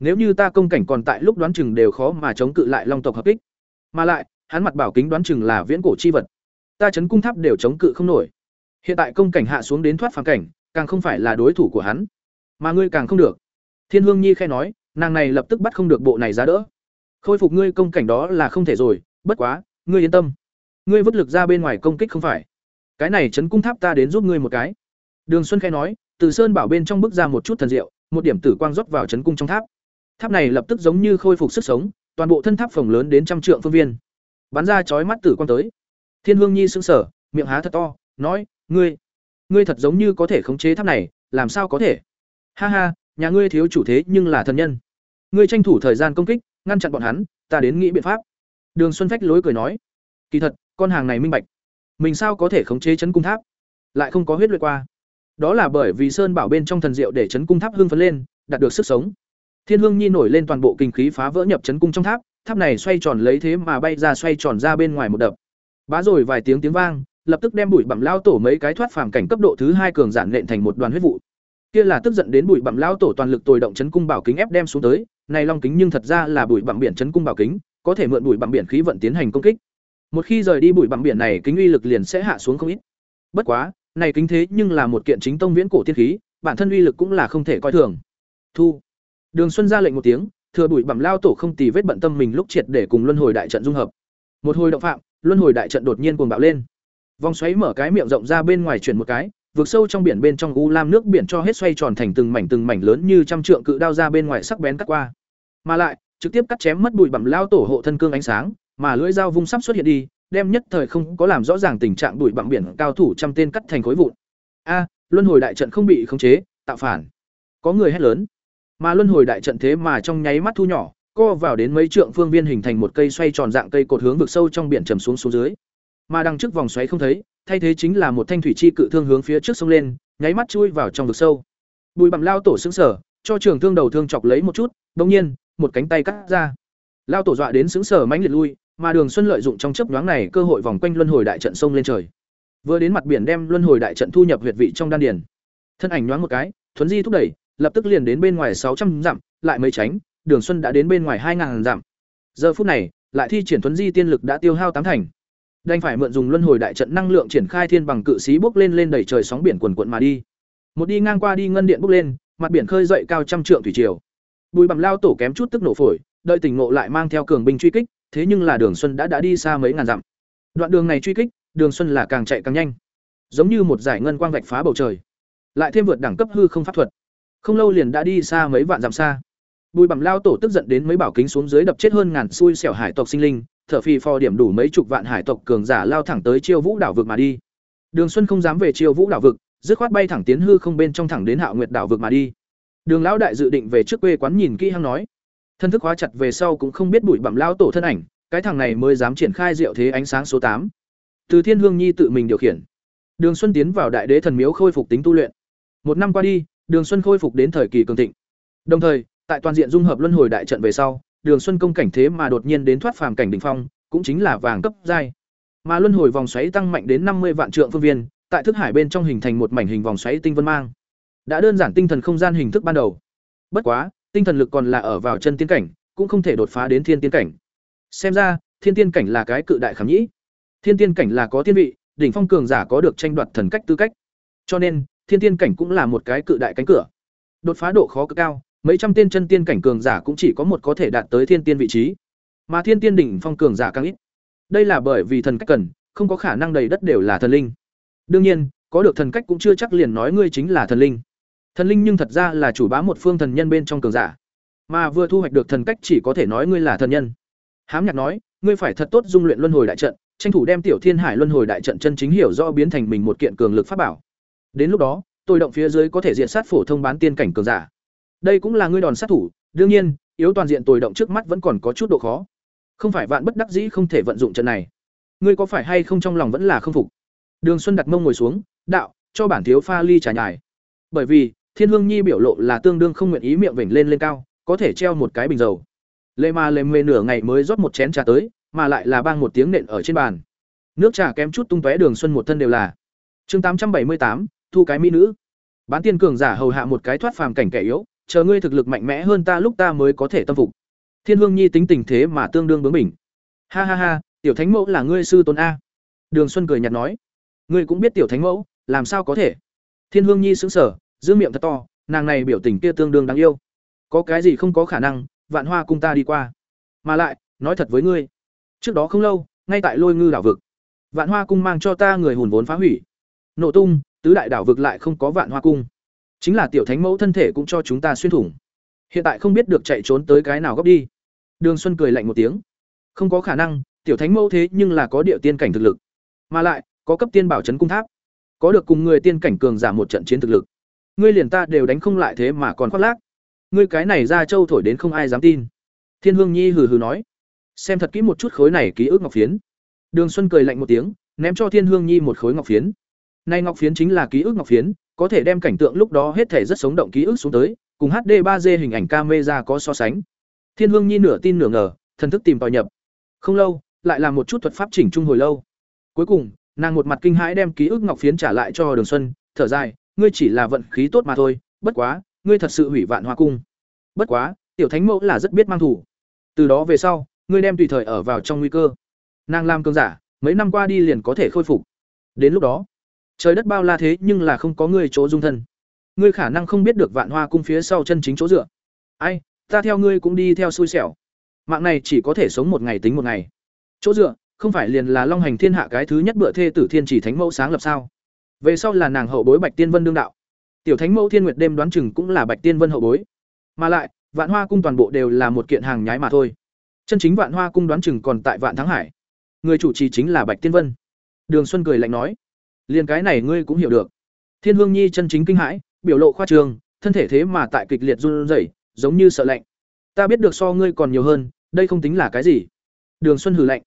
Nếu như ta công cảnh còn tại lúc đoán chừng đều khó mà chống cự lại long tộc hợp kích. Mà lại, hắn mặt bảo kính đoán chừng là viễn cổ chi vật. Ta chấn cung tháp đều chống cự không nổi. Hiện tại công cảnh hạ xuống đến thoát phản cảnh, càng không phải là đối thủ của hắn. Mà ngươi càng không được. Thiên hương nhi khai nói, nàng này lập tức bắt không được bộ này ra đỡ. Khôi phục ngươi công cảnh đó là không thể rồi, bất quá, ngươi yên tâm. Ngươi vứt lực ra bên ngoài công kích không phải. Cái này chấn cung tháp ta đến giúp ngươi một cái. Đường xuân khai nói từ sơn bảo bên trong bước ra một chút thần diệu, một điểm tử quang rót vào chấn cung trong tháp. Tháp này lập tức giống như khôi phục sức sống, toàn bộ thân tháp phồng lớn đến trăm trượng phương viên. Bắn ra chói mắt tử quang tới. Thiên hương nhi sững sờ, miệng há thật to, nói, ngươi ngươi thật giống như có thể khống chế tháp này, làm sao có thể? Ha ha, nhà ngươi thiếu chủ thế nhưng là thần nhân. Ngươi tranh thủ thời gian công kích, ngăn chặn bọn hắn, ta đến nghĩ biện pháp. Đường xuân phách lối cười nói, kỳ thật, con hàng này minh bạch. Mình sao có thể khống chế chấn cung tháp? Lại không có huyết luyện qua đó là bởi vì sơn bảo bên trong thần diệu để chấn cung tháp hưng phấn lên, đạt được sức sống. Thiên hương nhi nổi lên toàn bộ kinh khí phá vỡ nhập chấn cung trong tháp tháp này xoay tròn lấy thế mà bay ra xoay tròn ra bên ngoài một đập. Bá rồi vài tiếng tiếng vang, lập tức đem bụi bặm lao tổ mấy cái thoát phàm cảnh cấp độ thứ hai cường giản nện thành một đoàn huyết vụ. Kia là tức giận đến bụi bặm lao tổ toàn lực tồi động chấn cung bảo kính ép đem xuống tới, này long kính nhưng thật ra là bụi bặm biển chấn cung bảo kính, có thể mượn bụi bặm biển khí vận tiến hành công kích. Một khi rời đi bụi bặm biển này, kính uy lực liền sẽ hạ xuống không ít. Bất quá này kính thế nhưng là một kiện chính tông viễn cổ tiên khí, bản thân uy lực cũng là không thể coi thường. Thu. Đường xuân ra lệnh một tiếng, thừa bụi bẩm lao tổ không tì vết bận tâm mình lúc triệt để cùng luân hồi đại trận dung hợp. Một hồi động phạm, luân hồi đại trận đột nhiên cuồng bạo lên. Vòng xoáy mở cái miệng rộng ra bên ngoài chuyển một cái, vượt sâu trong biển bên trong u lam nước biển cho hết xoay tròn thành từng mảnh từng mảnh lớn như trăm trượng cự đao ra bên ngoài sắc bén cắt qua. Mà lại, trực tiếp cắt chém mất bụi bẩm lao tổ hộ thân cương ánh sáng, mà lưỡi dao vung sắp xuất hiện đi đem nhất thời không có làm rõ ràng tình trạng bụi bặm biển cao thủ trăm tên cắt thành khối vụn. A luân hồi đại trận không bị khống chế tạo phản. Có người hét lớn. Mà luân hồi đại trận thế mà trong nháy mắt thu nhỏ co vào đến mấy trượng phương viên hình thành một cây xoay tròn dạng cây cột hướng vực sâu trong biển trầm xuống xuống dưới. Mà đằng trước vòng xoáy không thấy thay thế chính là một thanh thủy chi cự thương hướng phía trước sông lên nháy mắt chui vào trong vực sâu. Bùi Bằng lao tổ sững sờ, cho trường thương đầu thương chọc lấy một chút đồng nhiên một cánh tay cắt ra. Lao tổ dọa đến sững sờ mãnh liệt lui mà đường xuân lợi dụng trong chớp nhoáng này cơ hội vòng quanh luân hồi đại trận sông lên trời. Vừa đến mặt biển đem luân hồi đại trận thu nhập huyệt vị trong đan điền. Thân ảnh nhoáng một cái, thuấn di thúc đẩy, lập tức liền đến bên ngoài sáu trăm dặm, lại mới tránh, đường xuân đã đến bên ngoài hai ngàn dặm. Giờ phút này, lại thi triển thuấn di tiên lực đã tiêu hao tám thành. Đành phải mượn dùng luân hồi đại trận năng lượng triển khai thiên bằng cự sĩ bốc lên lên đẩy trời sóng biển quần cuộn mà đi. Một đi ngang qua đi ngân điện bốc lên, mặt biển khơi dậy cao trăm trượng thủy triều. Bùi Bẩm lao tổ kém chút tức nổ phổi, đợi tỉnh ngộ lại mang theo cường binh truy kích thế nhưng là đường xuân đã đã đi xa mấy ngàn dặm. Đoạn đường này truy kích đường xuân là càng chạy càng nhanh. Giống như một giải ngân quang vạch phá bầu trời. Lại thêm vượt đẳng cấp hư không pháp thuật. Không lâu liền đã đi xa mấy vạn dặm xa. Bùi bằm lao tổ tức giận đến mấy bảo kính xuống dưới đập chết hơn ngàn xui xẻo hải tộc sinh linh thở phì phò điểm đủ mấy chục vạn hải tộc cường giả lao thẳng tới chiêu vũ đảo vực mà đi. Đường Xuân không dám về chiêu Vũ đảo vực, dứt khoát bay thẳng tiến hư không bên trong thẳng đến Hạo Nguyệt đảo vực mà đi. Đường lão đại dự định về trước quê quán nhìn kỹ hăng nói, thân thức hóa chặt về sau cũng không biết bụi bặm lao tổ thân ảnh, cái thằng này mới dám triển khai diệu thế ánh sáng số tám. Từ Thiên Hương Nhi tự mình điều khiển. Đường Xuân tiến vào Đại Đế thần miếu khôi phục tính tu luyện. Một năm qua đi, Đường Xuân khôi phục đến thời kỳ cường thịnh. Đồng thời, tại toàn diện dung hợp luân hồi đại trận về sau, Đường Xuân công cảnh thế mà đột nhiên đến thoát phàm cảnh đỉnh phong, cũng chính là vàng cấp giai. Mà luân hồi vòng xoáy tăng mạnh đến năm mươi vạn trượng phương viên, tại thức hải bên trong hình thành một mảnh hình vòng xoáy tinh vân mang. Đã đơn giản tinh thần không gian hình thức ban đầu. Bất quá, tinh thần lực còn là ở vào chân tiên cảnh, cũng không thể đột phá đến thiên tiên cảnh. Xem ra, thiên tiên cảnh là cái cự đại khảm nhĩ. Thiên tiên cảnh là có tiên vị, đỉnh phong cường giả có được tranh đoạt thần cách tư cách. Cho nên, thiên tiên cảnh cũng là một cái cự đại cánh cửa. Đột phá độ khó cực cao, mấy trăm tiên chân tiên cảnh cường giả cũng chỉ có một có thể đạt tới thiên tiên vị trí. Mà thiên tiên đỉnh phong cường giả càng ít. Đây là bởi vì thần cách cần, không có khả năng đầy đất đều là thần linh. Đương nhiên, có được thần cách cũng chưa chắc liền nói ngươi chính là thần linh. Thần linh nhưng thật ra là chủ bá một phương thần nhân bên trong cường giả, mà vừa thu hoạch được thần cách chỉ có thể nói ngươi là thần nhân. Hám Nhạc nói, ngươi phải thật tốt dung luyện luân hồi đại trận, tranh thủ đem Tiểu Thiên Hải luân hồi đại trận chân chính hiểu rõ biến thành mình một kiện cường lực pháp bảo. Đến lúc đó, tôi động phía dưới có thể diện sát phổ thông bán tiên cảnh cường giả. Đây cũng là ngươi đòn sát thủ, đương nhiên, yếu toàn diện tồi động trước mắt vẫn còn có chút độ khó. Không phải vạn bất đắc dĩ không thể vận dụng trận này. Ngươi có phải hay không trong lòng vẫn là không phục? Đường Xuân đặt mông ngồi xuống, đạo, cho bản thiếu pha ly trà nhài. Bởi vì, Thiên Hương Nhi biểu lộ là tương đương không nguyện ý miệng vểnh lên lên cao, có thể treo một cái bình dầu. Lê Ma lèm mê nửa ngày mới rót một chén trà tới, mà lại là bang một tiếng nện ở trên bàn. Nước trà kém chút tung tóe Đường Xuân một thân đều là. Chương tám trăm bảy mươi tám, thu cái mỹ nữ. Bán tiên cường giả hầu hạ một cái thoát phàm cảnh kẻ yếu, chờ ngươi thực lực mạnh mẽ hơn ta lúc ta mới có thể tâm phục. Thiên Hương Nhi tính tình thế mà tương đương bướng bỉnh. Ha ha ha, tiểu thánh mẫu là ngươi sư tôn a. Đường Xuân cười nhạt nói, ngươi cũng biết tiểu thánh mẫu, làm sao có thể? Thiên Hương Nhi sững sờ, giữ miệng thật to, nàng này biểu tình kia tương đương đáng yêu. Có cái gì không có khả năng, Vạn Hoa cung ta đi qua. Mà lại, nói thật với ngươi, trước đó không lâu, ngay tại Lôi Ngư đảo vực, Vạn Hoa cung mang cho ta người hùn vốn phá hủy. Nổ tung, tứ đại đảo vực lại không có Vạn Hoa cung. Chính là tiểu thánh mẫu thân thể cũng cho chúng ta xuyên thủng. Hiện tại không biết được chạy trốn tới cái nào góc đi. Đường Xuân cười lạnh một tiếng. Không có khả năng, tiểu thánh mẫu thế nhưng là có địa tiên cảnh thực lực, mà lại có cấp tiên bảo trấn cung tháp, có được cùng người tiên cảnh cường giả một trận chiến thực lực. Ngươi liền ta đều đánh không lại thế mà còn khoác lác. Ngươi cái này ra châu thổi đến không ai dám tin. Thiên Hương Nhi hừ hừ nói, xem thật kỹ một chút khối này ký ức ngọc phiến. Đường Xuân cười lạnh một tiếng, ném cho Thiên Hương Nhi một khối ngọc phiến. Này ngọc phiến chính là ký ức ngọc phiến, có thể đem cảnh tượng lúc đó hết thể rất sống động ký ức xuống tới, cùng HD 3D hình ảnh camera có so sánh. Thiên Hương Nhi nửa tin nửa ngờ, thần thức tìm tòi nhập. Không lâu, lại làm một chút thuật pháp chỉnh trung hồi lâu. Cuối cùng, nàng một mặt kinh hãi đem ký ức ngọc phiến trả lại cho Đường Xuân, thở dài, ngươi chỉ là vận khí tốt mà thôi, bất quá, ngươi thật sự hủy vạn hoa cung. Bất quá, tiểu thánh mẫu là rất biết mang thủ. Từ đó về sau, ngươi đem tùy thời ở vào trong nguy cơ. Nàng làm cương giả, mấy năm qua đi liền có thể khôi phục. Đến lúc đó, trời đất bao la thế nhưng là không có ngươi chỗ dung thân. Ngươi khả năng không biết được vạn hoa cung phía sau chân chính chỗ dựa. Ai, ta theo ngươi cũng đi theo xui xẻo. Mạng này chỉ có thể sống một ngày tính một ngày. Chỗ dựa, không phải liền là long hành thiên hạ cái thứ nhất bựa thê tử thiên chỉ thánh mẫu sáng lập sao? Về sau là nàng hậu bối Bạch Tiên Vân đương đạo. Tiểu Thánh mẫu Thiên Nguyệt đêm đoán chừng cũng là Bạch Tiên Vân hậu bối. Mà lại, Vạn Hoa cung toàn bộ đều là một kiện hàng nhái mà thôi. Chân chính Vạn Hoa cung đoán chừng còn tại Vạn Thắng Hải. Người chủ trì chính là Bạch Tiên Vân. Đường Xuân cười lạnh nói, liền cái này ngươi cũng hiểu được. Thiên Hương Nhi chân chính kinh hãi, biểu lộ khoa trương, thân thể thế mà tại kịch liệt run rẩy, giống như sợ lạnh. Ta biết được so ngươi còn nhiều hơn, đây không tính là cái gì. Đường Xuân hừ lạnh.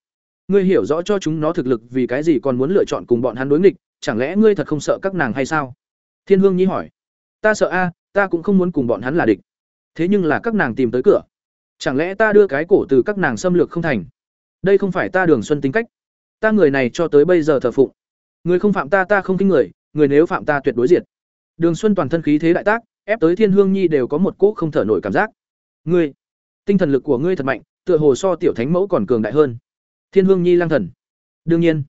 Ngươi hiểu rõ cho chúng nó thực lực vì cái gì còn muốn lựa chọn cùng bọn hắn đối nghịch, chẳng lẽ ngươi thật không sợ các nàng hay sao? Thiên Hương Nhi hỏi. Ta sợ a, ta cũng không muốn cùng bọn hắn là địch. Thế nhưng là các nàng tìm tới cửa. Chẳng lẽ ta đưa cái cổ từ các nàng xâm lược không thành? Đây không phải ta Đường Xuân tính cách. Ta người này cho tới bây giờ thờ phụng. Người không phạm ta ta không kinh người, người nếu phạm ta tuyệt đối diệt. Đường Xuân toàn thân khí thế đại tác, ép tới Thiên Hương Nhi đều có một cỗ không thở nổi cảm giác. Ngươi, tinh thần lực của ngươi thật mạnh, tựa hồ so tiểu thánh mẫu còn cường đại hơn. Thiên Hương Nhi lang thần. Đương nhiên,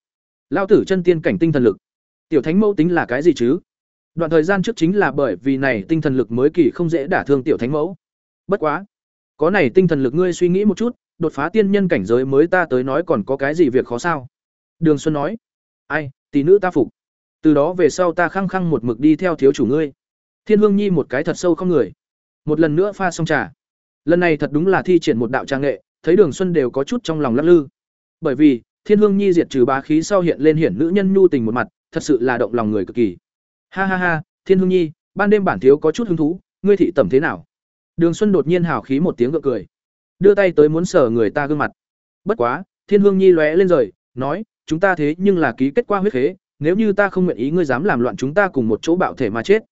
lão tử chân tiên cảnh tinh thần lực. Tiểu thánh mẫu tính là cái gì chứ? Đoạn thời gian trước chính là bởi vì này tinh thần lực mới kỳ không dễ đả thương tiểu thánh mẫu. Bất quá, có này tinh thần lực ngươi suy nghĩ một chút, đột phá tiên nhân cảnh giới mới ta tới nói còn có cái gì việc khó sao? Đường Xuân nói. Ai, tỷ nữ ta phục. Từ đó về sau ta khăng khăng một mực đi theo thiếu chủ ngươi. Thiên Hương Nhi một cái thật sâu không người. Một lần nữa pha xong trà. Lần này thật đúng là thi triển một đạo trang nghệ, thấy Đường Xuân đều có chút trong lòng lắc lư. Bởi vì, Thiên Hương Nhi diệt trừ bá khí sau hiện lên hiển nữ nhân nhu tình một mặt, thật sự là động lòng người cực kỳ. Ha ha ha, thiên hương nhi, ban đêm bản thiếu có chút hứng thú, ngươi thị tẩm thế nào? Đường xuân đột nhiên hào khí một tiếng gượng cười. Đưa tay tới muốn sờ người ta gương mặt. Bất quá, thiên hương nhi lóe lên rời, nói, chúng ta thế nhưng là ký kết qua huyết khế, nếu như ta không nguyện ý ngươi dám làm loạn chúng ta cùng một chỗ bạo thể mà chết.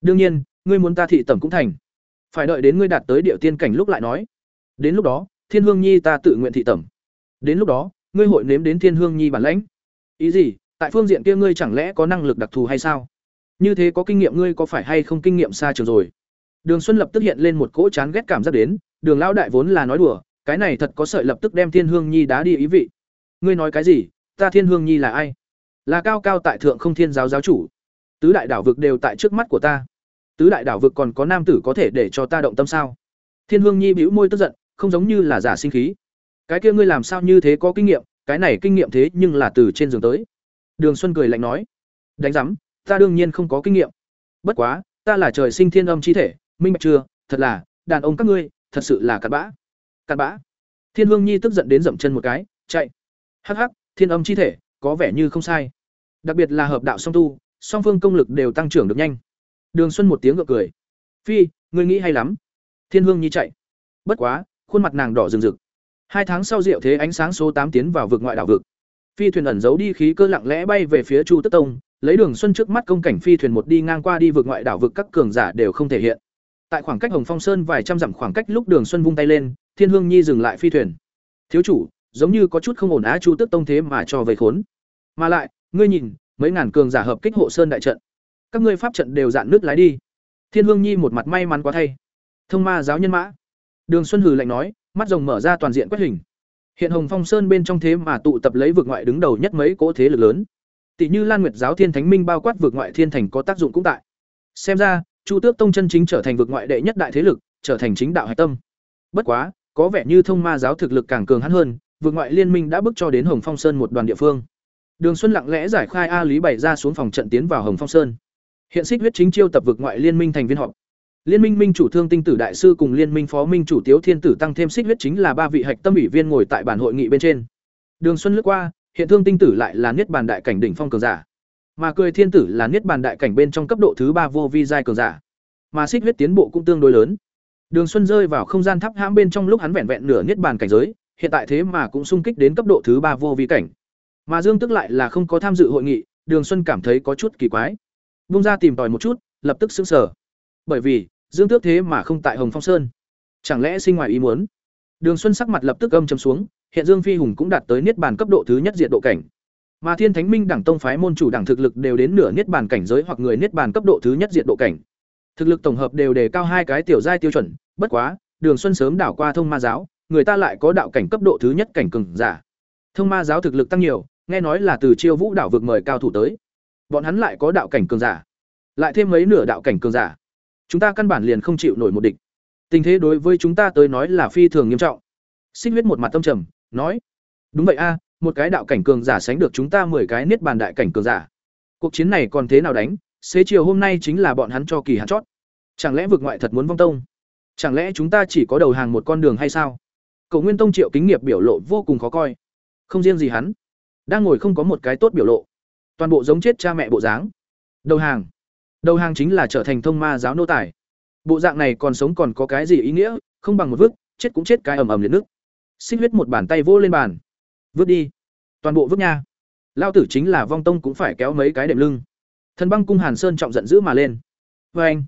Đương nhiên, ngươi muốn ta thị tẩm cũng thành. Phải đợi đến ngươi đạt tới địa tiên cảnh lúc lại nói. Đến lúc đó, thiên hương nhi ta tự nguyện thị tẩm. Đến lúc đó, ngươi hội nếm đến thiên hương nhi bản lãnh. Ý gì? Tại phương diện kia ngươi chẳng lẽ có năng lực đặc thù hay sao? Như thế có kinh nghiệm ngươi có phải hay không kinh nghiệm xa trường rồi? Đường xuân lập tức hiện lên một cỗ chán ghét cảm giác đến, đường lão đại vốn là nói đùa, cái này thật có sợi lập tức đem thiên hương nhi đá đi ý vị. Ngươi nói cái gì? Ta thiên hương nhi là ai? Là cao cao tại thượng không thiên giáo giáo chủ. Tứ đại đảo vực đều tại trước mắt của ta. Tứ đại đảo vực còn có nam tử có thể để cho ta động tâm sao? Thiên hương nhi bĩu môi tức giận, không giống như là giả sinh khí. Cái kia ngươi làm sao như thế có kinh nghiệm? Cái này kinh nghiệm thế nhưng là từ trên giường tới đường xuân cười lạnh nói đánh rắm, ta đương nhiên không có kinh nghiệm. Bất quá ta là trời sinh thiên âm chi thể minh bạch chưa? Thật là đàn ông các ngươi thật sự là cặn bã. Cặn bã? Thiên hương nhi tức giận đến dậm chân một cái chạy. Hắc hắc thiên âm chi thể có vẻ như không sai. Đặc biệt là hợp đạo song tu song phương công lực đều tăng trưởng được nhanh. Đường xuân một tiếng gượng cười phi ngươi nghĩ hay lắm. Thiên hương nhi chạy. Bất quá khuôn mặt nàng đỏ rừng rực. Hai tháng sau diệu thế ánh sáng số tám tiến vào vực ngoại đảo vực phi thuyền ẩn giấu đi khí cơ lặng lẽ bay về phía chu tức tông, lấy đường xuân trước mắt công cảnh phi thuyền một đi ngang qua đi vượt ngoại đảo vực các cường giả đều không thể hiện. Tại khoảng cách hồng phong sơn vài trăm dặm khoảng cách lúc đường xuân vung tay lên, thiên hương nhi dừng lại phi thuyền. Thiếu chủ, giống như có chút không ổn á chu tức tông thế mà cho về khốn. Mà lại, ngươi nhìn, mấy ngàn cường giả hợp kích hộ sơn đại trận. Các ngươi pháp trận đều dạn nước lái đi. Thiên hương nhi một mặt may mắn quá thay. Thông ma giáo nhân mã. Đường xuân hừ lạnh nói, mắt rồng mở ra toàn diện quét hình hiện hồng phong sơn bên trong thế mà tụ tập lấy vực ngoại đứng đầu nhất mấy cỗ thế lực lớn. Tỷ như lan nguyệt giáo thiên thánh minh bao quát vực ngoại thiên thành có tác dụng cũng tại. Xem ra, chu tước tông chân chính trở thành vực ngoại đệ nhất đại thế lực, trở thành chính đạo hạch tâm. Bất quá, có vẻ như thông ma giáo thực lực càng cường hắn hơn, vực ngoại liên minh đã bước cho đến hồng phong sơn một đoàn địa phương. Đường xuân lặng lẽ giải khai a lý bày ra xuống phòng trận tiến vào hồng phong sơn. Hiện xích huyết chính chiêu tập vực ngoại liên minh thành viên họp liên minh minh chủ thương tinh tử đại sư cùng liên minh phó minh chủ tiếu thiên tử tăng thêm xích huyết chính là ba vị hạch tâm ủy viên ngồi tại bản hội nghị bên trên. Đường xuân lướt qua, hiện thương tinh tử lại là niết bàn đại cảnh đỉnh phong cường giả. Mà cười thiên tử là niết bàn đại cảnh bên trong cấp độ thứ ba vô vi giai cường giả. Mà xích huyết tiến bộ cũng tương đối lớn. Đường xuân rơi vào không gian tháp hãm bên trong lúc hắn vẹn vẹn nửa niết bàn cảnh giới, hiện tại thế mà cũng sung kích đến cấp độ thứ ba vô vi cảnh. Mà dương tức lại là không có tham dự hội nghị, đường xuân cảm thấy có chút kỳ quái. Bung ra tìm tòi một chút, lập tức sững sờ bởi vì, dương tước thế mà không tại hồng phong sơn. Chẳng lẽ sinh ngoài ý muốn? Đường xuân sắc mặt lập tức âm chấm xuống, hiện dương phi hùng cũng đạt tới niết bàn cấp độ thứ nhất diện độ cảnh. Mà thiên thánh minh đảng tông phái môn chủ đảng thực lực đều đến nửa niết bàn cảnh giới hoặc người niết bàn cấp độ thứ nhất diện độ cảnh. Thực lực tổng hợp đều đề cao hai cái tiểu giai tiêu chuẩn, bất quá, đường xuân sớm đảo qua thông ma giáo, người ta lại có đạo cảnh cấp độ thứ nhất cảnh cường giả. Thông ma giáo thực lực tăng nhiều, nghe nói là từ chiêu vũ đảo vực mời cao thủ tới. Bọn hắn lại có đạo cảnh cường giả. Lại thêm mấy nửa đạo cảnh cường giả chúng ta căn bản liền không chịu nổi một địch. Tình thế đối với chúng ta tới nói là phi thường nghiêm trọng. Xích huyết một mặt tâm trầm, nói, đúng vậy a, một cái đạo cảnh cường giả sánh được chúng ta mười cái niết bàn đại cảnh cường giả. Cuộc chiến này còn thế nào đánh? Xế chiều hôm nay chính là bọn hắn cho kỳ hạn chót. Chẳng lẽ vực ngoại thật muốn vong tông? Chẳng lẽ chúng ta chỉ có đầu hàng một con đường hay sao? Cầu nguyên tông triệu kính nghiệp biểu lộ vô cùng khó coi. Không riêng gì hắn, đang ngồi không có một cái tốt biểu lộ. Toàn bộ giống chết cha mẹ bộ dáng. Đầu hàng đầu hàng chính là trở thành thông ma giáo nô tài. Bộ dạng này còn sống còn có cái gì ý nghĩa, không bằng một vứt, chết cũng chết cái ầm ầm liệt nước xích huyết một bàn tay vỗ lên bàn. Vứt đi. Toàn bộ vứt nha. Lao tử chính là vong tông cũng phải kéo mấy cái đệm lưng. Thần băng cung hàn sơn trọng giận dữ mà lên. Vê anh.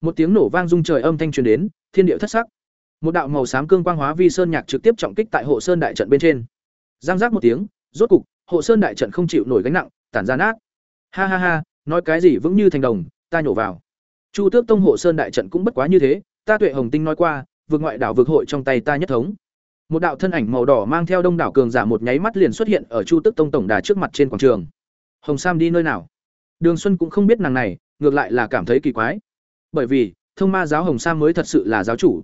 Một tiếng nổ vang rung trời âm thanh truyền đến, thiên điệu thất sắc. Một đạo màu xám cương quang hóa vi sơn nhạc trực tiếp trọng kích tại hộ sơn đại trận bên trên. Giang giác một tiếng, rốt cục, hộ sơn đại trận không chịu nổi gánh nặng, tản ra nát. Ha ha ha nói cái gì vững như thành đồng, ta nhổ vào. Chu tước tông hộ sơn đại trận cũng bất quá như thế, ta tuệ hồng tinh nói qua vượt ngoại đảo vượt hội trong tay ta nhất thống. Một đạo thân ảnh màu đỏ mang theo đông đảo cường giả một nháy mắt liền xuất hiện ở chu tước tông tổng đà trước mặt trên quảng trường. Hồng sam đi nơi nào? Đường xuân cũng không biết nàng này, ngược lại là cảm thấy kỳ quái. Bởi vì, thông ma giáo hồng sam mới thật sự là giáo chủ.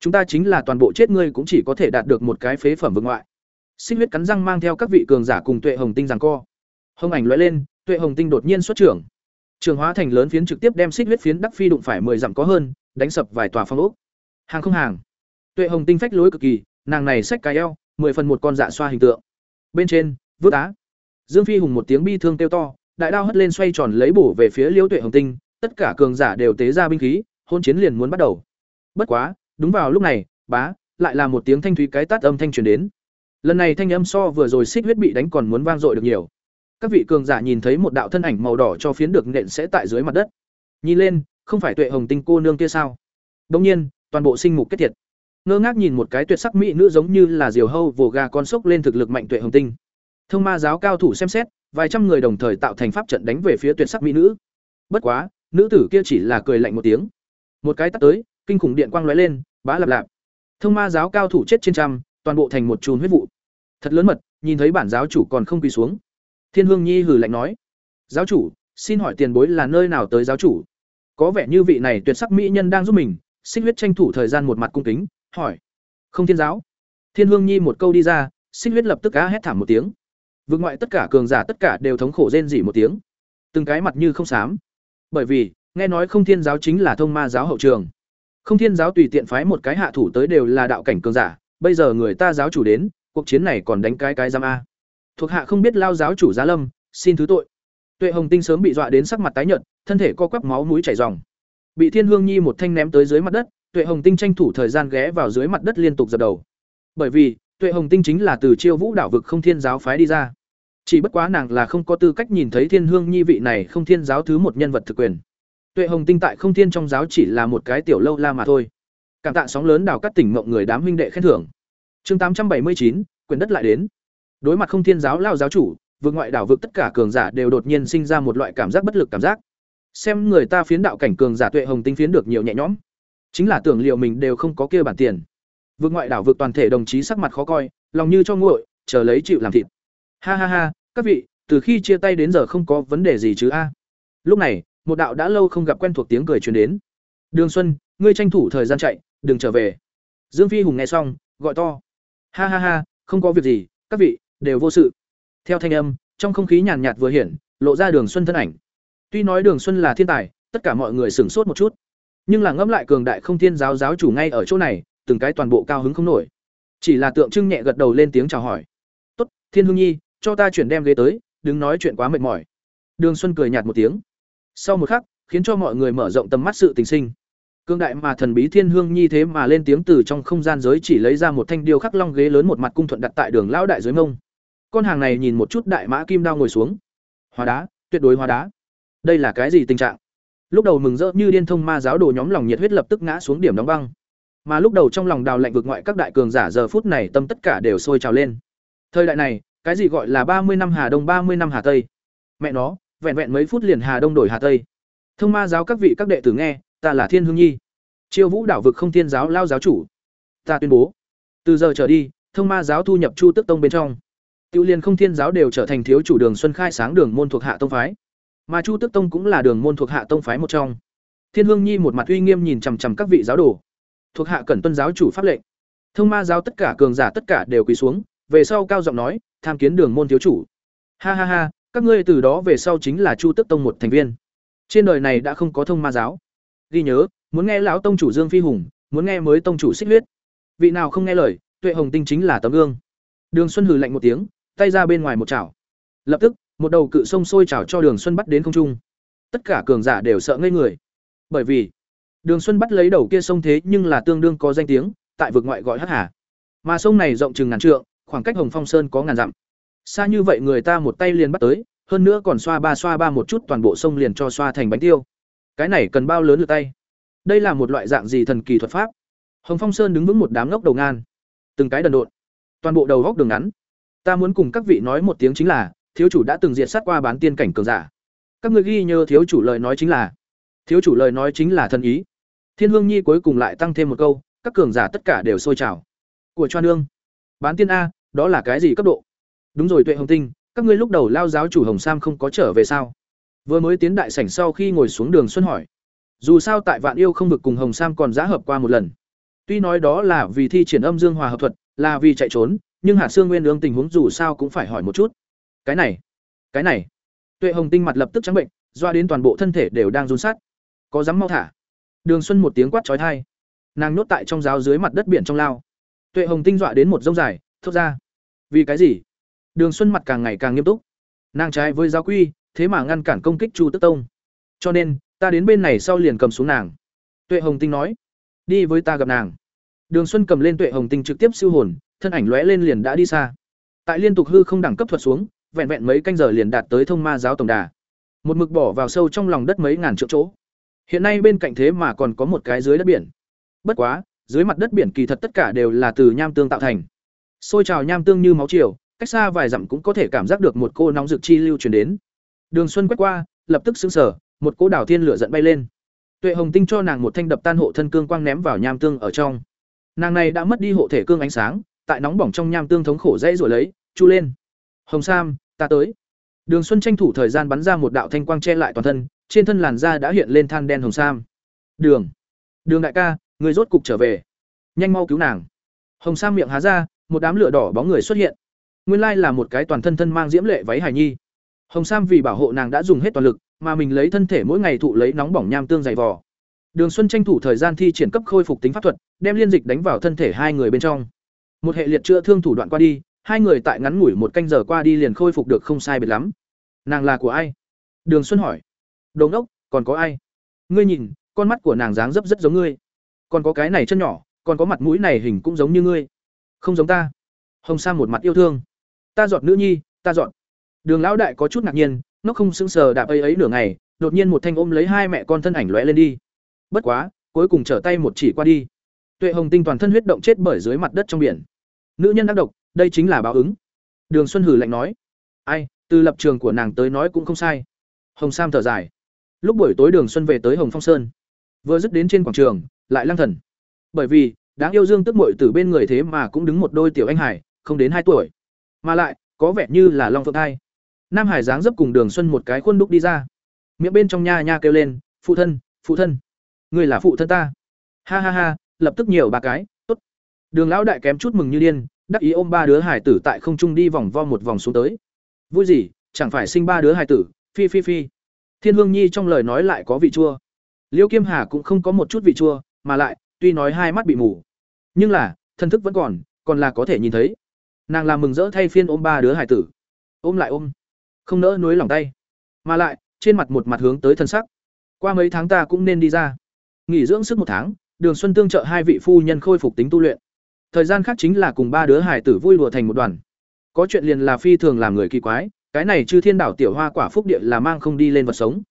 Chúng ta chính là toàn bộ chết ngươi cũng chỉ có thể đạt được một cái phế phẩm vượt ngoại. Xích huyết cắn răng mang theo các vị cường giả cùng tuệ hồng tinh rằng co. Hồng ảnh lóe lên tuệ hồng tinh đột nhiên xuất trưởng. Trường hóa thành lớn phiến trực tiếp đem xích huyết phiến đắc phi đụng phải mười dặm có hơn, đánh sập vài tòa phong ốc. Hàng không hàng. Tuệ hồng tinh phách lối cực kỳ, nàng này xách cái eo, mười phần một con dạ xoa hình tượng. Bên trên vứt á. Dương phi hùng một tiếng bi thương kêu to, đại đao hất lên xoay tròn lấy bổ về phía liễu tuệ hồng tinh, tất cả cường giả đều tế ra binh khí, hôn chiến liền muốn bắt đầu. Bất quá, đúng vào lúc này, bá, lại là một tiếng thanh thúy cái tát âm thanh truyền đến. Lần này thanh âm so vừa rồi xích huyết bị đánh còn muốn vang dội được nhiều các vị cường giả nhìn thấy một đạo thân ảnh màu đỏ cho phiến được nện sẽ tại dưới mặt đất. Nhìn lên, không phải tuệ hồng tinh cô nương kia sao? Đông nhiên, toàn bộ sinh mục kết thiệt. Ngơ ngác nhìn một cái tuyệt sắc mỹ nữ giống như là diều hâu vồ gà con sốc lên thực lực mạnh tuệ hồng tinh. Thông ma giáo cao thủ xem xét, vài trăm người đồng thời tạo thành pháp trận đánh về phía tuyệt sắc mỹ nữ. Bất quá, nữ tử kia chỉ là cười lạnh một tiếng. Một cái tắt tới, kinh khủng điện quang lóe lên, bá lạp lạp. Thông ma giáo cao thủ chết trên trăm, toàn bộ thành một chùm huyết vụ. Thật lớn mật, nhìn thấy bản giáo chủ còn không quỳ xuống thiên hương nhi hừ lạnh nói, giáo chủ, xin hỏi tiền bối là nơi nào tới giáo chủ? Có vẻ như vị này tuyệt sắc mỹ nhân đang giúp mình, xích huyết tranh thủ thời gian một mặt cung kính, hỏi, không thiên giáo? Thiên hương nhi một câu đi ra, xích huyết lập tức á hét thảm một tiếng. Vương ngoại tất cả cường giả tất cả đều thống khổ rên rỉ một tiếng. Từng cái mặt như không xám. Bởi vì, nghe nói không thiên giáo chính là thông ma giáo hậu trường. Không thiên giáo tùy tiện phái một cái hạ thủ tới đều là đạo cảnh cường giả. Bây giờ người ta giáo chủ đến, cuộc chiến này còn đánh cái cái giam a thuộc hạ không biết lao giáo chủ giá lâm, xin thứ tội. Tuệ hồng tinh sớm bị dọa đến sắc mặt tái nhợt, thân thể co quắp máu mũi chảy ròng. Bị thiên hương nhi một thanh ném tới dưới mặt đất, tuệ hồng tinh tranh thủ thời gian ghé vào dưới mặt đất liên tục dập đầu. Bởi vì, tuệ hồng tinh chính là từ chiêu vũ đảo vực không thiên giáo phái đi ra. Chỉ bất quá nàng là không có tư cách nhìn thấy thiên hương nhi vị này không thiên giáo thứ một nhân vật thực quyền. Tuệ hồng tinh tại không thiên trong giáo chỉ là một cái tiểu lâu la mà thôi. Cảm tạ sóng lớn đào cắt tỉnh mộng người đám huynh đệ khen thưởng. Chương tám trăm bảy mươi chín, quyền đất lại đến đối mặt không thiên giáo lao giáo chủ vượt ngoại đảo vực tất cả cường giả đều đột nhiên sinh ra một loại cảm giác bất lực cảm giác. Xem người ta phiến đạo cảnh cường giả tuệ hồng tinh phiến được nhiều nhẹ nhõm. Chính là tưởng liệu mình đều không có kia bản tiền. Vượt ngoại đảo vượt toàn thể đồng chí sắc mặt khó coi, lòng như cho nguội, chờ lấy chịu làm thịt. Ha ha ha, các vị, từ khi chia tay đến giờ không có vấn đề gì chứ a? Lúc này, một đạo đã lâu không gặp quen thuộc tiếng cười truyền đến. Đường xuân, ngươi tranh thủ thời gian chạy, đừng trở về. Dương phi hùng nghe xong, gọi to. Ha ha ha, không có việc gì, các vị đều vô sự. Theo thanh âm, trong không khí nhàn nhạt vừa hiển, lộ ra đường xuân thân ảnh. Tuy nói đường xuân là thiên tài, tất cả mọi người sửng sốt một chút. Nhưng là ngẫm lại cường đại không thiên giáo giáo chủ ngay ở chỗ này, từng cái toàn bộ cao hứng không nổi. Chỉ là tượng trưng nhẹ gật đầu lên tiếng chào hỏi. Tốt, thiên hương nhi, cho ta chuyển đem ghế tới, đừng nói chuyện quá mệt mỏi. Đường xuân cười nhạt một tiếng. Sau một khắc, khiến cho mọi người mở rộng tầm mắt sự tình sinh. Cương đại mà thần bí thiên hương nhi thế mà lên tiếng từ trong không gian giới chỉ lấy ra một thanh điêu khắc long ghế lớn một mặt cung thuận đặt tại đường lão đại dưới mông con hàng này nhìn một chút đại mã kim đao ngồi xuống. Hóa đá, tuyệt đối hóa đá. Đây là cái gì tình trạng? Lúc đầu mừng rỡ như điên thông ma giáo đồ nhóm lòng nhiệt huyết lập tức ngã xuống điểm đóng băng. Mà lúc đầu trong lòng đào lạnh vực ngoại các đại cường giả giờ phút này tâm tất cả đều sôi trào lên. Thời đại này, cái gì gọi là ba mươi năm hà đông, ba mươi năm hà tây? Mẹ nó, vẹn vẹn mấy phút liền hà đông đổi hà tây. Thông ma giáo các vị các đệ tử nghe, ta là thiên hương nhi. Chiêu vũ đảo vực không thiên giáo, lao giáo chủ. Ta tuyên bố. Từ giờ trở đi, thông ma giáo thu nhập chu tức tông bên trong tiêu liên không thiên giáo đều trở thành thiếu chủ đường xuân khai sáng đường môn thuộc hạ tông phái. Mà chu tức tông cũng là đường môn thuộc hạ tông phái một trong. Thiên hương nhi một mặt uy nghiêm nhìn chằm chằm các vị giáo đồ. Thuộc hạ cẩn tuân giáo chủ pháp lệnh. Thông ma giáo tất cả cường giả tất cả đều quỳ xuống, về sau cao giọng nói, tham kiến đường môn thiếu chủ. Ha ha ha, các ngươi từ đó về sau chính là chu tức tông một thành viên. Trên đời này đã không có thông ma giáo. Ghi nhớ, muốn nghe lão tông chủ dương phi hùng, muốn nghe mới tông chủ xích huyết. Vị nào không nghe lời, tuệ hồng tinh chính là tấm gương. Đường xuân hừ lạnh một tiếng tay ra bên ngoài một chảo. Lập tức, một đầu cự sông sôi chảo cho đường xuân bắt đến không trung. Tất cả cường giả đều sợ ngây người. Bởi vì, đường xuân bắt lấy đầu kia sông thế nhưng là tương đương có danh tiếng, tại vực ngoại gọi hắc hà. Mà sông này rộng chừng ngàn trượng, khoảng cách hồng phong sơn có ngàn dặm. Xa như vậy người ta một tay liền bắt tới, hơn nữa còn xoa ba xoa ba một chút toàn bộ sông liền cho xoa thành bánh tiêu. Cái này cần bao lớn lượt tay? Đây là một loại dạng gì thần kỳ thuật pháp? Hồng phong sơn đứng vững một đám ngốc đầu ngan. Từng cái đần độn. Toàn bộ đầu góc đường ngắn ta muốn cùng các vị nói một tiếng chính là, thiếu chủ đã từng diệt sát qua bán tiên cảnh cường giả. Các người ghi nhớ thiếu chủ lời nói chính là, thiếu chủ lời nói chính là thân ý. Thiên hương nhi cuối cùng lại tăng thêm một câu, các cường giả tất cả đều sôi trào. Của choa nương, bán tiên a, đó là cái gì cấp độ? Đúng rồi tuệ hồng tinh, các ngươi lúc đầu lao giáo chủ hồng sam không có trở về sao? Vừa mới tiến đại sảnh sau khi ngồi xuống đường xuân hỏi. Dù sao tại vạn yêu không vực cùng hồng sam còn giá hợp qua một lần. Tuy nói đó là vì thi triển âm dương hòa hợp thuật, là vì chạy trốn nhưng hạt sương nguyên ương tình huống dù sao cũng phải hỏi một chút. Cái này cái này. Tuệ hồng tinh mặt lập tức trắng bệnh, doa đến toàn bộ thân thể đều đang run sát có dám mau thả? Đường xuân một tiếng quát trói thai nàng nhốt tại trong giáo dưới mặt đất biển trong lao. Tuệ hồng tinh dọa đến một rông dài, thốt ra. Vì cái gì? Đường xuân mặt càng ngày càng nghiêm túc. Nàng trái với giáo quy, thế mà ngăn cản công kích chu tức tông. Cho nên, ta đến bên này sau liền cầm xuống nàng. Tuệ hồng tinh nói. Đi với ta gặp nàng. Đường xuân cầm lên tuệ hồng tinh trực tiếp siêu hồn thân ảnh lóe lên liền đã đi xa. Tại liên tục hư không đẳng cấp thuật xuống vẹn vẹn mấy canh giờ liền đạt tới thông ma giáo tổng đà. Một mực bỏ vào sâu trong lòng đất mấy ngàn triệu chỗ. Hiện nay bên cạnh thế mà còn có một cái dưới đất biển. Bất quá dưới mặt đất biển kỳ thật tất cả đều là từ nham tương tạo thành. Xôi trào nham tương như máu chiều cách xa vài dặm cũng có thể cảm giác được một cô nóng rực chi lưu truyền đến. Đường xuân quét qua lập tức sững sờ, một cô đảo thiên lửa giận bay lên. Tuệ hồng tinh cho nàng một thanh đập tan hộ thân cương quang ném vào nham tương ở trong. Nàng này đã mất đi hộ thể cương ánh sáng tại nóng bỏng trong nham tương thống khổ dãy rồi lấy, chu lên. Hồng sam, ta tới. Đường xuân tranh thủ thời gian bắn ra một đạo thanh quang che lại toàn thân, trên thân làn da đã hiện lên than đen hồng sam. Đường. Đường đại ca, người rốt cục trở về. Nhanh mau cứu nàng. Hồng sam miệng há ra, một đám lửa đỏ bóng người xuất hiện. Nguyên lai là một cái toàn thân thân mang diễm lệ váy hài nhi. Hồng sam vì bảo hộ nàng đã dùng hết toàn lực, mà mình lấy thân thể mỗi ngày thụ lấy nóng bỏng nham tương dày vò. Đường xuân tranh thủ thời gian thi triển cấp khôi phục tính pháp thuật, đem liên dịch đánh vào thân thể hai người bên trong một hệ liệt chữa thương thủ đoạn qua đi, hai người tại ngắn ngủi một canh giờ qua đi liền khôi phục được không sai biệt lắm. Nàng là của ai? Đường xuân hỏi. Đồn đốc, còn có ai? Ngươi nhìn, con mắt của nàng dáng dấp rất giống ngươi. Còn có cái này chân nhỏ, còn có mặt mũi này hình cũng giống như ngươi. Không giống ta. Hồng sa một mặt yêu thương. Ta dọn nữ nhi, ta dọn. Đường lão đại có chút ngạc nhiên, nó không sững sờ đạp ấy ấy nửa ngày, đột nhiên một thanh ôm lấy hai mẹ con thân ảnh lóe lên đi. Bất quá, cuối cùng trở tay một chỉ qua đi. Tuệ hồng tinh toàn thân huyết động chết bởi dưới mặt đất trong biển nữ nhân ác độc, đây chính là báo ứng. Đường xuân hử lạnh nói. Ai, từ lập trường của nàng tới nói cũng không sai. Hồng sam thở dài. Lúc buổi tối đường xuân về tới hồng phong sơn. Vừa dứt đến trên quảng trường, lại lang thần. Bởi vì, đáng yêu dương tức mội từ bên người thế mà cũng đứng một đôi tiểu anh hải không đến hai tuổi. Mà lại, có vẻ như là long phượng thai. Nam hải dáng dấp cùng đường xuân một cái khuôn đúc đi ra. Miệng bên trong nha nha kêu lên, phụ thân phụ thân người là phụ thân ta. Ha ha ha, lập tức nhiều ba cái đường lão đại kém chút mừng như điên, đắc ý ôm ba đứa hải tử tại không trung đi vòng vo một vòng xuống tới. Vui gì, chẳng phải sinh ba đứa hải tử, phi phi phi. Thiên hương nhi trong lời nói lại có vị chua. Liêu kiêm hà cũng không có một chút vị chua, mà lại, tuy nói hai mắt bị mù, nhưng là, thân thức vẫn còn còn là có thể nhìn thấy. Nàng làm mừng rỡ thay phiên ôm ba đứa hải tử. Ôm lại ôm, không nỡ nuối lòng tay. Mà lại, trên mặt một mặt hướng tới thân sắc. Qua mấy tháng ta cũng nên đi ra. Nghỉ dưỡng sức một tháng, đường xuân tương trợ hai vị phu nhân khôi phục tính tu luyện thời gian khác chính là cùng ba đứa hải tử vui đùa thành một đoàn. Có chuyện liền là phi thường làm người kỳ quái, cái này chư thiên đảo tiểu hoa quả phúc địa là mang không đi lên vật sống.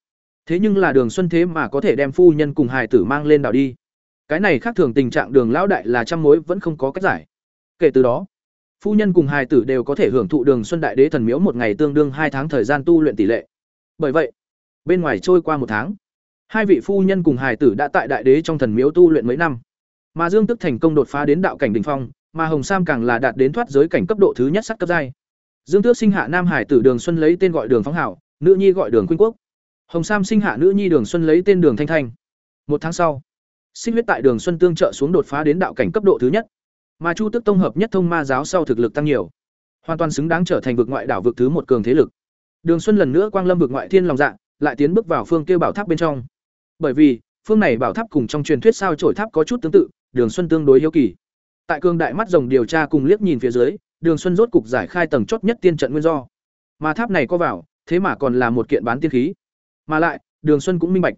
Thế nhưng là đường xuân thế mà có thể đem phu nhân cùng hải tử mang lên đảo đi. Cái này khác thường tình trạng đường lão đại là trăm mối vẫn không có cách giải. Kể từ đó, phu nhân cùng hài tử đều có thể hưởng thụ đường xuân đại đế thần miếu một ngày tương đương hai tháng thời gian tu luyện tỷ lệ. Bởi vậy, bên ngoài trôi qua một tháng, hai vị phu nhân cùng hài tử đã tại đại đế trong thần miếu tu luyện mấy năm mà dương tức thành công đột phá đến đạo cảnh đ ỉ n h phong, mà hồng sam càng là đạt đến thoát giới cảnh cấp độ thứ nhất sắc cấp giai. Dương tước sinh hạ nam hải tử đường xuân lấy tên gọi đường phóng hảo, nữ nhi gọi đường Quyên quốc. Hồng sam sinh hạ nữ nhi đường xuân lấy tên đường thanh thanh. Một tháng sau, sinh huyết tại đường xuân tương trợ xuống đột phá đến đạo cảnh cấp độ thứ nhất. Mà chu tức tông hợp nhất thông ma giáo sau thực lực tăng nhiều, hoàn toàn xứng đáng trở thành vực ngoại đảo vực thứ một cường thế lực. Đường xuân lần nữa quang lâm vực ngoại thiên lòng dạ lại tiến bước vào phương kêu bảo tháp bên trong. Bởi vì, phương này bảo tháp cùng trong truyền thuyết sao trổi tháp có chút tương tự đường xuân tương đối hiếu kỳ. Tại cương đại mắt rồng điều tra cùng liếc nhìn phía dưới, đường xuân rốt cục giải khai tầng chót nhất tiên trận nguyên do. Mà tháp này có vào, thế mà còn là một kiện bán tiên khí. Mà lại, đường xuân cũng minh bạch.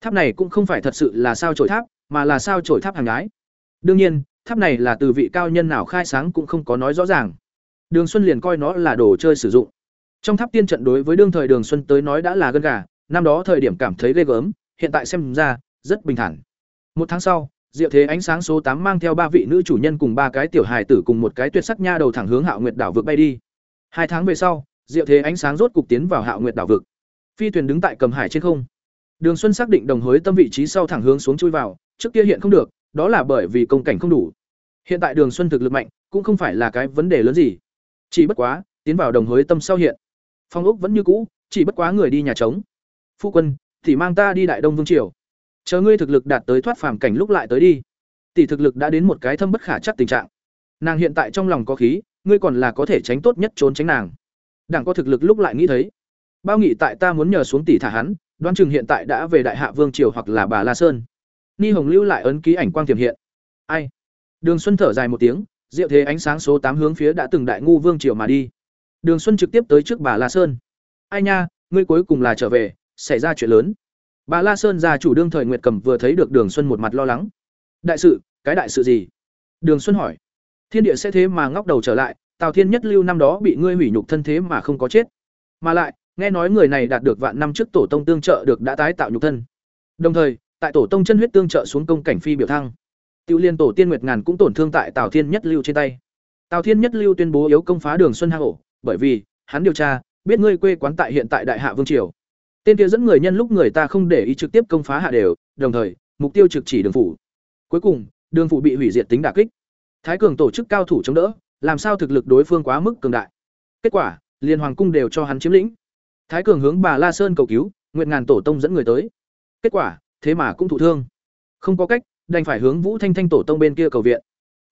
Tháp này cũng không phải thật sự là sao trổi tháp, mà là sao trổi tháp hàng nhái. đương nhiên, tháp này là từ vị cao nhân nào khai sáng cũng không có nói rõ ràng. Đường xuân liền coi nó là đồ chơi sử dụng. Trong tháp tiên trận đối với đương thời đường xuân tới nói đã là gân gà, năm đó thời điểm cảm thấy ghê gớm, hiện tại xem ra, rất bình thản. Một tháng sau diệu thế ánh sáng số tám mang theo ba vị nữ chủ nhân cùng ba cái tiểu hài tử cùng một cái tuyệt sắc nha đầu thẳng hướng hạo nguyệt đảo vực bay đi. Hai tháng về sau, diệu thế ánh sáng rốt cục tiến vào hạo nguyệt đảo vực. Phi thuyền đứng tại cầm hải trên không. Đường xuân xác định đồng hối tâm vị trí sau thẳng hướng xuống chui vào, trước kia hiện không được, đó là bởi vì công cảnh không đủ. Hiện tại đường xuân thực lực mạnh, cũng không phải là cái vấn đề lớn gì. Chỉ bất quá, tiến vào đồng hối tâm sau hiện. Phong ốc vẫn như cũ, chỉ bất quá người đi nhà trống. Phu quân, thì mang ta đi đại đông vương triều chờ ngươi thực lực đạt tới thoát phàm cảnh lúc lại tới đi. Tỷ thực lực đã đến một cái thâm bất khả chắc tình trạng. Nàng hiện tại trong lòng có khí, ngươi còn là có thể tránh tốt nhất trốn tránh nàng. Đảng có thực lực lúc lại nghĩ thấy. Bao nghị tại ta muốn nhờ xuống tỷ thả hắn đoan chừng hiện tại đã về đại hạ vương triều hoặc là bà la sơn. Ni hồng lưu lại ấn ký ảnh quang tiềm hiện. Ai? Đường xuân thở dài một tiếng, diệu thế ánh sáng số tám hướng phía đã từng đại ngu vương triều mà đi. Đường xuân trực tiếp tới trước bà la sơn. Ai nha, ngươi cuối cùng là trở về, xảy ra chuyện lớn bà la sơn gia chủ đương thời nguyệt cầm vừa thấy được đường xuân một mặt lo lắng. Đại sự, cái đại sự gì? Đường xuân hỏi. Thiên địa sẽ thế mà ngóc đầu trở lại, tào thiên nhất lưu năm đó bị ngươi hủy nhục thân thế mà không có chết. Mà lại, nghe nói người này đạt được vạn năm trước tổ tông tương trợ được đã tái tạo nhục thân. Đồng thời, tại tổ tông chân huyết tương trợ xuống công cảnh phi biểu thăng. Tiêu liên tổ tiên nguyệt ngàn cũng tổn thương tại tào thiên nhất lưu trên tay. Tào thiên nhất lưu tuyên bố yếu công phá đường xuân hang ổ, bởi vì, hắn điều tra, biết ngươi quê quán tại hiện tại đại hạ vương triều tên kia dẫn người nhân lúc người ta không để ý trực tiếp công phá hạ đều, đồng thời, mục tiêu trực chỉ đường phủ. Cuối cùng, đường phủ bị hủy diệt tính đả kích. Thái cường tổ chức cao thủ chống đỡ, làm sao thực lực đối phương quá mức cường đại. Kết quả, liên hoàng cung đều cho hắn chiếm lĩnh. Thái cường hướng bà la sơn cầu cứu nguyện ngàn tổ tông dẫn người tới. Kết quả, thế mà cũng thụ thương. Không có cách, đành phải hướng vũ thanh thanh tổ tông bên kia cầu viện.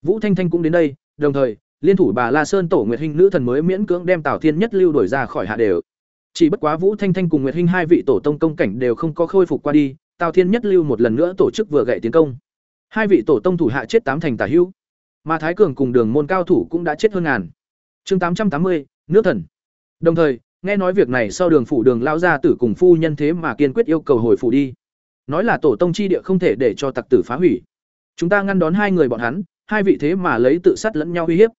Vũ thanh thanh cũng đến đây, đồng thời, liên thủ bà la sơn tổ nguyệt hinh nữ thần mới miễn cưỡng đem tào thiên nhất lưu đổi ra khỏi hạ đều chỉ bất quá vũ thanh thanh cùng nguyệt hinh hai vị tổ tông công cảnh đều không có khôi phục qua đi, tào thiên nhất lưu một lần nữa tổ chức vừa gậy tiến công. Hai vị tổ tông thủ hạ chết tám thành tả hữu, mà thái cường cùng đường môn cao thủ cũng đã chết hơn ngàn. Chương tám trăm tám mươi, nước thần. Đồng thời, nghe nói việc này sau đường phủ đường lao ra tử cùng phu nhân thế mà kiên quyết yêu cầu hồi phủ đi. Nói là tổ tông chi địa không thể để cho tặc tử phá hủy. Chúng ta ngăn đón hai người bọn hắn, hai vị thế mà lấy tự sát lẫn nhau uy hiếp.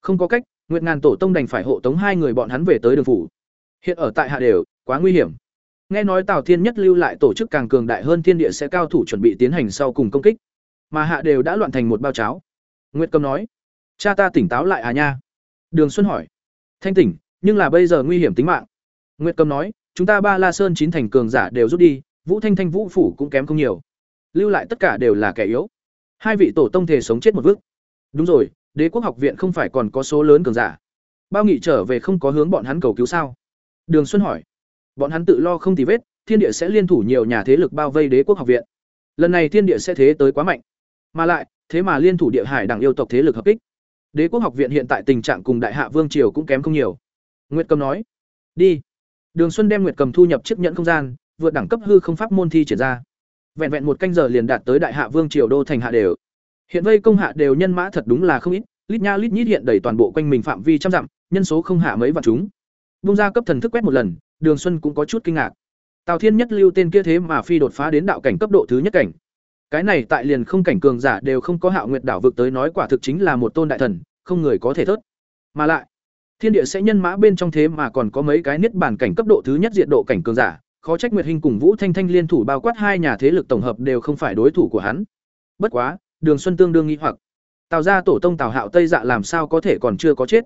Không có cách, nguyệt ngàn tổ tông đành phải hộ tống hai người bọn hắn về tới đường phủ hiện ở tại hạ đều, quá nguy hiểm. Nghe nói tào thiên nhất lưu lại tổ chức càng cường đại hơn thiên địa sẽ cao thủ chuẩn bị tiến hành sau cùng công kích. Mà hạ đều đã loạn thành một bao cháo. Nguyệt cầm nói, cha ta tỉnh táo lại à nha? Đường xuân hỏi, thanh tỉnh, nhưng là bây giờ nguy hiểm tính mạng. Nguyệt cầm nói, chúng ta ba la sơn chín thành cường giả đều rút đi, vũ thanh thanh vũ phủ cũng kém không nhiều. Lưu lại tất cả đều là kẻ yếu. Hai vị tổ tông thể sống chết một vứt đúng rồi, đế quốc học viện không phải còn có số lớn cường giả. Bao nghị trở về không có hướng bọn hắn cầu cứu sao? Đường xuân hỏi. Bọn hắn tự lo không tì vết, thiên địa sẽ liên thủ nhiều nhà thế lực bao vây đế quốc học viện. Lần này thiên địa sẽ thế tới quá mạnh. Mà lại, thế mà liên thủ địa hải đảng yêu tộc thế lực hợp kích. Đế quốc học viện hiện tại tình trạng cùng đại hạ vương triều cũng kém không nhiều. Nguyệt cầm nói. Đi. Đường xuân đem nguyệt cầm thu nhập chiếc nhẫn không gian, vượt đẳng cấp hư không pháp môn thi triển ra. Vẹn vẹn một canh giờ liền đạt tới đại hạ vương triều đô thành hạ đều. Hiện vây công hạ đều nhân mã thật đúng là không ít, lít nha lít nhít hiện đầy toàn bộ quanh mình phạm vi trăm dặm, nhân số không hạ mấy vạn chúng bung ra cấp thần thức quét một lần, đường xuân cũng có chút kinh ngạc. Tào thiên nhất lưu tên kia thế mà phi đột phá đến đạo cảnh cấp độ thứ nhất cảnh. Cái này tại liền không cảnh cường giả đều không có hạo nguyệt đảo vực tới nói quả thực chính là một tôn đại thần, không người có thể thớt. Mà lại, thiên địa sẽ nhân mã bên trong thế mà còn có mấy cái niết bản cảnh cấp độ thứ nhất diện độ cảnh cường giả, khó trách nguyệt hình cùng vũ thanh thanh liên thủ bao quát hai nhà thế lực tổng hợp đều không phải đối thủ của hắn. Bất quá, đường xuân tương đương nghĩ hoặc. Tào ra tổ tông tào hạo tây dạ làm sao có thể còn chưa có chết?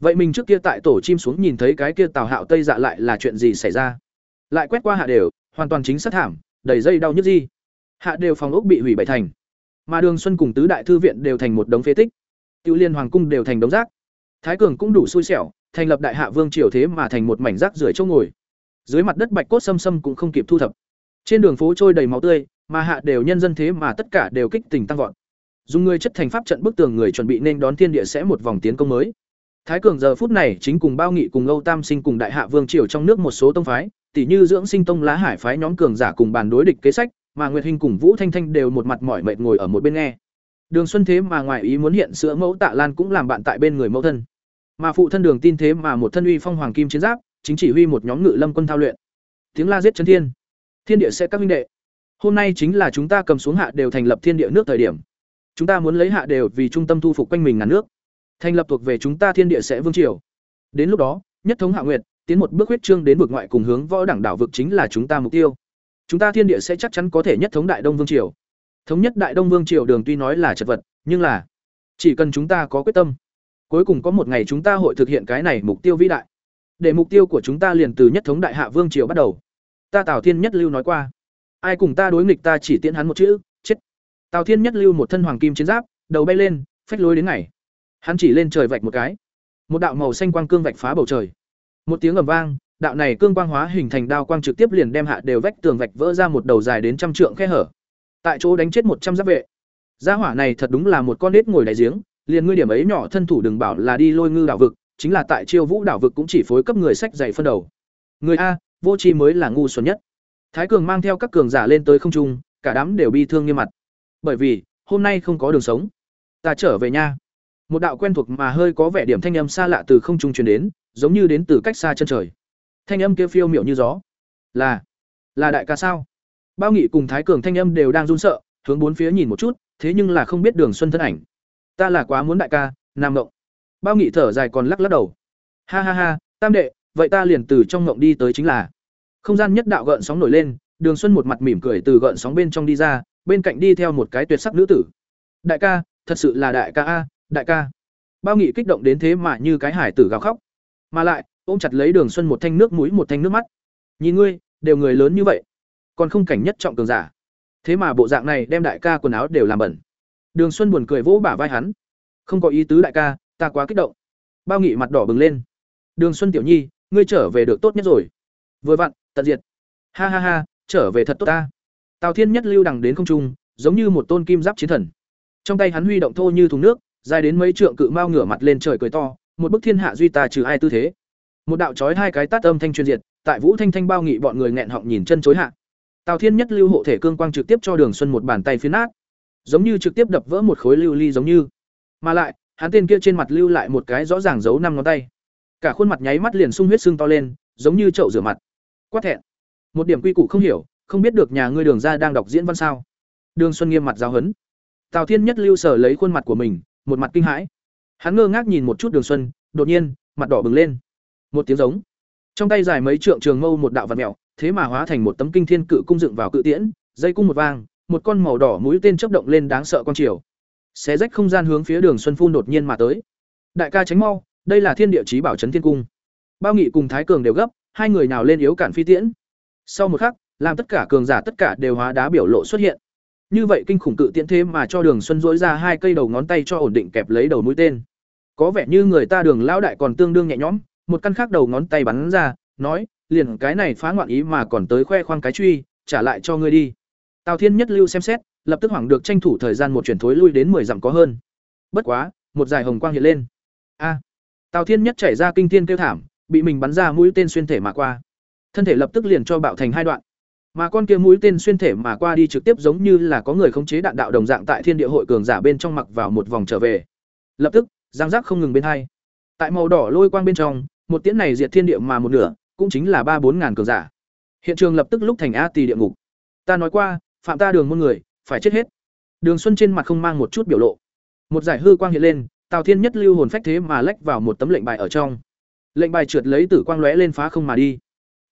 Vậy mình trước kia tại tổ chim xuống nhìn thấy cái kia tào hạo tây dạ lại là chuyện gì xảy ra? Lại quét qua hạ đều, hoàn toàn chính sát thảm, đầy dây đau nhức gì. Hạ đều phòng ốc bị hủy bảy thành. Mà đường xuân cùng tứ đại thư viện đều thành một đống phế tích. Tiểu liên hoàng cung đều thành đống rác. Thái cường cũng đủ xui xẻo, thành lập đại hạ vương triều thế mà thành một mảnh rác rưởi chỗ ngồi. Dưới mặt đất bạch cốt xâm xâm cũng không kịp thu thập. Trên đường phố trôi đầy máu tươi, mà hạ đều nhân dân thế mà tất cả đều kích tình tăng vọt. Dùng người chất thành pháp trận bức tường người chuẩn bị nên đón thiên địa sẽ một vòng tiến công mới thái cường giờ phút này chính cùng bao nghị cùng âu tam sinh cùng đại hạ vương triều trong nước một số tông phái tỷ như dưỡng sinh tông lá hải phái nhóm cường giả cùng bàn đối địch kế sách, mà nguyệt Hinh cùng vũ thanh thanh đều một mặt mỏi mệt ngồi ở một bên nghe. Đường xuân thế mà ngoài ý muốn hiện sữa mẫu tạ lan cũng làm bạn tại bên người mẫu thân. Mà phụ thân đường tin thế mà một thân uy phong hoàng kim chiến giáp, chính chỉ huy một nhóm ngự lâm quân thao luyện. Tiếng la giết chân thiên. Thiên địa sẽ các minh đệ. Hôm nay chính là chúng ta cầm xuống hạ đều thành lập thiên địa nước thời điểm. Chúng ta muốn lấy hạ đều vì trung tâm thu phục quanh mình ngàn nước thành lập thuộc về chúng ta thiên địa sẽ vương triều. Đến lúc đó, nhất thống hạ nguyệt, tiến một bước huyết trương đến vực ngoại cùng hướng võ đảng đảo vực chính là chúng ta mục tiêu. Chúng ta thiên địa sẽ chắc chắn có thể nhất thống đại đông vương triều. Thống nhất đại đông vương triều đường tuy nói là chật vật, nhưng là chỉ cần chúng ta có quyết tâm, cuối cùng có một ngày chúng ta hội thực hiện cái này mục tiêu vĩ đại. Để mục tiêu của chúng ta liền từ nhất thống đại hạ vương triều bắt đầu. Ta tào thiên nhất lưu nói qua, ai cùng ta đối nghịch ta chỉ tiễn hắn một chữ, chết. Tào thiên nhất lưu một thân hoàng kim chiến giáp, đầu bay lên, phách lối đến ngày hắn chỉ lên trời vạch một cái. Một đạo màu xanh quang cương vạch phá bầu trời. Một tiếng ầm vang, đạo này cương quang hóa hình thành đao quang trực tiếp liền đem hạ đều vách tường vạch vỡ ra một đầu dài đến trăm trượng khe hở. Tại chỗ đánh chết một trăm giáp vệ. Gia hỏa này thật đúng là một con nết ngồi đại giếng, liền ngươi điểm ấy nhỏ thân thủ đừng bảo là đi lôi ngư đảo vực, chính là tại chiêu vũ đảo vực cũng chỉ phối cấp người sách dày phân đầu. Người a, vô tri mới là ngu xuẩn nhất. Thái cường mang theo các cường giả lên tới không trung, cả đám đều bi thương nghiêm mặt. Bởi vì, hôm nay không có đường sống. Ta trở về nha một đạo quen thuộc mà hơi có vẻ điểm thanh âm xa lạ từ không trung truyền đến, giống như đến từ cách xa chân trời. Thanh âm kia phiêu miểu như gió. Là là đại ca sao? Bao nghị cùng thái cường thanh âm đều đang run sợ, hướng bốn phía nhìn một chút, thế nhưng là không biết đường xuân thân ảnh. Ta là quá muốn đại ca, nam ngộng. Bao nghị thở dài còn lắc lắc đầu. Ha ha ha, tam đệ, vậy ta liền từ trong ngộng đi tới chính là. Không gian nhất đạo gợn sóng nổi lên, đường xuân một mặt mỉm cười từ gợn sóng bên trong đi ra, bên cạnh đi theo một cái tuyệt sắc nữ tử. Đại ca, thật sự là đại ca a đại ca. Bao nghị kích động đến thế mà như cái hải tử gào khóc. Mà lại, ôm chặt lấy đường xuân một thanh nước mũi một thanh nước mắt. Nhìn ngươi, đều người lớn như vậy, còn không cảnh nhất trọng cường giả. Thế mà bộ dạng này đem đại ca quần áo đều làm bẩn. Đường xuân buồn cười vỗ bả vai hắn. Không có ý tứ đại ca, ta quá kích động. Bao nghị mặt đỏ bừng lên. Đường xuân tiểu nhi, ngươi trở về được tốt nhất rồi. Vừa vặn, tận diệt. Ha ha ha, trở về thật tốt ta. Tào thiên nhất lưu đằng đến không trung, giống như một tôn kim giáp chiến thần. Trong tay hắn huy động thô như thùng nước dài đến mấy trượng cự mao ngửa mặt lên trời cười to, một bức thiên hạ duy ta trừ ai tư thế. Một đạo chói hai cái tát âm thanh truyền diệt, tại vũ thanh thanh bao nghị bọn người nghẹn họng nhìn chân chối hạ. Tào thiên nhất lưu hộ thể cương quang trực tiếp cho đường xuân một bàn tay phiến nát. Giống như trực tiếp đập vỡ một khối lưu ly giống như. Mà lại, hắn tên kia trên mặt lưu lại một cái rõ ràng giấu năm ngón tay. Cả khuôn mặt nháy mắt liền sung huyết sưng to lên, giống như chậu rửa mặt. Quát thẹn. Một điểm quy củ không hiểu, không biết được nhà ngươi đường ra đang đọc diễn văn sao. Đường xuân nghiêm mặt giáo hấn tào thiên nhất lưu sở lấy khuôn mặt của mình một mặt kinh hãi. Hắn ngơ ngác nhìn một chút đường xuân, đột nhiên, mặt đỏ bừng lên. Một tiếng giống. Trong tay dài mấy trượng trường mâu một đạo vật mẹo, thế mà hóa thành một tấm kinh thiên cự cung dựng vào cự tiễn, dây cung một vang, một con màu đỏ mũi tên chớp động lên đáng sợ con chiều xé rách không gian hướng phía đường xuân phun đột nhiên mà tới. Đại ca tránh mau, đây là thiên địa chí bảo trấn thiên cung. Bao nghị cùng thái cường đều gấp, hai người nào lên yếu cản phi tiễn. Sau một khắc, làm tất cả cường giả tất cả đều hóa đá biểu lộ xuất hiện như vậy kinh khủng cự tiễn thế mà cho đường xuân dỗi ra hai cây đầu ngón tay cho ổn định kẹp lấy đầu mũi tên. Có vẻ như người ta đường lão đại còn tương đương nhẹ nhõm, một căn khác đầu ngón tay bắn ra, nói, liền cái này phá ngoạn ý mà còn tới khoe khoang cái truy, trả lại cho ngươi đi. Tào thiên nhất lưu xem xét, lập tức hoảng được tranh thủ thời gian một chuyển thối lui đến mười dặm có hơn. Bất quá, một dài hồng quang hiện lên. A! Tào thiên nhất chảy ra kinh thiên kêu thảm, bị mình bắn ra mũi tên xuyên thể mà qua. Thân thể lập tức liền cho bạo thành hai đoạn mà con kia mũi tên xuyên thể mà qua đi trực tiếp giống như là có người khống chế đạn đạo đồng dạng tại thiên địa hội cường giả bên trong mặc vào một vòng trở về. Lập tức giang giác không ngừng bên hai. Tại màu đỏ lôi quang bên trong, một tiễn này diệt thiên địa mà một nửa, cũng chính là ba bốn ngàn cường giả. Hiện trường lập tức lúc thành a tì địa ngục. Ta nói qua, phạm ta đường môn người, phải chết hết. Đường xuân trên mặt không mang một chút biểu lộ. Một giải hư quang hiện lên, tào thiên nhất lưu hồn phách thế mà lách vào một tấm lệnh bài ở trong. Lệnh bài trượt lấy tử quang lóe lên phá không mà đi.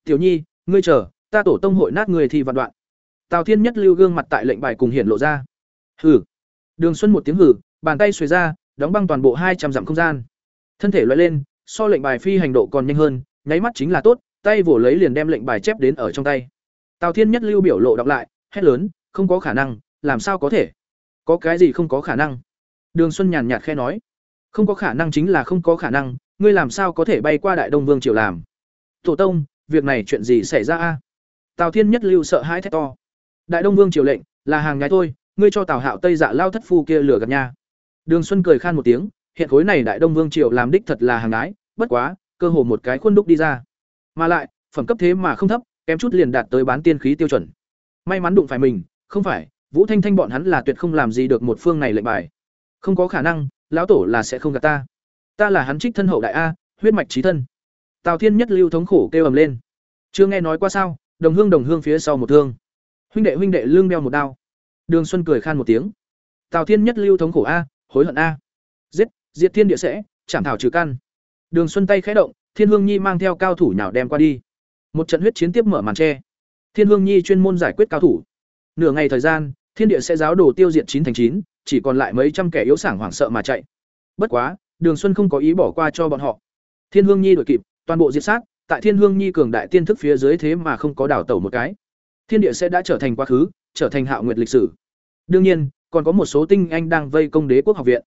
Tiểu nhi, ngươi chờ ta tổ tông hội nát người thì vạn đoạn. Tào thiên nhất lưu gương mặt tại lệnh bài cùng hiển lộ ra. Hử đường xuân một tiếng hử bàn tay xuề ra, đóng băng toàn bộ hai trăm dặm không gian. Thân thể loại lên, so lệnh bài phi hành độ còn nhanh hơn, nháy mắt chính là tốt, tay vỗ lấy liền đem lệnh bài chép đến ở trong tay. Tào thiên nhất lưu biểu lộ đọc lại, hét lớn, không có khả năng, làm sao có thể? Có cái gì không có khả năng? Đường xuân nhàn nhạt khe nói, không có khả năng chính là không có khả năng, ngươi làm sao có thể bay qua đại đông vương triều làm? Tổ tông, việc này chuyện gì xảy ra a? Tào thiên nhất lưu sợ hãi thét to. Đại đông vương triều lệnh, là hàng nhái thôi, ngươi cho tào hạo tây dạ lao thất phu kia lừa gạt nha. Đường xuân cười khan một tiếng, hiện khối này đại đông vương triều làm đích thật là hàng nhái, bất quá, cơ hồ một cái khuôn đúc đi ra. Mà lại, phẩm cấp thế mà không thấp, kém chút liền đạt tới bán tiên khí tiêu chuẩn. May mắn đụng phải mình, không phải, vũ thanh thanh bọn hắn là tuyệt không làm gì được một phương này lệnh bài. Không có khả năng, lão tổ là sẽ không gạt ta. Ta là hắn trích thân hậu đại a, huyết mạch trí thân. Tào thiên nhất lưu thống khổ kêu ầm lên. Chưa nghe nói qua sao đồng hương đồng hương phía sau một thương. Huynh đệ huynh đệ lương đeo một đao. Đường xuân cười khan một tiếng. Tào thiên nhất lưu thống khổ a, hối hận a. Giết, diệt thiên địa sẽ, chảm thảo trừ căn. Đường xuân tay khẽ động, thiên hương nhi mang theo cao thủ nào đem qua đi. Một trận huyết chiến tiếp mở màn tre. Thiên hương nhi chuyên môn giải quyết cao thủ. Nửa ngày thời gian, thiên địa sẽ giáo đồ tiêu diệt chín thành chín, chỉ còn lại mấy trăm kẻ yếu sảng hoảng sợ mà chạy. Bất quá, đường xuân không có ý bỏ qua cho bọn họ. Thiên hương nhi đuổi kịp, toàn bộ diệt sát tại thiên hương nhi cường đại tiên thức phía dưới thế mà không có đảo tẩu một cái. Thiên địa sẽ đã trở thành quá khứ, trở thành hạo nguyệt lịch sử. Đương nhiên, còn có một số tinh anh đang vây công đế quốc học viện.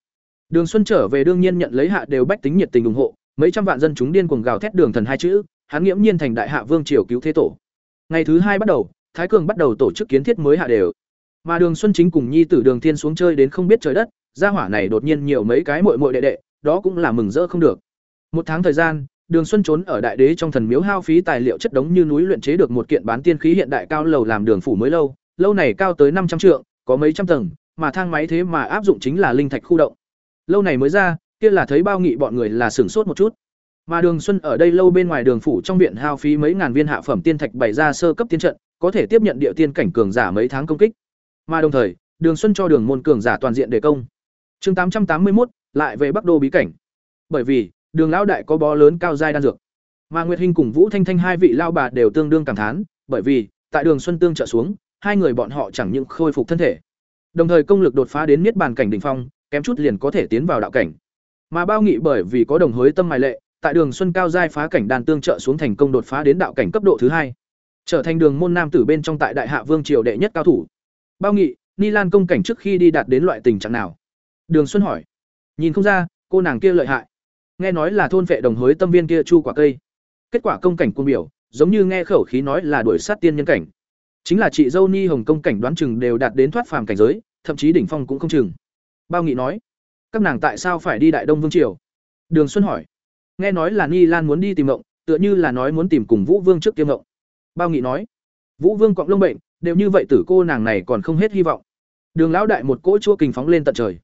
Đường xuân trở về đương nhiên nhận lấy hạ đều bách tính nhiệt tình ủng hộ, mấy trăm vạn dân chúng điên cuồng gào thét đường thần hai chữ, hắn nghiễm nhiên thành đại hạ vương triều cứu thế tổ. Ngày thứ hai bắt đầu, thái cường bắt đầu tổ chức kiến thiết mới hạ đều. Mà đường xuân chính cùng nhi tử đường thiên xuống chơi đến không biết trời đất, gia hỏa này đột nhiên nhiều mấy cái mội mội đệ đệ, đó cũng là mừng rỡ không được. Một tháng thời gian đường xuân trốn ở đại đế trong thần miếu hao phí tài liệu chất đống như núi luyện chế được một kiện bán tiên khí hiện đại cao lầu làm đường phủ mới lâu lâu này cao tới năm trăm trượng có mấy trăm tầng mà thang máy thế mà áp dụng chính là linh thạch khu động lâu này mới ra kia là thấy bao nghị bọn người là sửng sốt một chút Mà Đường Xuân ở đây lâu bên ngoài đường phủ trong viện hao phí mấy ngàn viên hạ phẩm tiên thạch bày ra sơ cấp tiên trận, có thể tiếp nhận địa tiên cảnh cường giả mấy tháng công kích. Mà đồng thời, Đường Xuân cho Đường môn cường giả toàn diện đề công. Chương tám trăm tám mươi một lại về Bắc Đô bí cảnh. Bởi vì, Đường lão đại có bó lớn cao giai đan dược. Mà Nguyệt Hinh cùng Vũ Thanh Thanh hai vị lao bà đều tương đương cảm thán, bởi vì, tại Đường Xuân tương trợ xuống, hai người bọn họ chẳng những khôi phục thân thể, đồng thời công lực đột phá đến niết bàn cảnh đỉnh phong, kém chút liền có thể tiến vào đạo cảnh. Mà Bao Nghị bởi vì có đồng hối tâm mài lệ, tại Đường Xuân cao giai phá cảnh đàn tương trợ xuống thành công đột phá đến đạo cảnh cấp độ thứ hai, trở thành đường môn nam tử bên trong tại Đại Hạ Vương triều đệ nhất cao thủ. Bao Nghị, Ni Lan công cảnh trước khi đi đạt đến loại tình trạng nào? Đường Xuân hỏi. Nhìn không ra, cô nàng kia lợi hại. Nghe nói là thôn vệ đồng hối tâm viên kia chu quả cây. Kết quả công cảnh cung biểu, giống như nghe khẩu khí nói là đuổi sát tiên nhân cảnh. Chính là chị dâu Ni Hồng công cảnh đoán chừng đều đạt đến thoát phàm cảnh giới, thậm chí đỉnh phong cũng không chừng. Bao Nghị nói, các nàng tại sao phải đi Đại Đông Vương triều? Đường Xuân hỏi. Nghe nói là Ni Lan muốn đi tìm mộng tựa như là nói muốn tìm cùng Vũ Vương trước tiêm mộng Bao Nghị nói, Vũ Vương quặng lông bệnh, đều như vậy tử cô nàng này còn không hết hy vọng. Đường lão đại một cỗ chua kình phóng lên tận trời.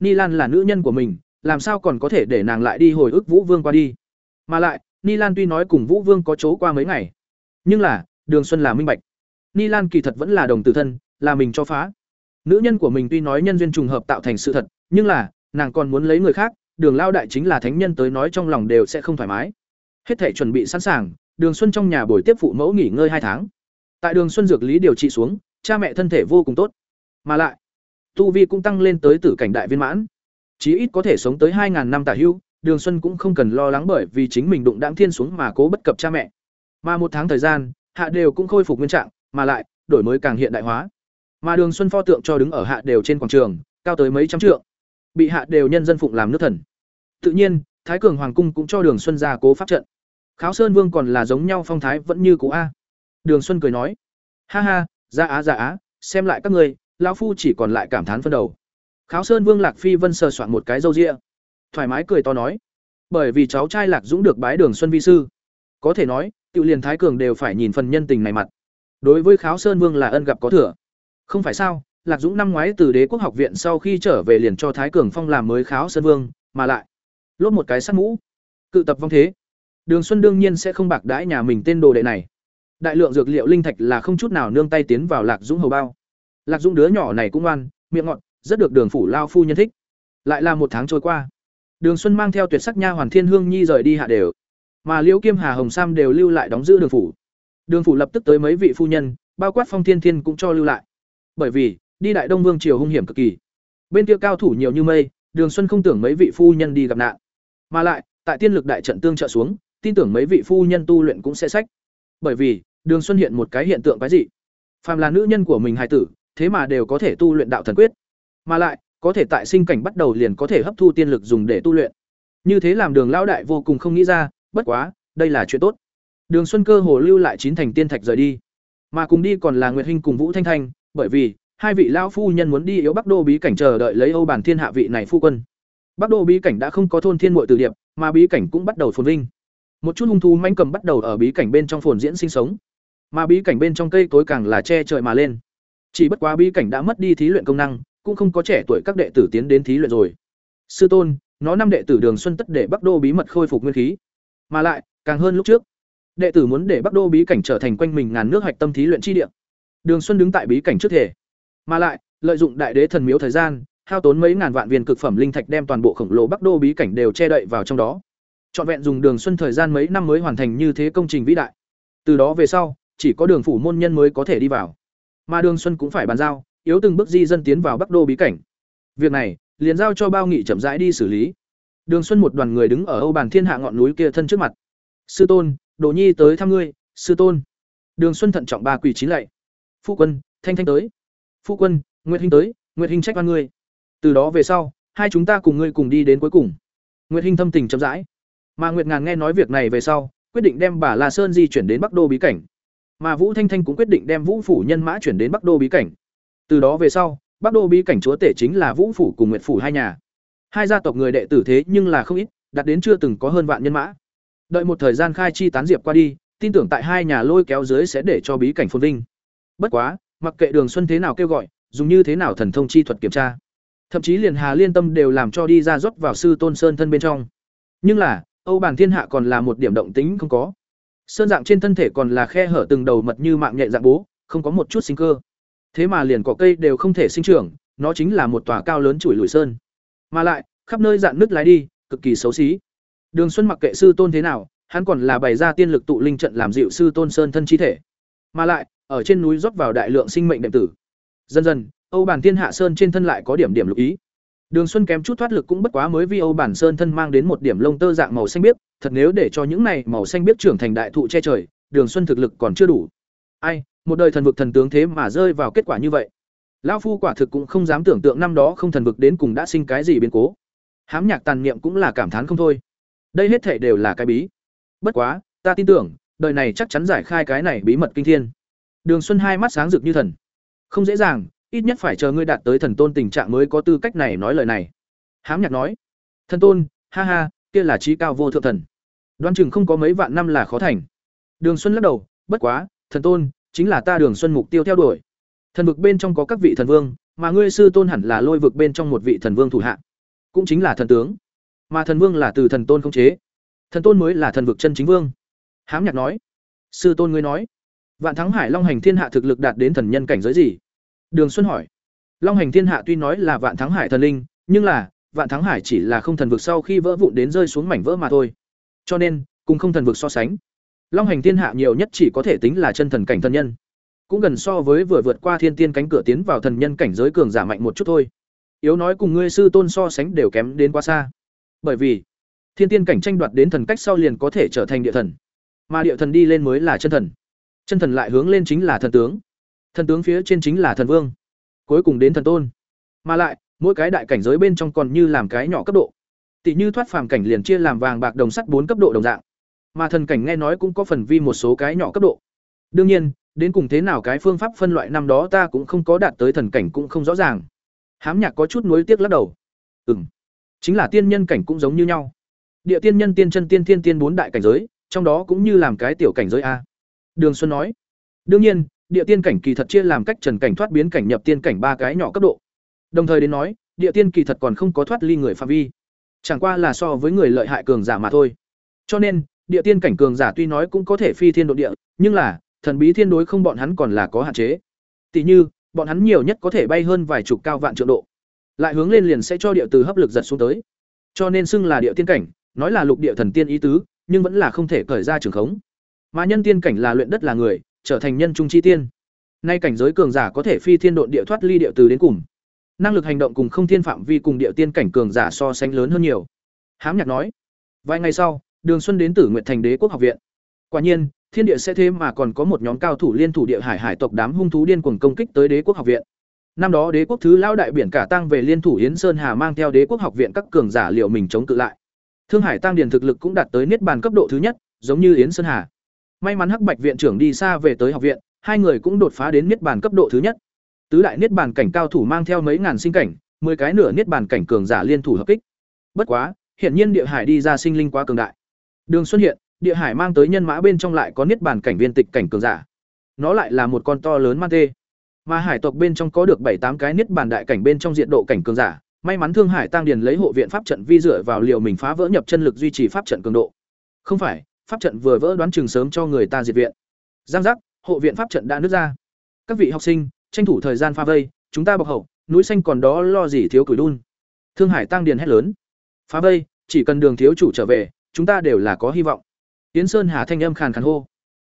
Ni Lan là nữ nhân của mình, làm sao còn có thể để nàng lại đi hồi ức Vũ Vương qua đi? Mà lại, Ni Lan tuy nói cùng Vũ Vương có chỗ qua mấy ngày, nhưng là, Đường Xuân là minh bạch. Ni Lan kỳ thật vẫn là đồng tử thân, là mình cho phá. Nữ nhân của mình tuy nói nhân duyên trùng hợp tạo thành sự thật, nhưng là, nàng còn muốn lấy người khác, Đường Lao đại chính là thánh nhân tới nói trong lòng đều sẽ không thoải mái. Hết thể chuẩn bị sẵn sàng, Đường Xuân trong nhà buổi tiếp phụ mẫu nghỉ ngơi hai tháng. Tại Đường Xuân dược lý điều trị xuống, cha mẹ thân thể vô cùng tốt, mà lại, tu vi cũng tăng lên tới tử cảnh đại viên mãn. Chí ít có thể sống tới 2000 năm tả hữu, Đường Xuân cũng không cần lo lắng bởi vì chính mình đụng đãng thiên xuống mà cố bất cập cha mẹ. Mà một tháng thời gian, hạ đều cũng khôi phục nguyên trạng, mà lại, đổi mới càng hiện đại hóa. Mà Đường Xuân pho tượng cho đứng ở hạ đều trên quảng trường, cao tới mấy trăm trượng. Bị hạ đều nhân dân phụng làm nước thần. Tự nhiên, Thái Cường Hoàng cung cũng cho Đường Xuân ra cố pháp trận. Kháo Sơn Vương còn là giống nhau phong thái vẫn như cũ a. Đường Xuân cười nói: "Ha ha, ra á ra á, xem lại các ngươi, lão phu chỉ còn lại cảm thán phân đầu." Kháo Sơn Vương Lạc Phi Vân sờ soạn một cái râu ria, thoải mái cười to nói: "Bởi vì cháu trai Lạc Dũng được bái Đường Xuân vi sư, có thể nói, Tự liền Thái Cường đều phải nhìn phần nhân tình này mặt. Đối với Kháo Sơn Vương là ân gặp có thừa. Không phải sao? Lạc Dũng năm ngoái từ Đế quốc học viện sau khi trở về liền cho Thái Cường phong làm mới Kháo Sơn Vương, mà lại lốt một cái sắt mũ. Cự tập vong thế. Đường Xuân đương nhiên sẽ không bạc đãi nhà mình tên đồ đệ này. Đại lượng dược liệu linh thạch là không chút nào nương tay tiến vào Lạc Dũng hầu bao. Lạc Dũng đứa nhỏ này cũng ngoan, miệng ngọt, rất được Đường phủ lao phu nhân thích. Lại là một tháng trôi qua. Đường Xuân mang theo tuyệt sắc nha hoàn Thiên Hương Nhi rời đi hạ đều, mà Liễu Kiêm Hà Hồng Sam đều lưu lại đóng giữ Đường phủ. Đường phủ lập tức tới mấy vị phu nhân, bao quát Phong Thiên Thiên cũng cho lưu lại. Bởi vì, đi Đại Đông Vương triều hung hiểm cực kỳ. Bên kia cao thủ nhiều như mây, Đường Xuân không tưởng mấy vị phu nhân đi gặp nạn. Mà lại, tại tiên lực đại trận tương trợ xuống, tin tưởng mấy vị phu nhân tu luyện cũng sẽ sách. Bởi vì, Đường Xuân hiện một cái hiện tượng cái gì? Phàm là nữ nhân của mình hài tử, thế mà đều có thể tu luyện đạo thần quyết. Mà lại, có thể tại sinh cảnh bắt đầu liền có thể hấp thu tiên lực dùng để tu luyện. Như thế làm Đường lão đại vô cùng không nghĩ ra, bất quá, đây là chuyện tốt. Đường Xuân cơ hồ lưu lại chín thành tiên thạch rời đi. Mà cùng đi còn là Nguyệt Hinh cùng Vũ Thanh Thanh, bởi vì hai vị lão phu nhân muốn đi yếu Bắc Đô bí cảnh chờ đợi lấy Âu Bản Thiên hạ vị này phu quân. Bắc Đô bí cảnh đã không có thôn thiên muội từ điệp, mà bí cảnh cũng bắt đầu phồn vinh. Một chút hung thú manh cầm bắt đầu ở bí cảnh bên trong phồn diễn sinh sống, mà bí cảnh bên trong cây tối càng là che trời mà lên. Chỉ bất quá bí cảnh đã mất đi thí luyện công năng, cũng không có trẻ tuổi các đệ tử tiến đến thí luyện rồi. Sư tôn, nó năm đệ tử Đường Xuân tất để Bắc Đô bí mật khôi phục nguyên khí, mà lại, càng hơn lúc trước. Đệ tử muốn để Bắc Đô bí cảnh trở thành quanh mình ngàn nước hạch tâm thí luyện chi địa. Đường Xuân đứng tại bí cảnh trước thể, mà lại, lợi dụng đại đế thần miếu thời gian, hao tốn mấy ngàn vạn viên cực phẩm linh thạch đem toàn bộ khổng lồ Bắc Đô bí cảnh đều che đậy vào trong đó. Trọn vẹn dùng Đường Xuân thời gian mấy năm mới hoàn thành như thế công trình vĩ đại. Từ đó về sau, chỉ có Đường phủ môn nhân mới có thể đi vào. Mà Đường Xuân cũng phải bàn giao, yếu từng bước di dân tiến vào Bắc Đô bí cảnh. Việc này, liền giao cho Bao Nghị chậm rãi đi xử lý. Đường Xuân một đoàn người đứng ở Âu Bàn Thiên Hạ ngọn núi kia thân trước mặt. "Sư tôn, Đồ Nhi tới thăm ngươi, sư tôn." Đường Xuân thận trọng ba quỳ chín lạy. "Phu quân, Thanh Thanh tới." "Phu quân, Nguyệt hình tới, Nguyệt hình trách oan ngươi." Từ đó về sau, hai chúng ta cùng ngươi cùng đi đến cuối cùng. Nguyệt hình thâm tình chậm rãi. Mà Nguyệt Ngàn nghe nói việc này về sau, quyết định đem bà La Sơn di chuyển đến Bắc Đô bí cảnh. Mà Vũ Thanh Thanh cũng quyết định đem Vũ phủ nhân mã chuyển đến Bắc Đô bí cảnh. Từ đó về sau, Bắc Đô bí cảnh chúa tể chính là Vũ phủ cùng Nguyệt phủ hai nhà. Hai gia tộc người đệ tử thế nhưng là không ít, đạt đến chưa từng có hơn vạn nhân mã. Đợi một thời gian khai chi tán diệp qua đi, tin tưởng tại hai nhà lôi kéo dưới sẽ để cho bí cảnh phồn vinh. Bất quá, mặc kệ Đường Xuân thế nào kêu gọi, dùng như thế nào thần thông chi thuật kiểm tra, thậm chí liền Hà Liên Tâm đều làm cho đi ra rót vào sư Tôn Sơn thân bên trong. Nhưng là, Âu Bản Thiên Hạ còn là một điểm động tính không có. Sơn dạng trên thân thể còn là khe hở từng đầu mật như mạng nhện dạng bố, không có một chút sinh cơ. Thế mà liền cỏ cây đều không thể sinh trưởng, nó chính là một tòa cao lớn chuỗi lùi sơn. Mà lại, khắp nơi dạn nứt lái đi, cực kỳ xấu xí. Đường Xuân mặc kệ sư tôn thế nào, hắn còn là bày ra tiên lực tụ linh trận làm dịu sư tôn sơn thân chi thể. Mà lại, ở trên núi rót vào đại lượng sinh mệnh đệm tử. Dần dần, Âu Bản Thiên Hạ Sơn trên thân lại có điểm điểm lục ý. Đường Xuân kém chút thoát lực cũng bất quá mới vì Âu Bản Sơn thân mang đến một điểm lông tơ dạng màu xanh biếc, thật nếu để cho những này màu xanh biếc trưởng thành đại thụ che trời, Đường Xuân thực lực còn chưa đủ. Ai, một đời thần vực thần tướng thế mà rơi vào kết quả như vậy. Lão phu quả thực cũng không dám tưởng tượng năm đó không thần vực đến cùng đã sinh cái gì biến cố. Hám nhạc tàn niệm cũng là cảm thán không thôi. Đây hết thể đều là cái bí. Bất quá, ta tin tưởng, đời này chắc chắn giải khai cái này bí mật kinh thiên. Đường Xuân hai mắt sáng rực như thần. Không dễ dàng, ít nhất phải chờ ngươi đạt tới thần tôn tình trạng mới có tư cách này nói lời này. Hám nhạc nói, thần tôn, ha ha, kia là trí cao vô thượng thần. Đoan chừng không có mấy vạn năm là khó thành. Đường Xuân lắc đầu, bất quá, thần tôn, chính là ta Đường Xuân mục tiêu theo đuổi. Thần vực bên trong có các vị thần vương, mà ngươi sư tôn hẳn là lôi vực bên trong một vị thần vương thủ hạ, cũng chính là thần tướng. Mà thần vương là từ thần tôn khống chế. Thần tôn mới là thần vực chân chính vương. Hám Nhạc nói, sư tôn ngươi nói, Vạn Thắng Hải Long Hành Thiên Hạ thực lực đạt đến thần nhân cảnh giới gì? Đường Xuân hỏi. Long Hành Thiên Hạ tuy nói là Vạn Thắng Hải thần linh, nhưng là Vạn Thắng Hải chỉ là không thần vực sau khi vỡ vụn đến rơi xuống mảnh vỡ mà thôi. Cho nên, cùng không thần vực so sánh, Long Hành Thiên Hạ nhiều nhất chỉ có thể tính là chân thần cảnh thần nhân, cũng gần so với vừa vượt qua thiên tiên cánh cửa tiến vào thần nhân cảnh giới cường giả mạnh một chút thôi. Yếu nói cùng ngươi sư tôn so sánh đều kém đến quá xa. Bởi vì, thiên tiên cảnh tranh đoạt đến thần cách sau liền có thể trở thành địa thần, mà địa thần đi lên mới là chân thần. Chân thần lại hướng lên chính là thần tướng. Thần tướng phía trên chính là thần vương, cuối cùng đến thần tôn. Mà lại, mỗi cái đại cảnh giới bên trong còn như làm cái nhỏ cấp độ. Tỷ như thoát phàm cảnh liền chia làm vàng bạc đồng sắt bốn cấp độ đồng dạng. Mà thần cảnh nghe nói cũng có phần vi một số cái nhỏ cấp độ. Đương nhiên, đến cùng thế nào cái phương pháp phân loại năm đó ta cũng không có đạt tới thần cảnh cũng không rõ ràng. Hám Nhạc có chút nuối tiếc lắc đầu. Ừm, chính là tiên nhân cảnh cũng giống như nhau. Địa tiên nhân tiên chân tiên thiên tiên bốn đại cảnh giới, trong đó cũng như làm cái tiểu cảnh giới a. Đường Xuân nói. Đương nhiên, địa tiên cảnh kỳ thật chia làm cách trần cảnh thoát biến cảnh nhập tiên cảnh ba cái nhỏ cấp độ. Đồng thời đến nói, địa tiên kỳ thật còn không có thoát ly người phạm vi. Chẳng qua là so với người lợi hại cường giả mà thôi. Cho nên, địa tiên cảnh cường giả tuy nói cũng có thể phi thiên độ địa, nhưng là thần bí thiên đối không bọn hắn còn là có hạn chế. Tỷ như, bọn hắn nhiều nhất có thể bay hơn vài chục cao vạn trượng độ. Lại hướng lên liền sẽ cho địa từ hấp lực giật xuống tới. Cho nên xưng là địa tiên cảnh, nói là lục địa thần tiên ý tứ, nhưng vẫn là không thể cởi ra trường khống. Mà nhân tiên cảnh là luyện đất là người, trở thành nhân trung chi tiên. Nay cảnh giới cường giả có thể phi thiên độn địa thoát ly địa từ đến cùng. Năng lực hành động cùng không thiên phạm vi cùng địa tiên cảnh cường giả so sánh lớn hơn nhiều. Hám Nhạc nói. Vài ngày sau, Đường Xuân đến Tử Nguyệt Thành Đế quốc học viện. Quả nhiên, thiên địa sẽ thêm mà còn có một nhóm cao thủ liên thủ địa hải hải tộc đám hung thú điên cuồng công kích tới Đế quốc học viện. Năm đó Đế quốc thứ Lão đại biển cả tăng về liên thủ Yến Sơn Hà mang theo Đế quốc học viện các cường giả liệu mình chống cự lại. Thương Hải tăng điền thực lực cũng đạt tới niết bàn cấp độ thứ nhất, giống như Yến Sơn Hà. May mắn Hắc Bạch viện trưởng đi xa về tới học viện, hai người cũng đột phá đến niết bàn cấp độ thứ nhất. Tứ đại niết bàn cảnh cao thủ mang theo mấy ngàn sinh cảnh, 10 cái nửa niết bàn cảnh cường giả liên thủ hợp kích. Bất quá, hiện nhiên địa hải đi ra sinh linh quá cường đại. Đường xuất hiện, địa hải mang tới nhân mã bên trong lại có niết bàn cảnh viên tịch cảnh cường giả. Nó lại là một con to lớn man tê. Mà hải tộc bên trong có được bảy tám cái niết bàn đại cảnh bên trong diện độ cảnh cường giả, may mắn Thương Hải Tăng Điền lấy hộ viện pháp trận vi dựa vào liều mình phá vỡ nhập chân lực duy trì pháp trận cường độ. Không phải, pháp trận vừa vỡ đoán chừng sớm cho người ta diệt viện. Giang giác, hộ viện pháp trận đã nứt ra. Các vị học sinh, tranh thủ thời gian pha vây, chúng ta bọc hậu, núi xanh còn đó lo gì thiếu củi đun. Thương Hải Tăng Điền hét lớn. Phá vây, chỉ cần Đường thiếu chủ trở về, chúng ta đều là có hy vọng. Yến Sơn Hà thanh âm khàn khàn hô.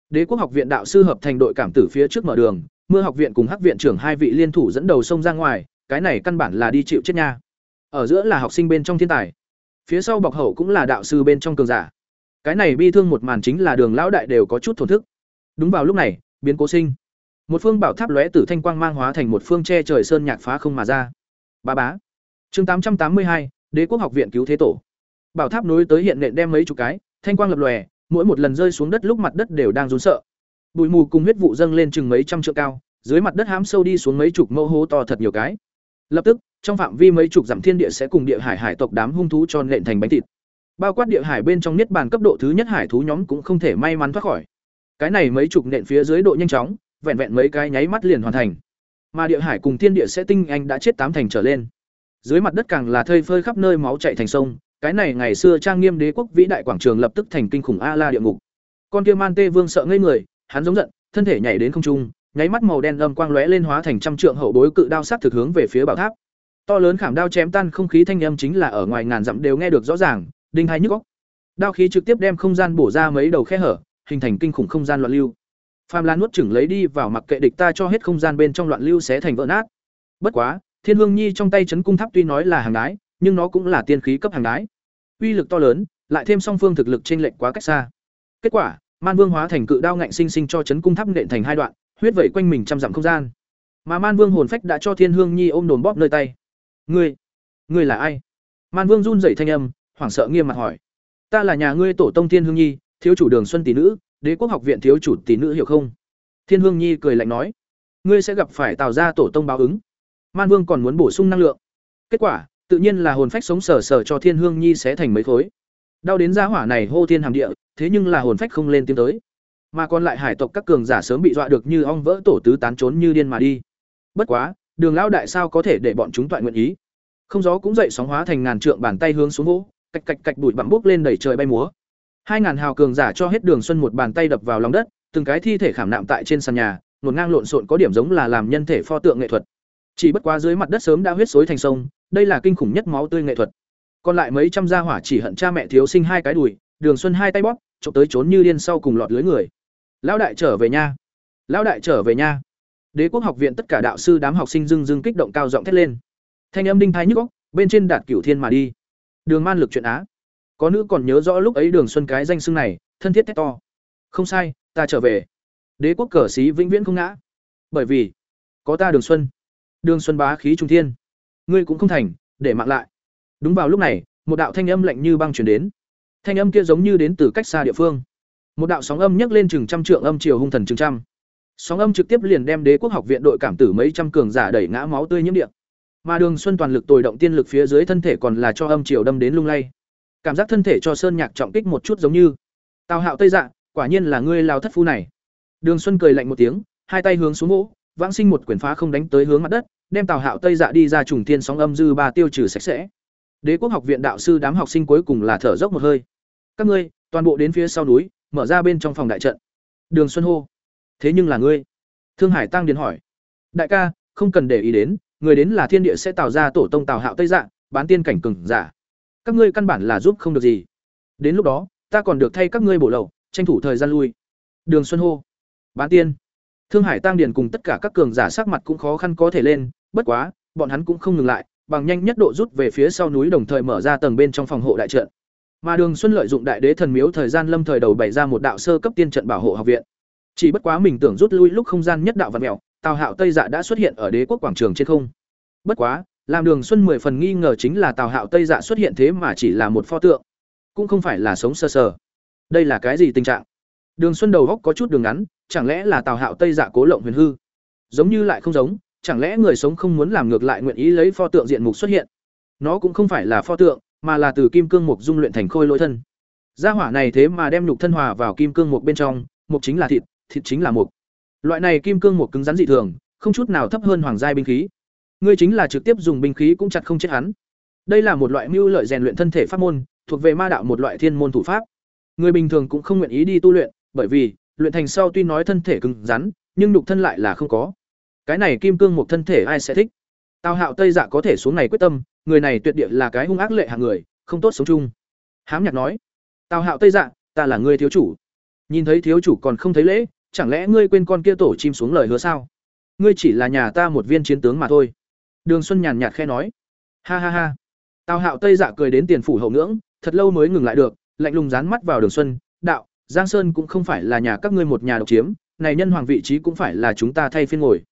Đế quốc học viện đạo sư hợp thành đội cảm tử phía trước mở đường, mưa học viện cùng hắc viện trưởng hai vị liên thủ dẫn đầu sông ra ngoài, cái này căn bản là đi chịu chết nha. Ở giữa là học sinh bên trong thiên tài, phía sau bọc hậu cũng là đạo sư bên trong cường giả. Cái này bi thương một màn chính là đường lão đại đều có chút thổn thức. Đúng vào lúc này, biến cố sinh. Một phương bảo tháp lóe tử thanh quang mang hóa thành một phương che trời sơn nhạc phá không mà ra. Ba bá. Chương tám trăm tám mươi hai, Đế quốc học viện cứu thế tổ. Bảo tháp nối tới hiện nện đem mấy chục cái, thanh quang lập lòe, mỗi một lần rơi xuống đất lúc mặt đất đều đang rốn sợ. Bụi mù cùng huyết vụ dâng lên chừng mấy trăm trượng cao, dưới mặt đất hám sâu đi xuống mấy chục mẫu hố to thật nhiều cái. Lập tức, trong phạm vi mấy chục dặm thiên địa sẽ cùng địa hải hải tộc đám hung thú tròn nện thành bánh thịt. Bao quát địa hải bên trong niết bàn cấp độ thứ nhất hải thú nhóm cũng không thể may mắn thoát khỏi. Cái này mấy chục nện phía dưới độ nhanh chóng, vẹn vẹn mấy cái nháy mắt liền hoàn thành. Mà địa hải cùng thiên địa sẽ tinh anh đã chết tám thành trở lên. Dưới mặt đất càng là thây phơi khắp nơi máu chảy thành sông, cái này ngày xưa trang nghiêm đế quốc vĩ đại quảng trường lập tức thành kinh khủng a la địa ngục. Con kia man tê vương sợ ngây người, hắn giống giận, thân thể nhảy đến không trung, nháy mắt màu đen âm quang lóe lên hóa thành trăm trượng hậu bối cự đao sát thực hướng về phía bảo tháp. To lớn khảm đao chém tan không khí thanh âm chính là ở ngoài ngàn dặm đều nghe được rõ ràng, đinh hai nhức góc đao khí trực tiếp đem không gian bổ ra mấy đầu khe hở, hình thành kinh khủng không gian loạn lưu. Phàm lan nuốt chửng lấy đi vào mặc kệ địch ta cho hết không gian bên trong loạn lưu xé thành vỡ nát. Bất quá, thiên hương nhi trong tay chấn cung tháp tuy nói là hàng đái nhưng nó cũng là tiên khí cấp hàng đái. Uy lực to lớn, lại thêm song phương thực lực trên lệnh quá cách xa. Kết quả, man vương hóa thành cự đao ngạnh sinh sinh cho chấn cung tháp nện thành hai đoạn, huyết vẩy quanh mình trăm dặm không gian. Mà man vương hồn phách đã cho thiên hương nhi ôm đồn bóp nơi tay. Ngươi ngươi là ai? Man vương run rẩy thanh âm, hoảng sợ nghiêm mặt hỏi. Ta là nhà ngươi tổ tông thiên hương nhi, thiếu chủ đường xuân tỷ nữ, đế quốc học viện thiếu chủ tỷ nữ hiểu không? Thiên hương nhi cười lạnh nói. Ngươi sẽ gặp phải tạo ra tổ tông báo ứng. Man vương còn muốn bổ sung năng lượng. Kết quả tự nhiên là hồn phách sống sờ sờ cho thiên hương nhi sẽ thành mấy khối. Đau đến giá hỏa này hô thiên hàm địa, thế nhưng là hồn phách không lên tiến tới. Mà còn lại hải tộc các cường giả sớm bị dọa được như ong vỡ tổ tứ tán trốn như điên mà đi. Bất quá, đường lão đại sao có thể để bọn chúng toại nguyện ý? Không gió cũng dậy sóng hóa thành ngàn trượng bàn tay hướng xuống vỗ, cạch cạch cạch bụi bặm bốc lên đẩy trời bay múa. Hai ngàn hào cường giả cho hết đường xuân một bàn tay đập vào lòng đất, từng cái thi thể khảm nạm tại trên sàn nhà ngột ngang lộn xộn có điểm giống là làm nhân thể pho tượng nghệ thuật. Chỉ bất quá dưới mặt đất sớm đã huyết xối thành sông đây là kinh khủng nhất máu tươi nghệ thuật. Còn lại mấy trăm gia hỏa chỉ hận cha mẹ thiếu sinh hai cái đùi, đường xuân hai tay bóp trộm tới trốn như điên sau cùng lọt lưới người. Lão đại trở về nha. Lão đại trở về nha. Đế quốc học viện tất cả đạo sư đám học sinh dưng dưng kích động cao giọng thét lên. Thanh âm đinh thái nhức góc bên trên đạt cửu thiên mà đi. Đường man lực chuyện á. Có nữ còn nhớ rõ lúc ấy đường xuân cái danh xưng này, thân thiết thét to. Không sai, ta trở về. Đế quốc cờ sĩ vĩnh viễn không ngã. Bởi vì, có ta đường xuân. Đường xuân bá khí trung thiên ngươi cũng không thành, để mạng lại. Đúng vào lúc này, một đạo thanh âm lạnh như băng chuyển đến. Thanh âm kia giống như đến từ cách xa địa phương. Một đạo sóng âm nhấc lên chừng trăm trượng âm chiều hung thần chừng trăm. Sóng âm trực tiếp liền đem đế quốc học viện đội cảm tử mấy trăm cường giả đẩy ngã máu tươi nhiễm điện mà đường xuân toàn lực tồi động tiên lực phía dưới thân thể còn là cho âm chiều đâm đến lung lay. Cảm giác thân thể cho sơn nhạc trọng kích một chút giống như. Tào hạo tây dạ quả nhiên là ngươi lao thất phu này. Đường xuân cười lạnh một tiếng, hai tay hướng xuống gỗ, vãng sinh một quyền phá không đánh tới hướng mặt đất đem tào hạo tây dạ đi ra trùng thiên sóng âm dư ba tiêu trừ sạch sẽ. Đế quốc học viện đạo sư đám học sinh cuối cùng là thở dốc một hơi. Các ngươi, toàn bộ đến phía sau núi, mở ra bên trong phòng đại trận. Đường xuân hô, thế nhưng là ngươi? Thương hải tăng điền hỏi. Đại ca, không cần để ý đến, người đến là thiên địa sẽ tạo ra tổ tông tào hạo tây dạ bán tiên cảnh cừng giả. Các ngươi căn bản là giúp không được gì. Đến lúc đó, ta còn được thay các ngươi bổ lậu, tranh thủ thời gian lui. Đường xuân hô, bán tiên. Thương hải tăng điền cùng tất cả các cường giả sắc mặt cũng khó khăn có thể lên bất quá bọn hắn cũng không ngừng lại bằng nhanh nhất độ rút về phía sau núi đồng thời mở ra tầng bên trong phòng hộ đại trận. Mà đường xuân lợi dụng đại đế thần miếu thời gian lâm thời đầu bày ra một đạo sơ cấp tiên trận bảo hộ học viện. Chỉ bất quá mình tưởng rút lui lúc không gian nhất đạo vật mèo tào hạo tây dạ đã xuất hiện ở đế quốc quảng trường trên không. Bất quá làm đường xuân mười phần nghi ngờ chính là tào hạo tây dạ xuất hiện thế mà chỉ là một pho tượng cũng không phải là sống sơ sờ, sờ. Đây là cái gì tình trạng? Đường xuân đầu góc có chút đường ngắn chẳng lẽ là tào hạo tây dạ cố lộng huyền hư? Giống như lại không giống chẳng lẽ người sống không muốn làm ngược lại nguyện ý lấy pho tượng diện mục xuất hiện? Nó cũng không phải là pho tượng, mà là từ kim cương mục dung luyện thành khôi lỗi thân. Gia hỏa này thế mà đem nhục thân hòa vào kim cương mục bên trong, mục chính là thịt thịt chính là mục. Loại này kim cương mục cứng rắn dị thường, không chút nào thấp hơn hoàng giai binh khí. Ngươi chính là trực tiếp dùng binh khí cũng chặt không chết hắn. Đây là một loại mưu lợi rèn luyện thân thể pháp môn, thuộc về ma đạo một loại thiên môn thủ pháp. Người bình thường cũng không nguyện ý đi tu luyện, bởi vì, luyện thành sau tuy nói thân thể cứng rắn, nhưng nhục thân lại là không có cái này kim cương một thân thể ai sẽ thích? Tào hạo tây dạ có thể xuống này quyết tâm, người này tuyệt địa là cái hung ác lệ hạng người, không tốt sống chung. Hám nhạc nói, tào hạo tây dạ ta là người thiếu chủ. Nhìn thấy thiếu chủ còn không thấy lễ, chẳng lẽ ngươi quên con kia tổ chim xuống lời hứa sao? Ngươi chỉ là nhà ta một viên chiến tướng mà thôi. Đường xuân nhàn nhạt khe nói, ha ha ha. Tào hạo tây dạ cười đến tiền phủ hậu ngưỡng, thật lâu mới ngừng lại được, lạnh lùng dán mắt vào đường xuân, đạo, giang sơn cũng không phải là nhà các ngươi một nhà độc chiếm, này nhân hoàng vị trí cũng phải là chúng ta thay phiên ngồi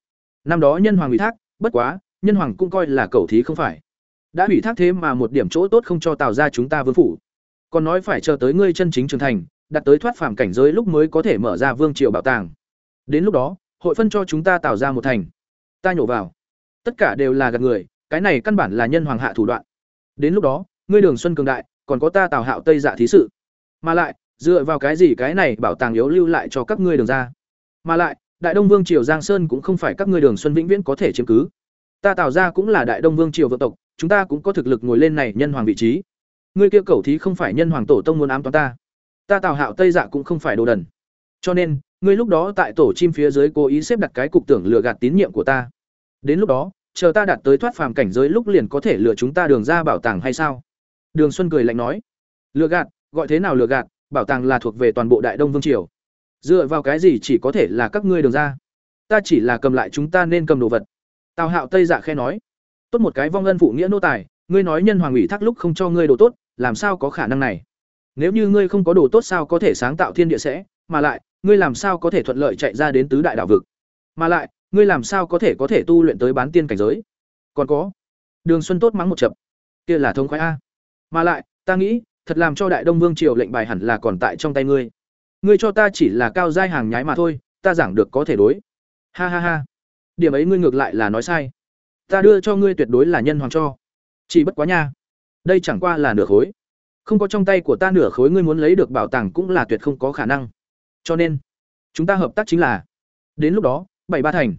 năm đó nhân hoàng ủy thác, bất quá, nhân hoàng cũng coi là cầu thí không phải. Đã ủy thác thế mà một điểm chỗ tốt không cho tạo ra chúng ta vương phủ. Còn nói phải chờ tới ngươi chân chính trưởng thành đặt tới thoát phàm cảnh giới lúc mới có thể mở ra vương triều bảo tàng. Đến lúc đó, hội phân cho chúng ta tạo ra một thành. Ta nhổ vào. Tất cả đều là gạt người, cái này căn bản là nhân hoàng hạ thủ đoạn. Đến lúc đó, ngươi đường xuân cường đại, còn có ta tào hạo tây dạ thí sự. Mà lại, dựa vào cái gì cái này bảo tàng yếu lưu lại cho các ngươi đường ra? Mà lại đại đông vương triều giang sơn cũng không phải các ngươi đường xuân vĩnh viễn có thể chiếm cứ. Ta tạo ra cũng là đại đông vương triều vợ tộc, chúng ta cũng có thực lực ngồi lên này nhân hoàng vị trí. Ngươi kia cẩu thí không phải nhân hoàng tổ tông muốn ám toán ta. Ta tào hạo tây dạ cũng không phải đồ đần. Cho nên, ngươi lúc đó tại tổ chim phía dưới cố ý xếp đặt cái cục tưởng lừa gạt tín nhiệm của ta. Đến lúc đó, chờ ta đạt tới thoát phàm cảnh giới lúc liền có thể lừa chúng ta đường ra bảo tàng hay sao? Đường xuân cười lạnh nói. Lừa gạt, gọi thế nào lừa gạt, bảo tàng là thuộc về toàn bộ đại đông vương triều dựa vào cái gì chỉ có thể là các ngươi đường ra? Ta chỉ là cầm lại chúng ta nên cầm đồ vật. Tào hạo tây dạ khe nói. Tốt một cái vong ân phụ nghĩa nô tài, ngươi nói nhân hoàng ủy thác lúc không cho ngươi đồ tốt, làm sao có khả năng này? Nếu như ngươi không có đồ tốt sao có thể sáng tạo thiên địa sẽ, mà lại, ngươi làm sao có thể thuận lợi chạy ra đến tứ đại đạo vực? Mà lại, ngươi làm sao có thể có thể tu luyện tới bán tiên cảnh giới? Còn có, đường xuân tốt mắng một chập. Kia là thông khoái a. Mà lại, ta nghĩ, thật làm cho đại đông vương triều lệnh bài hẳn là còn tại trong tay ngươi ngươi cho ta chỉ là cao giai hàng nhái mà thôi, ta giảng được có thể đối. Ha ha ha. Điểm ấy ngươi ngược lại là nói sai. Ta đưa cho ngươi tuyệt đối là nhân hoàng cho. Chỉ bất quá nha. Đây chẳng qua là nửa khối. Không có trong tay của ta nửa khối ngươi muốn lấy được bảo tàng cũng là tuyệt không có khả năng. Cho nên, chúng ta hợp tác chính là, đến lúc đó, bảy ba thành.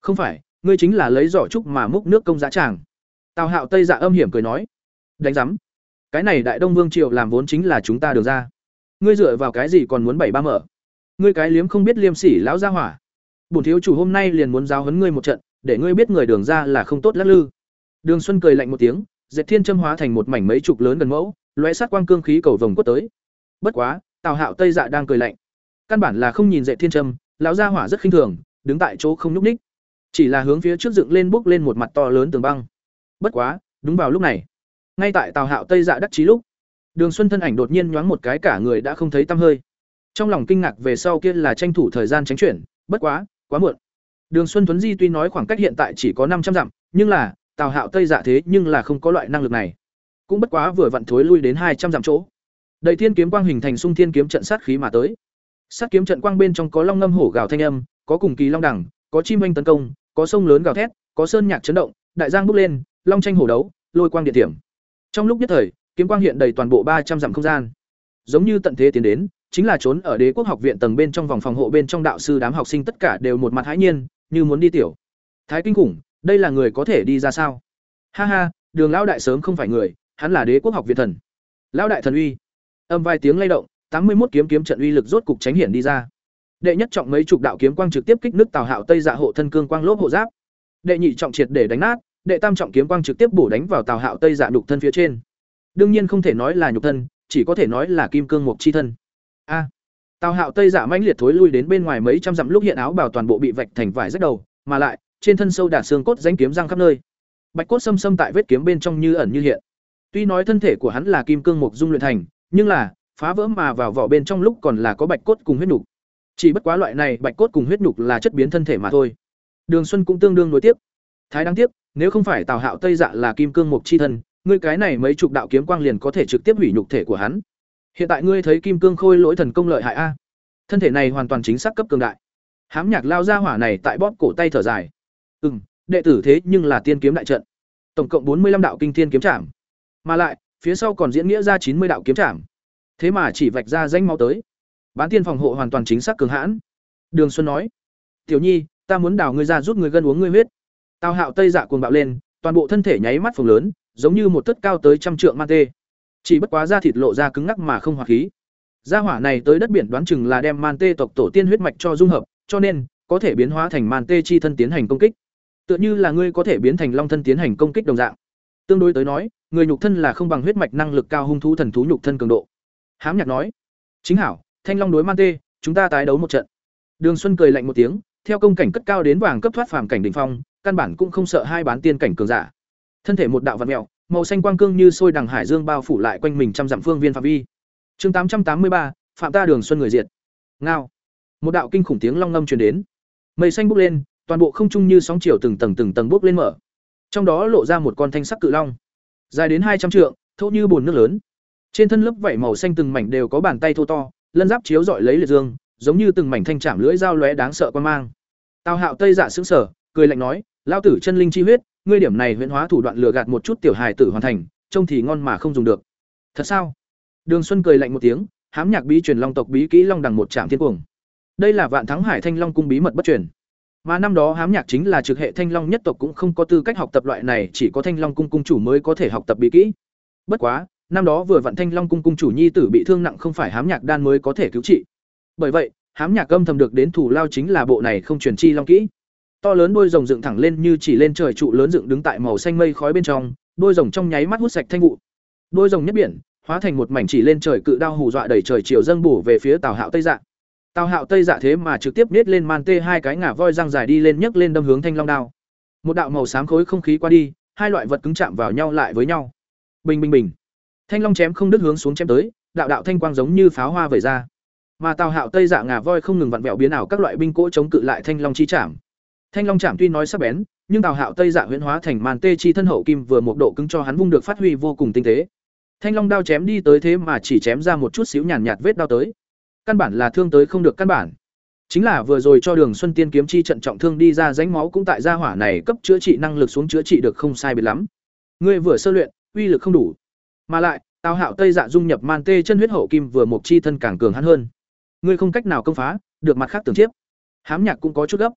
Không phải, ngươi chính là lấy giỏ trúc mà múc nước công giá tràng. Tào hạo tây dạ âm hiểm cười nói, đánh giám. Cái này đại đông vương triều làm vốn chính là chúng ta được ra ngươi dựa vào cái gì còn muốn bảy ba mở? Ngươi cái liếm không biết liêm sỉ lão gia hỏa. Bổn thiếu chủ hôm nay liền muốn giáo huấn ngươi một trận, để ngươi biết người đường ra là không tốt lắc lư. Đường xuân cười lạnh một tiếng, dệt thiên châm hóa thành một mảnh mấy chục lớn gần mẫu, lóe sát quang cương khí cầu vồng quất tới. Bất quá, tào hạo tây dạ đang cười lạnh. Căn bản là không nhìn dệt thiên châm, lão gia hỏa rất khinh thường, đứng tại chỗ không nhúc ních chỉ là hướng phía trước dựng lên bốc lên một mặt to lớn tường băng. Bất quá, đúng vào lúc này, ngay tại tào hạo tây dạ đắc chí lúc đường xuân thân ảnh đột nhiên nhoáng một cái cả người đã không thấy tăm hơi. Trong lòng kinh ngạc về sau kia là tranh thủ thời gian tránh chuyển, bất quá quá muộn. Đường xuân tuấn di tuy nói khoảng cách hiện tại chỉ có năm trăm dặm, nhưng là, tào hạo tây dạ thế nhưng là không có loại năng lực này. Cũng bất quá vừa vặn thối lui đến hai trăm dặm chỗ. Đầy thiên kiếm quang hình thành sung thiên kiếm trận sát khí mà tới. Sát kiếm trận quang bên trong có long ngâm hổ gào thanh âm, có cùng kỳ long đẳng, có chim anh tấn công, có sông lớn gào thét, có sơn nhạc chấn động, đại giang bốc lên, long tranh hổ đấu, lôi quang điện tiểm trong lúc nhất thời kiếm quang hiện đầy toàn bộ ba trăm dặm không gian. Giống như tận thế tiến đến, chính là trốn ở đế quốc học viện tầng bên trong vòng phòng hộ bên trong đạo sư đám học sinh tất cả đều một mặt hãi nhiên, như muốn đi tiểu. Thái kinh khủng, đây là người có thể đi ra sao? Ha ha, đường lão đại sớm không phải người, hắn là đế quốc học viện thần. Lão đại thần uy. Âm vài tiếng lay động, tám mươi một kiếm kiếm trận uy lực rốt cục tránh hiển đi ra. Đệ nhất trọng mấy chục đạo kiếm quang trực tiếp kích nước tào hạo tây dạ hộ thân cương quang lốp hộ giáp. Đệ nhị trọng triệt để đánh nát, đệ tam trọng kiếm quang trực tiếp bổ đánh vào tào hạo tây dạ đục thân phía trên đương nhiên không thể nói là nhục thân, chỉ có thể nói là kim cương mục chi thân. A, tào hạo tây giả mãnh liệt thối lui đến bên ngoài mấy trăm dặm lúc hiện áo bảo toàn bộ bị vạch thành vải rách đầu, mà lại, trên thân sâu đả xương cốt danh kiếm răng khắp nơi. Bạch cốt xâm xâm tại vết kiếm bên trong như ẩn như hiện. Tuy nói thân thể của hắn là kim cương mục dung luyện thành, nhưng là, phá vỡ mà vào vỏ bên trong lúc còn là có bạch cốt cùng huyết nhục. Chỉ bất quá loại này bạch cốt cùng huyết nhục là chất biến thân thể mà thôi. Đường xuân cũng tương đương nối tiếp. Thái đáng tiếc, nếu không phải tào hạo tây dạ là kim cương mục chi thân ngươi cái này mấy chục đạo kiếm quang liền có thể trực tiếp hủy nhục thể của hắn. Hiện tại ngươi thấy kim cương khôi lỗi thần công lợi hại a. Thân thể này hoàn toàn chính xác cấp cường đại. Hám nhạc lao ra hỏa này tại bóp cổ tay thở dài. Ừ m đệ tử thế nhưng là tiên kiếm đại trận. Tổng cộng bốn mươi năm đạo kinh thiên kiếm trảm. Mà lại, phía sau còn diễn nghĩa ra chín mươi đạo kiếm trảm. Thế mà chỉ vạch ra danh mau tới. Bán tiên phòng hộ hoàn toàn chính xác cường hãn. Đường xuân nói, tiểu nhi, ta muốn đào ngươi ra giúp người gân uống ngươi huyết. Tào hạo tây dạ cuồng bạo lên, toàn bộ thân thể nháy mắt phồng lớn giống như một thất cao tới trăm trượng man tê. Chỉ bất quá da thịt lộ ra cứng ngắc mà không hoạt khí. Gia hỏa này tới đất biển đoán chừng là đem man tê tộc tổ tiên huyết mạch cho dung hợp, cho nên, có thể biến hóa thành man tê chi thân tiến hành công kích. Tựa như là ngươi có thể biến thành long thân tiến hành công kích đồng dạng. Tương đối tới nói, người nhục thân là không bằng huyết mạch năng lực cao hung thú thần thú nhục thân cường độ. Hám nhạc nói, chính hảo, thanh long đối man tê, chúng ta tái đấu một trận. Đường xuân cười lạnh một tiếng, theo công cảnh cất cao đến vàng cấp thoát phàm cảnh đỉnh phong, căn bản cũng không sợ hai bán tiên cảnh cường giả thân thể một đạo vật mèo màu xanh quang cương như sôi đằng hải dương bao phủ lại quanh mình trăm dặm phương viên phạm vi. Chương tám trăm tám mươi ba, phạm ta đường xuân người diệt. Ngao. Một đạo kinh khủng tiếng long ngâm truyền đến. Mây xanh bốc lên, toàn bộ không trung như sóng chiều từng tầng từng tầng bốc lên mở. Trong đó lộ ra một con thanh sắc cự long. Dài đến hai trăm trượng, thô như bồn nước lớn. Trên thân lớp vảy màu xanh từng mảnh đều có bàn tay thô to, lân giáp chiếu dọi lấy liệt dương, giống như từng mảnh thanh chạm lưỡi dao lóe đáng sợ quan mang. Tào hạo tây dạ xứng sở cười lạnh nói lao tử chân linh chi huyết ngươi điểm này huyễn hóa thủ đoạn lừa gạt một chút tiểu hài tử hoàn thành trông thì ngon mà không dùng được. Thật sao? Đường xuân cười lạnh một tiếng hám nhạc bí truyền long tộc bí kỹ long đằng một trạm thiên cuồng. Đây là vạn thắng hải thanh long cung bí mật bất truyền. Mà năm đó hám nhạc chính là trực hệ thanh long nhất tộc cũng không có tư cách học tập loại này chỉ có thanh long cung cung chủ mới có thể học tập bí kỹ. Bất quá năm đó vừa vạn Thanh Long cung cung chủ nhi tử bị thương nặng không phải hám nhạc đan mới có thể cứu trị. Bởi vậy, hám nhạc âm thầm được đến thủ lao chính là bộ này không truyền chi long kỹ. To lớn đôi rồng dựng thẳng lên như chỉ lên trời trụ lớn dựng đứng tại màu xanh mây khói bên trong, đôi rồng trong nháy mắt hút sạch thanh vụ. Đôi rồng nhất biển, hóa thành một mảnh chỉ lên trời cự đao hù dọa đẩy trời chiều dâng bổ về phía Tào Hạo Tây Dạ. Tào Hạo Tây Dạ thế mà trực tiếp nhét lên man tê hai cái ngả voi răng dài đi lên nhấc lên đâm hướng thanh long đao. Một đạo màu xám khối không khí qua đi, hai loại vật cứng chạm vào nhau lại với nhau. Bình bình bình. Thanh long chém không đứt hướng xuống chém tới, đạo đạo thanh quang giống như pháo hoa vẩy ra. Mà Tào Hạo Tây Dạ ngả voi không ngừng vặn vẹo biến ảo các loại binh cỗ chống cự lại thanh long chi chạm. Thanh long chạm tuy nói sắc bén, nhưng Tào Hạo Tây Dạ huyễn hóa thành màn tê chi thân hậu kim vừa một độ cứng cho hắn vung được phát huy vô cùng tinh tế. Thanh long đao chém đi tới thế mà chỉ chém ra một chút xíu nhàn nhạt, vết đao tới. Căn bản là thương tới không được căn bản. Chính là vừa rồi cho Đường Xuân Tiên kiếm chi trận trọng thương đi ra rãnh máu cũng tại gia hỏa này cấp chữa trị năng lực xuống chữa trị được không sai biệt lắm. Ngươi vừa sơ luyện, uy lực không đủ. Mà lại, Tào Hạo Tây Dạ dung nhập man tê chân huyết hậu kim vừa một chi thân càng cường hắn hơn. Ngươi không cách nào công phá, được mặt khác tưởng tiếp. Hám Nhạc cũng có chút gấp.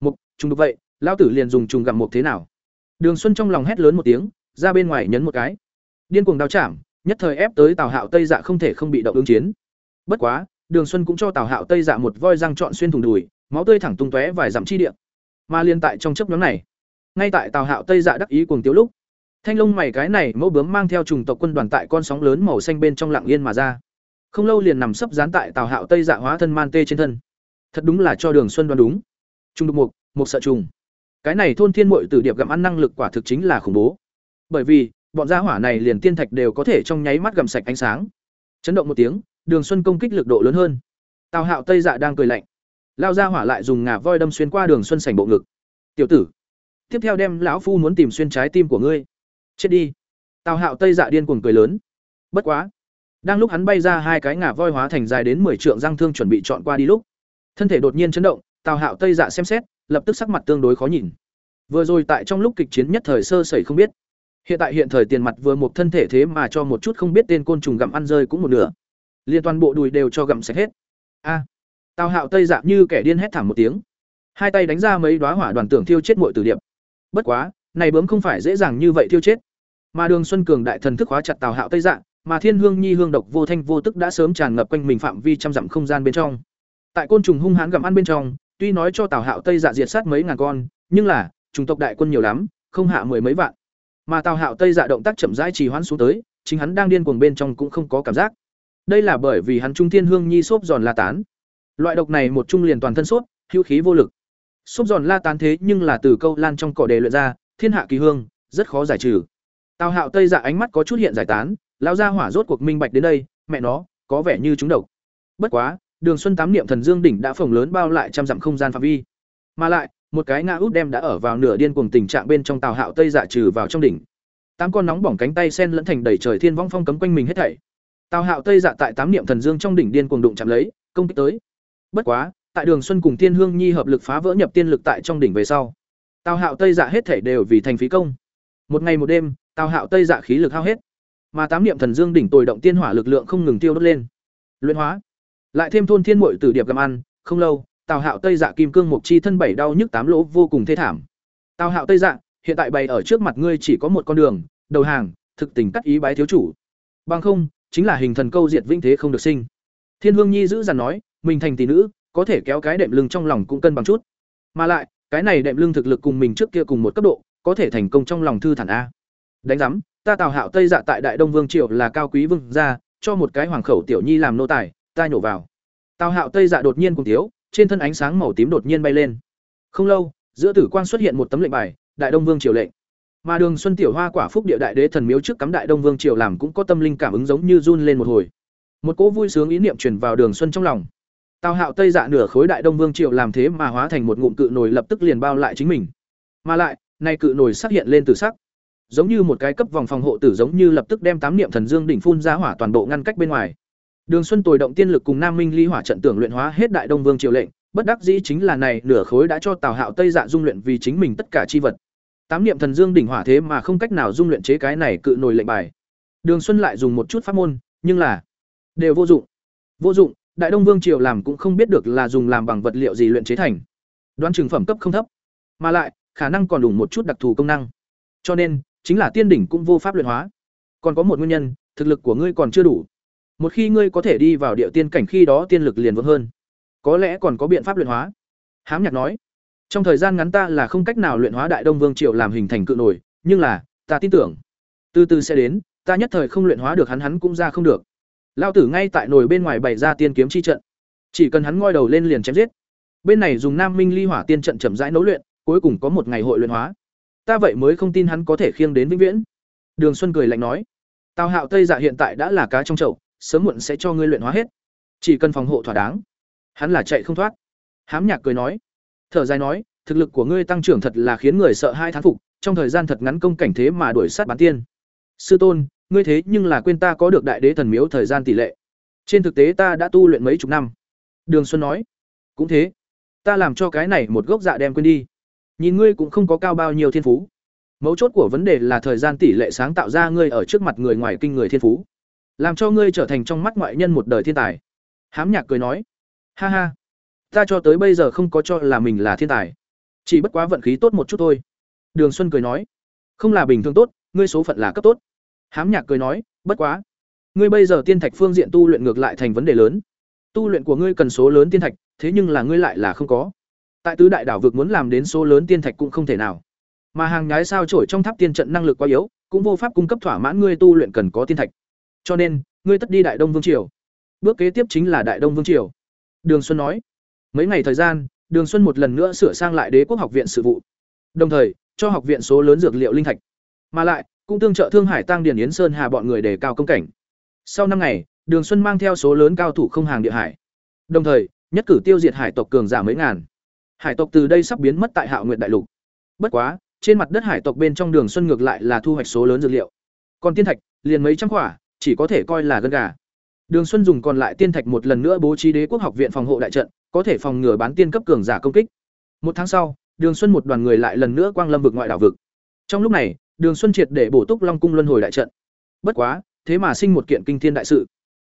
Mục, trùng được vậy, lão tử liền dùng trùng gặm mục thế nào? Đường Xuân trong lòng hét lớn một tiếng, ra bên ngoài nhấn một cái. Điên cuồng đao chạm, nhất thời ép tới Tào Hạo Tây Dạ không thể không bị động ứng chiến. Bất quá, Đường Xuân cũng cho Tào Hạo Tây Dạ một voi răng trọn xuyên thủng đùi, máu tươi thẳng tung tóe vài dặm chi địa. Mà liên tại trong chốc nhóm này, ngay tại Tào Hạo Tây Dạ đắc ý cuồng tiếu lúc, thanh long mày cái này mẫu bướm mang theo trùng tộc quân đoàn tại con sóng lớn màu xanh bên trong lặng yên mà ra. Không lâu liền nằm sấp dán tại Tào Hạo Tây Dạ hóa thân man tê trên thân. Thật đúng là cho Đường Xuân đoán đúng. Trung đục mục, một sợ trùng. Cái này thôn thiên muội tử điệp gặm ăn năng lực quả thực chính là khủng bố. Bởi vì, bọn gia hỏa này liền tiên thạch đều có thể trong nháy mắt gặm sạch ánh sáng. Chấn động một tiếng, Đường Xuân công kích lực độ lớn hơn. Tào Hạo Tây Dạ đang cười lạnh. Lao gia hỏa lại dùng ngà voi đâm xuyên qua Đường Xuân sảnh bộ ngực. "Tiểu tử, tiếp theo đem lão phu muốn tìm xuyên trái tim của ngươi." "Chết đi." Tào Hạo Tây Dạ điên cuồng cười lớn. Bất quá, đang lúc hắn bay ra hai cái ngà voi hóa thành dài đến 10 trượng răng thương chuẩn bị chọn qua đi lúc, thân thể đột nhiên chấn động, Tào Hạo Tây Dạ xem xét, lập tức sắc mặt tương đối khó nhìn. Vừa rồi tại trong lúc kịch chiến nhất thời sơ sẩy không biết, hiện tại hiện thời tiền mặt vừa một thân thể thế mà cho một chút không biết tên côn trùng gặm ăn rơi cũng một nửa, liên toàn bộ đùi đều cho gặm sạch hết. A! Tào Hạo Tây Dạ như kẻ điên hét thảm một tiếng, hai tay đánh ra mấy đóa hỏa đoàn tưởng thiêu chết muội tử điệp. Bất quá, này bướm không phải dễ dàng như vậy thiêu chết. Mà Đường Xuân Cường đại thần thức hóa chặt Tào Hạo Tây Dạ, mà Thiên Hương Nhi hương độc vô thanh vô tức đã sớm tràn ngập quanh mình phạm vi trăm dặm không gian bên trong. Tại côn trùng hung hãn gặm ăn bên trong, tuy nói cho Tào Hạo Tây Dạ diệt sát mấy ngàn con, nhưng là, chủng tộc đại quân nhiều lắm, không hạ mười mấy vạn. Mà Tào Hạo Tây Dạ động tác chậm rãi trì hoãn xuống tới, chính hắn đang điên cuồng bên trong cũng không có cảm giác. Đây là bởi vì hắn trung thiên hương nhi xốp giòn la tán. Loại độc này một trung liền toàn thân xốp, hữu khí vô lực. Xốp giòn la tán thế nhưng là từ câu lan trong cỏ đề luyện ra, thiên hạ kỳ hương, rất khó giải trừ. Tào Hạo Tây Dạ ánh mắt có chút hiện giải tán, lão gia hỏa rốt cuộc minh bạch đến đây, mẹ nó, có vẻ như chúng độc. Bất quá, Đường Xuân tám niệm thần dương đỉnh đã phồng lớn bao lại trăm dặm không gian phạm vi. Mà lại, một cái ngã út đem đã ở vào nửa điên cuồng tình trạng bên trong Tào Hạo Tây Dạ trừ vào trong đỉnh. Tám con nóng bỏng cánh tay sen lẫn thành đầy trời thiên vong phong cấm quanh mình hết thảy. Tào Hạo Tây Dạ tại tám niệm thần dương trong đỉnh điên cuồng đụng chạm lấy, công kích tới. Bất quá, tại Đường Xuân cùng Thiên Hương Nhi hợp lực phá vỡ nhập tiên lực tại trong đỉnh về sau. Tào Hạo Tây Dạ hết thảy đều vì thành phí công. Một ngày một đêm, Tào Hạo Tây Dạ khí lực hao hết. Mà tám niệm thần dương đỉnh tồi động tiên hỏa lực lượng không ngừng tiêu đốt lên. Luyện hóa. Lại thêm thôn thiên muội tử điệp gặm ăn, không lâu, Tào Hạo Tây Dạ kim cương mộc chi thân bảy đau nhức tám lỗ vô cùng thê thảm. Tào Hạo Tây Dạ, hiện tại bày ở trước mặt ngươi chỉ có một con đường, đầu hàng, thực tình cắt ý bái thiếu chủ. Bằng không, chính là hình thần câu diệt vĩnh thế không được sinh. Thiên Hương Nhi giữ dằn nói, mình thành tỷ nữ, có thể kéo cái đệm lưng trong lòng cũng cân bằng chút. Mà lại, cái này đệm lưng thực lực cùng mình trước kia cùng một cấp độ, có thể thành công trong lòng thư thản a. Đánh giám ta Tào Hạo Tây Dạ tại Đại Đông Vương triều là cao quý vương gia, cho một cái hoàng khẩu tiểu nhi làm nô tài, ta nhổ vào. Tào Hạo Tây Dạ đột nhiên cùng thiếu, trên thân ánh sáng màu tím đột nhiên bay lên. Không lâu, giữa tử quang xuất hiện một tấm lệnh bài, Đại Đông Vương triều lệnh. Mà Đường Xuân Tiểu Hoa quả phúc địa đại đế thần miếu trước cắm Đại Đông Vương triều làm cũng có tâm linh cảm ứng giống như run lên một hồi. Một cỗ vui sướng ý niệm truyền vào Đường Xuân trong lòng. Tào Hạo Tây Dạ nửa khối Đại Đông Vương triều làm thế mà hóa thành một ngụm cự nổi lập tức liền bao lại chính mình. Mà lại, nay cự nổi xuất hiện lên từ sắc giống như một cái cấp vòng phòng hộ tử giống như lập tức đem tám niệm thần dương đỉnh phun ra hỏa toàn bộ ngăn cách bên ngoài. Đường Xuân tồi động tiên lực cùng Nam Minh ly hỏa trận tưởng luyện hóa hết Đại Đông Vương triều lệnh, bất đắc dĩ chính là này nửa khối đã cho Tào Hạo Tây Dạ dung luyện vì chính mình tất cả chi vật. Tám niệm thần dương đỉnh hỏa thế mà không cách nào dung luyện chế cái này cự nổi lệnh bài. Đường Xuân lại dùng một chút pháp môn, nhưng là đều vô dụng. Vô dụng, Đại Đông Vương triều làm cũng không biết được là dùng làm bằng vật liệu gì luyện chế thành. Đoán trường phẩm cấp không thấp, mà lại khả năng còn đủ một chút đặc thù công năng. Cho nên, chính là tiên đỉnh cũng vô pháp luyện hóa. Còn có một nguyên nhân, thực lực của ngươi còn chưa đủ. Một khi ngươi có thể đi vào địa tiên cảnh khi đó tiên lực liền vững hơn. Có lẽ còn có biện pháp luyện hóa." Hám Nhạc nói. "Trong thời gian ngắn ta là không cách nào luyện hóa Đại Đông Vương Triều làm hình thành cự nổi, nhưng là, ta tin tưởng, từ từ sẽ đến, ta nhất thời không luyện hóa được hắn hắn cũng ra không được." Lao tử ngay tại nồi bên ngoài bày ra tiên kiếm chi trận. Chỉ cần hắn ngoi đầu lên liền chém giết. Bên này dùng Nam Minh Ly Hỏa Tiên trận chậm rãi nấu luyện, cuối cùng có một ngày hội luyện hóa. Ta vậy mới không tin hắn có thể khiêng đến vĩnh viễn. Đường Xuân cười lạnh nói, Tào Hạo Tây Dạ hiện tại đã là cá trong chậu, sớm muộn sẽ cho ngươi luyện hóa hết. Chỉ cần phòng hộ thỏa đáng. Hắn là chạy không thoát. Hám Nhạc cười nói, thở dài nói, thực lực của ngươi tăng trưởng thật là khiến người sợ hai thán phục, trong thời gian thật ngắn công cảnh thế mà đuổi sát bán tiên. Sư tôn, ngươi thế nhưng là quên ta có được đại đế thần miếu thời gian tỷ lệ. Trên thực tế ta đã tu luyện mấy chục năm. Đường Xuân nói, cũng thế. Ta làm cho cái này một gốc dạ đem quên đi. Nhìn ngươi cũng không có cao bao nhiêu thiên phú. Mấu chốt của vấn đề là thời gian tỷ lệ sáng tạo ra ngươi ở trước mặt người ngoài kinh người thiên phú, làm cho ngươi trở thành trong mắt ngoại nhân một đời thiên tài. Hám Nhạc cười nói, ha ha, ta cho tới bây giờ không có cho là mình là thiên tài, chỉ bất quá vận khí tốt một chút thôi. Đường Xuân cười nói, không là bình thường tốt, ngươi số phận là cấp tốt. Hám Nhạc cười nói, bất quá, ngươi bây giờ tiên thạch phương diện tu luyện ngược lại thành vấn đề lớn. Tu luyện của ngươi cần số lớn tiên thạch, thế nhưng là ngươi lại là không có. Tại tứ đại đảo vực muốn làm đến số lớn tiên thạch cũng không thể nào. Mà hàng nhái sao trổi trong tháp tiên trận năng lực quá yếu, cũng vô pháp cung cấp thỏa mãn ngươi tu luyện cần có tiên thạch. Cho nên, ngươi tất đi Đại Đông Vương triều. Bước kế tiếp chính là Đại Đông Vương triều. Đường Xuân nói. Mấy ngày thời gian, Đường Xuân một lần nữa sửa sang lại Đế quốc học viện sự vụ. Đồng thời, cho học viện số lớn dược liệu linh thạch. Mà lại, cũng tương trợ Thương Hải Tăng Điền Yến Sơn Hà bọn người để cao công cảnh. Sau năm ngày, Đường Xuân mang theo số lớn cao thủ không hàng địa hải. Đồng thời, nhất cử tiêu diệt hải tộc cường giả mấy ngàn. Hải tộc từ đây sắp biến mất tại Hạo Nguyệt đại lục. Bất quá, trên mặt đất hải tộc bên trong Đường Xuân ngược lại là thu hoạch số lớn dược liệu. Còn tiên thạch, liền mấy trăm quả, chỉ có thể coi là gân gà. Đường Xuân dùng còn lại tiên thạch một lần nữa bố trí đế quốc học viện phòng hộ đại trận, có thể phòng ngừa bán tiên cấp cường giả công kích. Một tháng sau, Đường Xuân một đoàn người lại lần nữa quang lâm vực ngoại đảo vực. Trong lúc này, Đường Xuân triệt để bổ túc Long cung luân hồi đại trận. Bất quá, thế mà sinh một kiện kinh thiên đại sự.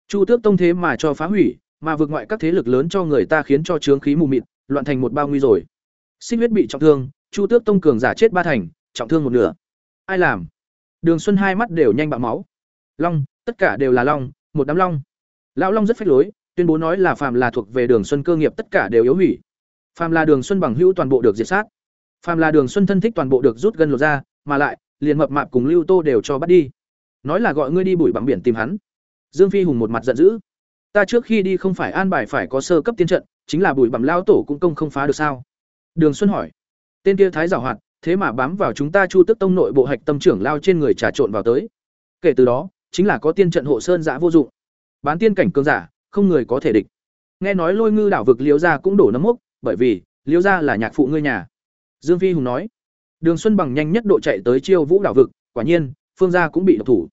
Chu Tước Tông thế mà cho phá hủy, mà vực ngoại các thế lực lớn cho người ta khiến cho chướng khí mù mịt, loạn thành một bao nguy rồi. Sinh huyết bị trọng thương, Chu Tước Tông cường giả chết ba thành, trọng thương một nửa. Ai làm? Đường Xuân hai mắt đều nhanh bạo máu. Long, tất cả đều là long, một đám long. Lão Long rất phách lối, tuyên bố nói là phàm là thuộc về Đường Xuân cơ nghiệp tất cả đều yếu hủy. Phàm là Đường Xuân bằng hữu toàn bộ được diệt sát. Phàm là Đường Xuân thân thích toàn bộ được rút gân lột ra, mà lại, liền mập mạp cùng Lưu Tô đều cho bắt đi. Nói là gọi ngươi đi bụi bằng biển tìm hắn. Dương Phi hùng một mặt giận dữ. Ta trước khi đi không phải an bài phải có sơ cấp tiên trận, chính là bụi bằng lao tổ cũng công không phá được sao? Đường Xuân hỏi. Tên kia thái giảo hoạt, thế mà bám vào chúng ta Chu Tức Tông nội bộ hạch tâm trưởng lao trên người trà trộn vào tới. Kể từ đó, chính là có tiên trận hộ sơn giả vô dụng. Bán tiên cảnh cường giả, không người có thể địch. Nghe nói Lôi Ngư đảo vực Liễu gia cũng đổ nấm mốc, bởi vì Liễu gia là nhạc phụ ngươi nhà. Dương Phi hùng nói. Đường Xuân bằng nhanh nhất độ chạy tới Chiêu Vũ đảo vực, quả nhiên, Phương gia cũng bị độc thủ.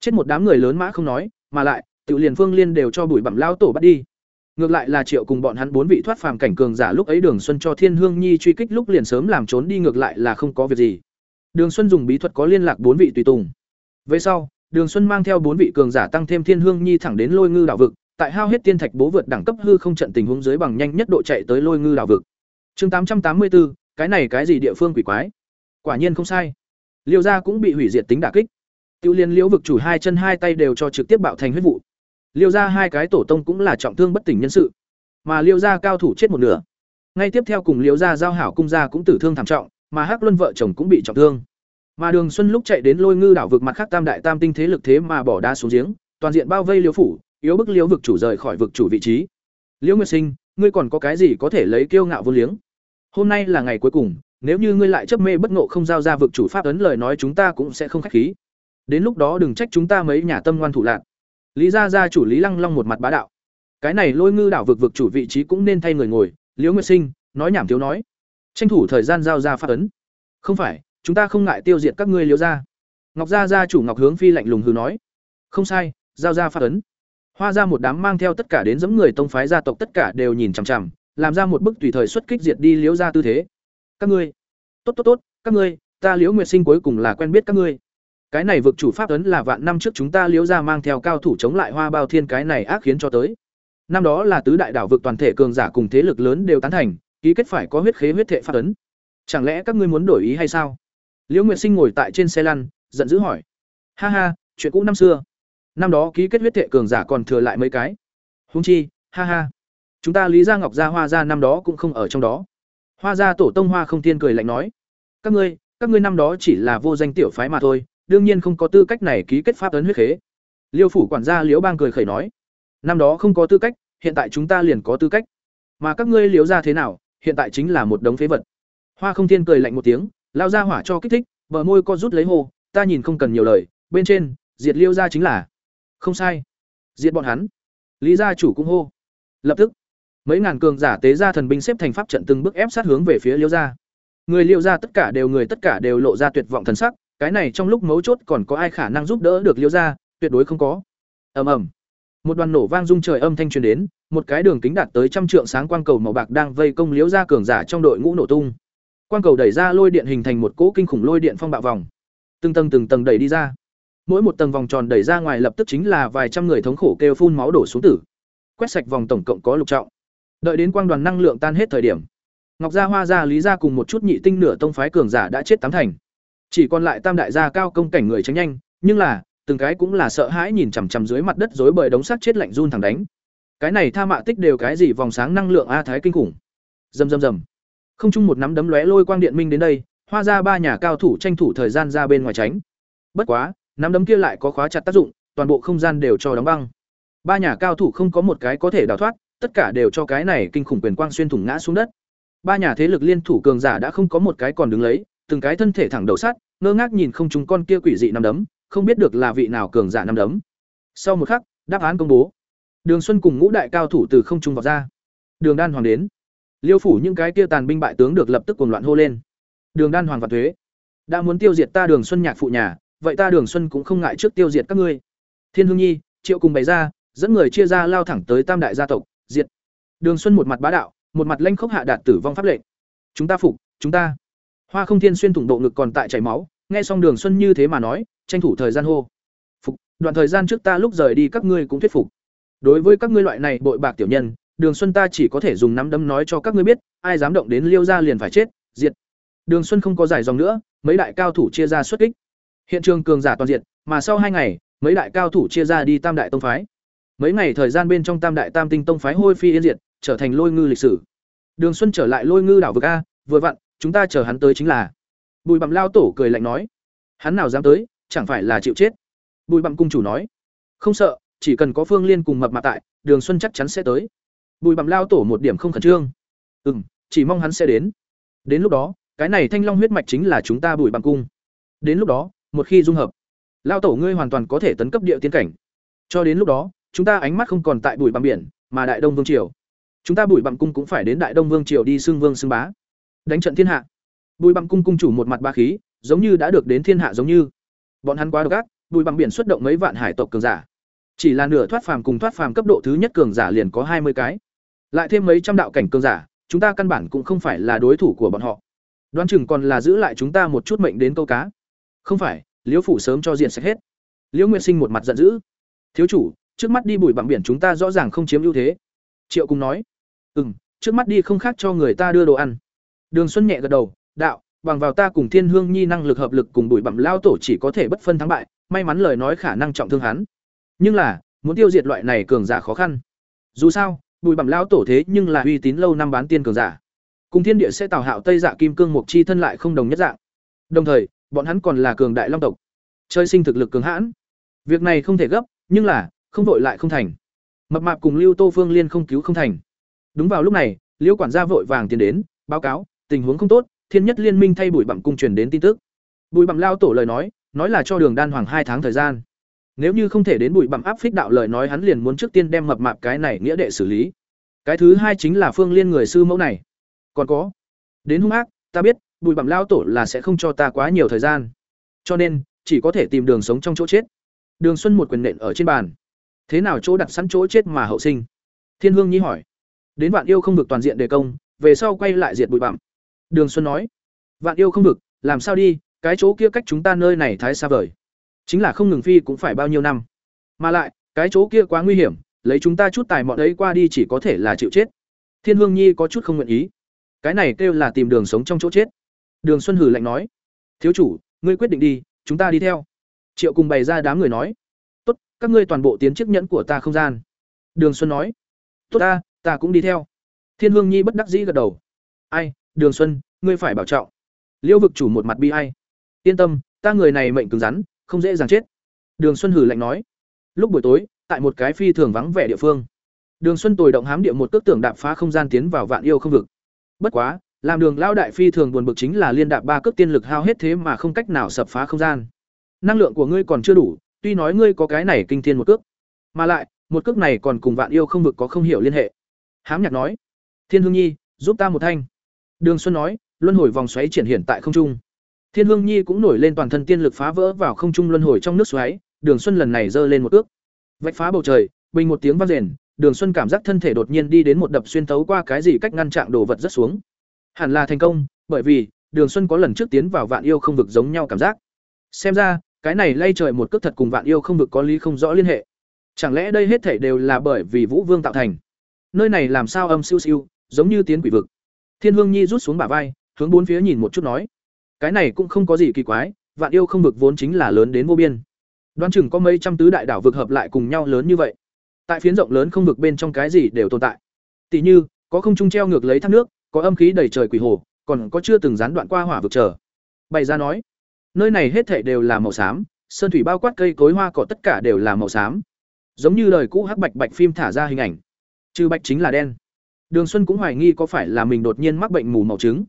Chết một đám người lớn mã không nói, mà lại, tự liền Phương Liên đều cho bụi bặm lao tổ bắt đi. Ngược lại là Triệu cùng bọn hắn bốn vị thoát phàm cảnh cường giả lúc ấy Đường Xuân cho Thiên Hương Nhi truy kích lúc liền sớm làm trốn đi ngược lại là không có việc gì. Đường Xuân dùng bí thuật có liên lạc bốn vị tùy tùng. Về sau, Đường Xuân mang theo bốn vị cường giả tăng thêm Thiên Hương Nhi thẳng đến Lôi Ngư đảo vực, tại hao hết tiên thạch bố vượt đẳng cấp hư không trận tình huống dưới bằng nhanh nhất độ chạy tới Lôi Ngư đảo vực. Chương tám trăm tám mươi bốn, cái này cái gì địa phương quỷ quái? Quả nhiên không sai. Liêu gia cũng bị hủy diệt tính đả kích. Tiêu Liên Liễu vực chủ hai chân hai tay đều cho trực tiếp bạo thành huyết vụ. Liêu gia hai cái tổ tông cũng là trọng thương bất tỉnh nhân sự, mà Liêu gia cao thủ chết một nửa. Ngay tiếp theo cùng Liêu gia giao hảo cung gia cũng tử thương thảm trọng, mà Hắc Luân vợ chồng cũng bị trọng thương. Mà Đường Xuân lúc chạy đến Lôi Ngư đảo vực mặt khác tam đại tam tinh thế lực thế mà bỏ đá xuống giếng, toàn diện bao vây Liêu phủ, yếu bức Liêu vực chủ rời khỏi vực chủ vị trí. Liễu Nguyệt Sinh, ngươi còn có cái gì có thể lấy kiêu ngạo vô liếng? Hôm nay là ngày cuối cùng, nếu như ngươi lại chấp mê bất ngộ không giao ra vực chủ pháp ấn lời nói chúng ta cũng sẽ không khách khí. Đến lúc đó đừng trách chúng ta mấy nhà tâm ngoan thủ lạn. Lý gia gia chủ Lý Lăng Long một mặt bá đạo. Cái này Lôi Ngư đảo vực vực chủ vị trí cũng nên thay người ngồi, Liễu Nguyệt Sinh, nói nhảm thiếu nói. Tranh thủ thời gian giao ra pháp ấn. Không phải, chúng ta không ngại tiêu diệt các ngươi Liễu gia. Ngọc gia gia chủ Ngọc Hướng Phi lạnh lùng hừ nói. Không sai, giao ra pháp ấn. Hoa ra một đám mang theo tất cả đến dẫm người tông phái gia tộc tất cả đều nhìn chằm chằm, làm ra một bức tùy thời xuất kích diệt đi Liễu gia tư thế. Các ngươi, tốt tốt tốt, các ngươi, ta Liễu Nguyệt Sinh cuối cùng là quen biết các ngươi. Cái này vực chủ pháp ấn là vạn năm trước chúng ta liễu ra mang theo cao thủ chống lại Hoa Bao Thiên cái này ác khiến cho tới. Năm đó là tứ đại đảo vực toàn thể cường giả cùng thế lực lớn đều tán thành, ký kết phải có huyết khế huyết thệ pháp ấn. Chẳng lẽ các ngươi muốn đổi ý hay sao? Liễu Nguyệt Sinh ngồi tại trên xe lăn, giận dữ hỏi. Ha ha, chuyện cũ năm xưa. năm đó ký kết huyết thệ cường giả còn thừa lại mấy cái. Húng chi ha ha. Chúng ta lý gia ngọc gia hoa gia năm đó cũng không ở trong đó. Hoa gia tổ tông hoa không tiên cười lạnh nói. Các ngươi các ngươi năm đó chỉ là vô danh tiểu phái mà thôi đương nhiên không có tư cách này ký kết pháp ấn huyết khế. Liêu phủ quản gia liễu bang cười khẩy nói. Năm đó không có tư cách hiện tại chúng ta liền có tư cách. Mà các ngươi liễu ra thế nào hiện tại chính là một đống phế vật. Hoa không thiên cười lạnh một tiếng lao ra hỏa cho kích thích, bờ môi co rút lấy hồ ta nhìn không cần nhiều lời, bên trên, diệt liêu ra chính là. Không sai. Diệt bọn hắn? Lý gia chủ cũng hô. Lập tức, mấy ngàn cường giả tế ra thần binh xếp thành pháp trận từng bước ép sát hướng về phía liêu gia. Người liêu gia tất cả đều, người tất cả đều lộ ra tuyệt vọng thần sắc, cái này trong lúc mấu chốt còn có ai khả năng giúp đỡ được liêu gia? Tuyệt đối không có. Ầm ầm. Một đoàn nổ vang rung trời âm thanh truyền đến, một cái đường kính đạt tới trăm trượng sáng quang cầu màu bạc đang vây công liễu gia cường giả trong đội ngũ nổ tung quang cầu đẩy ra lôi điện hình thành một cỗ kinh khủng lôi điện phong bạo vòng. Từng tầng từng tầng đẩy đi ra. Mỗi một tầng vòng tròn đẩy ra ngoài lập tức chính là vài trăm người thống khổ kêu phun máu đổ xuống tử. Quét sạch vòng tổng cộng có lục trọng. Đợi đến quang đoàn năng lượng tan hết thời điểm, ngọc gia, hoa gia, lý gia cùng một chút nhị tinh nửa tông phái cường giả đã chết tám thành. Chỉ còn lại tam đại gia cao công cảnh người tránh nhanh, nhưng là, từng cái cũng là sợ hãi nhìn chằm chằm dưới mặt đất rối bời đống sắt chết lạnh run thẳng đánh. Cái này tha mạ tích đều cái gì vòng sáng năng lượng a thái kinh khủng. Rầm rầm rầm không chung một nắm đấm lóe lôi quang điện minh đến đây hoa ra ba nhà cao thủ tranh thủ thời gian ra bên ngoài tránh. Bất quá, nắm đấm kia lại có khóa chặt tác dụng, toàn bộ không gian đều cho đóng băng. Ba nhà cao thủ không có một cái có thể đào thoát, tất cả đều cho cái này kinh khủng quyền quang xuyên thủng ngã xuống đất. Ba nhà thế lực liên thủ cường giả đã không có một cái còn đứng lấy, từng cái thân thể thẳng đầu sắt, ngơ ngác nhìn không chúng con kia quỷ dị nắm đấm, không biết được là vị nào cường giả nắm đấm. Sau một khắc, đáp án công bố. Đường xuân cùng ngũ đại cao thủ từ không trung vọt ra. Đường đan hoàng đến liêu phủ những cái kia tàn binh bại tướng được lập tức cuồng loạn hô lên. Đường đan hoàng và thuế, đã muốn tiêu diệt ta đường xuân nhạc phụ nhà, vậy ta đường xuân cũng không ngại trước tiêu diệt các ngươi. Thiên hương nhi, triệu cùng bày ra, dẫn người chia ra lao thẳng tới tam đại gia tộc, diệt. Đường xuân một mặt bá đạo, một mặt lanh khốc hạ đạt tử vong pháp lệnh. Chúng ta phục, chúng ta. Hoa không thiên xuyên thủng độ ngực còn tại chảy máu, nghe xong đường xuân như thế mà nói, tranh thủ thời gian hô. Phục, đoạn thời gian trước ta lúc rời đi các ngươi cũng thuyết phục. Đối với các ngươi loại này bội bạc tiểu nhân đường xuân ta chỉ có thể dùng nắm đấm nói cho các ngươi biết, ai dám động đến liêu gia liền phải chết, diệt. Đường xuân không có giải dòng nữa, mấy đại cao thủ chia ra xuất kích. Hiện trường cường giả toàn diện mà sau hai ngày, mấy đại cao thủ chia ra đi tam đại tông phái. Mấy ngày thời gian bên trong tam đại tam tinh tông phái hôi phi yên diệt, trở thành lôi ngư lịch sử. Đường xuân trở lại lôi ngư đảo vực a, vừa vặn, chúng ta chờ hắn tới chính là. Bùi bặm lao tổ cười lạnh nói, hắn nào dám tới, chẳng phải là chịu chết. Bùi bặm cung chủ nói, không sợ, chỉ cần có phương liên cùng mập mạp tại, đường xuân chắc chắn sẽ tới bùi bằm lao tổ một điểm không khẩn trương. Ừ m chỉ mong hắn sẽ đến. Đến lúc đó, cái này thanh long huyết mạch chính là chúng ta bùi Bằng cung. Đến lúc đó, một khi dung hợp, lao tổ ngươi hoàn toàn có thể tấn cấp địa tiên cảnh. Cho đến lúc đó, chúng ta ánh mắt không còn tại bùi Bằng biển, mà đại đông vương triều. Chúng ta bùi Bằng cung cũng phải đến đại đông vương triều đi xưng vương xưng bá. Đánh trận thiên hạ. Bùi Bằng cung cung chủ một mặt ba khí, giống như đã được đến thiên hạ giống như. Bọn hắn quá độc ác, bùi Bằng biển xuất động mấy vạn hải tộc cường giả. Chỉ là nửa thoát phàm cùng thoát phàm cấp độ thứ nhất cường giả liền có hai mươi cái lại thêm mấy trăm đạo cảnh cường giả, chúng ta căn bản cũng không phải là đối thủ của bọn họ. Đoán chừng còn là giữ lại chúng ta một chút mệnh đến câu cá. Không phải, liễu phủ sớm cho diện sạch hết. Liễu nguyệt sinh một mặt giận dữ. Thiếu chủ, trước mắt đi bùi bằng biển chúng ta rõ ràng không chiếm ưu thế. Triệu cùng nói. Ừ m trước mắt đi không khác cho người ta đưa đồ ăn. Đường xuân nhẹ gật đầu. Đạo, bằng vào ta cùng thiên hương nhi năng lực hợp lực cùng bùi bặm lao tổ chỉ có thể bất phân thắng bại, may mắn lời nói khả năng trọng thương hắn. Nhưng là, muốn tiêu diệt loại này cường giả khó khăn. Dù sao bùi Bẩm lao tổ thế nhưng là uy tín lâu năm bán tiên cường giả. Cùng thiên địa sẽ tào hạo tây dạ kim cương mộc chi thân lại không đồng nhất dạng. Đồng thời, bọn hắn còn là cường đại long tộc. Chơi sinh thực lực cường hãn. Việc này không thể gấp, nhưng là, không vội lại không thành. Mập mạp cùng lưu tô phương liên không cứu không thành. Đúng vào lúc này liễu quản gia vội vàng tiến đến, báo cáo, tình huống không tốt, thiên nhất liên minh thay bùi Bẩm cung truyền đến tin tức. Bùi Bẩm lao tổ lời nói nói là cho đường đan hoàng hai tháng thời gian nếu như không thể đến bụi bặm áp phích đạo lời nói hắn liền muốn trước tiên đem mập mạp cái này nghĩa đệ xử lý. Cái thứ hai chính là phương liên người sư mẫu này. Còn có, đến hung ác, ta biết, bụi bặm lao tổ là sẽ không cho ta quá nhiều thời gian. Cho nên, chỉ có thể tìm đường sống trong chỗ chết. Đường xuân một quyền nện ở trên bàn. Thế nào chỗ đặt sẵn chỗ chết mà hậu sinh? Thiên hương nhi hỏi. Đến vạn yêu không vực toàn diện đề công, về sau quay lại diệt bụi bặm. Đường xuân nói. Vạn yêu không vực, làm sao đi, cái chỗ kia cách chúng ta nơi này thái xa vời chính là không ngừng phi cũng phải bao nhiêu năm. Mà lại, cái chỗ kia quá nguy hiểm, lấy chúng ta chút tài mọn ấy qua đi chỉ có thể là chịu chết. Thiên hương nhi có chút không nguyện ý. Cái này kêu là tìm đường sống trong chỗ chết. Đường xuân hử lạnh nói. Thiếu chủ, ngươi quyết định đi, chúng ta đi theo. Triệu cùng bày ra đám người nói. Tốt, các ngươi toàn bộ tiến chiếc nhẫn của ta không gian. Đường xuân nói. Tốt ta ta cũng đi theo. Thiên hương nhi bất đắc dĩ gật đầu. Ai, đường xuân, ngươi phải bảo trọng. Liêu vực chủ một mặt bi ai. Yên tâm, ta người này mệnh cứng rắn không dễ dàng chết. Đường xuân hử lạnh nói. Lúc buổi tối, tại một cái phi thường vắng vẻ địa phương, đường xuân tồi động hám địa một cước tưởng đạp phá không gian tiến vào vạn yêu không vực. Bất quá, làm đường lao đại phi thường buồn bực chính là liên đạp ba cước tiên lực hao hết thế mà không cách nào sập phá không gian. Năng lượng của ngươi còn chưa đủ, tuy nói ngươi có cái này kinh thiên một cước, mà lại, một cước này còn cùng vạn yêu không vực có không hiểu liên hệ. Hám nhạc nói. Thiên hương nhi, giúp ta một thanh. Đường xuân nói, luân hồi vòng xoáy triển hiện tại không trung thiên hương nhi cũng nổi lên toàn thân tiên lực phá vỡ vào không trung luân hồi trong nước xoáy, đường xuân lần này giơ lên một ước vạch phá bầu trời, bình một tiếng vang rền, đường xuân cảm giác thân thể đột nhiên đi đến một đập xuyên tấu qua cái gì cách ngăn chặn đồ vật rất xuống. Hẳn là thành công, bởi vì, đường xuân có lần trước tiến vào vạn yêu không vực giống nhau cảm giác. Xem ra, cái này lay trời một cước thật cùng vạn yêu không vực có lý không rõ liên hệ. Chẳng lẽ đây hết thể đều là bởi vì vũ vương tạo thành? Nơi này làm sao âm siêu siêu, giống như tiến quỷ vực. Thiên hương nhi rút xuống bả vai, hướng bốn phía nhìn một chút nói cái này cũng không có gì kỳ quái, vạn yêu không vực vốn chính là lớn đến vô biên. Đoán chừng có mấy trăm tứ đại đảo vực hợp lại cùng nhau lớn như vậy. Tại phiến rộng lớn không vực bên trong cái gì đều tồn tại. Tỷ như, có không trung treo ngược lấy thác nước, có âm khí đầy trời quỷ hồ, còn có chưa từng gián đoạn qua hỏa vực trở bày ra nói, nơi này hết thảy đều là màu xám, sơn thủy bao quát cây cối hoa cỏ tất cả đều là màu xám. Giống như lời cũ hắc bạch bạch phim thả ra hình ảnh. Trừ bạch chính là đen. Đường xuân cũng hoài nghi có phải là mình đột nhiên mắc bệnh mù màu trứng.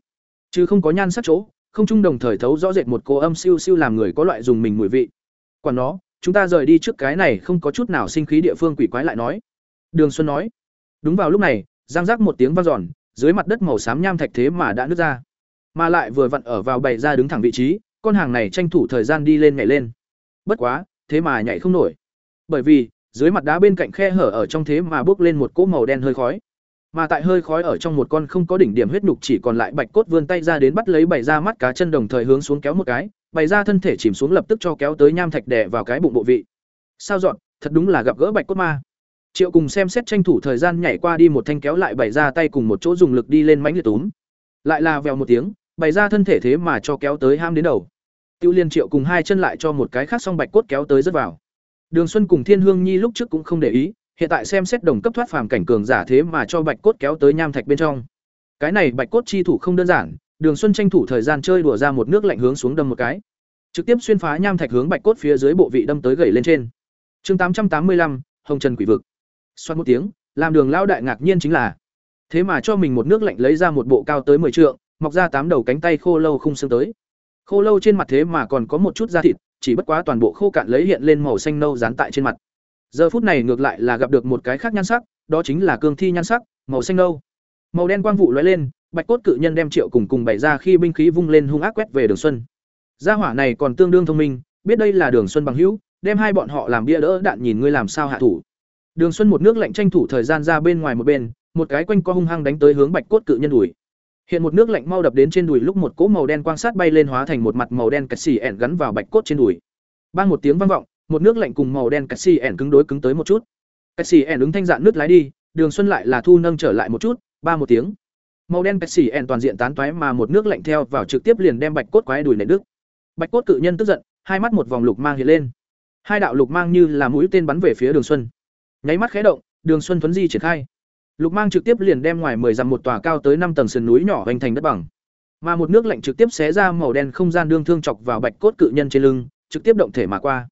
Chứ không có nhan sắc chỗ không chung đồng thời thấu rõ rệt một cô âm siêu siêu làm người có loại dùng mình mùi vị. Quả nó, chúng ta rời đi trước cái này không có chút nào sinh khí địa phương quỷ quái lại nói. Đường xuân nói. Đúng vào lúc này, giang giác một tiếng vang giòn dưới mặt đất màu xám nham thạch thế mà đã nứt ra. Mà lại vừa vặn ở vào bày ra đứng thẳng vị trí, con hàng này tranh thủ thời gian đi lên nhảy lên. Bất quá, thế mà nhảy không nổi. Bởi vì, dưới mặt đá bên cạnh khe hở ở trong thế mà bước lên một cỗ màu đen hơi khói mà tại hơi khói ở trong một con không có đỉnh điểm huyết nhục chỉ còn lại bạch cốt vươn tay ra đến bắt lấy bày ra mắt cá chân đồng thời hướng xuống kéo một cái, bày ra thân thể chìm xuống lập tức cho kéo tới nham thạch đè vào cái bụng bộ vị. Sao dọn, thật đúng là gặp gỡ bạch cốt ma. Triệu cùng xem xét tranh thủ thời gian nhảy qua đi một thanh kéo lại bày ra tay cùng một chỗ dùng lực đi lên mánh liệt túm. Lại là vèo một tiếng, bày ra thân thể thế mà cho kéo tới ham đến đầu. Tiêu liên triệu cùng hai chân lại cho một cái khác xong bạch cốt kéo tới rất vào. Đường xuân cùng thiên hương nhi lúc trước cũng không để ý hiện tại xem xét đồng cấp thoát phàm cảnh cường giả thế mà cho bạch cốt kéo tới nham thạch bên trong. Cái này bạch cốt chi thủ không đơn giản, đường xuân tranh thủ thời gian chơi đùa ra một nước lạnh hướng xuống đâm một cái. Trực tiếp xuyên phá nham thạch hướng bạch cốt phía dưới bộ vị đâm tới gầy lên trên. Chương tám trăm tám mươi lăm, hồng trần quỷ vực. Xoát một tiếng, làm đường lao đại ngạc nhiên chính là, thế mà cho mình một nước lạnh lấy ra một bộ cao tới mười trượng, mọc ra tám đầu cánh tay khô lâu không xương tới. Khô lâu trên mặt thế mà còn có một chút da thịt, chỉ bất quá toàn bộ khô cạn lấy hiện lên màu xanh nâu dán tại trên mặt giờ phút này ngược lại là gặp được một cái khác nhan sắc, đó chính là cương thi nhan sắc, màu xanh nâu. Màu đen quang vụ lóe lên, bạch cốt cự nhân đem triệu cùng cùng bày ra khi binh khí vung lên hung ác quét về đường xuân. Gia hỏa này còn tương đương thông minh, biết đây là đường xuân bằng hữu, đem hai bọn họ làm bia đỡ đạn nhìn ngươi làm sao hạ thủ. Đường xuân một nước lạnh tranh thủ thời gian ra bên ngoài một bên, một cái quanh co hung hăng đánh tới hướng bạch cốt cự nhân đùi. Hiện một nước lạnh mau đập đến trên đùi lúc một cỗ màu đen quang sát bay lên hóa thành một mặt màu đen cạch xỉ ẻn gắn vào bạch cốt trên đùi. Ban một tiếng vang vọng một nước lạnh cùng màu đen cắt xì ẻn cứng đối cứng tới một chút. Cắt xì ẻn ứng thanh dạn nước lái đi, đường xuân lại là thu nâng trở lại một chút, ba một tiếng. Màu đen cắt xì ẻn toàn diện tán toái mà một nước lạnh theo vào trực tiếp liền đem bạch cốt quái đùi nệ đức bạch cốt cự nhân tức giận, hai mắt một vòng lục mang hiện lên. Hai đạo lục mang như là mũi tên bắn về phía đường xuân. Nháy mắt khé động, đường xuân thuấn di triển khai. Lục mang trực tiếp liền đem ngoài mười dặm một tòa cao tới năm tầng sườn núi nhỏ hoành thành đất bằng. Mà một nước lạnh trực tiếp xé ra màu đen không gian đương thương chọc vào bạch cốt cự nhân trên lưng, trực tiếp động thể mà qua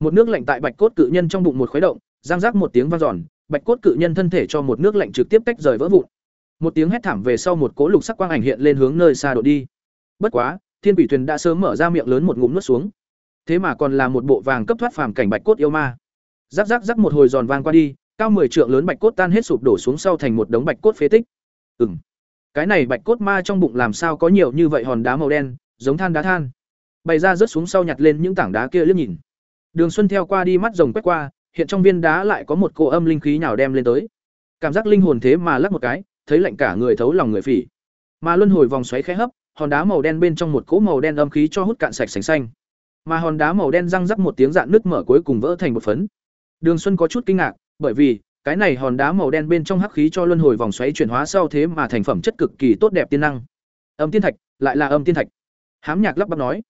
một nước lạnh tại bạch cốt cự nhân trong bụng một khuấy động giang rác một tiếng vang giòn bạch cốt cự nhân thân thể cho một nước lạnh trực tiếp tách rời vỡ vụn. Một tiếng hét thảm về sau một cỗ lục sắc quang ảnh hiện lên hướng nơi xa độ đi. Bất quá, thiên quỷ thuyền đã sớm mở ra miệng lớn một ngụm nuốt xuống. Thế mà còn là một bộ vàng cấp thoát phàm cảnh bạch cốt yêu ma. Rắc rắc rắc một hồi giòn vang qua đi, cao mười trượng lớn bạch cốt tan hết sụp đổ xuống sau thành một đống bạch cốt phế tích. Ừng cái này bạch cốt ma trong bụng làm sao có nhiều như vậy hòn đá màu đen, giống than đá than. Bày ra rớt xuống sau nhặt lên những tảng đá kia liếc nhìn đường xuân theo qua đi mắt rồng quét qua, hiện trong viên đá lại có một cô âm linh khí nào đem lên tới. Cảm giác linh hồn thế mà lắc một cái, thấy lạnh cả người thấu lòng người phỉ. Mà luân hồi vòng xoáy khẽ hấp, hòn đá màu đen bên trong một cỗ màu đen âm khí cho hút cạn sạch sành xanh. Mà hòn đá màu đen răng rắc một tiếng dạn nứt mở cuối cùng vỡ thành một phấn. Đường xuân có chút kinh ngạc, bởi vì, cái này hòn đá màu đen bên trong hắc khí cho luân hồi vòng xoáy chuyển hóa sau thế mà thành phẩm chất cực kỳ tốt đẹp tiên năng. Âm tiên thạch, lại là âm tiên thạch. Hám nhạc lắp bắp nói.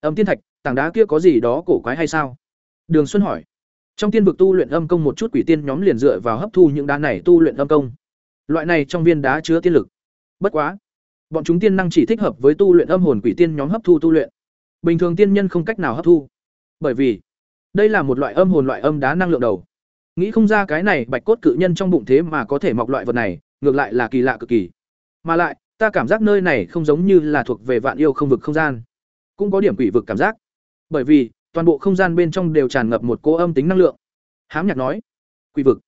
Âm tiên thạch, tảng đá kia có gì đó cổ quái hay sao? Đường xuân hỏi Trong tiên vực tu luyện âm công một chút quỷ tiên nhóm liền dựa vào hấp thu những đá này tu luyện âm công. Loại này trong viên đá chứa tiên lực. Bất quá, bọn chúng tiên năng chỉ thích hợp với tu luyện âm hồn quỷ tiên nhóm hấp thu tu luyện. Bình thường tiên nhân không cách nào hấp thu. Bởi vì, đây là một loại âm hồn loại âm đá năng lượng đầu. Nghĩ không ra cái này bạch cốt cự nhân trong bụng thế mà có thể mọc loại vật này, ngược lại là kỳ lạ cực kỳ. Mà lại, ta cảm giác nơi này không giống như là thuộc về vạn yêu không vực không gian, cũng có điểm quỷ vực cảm giác. Bởi vì, toàn bộ không gian bên trong đều tràn ngập một cỗ âm tính năng lượng. Hám Nhạc nói, quỷ vực,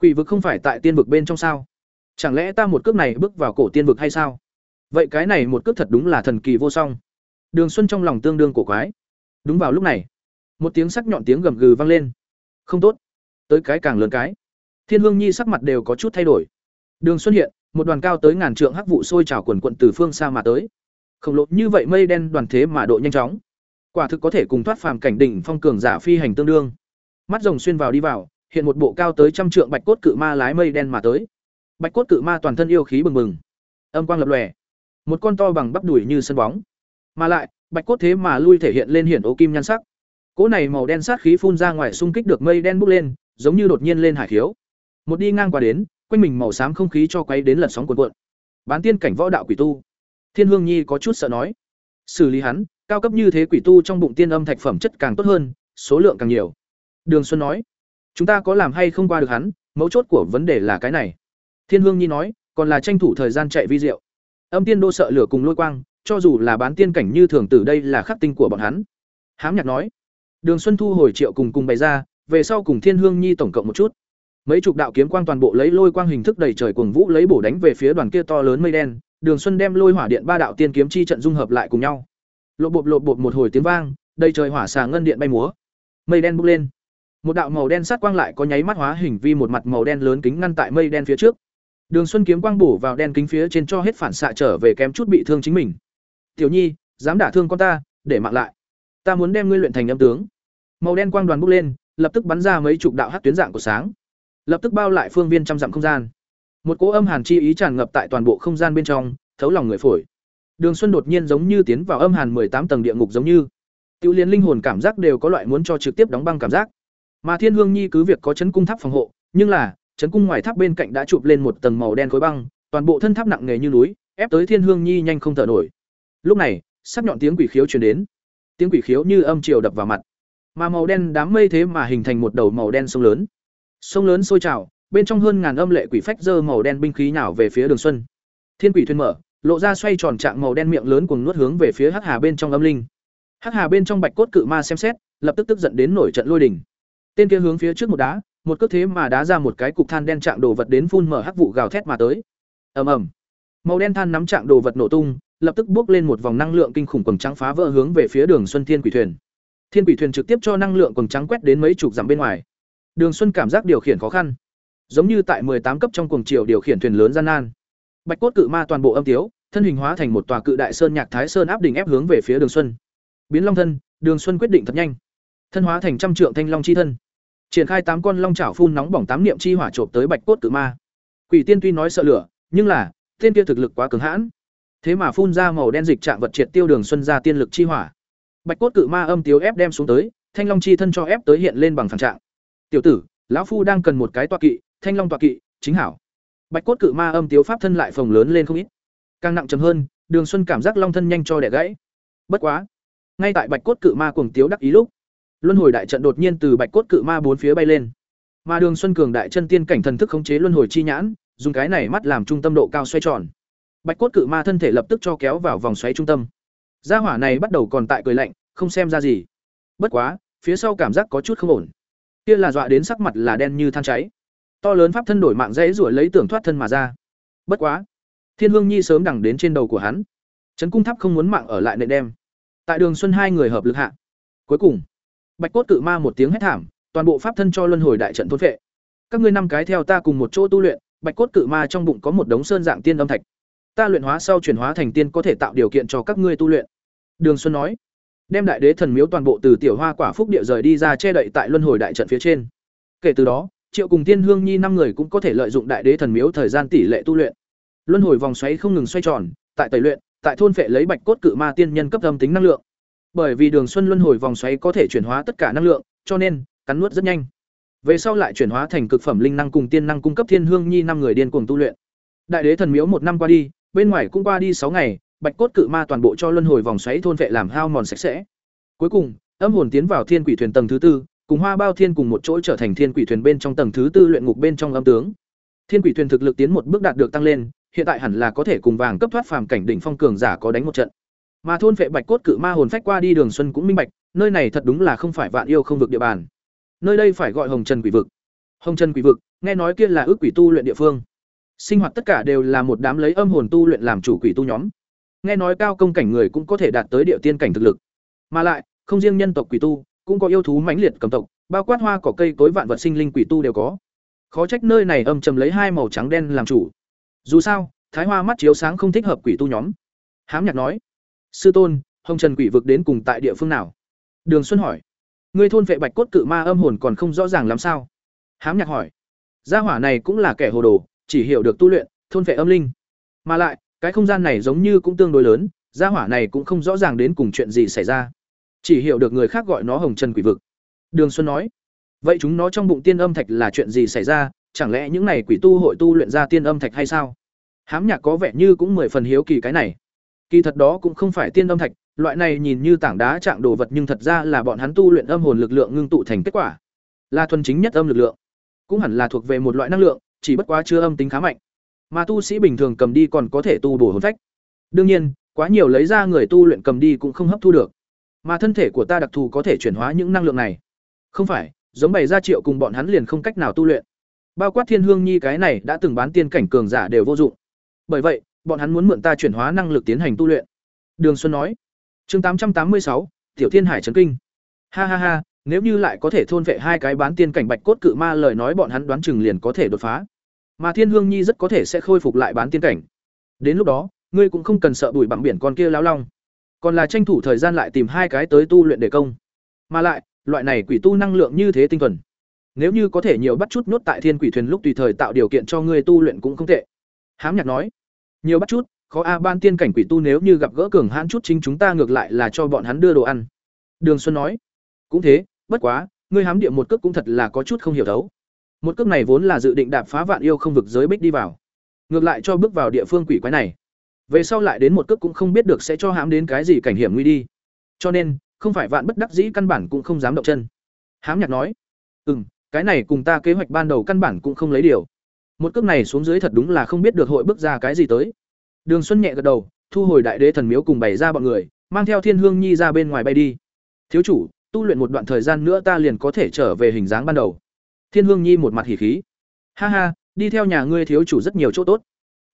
quỷ vực không phải tại tiên vực bên trong sao? Chẳng lẽ ta một cước này bước vào cổ tiên vực hay sao? Vậy cái này một cước thật đúng là thần kỳ vô song. Đường Xuân trong lòng tương đương cổ quái. Đúng vào lúc này, một tiếng sắc nhọn tiếng gầm gừ vang lên. Không tốt, tới cái càng lớn cái. Thiên Hương Nhi sắc mặt đều có chút thay đổi. Đường Xuân hiện, một đoàn cao tới ngàn trượng hắc vụ sôi trào quần quận từ phương xa mà tới. Khổng lồ như vậy mây đen đoàn thế mà độ nhanh chóng. Quả thực có thể cùng thoát phàm cảnh đỉnh phong cường giả phi hành tương đương. Mắt rồng xuyên vào đi vào, hiện một bộ cao tới trăm trượng bạch cốt cự ma lái mây đen mà tới. Bạch cốt cự ma toàn thân yêu khí bừng bừng, âm quang lập lòe. Một con to bằng bắp đùi như sân bóng. Mà lại, bạch cốt thế mà lui thể hiện lên hiển ố kim nhan sắc. Cỗ này màu đen sát khí phun ra ngoài xung kích được mây đen bốc lên, giống như đột nhiên lên hải khiếu. Một đi ngang qua đến, quanh mình màu xám không khí cho quấy đến lật sóng cuộn cuộn. Bán tiên cảnh võ đạo quỷ tu. Thiên Hương Nhi có chút sợ nói, xử lý hắn, cao cấp như thế quỷ tu trong bụng tiên âm thạch phẩm chất càng tốt hơn, số lượng càng nhiều. Đường Xuân nói, chúng ta có làm hay không qua được hắn, mấu chốt của vấn đề là cái này. Thiên Hương Nhi nói, còn là tranh thủ thời gian chạy vi diệu. Âm tiên đô sợ lửa cùng lôi quang, cho dù là bán tiên cảnh như thường tử đây là khắc tinh của bọn hắn. Hám Nhạc nói, Đường Xuân thu hồi triệu cùng cùng bày ra, về sau cùng Thiên Hương Nhi tổng cộng một chút. Mấy chục đạo kiếm quang toàn bộ lấy lôi quang hình thức đầy trời cuồng vũ lấy bổ đánh về phía đoàn kia to lớn mây đen, Đường Xuân đem lôi hỏa điện ba đạo tiên kiếm chi trận dung hợp lại cùng nhau. Lộ bộp lộ bộp một hồi tiếng vang, đầy trời hỏa xà ngân điện bay múa. Mây đen bốc lên. Một đạo màu đen sát quang lại có nháy mắt hóa hình vi một mặt màu đen lớn kính ngăn tại mây đen phía trước. Đường Xuân kiếm quang bổ vào đen kính phía trên cho hết phản xạ trở về kém chút bị thương chính mình. "Tiểu Nhi, dám đả thương con ta, để mạng lại. Ta muốn đem ngươi luyện thành âm tướng." Màu đen quang đoàn bốc lên, lập tức bắn ra mấy chục đạo hát tuyến dạng của sáng lập tức bao lại phương viên trăm dặm không gian một cỗ âm hàn chi ý tràn ngập tại toàn bộ không gian bên trong thấu lòng người phổi đường xuân đột nhiên giống như tiến vào âm hàn tám tầng địa ngục giống như. Tiêu liên linh hồn cảm giác đều có loại muốn cho trực tiếp đóng băng cảm giác. Mà thiên hương nhi cứ việc có chấn cung tháp phòng hộ, nhưng là, chấn cung ngoài tháp bên cạnh đã chụp lên một tầng màu đen khối băng, toàn bộ thân tháp nặng nề như núi, ép tới thiên hương nhi nhanh không thở nổi. Lúc này, sắc nhọn tiếng quỷ khiếu truyền đến. Tiếng quỷ khiếu như âm triều đập vào mặt. Mà màu đen đám mây thế mà hình thành một đầu màu đen sông lớn. Sông lớn sôi trào, bên trong hơn ngàn âm lệ quỷ phách dơ màu đen binh khí nhào về phía đường xuân. Thiên quỷ thuyền mở lộ ra xoay tròn trạng màu đen miệng lớn cùng nuốt hướng về phía hắc hà bên trong âm linh. Hắc hà bên trong bạch cốt cự ma xem xét lập tức tức giận đến nổi trận lôi đình. tên kia hướng phía trước một đá một cước thế mà đá ra một cái cục than đen trạng đồ vật đến phun mở hắc vụ gào thét mà tới. Ầm ầm. Màu đen than nắm trạng đồ vật nổ tung lập tức bước lên một vòng năng lượng kinh khủng quầng trắng phá vỡ hướng về phía đường xuân thiên quỷ thuyền. Thiên quỷ thuyền trực tiếp cho năng lượng quầng trắng quét đến mấy chục dặm bên ngoài. Đường Xuân cảm giác điều khiển khó khăn, giống như tại tám cấp trong cuồng triều điều khiển thuyền lớn gian nan. Bạch cốt cự ma toàn bộ âm tiếu, thân hình hóa thành một tòa cự đại sơn nhạc thái sơn áp đỉnh ép hướng về phía Đường Xuân. Biến Long thân, Đường Xuân quyết định thật nhanh. Thân hóa thành trăm trượng thanh long chi thân. Triển khai tám con long chảo phun nóng bỏng tám niệm chi hỏa trộm tới Bạch cốt cự ma. Quỷ tiên tuy nói sợ lửa, nhưng là, tên kia thực lực quá cường hãn. Thế mà phun ra màu đen dịch trạng vật triệt tiêu Đường Xuân ra tiên lực chi hỏa. Bạch cốt cự ma âm tiếu ép đem xuống tới, thanh long chi thân cho ép tới hiện lên bằng phản trạng tiểu tử lão phu đang cần một cái toa kỵ thanh long toa kỵ chính hảo bạch cốt cự ma âm tiếu pháp thân lại phồng lớn lên không ít càng nặng trầm hơn, đường xuân cảm giác long thân nhanh cho đẻ gãy. Bất quá, ngay tại bạch cốt cự ma cuồng tiếu đắc ý lúc, luân hồi đại trận đột nhiên từ bạch cốt cự ma bốn phía bay lên. Mà đường xuân cường đại chân tiên cảnh thần thức khống chế luân hồi chi nhãn, dùng cái này mắt làm trung tâm độ cao xoay tròn. Bạch cốt cự ma thân thể lập tức cho kéo vào vòng xoáy trung tâm. Gia hỏa này bắt đầu còn tại cười lạnh, không xem ra gì. Bất quá, phía sau cảm giác có chút không ổn. Kia là dọa đến sắc mặt là đen như than cháy. To lớn pháp thân đổi mạng dễ ruổi lấy tưởng thoát thân mà ra. Bất quá thiên hương nhi sớm đẳng đến trên đầu của hắn. Trấn cung tháp không muốn mạng ở lại nệ đem. Tại đường xuân hai người hợp lực hạ. Cuối cùng, bạch cốt cự ma một tiếng hét thảm, toàn bộ pháp thân cho luân hồi đại trận thôn vệ các ngươi năm cái theo ta cùng một chỗ tu luyện, bạch cốt cự ma trong bụng có một đống sơn dạng tiên âm thạch. Ta luyện hóa sau chuyển hóa thành tiên có thể tạo điều kiện cho các ngươi tu luyện. Đường xuân nói, đem đại đế thần miếu toàn bộ từ tiểu hoa quả phúc địa rời đi ra che đậy tại luân hồi đại trận phía trên. Kể từ đó, triệu cùng tiên hương nhi năm người cũng có thể lợi dụng đại đế thần miếu thời gian tỷ lệ tu luyện luân hồi vòng xoáy không ngừng xoay tròn tại tẩy luyện tại thôn phệ lấy bạch cốt cự ma tiên nhân cấp âm tính năng lượng bởi vì đường xuân luân hồi vòng xoáy có thể chuyển hóa tất cả năng lượng cho nên cắn nuốt rất nhanh Về sau lại chuyển hóa thành cực phẩm linh năng cùng tiên năng cung cấp Thiên Hương Nhi năm người điên cuồng tu luyện. Đại đế thần miếu một năm qua đi, bên ngoài cũng qua đi sáu ngày, bạch cốt cự ma toàn bộ cho luân hồi vòng xoáy thôn vệ làm hao mòn sạch sẽ. Cuối cùng, âm hồn tiến vào thiên quỷ thuyền tầng thứ tư, cùng Hoa Bao Thiên cùng một chỗ trở thành thiên quỷ thuyền bên trong tầng thứ tư luyện ngục bên trong âm tướng. Thiên quỷ thuyền thực lực tiến một bước đạt được tăng lên, hiện tại hẳn là có thể cùng vàng cấp thoát phàm cảnh đỉnh phong cường giả có đánh một trận. Mà thôn vệ bạch cốt cự ma hồn phách qua đi đường xuân cũng minh bạch, nơi này thật đúng là không phải vạn yêu không vực địa bàn. Nơi đây phải gọi Hồng Trần Quỷ vực. Hồng Trần Quỷ vực, nghe nói kia là ước quỷ tu luyện địa phương. Sinh hoạt tất cả đều là một đám lấy âm hồn tu luyện làm chủ quỷ tu nhóm. Nghe nói cao công cảnh người cũng có thể đạt tới địa tiên cảnh thực lực. Mà lại, không riêng nhân tộc quỷ tu, cũng có yêu thú mãnh liệt cầm tộc, bao quát hoa cỏ cây tối vạn vật sinh linh quỷ tu đều có. Khó trách nơi này âm trầm lấy hai màu trắng đen làm chủ. Dù sao, thái hoa mắt chiếu sáng không thích hợp quỷ tu nhóm. Hám Nhạc nói: "Sư tôn, Hồng Trần quỷ vực đến cùng tại địa phương nào?" Đường Xuân hỏi: "Ngươi thôn vệ bạch cốt cự ma âm hồn còn không rõ ràng làm sao?" Hám Nhạc hỏi: "Gia hỏa này cũng là kẻ hồ đồ, chỉ hiểu được tu luyện, thôn vệ âm linh. Mà lại, cái không gian này giống như cũng tương đối lớn, gia hỏa này cũng không rõ ràng đến cùng chuyện gì xảy ra. Chỉ hiểu được người khác gọi nó Hồng Trần quỷ vực." Đường Xuân nói: "Vậy chúng nó trong bụng tiên âm thạch là chuyện gì xảy ra, chẳng lẽ những này quỷ tu hội tu luyện ra tiên âm thạch hay sao?" Hám Nhạc có vẻ như cũng mười phần hiếu kỳ cái này. Kỳ thật đó cũng không phải tiên âm thạch, loại này nhìn như tảng đá trạng đồ vật nhưng thật ra là bọn hắn tu luyện âm hồn lực lượng ngưng tụ thành kết quả. Là thuần chính nhất âm lực lượng. Cũng hẳn là thuộc về một loại năng lượng, chỉ bất quá chưa âm tính khá mạnh. Mà tu sĩ bình thường cầm đi còn có thể tu bổ hồn phách. Đương nhiên, quá nhiều lấy ra người tu luyện cầm đi cũng không hấp thu được. Mà thân thể của ta đặc thù có thể chuyển hóa những năng lượng này. Không phải, giống bày ra triệu cùng bọn hắn liền không cách nào tu luyện. Bao quát Thiên Hương Nhi cái này đã từng bán tiên cảnh cường giả đều vô dụng. Bởi vậy, bọn hắn muốn mượn ta chuyển hóa năng lực tiến hành tu luyện. Đường Xuân nói. Chương tám trăm tám mươi sáu, Tiểu Thiên Hải trấn kinh. Ha ha ha, nếu như lại có thể thôn vệ hai cái bán tiên cảnh bạch cốt cự ma lời nói bọn hắn đoán chừng liền có thể đột phá. Mà Thiên Hương Nhi rất có thể sẽ khôi phục lại bán tiên cảnh. Đến lúc đó, ngươi cũng không cần sợ bụi bặm biển con kia lão long, còn là tranh thủ thời gian lại tìm hai cái tới tu luyện để công. Mà lại, loại này quỷ tu năng lượng như thế tinh thuần. Nếu như có thể nhiều bắt chút nhốt tại Thiên Quỷ Thuyền lúc tùy thời tạo điều kiện cho ngươi tu luyện cũng không tệ. Hám Nhạc nói, nhiều bắt chút, khó a ban tiên cảnh quỷ tu nếu như gặp gỡ cường hãn chút chính chúng ta ngược lại là cho bọn hắn đưa đồ ăn. Đường Xuân nói, cũng thế, bất quá, ngươi hám địa một cước cũng thật là có chút không hiểu thấu. Một cước này vốn là dự định đạp phá vạn yêu không vực giới bích đi vào, ngược lại cho bước vào địa phương quỷ quái này. Về sau lại đến một cước cũng không biết được sẽ cho hám đến cái gì cảnh hiểm nguy đi. Cho nên, không phải vạn bất đắc dĩ căn bản cũng không dám động chân. Hám Nhạc nói, "Ừm, cái này cùng ta kế hoạch ban đầu căn bản cũng không lấy điều." một cước này xuống dưới thật đúng là không biết được hội bước ra cái gì tới. Đường xuân nhẹ gật đầu, thu hồi đại đế thần miếu cùng bày ra bọn người, mang theo thiên hương nhi ra bên ngoài bay đi. Thiếu chủ, tu luyện một đoạn thời gian nữa ta liền có thể trở về hình dáng ban đầu. Thiên hương nhi một mặt hỉ khí. Ha ha, đi theo nhà ngươi thiếu chủ rất nhiều chỗ tốt.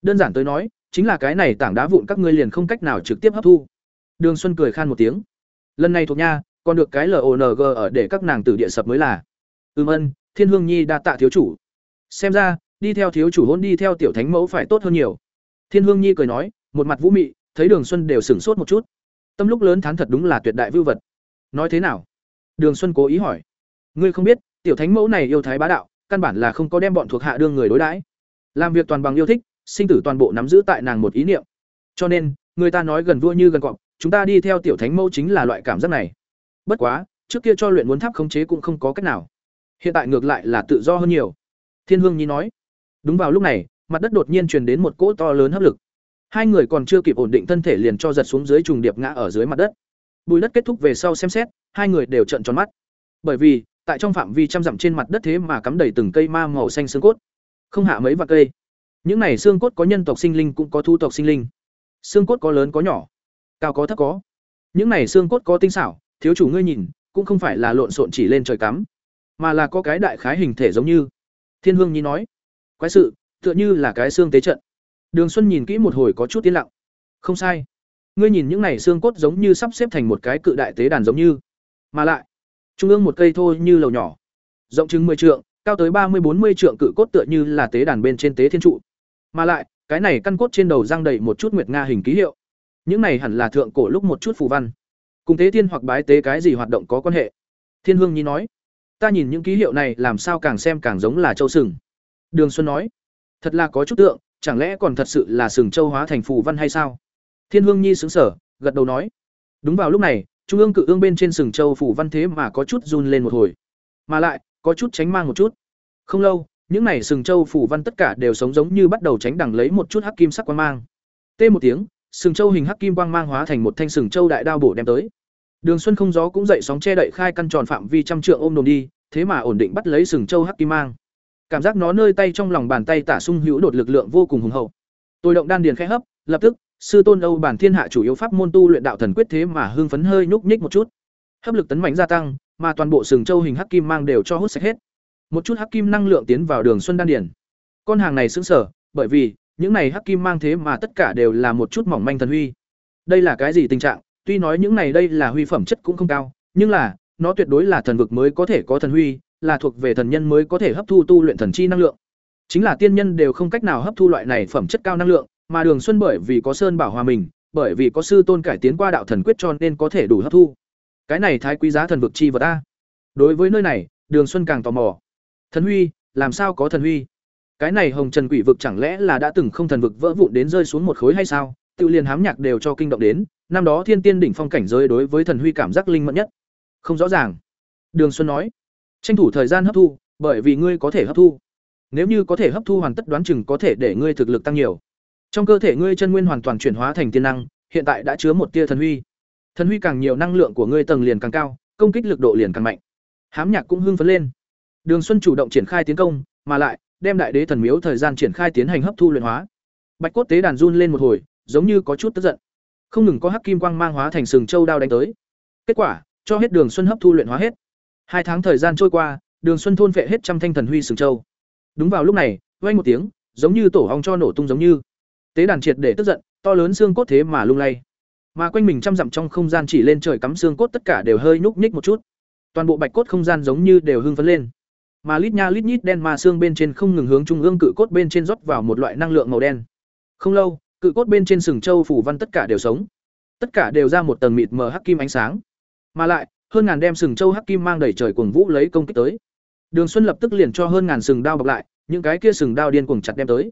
Đơn giản tới nói, chính là cái này tảng đá vụn các ngươi liền không cách nào trực tiếp hấp thu. Đường xuân cười khan một tiếng. Lần này thuộc nha, còn được cái lng ở để các nàng tử địa sập mới là ừm ân, thiên hương nhi đa tạ thiếu chủ. Xem ra, đi theo thiếu chủ hôn đi theo tiểu thánh mẫu phải tốt hơn nhiều. Thiên hương nhi cười nói, một mặt vũ mị, thấy đường xuân đều sửng sốt một chút. Tâm lúc lớn thán thật đúng là tuyệt đại vưu vật. Nói thế nào? Đường xuân cố ý hỏi. Ngươi không biết, tiểu thánh mẫu này yêu thái bá đạo, căn bản là không có đem bọn thuộc hạ đương người đối đãi. Làm việc toàn bằng yêu thích, sinh tử toàn bộ nắm giữ tại nàng một ý niệm. Cho nên, người ta nói gần vua như gần cọp, chúng ta đi theo tiểu thánh mẫu chính là loại cảm giác này. Bất quá, trước kia cho luyện muốn tháp khống chế cũng không có cách nào hiện tại ngược lại là tự do hơn nhiều thiên hương nhi nói Đúng vào lúc này, mặt đất đột nhiên truyền đến một cỗ to lớn hấp lực. Hai người còn chưa kịp ổn định thân thể liền cho giật xuống dưới trùng điệp ngã ở dưới mặt đất. Bùi đất kết thúc về sau xem xét, hai người đều trợn tròn mắt. Bởi vì, tại trong phạm vi trăm dặm trên mặt đất thế mà cắm đầy từng cây ma màu xanh xương cốt. Không hạ mấy vạt cây. Những này xương cốt có nhân tộc sinh linh cũng có thu tộc sinh linh. Xương cốt có lớn có nhỏ, cao có thấp có. Những này xương cốt có tinh xảo, thiếu chủ ngươi nhìn, cũng không phải là lộn xộn chỉ lên trời cắm, mà là có cái đại khái hình thể giống như. Thiên Hương Nhi nói, quái sự tựa như là cái xương tế trận. Đường xuân nhìn kỹ một hồi có chút tiến lặng. Không sai. Ngươi nhìn những này xương cốt giống như sắp xếp thành một cái cự đại tế đàn giống như. Mà lại trung ương một cây thôi như lầu nhỏ. Rộng chừng 10 trượng cao tới ba mươi bốn mươi trượng cự cốt tựa như là tế đàn bên trên tế thiên trụ. Mà lại cái này căn cốt trên đầu răng đầy một chút nguyệt nga hình ký hiệu. Những này hẳn là thượng cổ lúc một chút phù văn. Cùng tế thiên hoặc bái tế cái gì hoạt động có quan hệ? Thiên hương nhi nói ta nhìn những ký hiệu này làm sao càng xem càng giống là châu sừng Đường Xuân nói, thật là có chút tượng, chẳng lẽ còn thật sự là sừng châu hóa thành phù văn hay sao? Thiên Hương Nhi sững sở, gật đầu nói, đúng vào lúc này, trung ương cự ương bên trên sừng châu phù văn thế mà có chút run lên một hồi. Mà lại, có chút tránh mang một chút. Không lâu, những này sừng châu phủ văn tất cả đều sống giống như bắt đầu tránh đằng lấy một chút hắc kim sắc quang mang. t một tiếng, sừng châu hình hắc kim quang mang hóa thành một thanh sừng châu đại đao bổ đem tới. Đường Xuân không gió cũng dậy sóng che đậy khai căn tròn phạm vi trăm trượng ôm đồn đi, thế mà ổn định bắt lấy sừng châu hắc kim mang. Cảm giác nó nơi tay trong lòng bàn tay tả sung hữu đột lực lượng vô cùng hùng hậu. Tôi động đan điền khẽ hấp, lập tức, sư tôn Âu bản thiên hạ chủ yếu pháp môn tu luyện đạo thần quyết thế mà hưng phấn hơi nhúc nhích một chút. Hấp lực tấn mạnh gia tăng, mà toàn bộ sừng châu hình hắc kim mang đều cho hút sạch hết. Một chút hắc kim năng lượng tiến vào Đường Xuân đan điền. Con hàng này sững sờ, bởi vì những này hắc kim mang thế mà tất cả đều là một chút mỏng manh thần huy. Đây là cái gì tình trạng? Tuy nói những này đây là huy phẩm chất cũng không cao, nhưng là nó tuyệt đối là thần vực mới có thể có thần huy, là thuộc về thần nhân mới có thể hấp thu tu luyện thần chi năng lượng. Chính là tiên nhân đều không cách nào hấp thu loại này phẩm chất cao năng lượng, mà Đường Xuân bởi vì có Sơn Bảo Hòa mình, bởi vì có sư tôn cải tiến qua đạo thần quyết cho nên có thể đủ hấp thu. Cái này thái quý giá thần vực chi vật a. Đối với nơi này, Đường Xuân càng tò mò. Thần huy, làm sao có thần huy? Cái này Hồng Trần Quỷ vực chẳng lẽ là đã từng không thần vực vỡ vụn đến rơi xuống một khối hay sao? Tiêu liền hám nhạc đều cho kinh động đến, năm đó Thiên Tiên đỉnh phong cảnh giới đối với thần huy cảm giác linh mẫn nhất. Không rõ ràng. Đường Xuân nói, tranh thủ thời gian hấp thu, bởi vì ngươi có thể hấp thu. Nếu như có thể hấp thu hoàn tất đoán chừng có thể để ngươi thực lực tăng nhiều. Trong cơ thể ngươi chân nguyên hoàn toàn chuyển hóa thành tiên năng, hiện tại đã chứa một tia thần huy. Thần huy càng nhiều năng lượng của ngươi tầng liền càng cao, công kích lực độ liền càng mạnh. Hám Nhạc cũng hưng phấn lên. Đường Xuân chủ động triển khai tiến công, mà lại đem đại đế thần miếu thời gian triển khai tiến hành hấp thu luyện hóa. Bạch cốt tế đàn run lên một hồi, giống như có chút tức giận. Không ngừng có hắc kim quang mang hóa thành sừng châu đao đánh tới. Kết quả, cho hết Đường Xuân hấp thu luyện hóa hết. Hai tháng thời gian trôi qua, Đường Xuân thôn phệ hết trăm thanh thần huy sừng châu. Đúng vào lúc này, vang một tiếng, giống như tổ ong cho nổ tung giống như. Tế đàn triệt để tức giận, to lớn xương cốt thế mà lung lay. Mà quanh mình trăm dặm trong không gian chỉ lên trời cắm xương cốt tất cả đều hơi nhúc nhích một chút. Toàn bộ bạch cốt không gian giống như đều hưng phấn lên. Mà lít nha lít nhít đen ma xương bên trên không ngừng hướng trung ương cự cốt bên trên rót vào một loại năng lượng màu đen. Không lâu, cự cốt bên trên sừng châu phủ văn tất cả đều sống. Tất cả đều ra một tầng mịt mờ hắc kim ánh sáng. Mà lại, hơn ngàn đem sừng châu hắc kim mang đầy trời cuồng vũ lấy công kích tới. Đường Xuân lập tức liền cho hơn ngàn sừng đao bọc lại, những cái kia sừng đao điên cuồng chặt đem tới.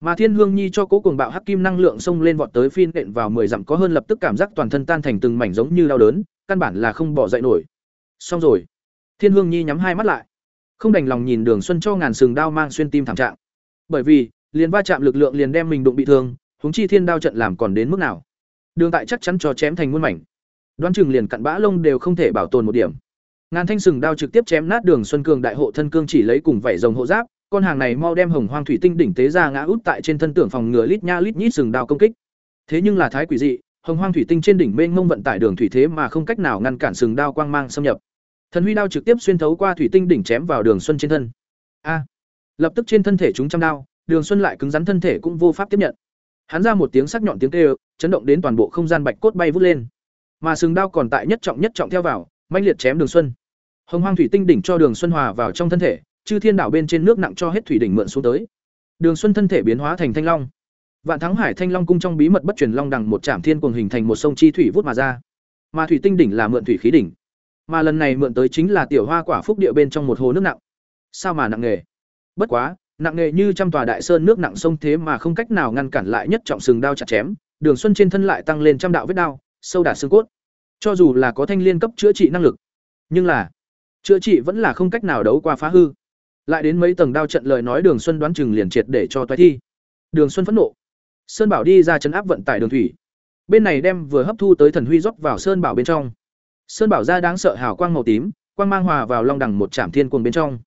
Mà Thiên Hương Nhi cho cố cuồng bạo hắc kim năng lượng xông lên vọt tới phiên nện vào 10 dặm có hơn lập tức cảm giác toàn thân tan thành từng mảnh giống như đau đớn, căn bản là không bỏ dậy nổi. Xong rồi. Thiên Hương Nhi nhắm hai mắt lại, không đành lòng nhìn Đường Xuân cho ngàn sừng đao mang xuyên tim thảm trạng. Bởi vì, liền va chạm lực lượng liền đem mình đụng bị thương, huống chi thiên đao trận làm còn đến mức nào. Đường tại chắc chắn cho chém thành muôn mảnh. Đoán chừng liền cặn bã lông đều không thể bảo tồn một điểm. Ngàn thanh sừng đao trực tiếp chém nát Đường Xuân Cường đại hộ thân cương chỉ lấy cùng vảy rồng hộ giáp, con hàng này mau đem hồng hoang thủy tinh đỉnh tế ra ngã út tại trên thân tưởng phòng ngừa lít nha lít nhít sừng đao công kích. Thế nhưng là thái quỷ dị, hồng hoang thủy tinh trên đỉnh mênh mông vận tải đường thủy thế mà không cách nào ngăn cản sừng đao quang mang xâm nhập. Thần huy đao trực tiếp xuyên thấu qua thủy tinh đỉnh chém vào Đường Xuân trên thân. A! lập tức trên thân thể chúng trăm đao, Đường Xuân lại cứng rắn thân thể cũng vô pháp tiếp nhận. Hắn ra một tiếng sắc nhọn tiếng kêu, chấn động đến toàn bộ không gian bạch cốt bay vút lên. Mà sừng đao còn tại nhất trọng nhất trọng theo vào, manh liệt chém Đường Xuân. Hồng Hoang thủy tinh đỉnh cho Đường Xuân hòa vào trong thân thể, chư thiên đảo bên trên nước nặng cho hết thủy đỉnh mượn xuống tới. Đường Xuân thân thể biến hóa thành thanh long. Vạn Thắng Hải Thanh Long cung trong bí mật bất truyền long đằng một trạm thiên cuồng hình thành một sông chi thủy vút mà ra. Mà thủy tinh đỉnh là mượn thủy khí đỉnh. Mà lần này mượn tới chính là tiểu hoa quả phúc địa bên trong một hồ nước nặng. Sao mà nặng nghề? Bất quá, nặng nghề như trăm tòa đại sơn nước nặng sông thế mà không cách nào ngăn cản lại nhất trọng sừng đao chặt chém, Đường Xuân trên thân lại tăng lên trăm đạo vết đao, sâu đạt xương cốt. Cho dù là có thanh liên cấp chữa trị năng lực, nhưng là chữa trị vẫn là không cách nào đấu qua phá hư. Lại đến mấy tầng đao trận lời nói Đường Xuân đoán chừng liền triệt để cho toái thi. Đường Xuân phẫn nộ. Sơn Bảo đi ra chấn áp vận tải đường thủy. Bên này đem vừa hấp thu tới thần huy rót vào Sơn Bảo bên trong. Sơn Bảo ra đáng sợ hào quang màu tím, quang mang hòa vào long đẳng một trạm thiên cuồng bên trong.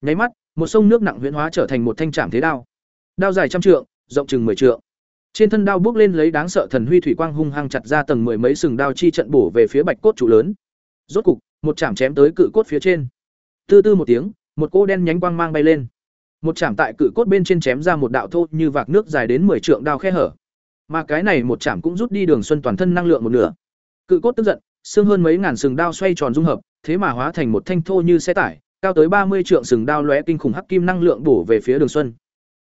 Nháy mắt, một sông nước nặng huyễn hóa trở thành một thanh trảm thế đao. Đao dài trăm trượng, rộng chừng 10 trượng. Trên thân đao bước lên lấy đáng sợ thần huy thủy quang hung hăng chặt ra tầng mười mấy sừng đao chi trận bổ về phía bạch cốt trụ lớn. Rốt cục, một chạm chém tới cự cốt phía trên. Tư tư một tiếng, một cỗ đen nhánh quang mang bay lên. Một chạm tại cự cốt bên trên chém ra một đạo thô như vạc nước dài đến 10 trượng đao khe hở. Mà cái này một chạm cũng rút đi đường xuân toàn thân năng lượng một nửa. Cự cốt tức giận, xương hơn mấy ngàn sừng đao xoay tròn dung hợp, thế mà hóa thành một thanh thô như xe tải, cao tới ba mươi trượng sừng đao lóe kinh khủng hắc kim năng lượng bổ về phía Đường Xuân.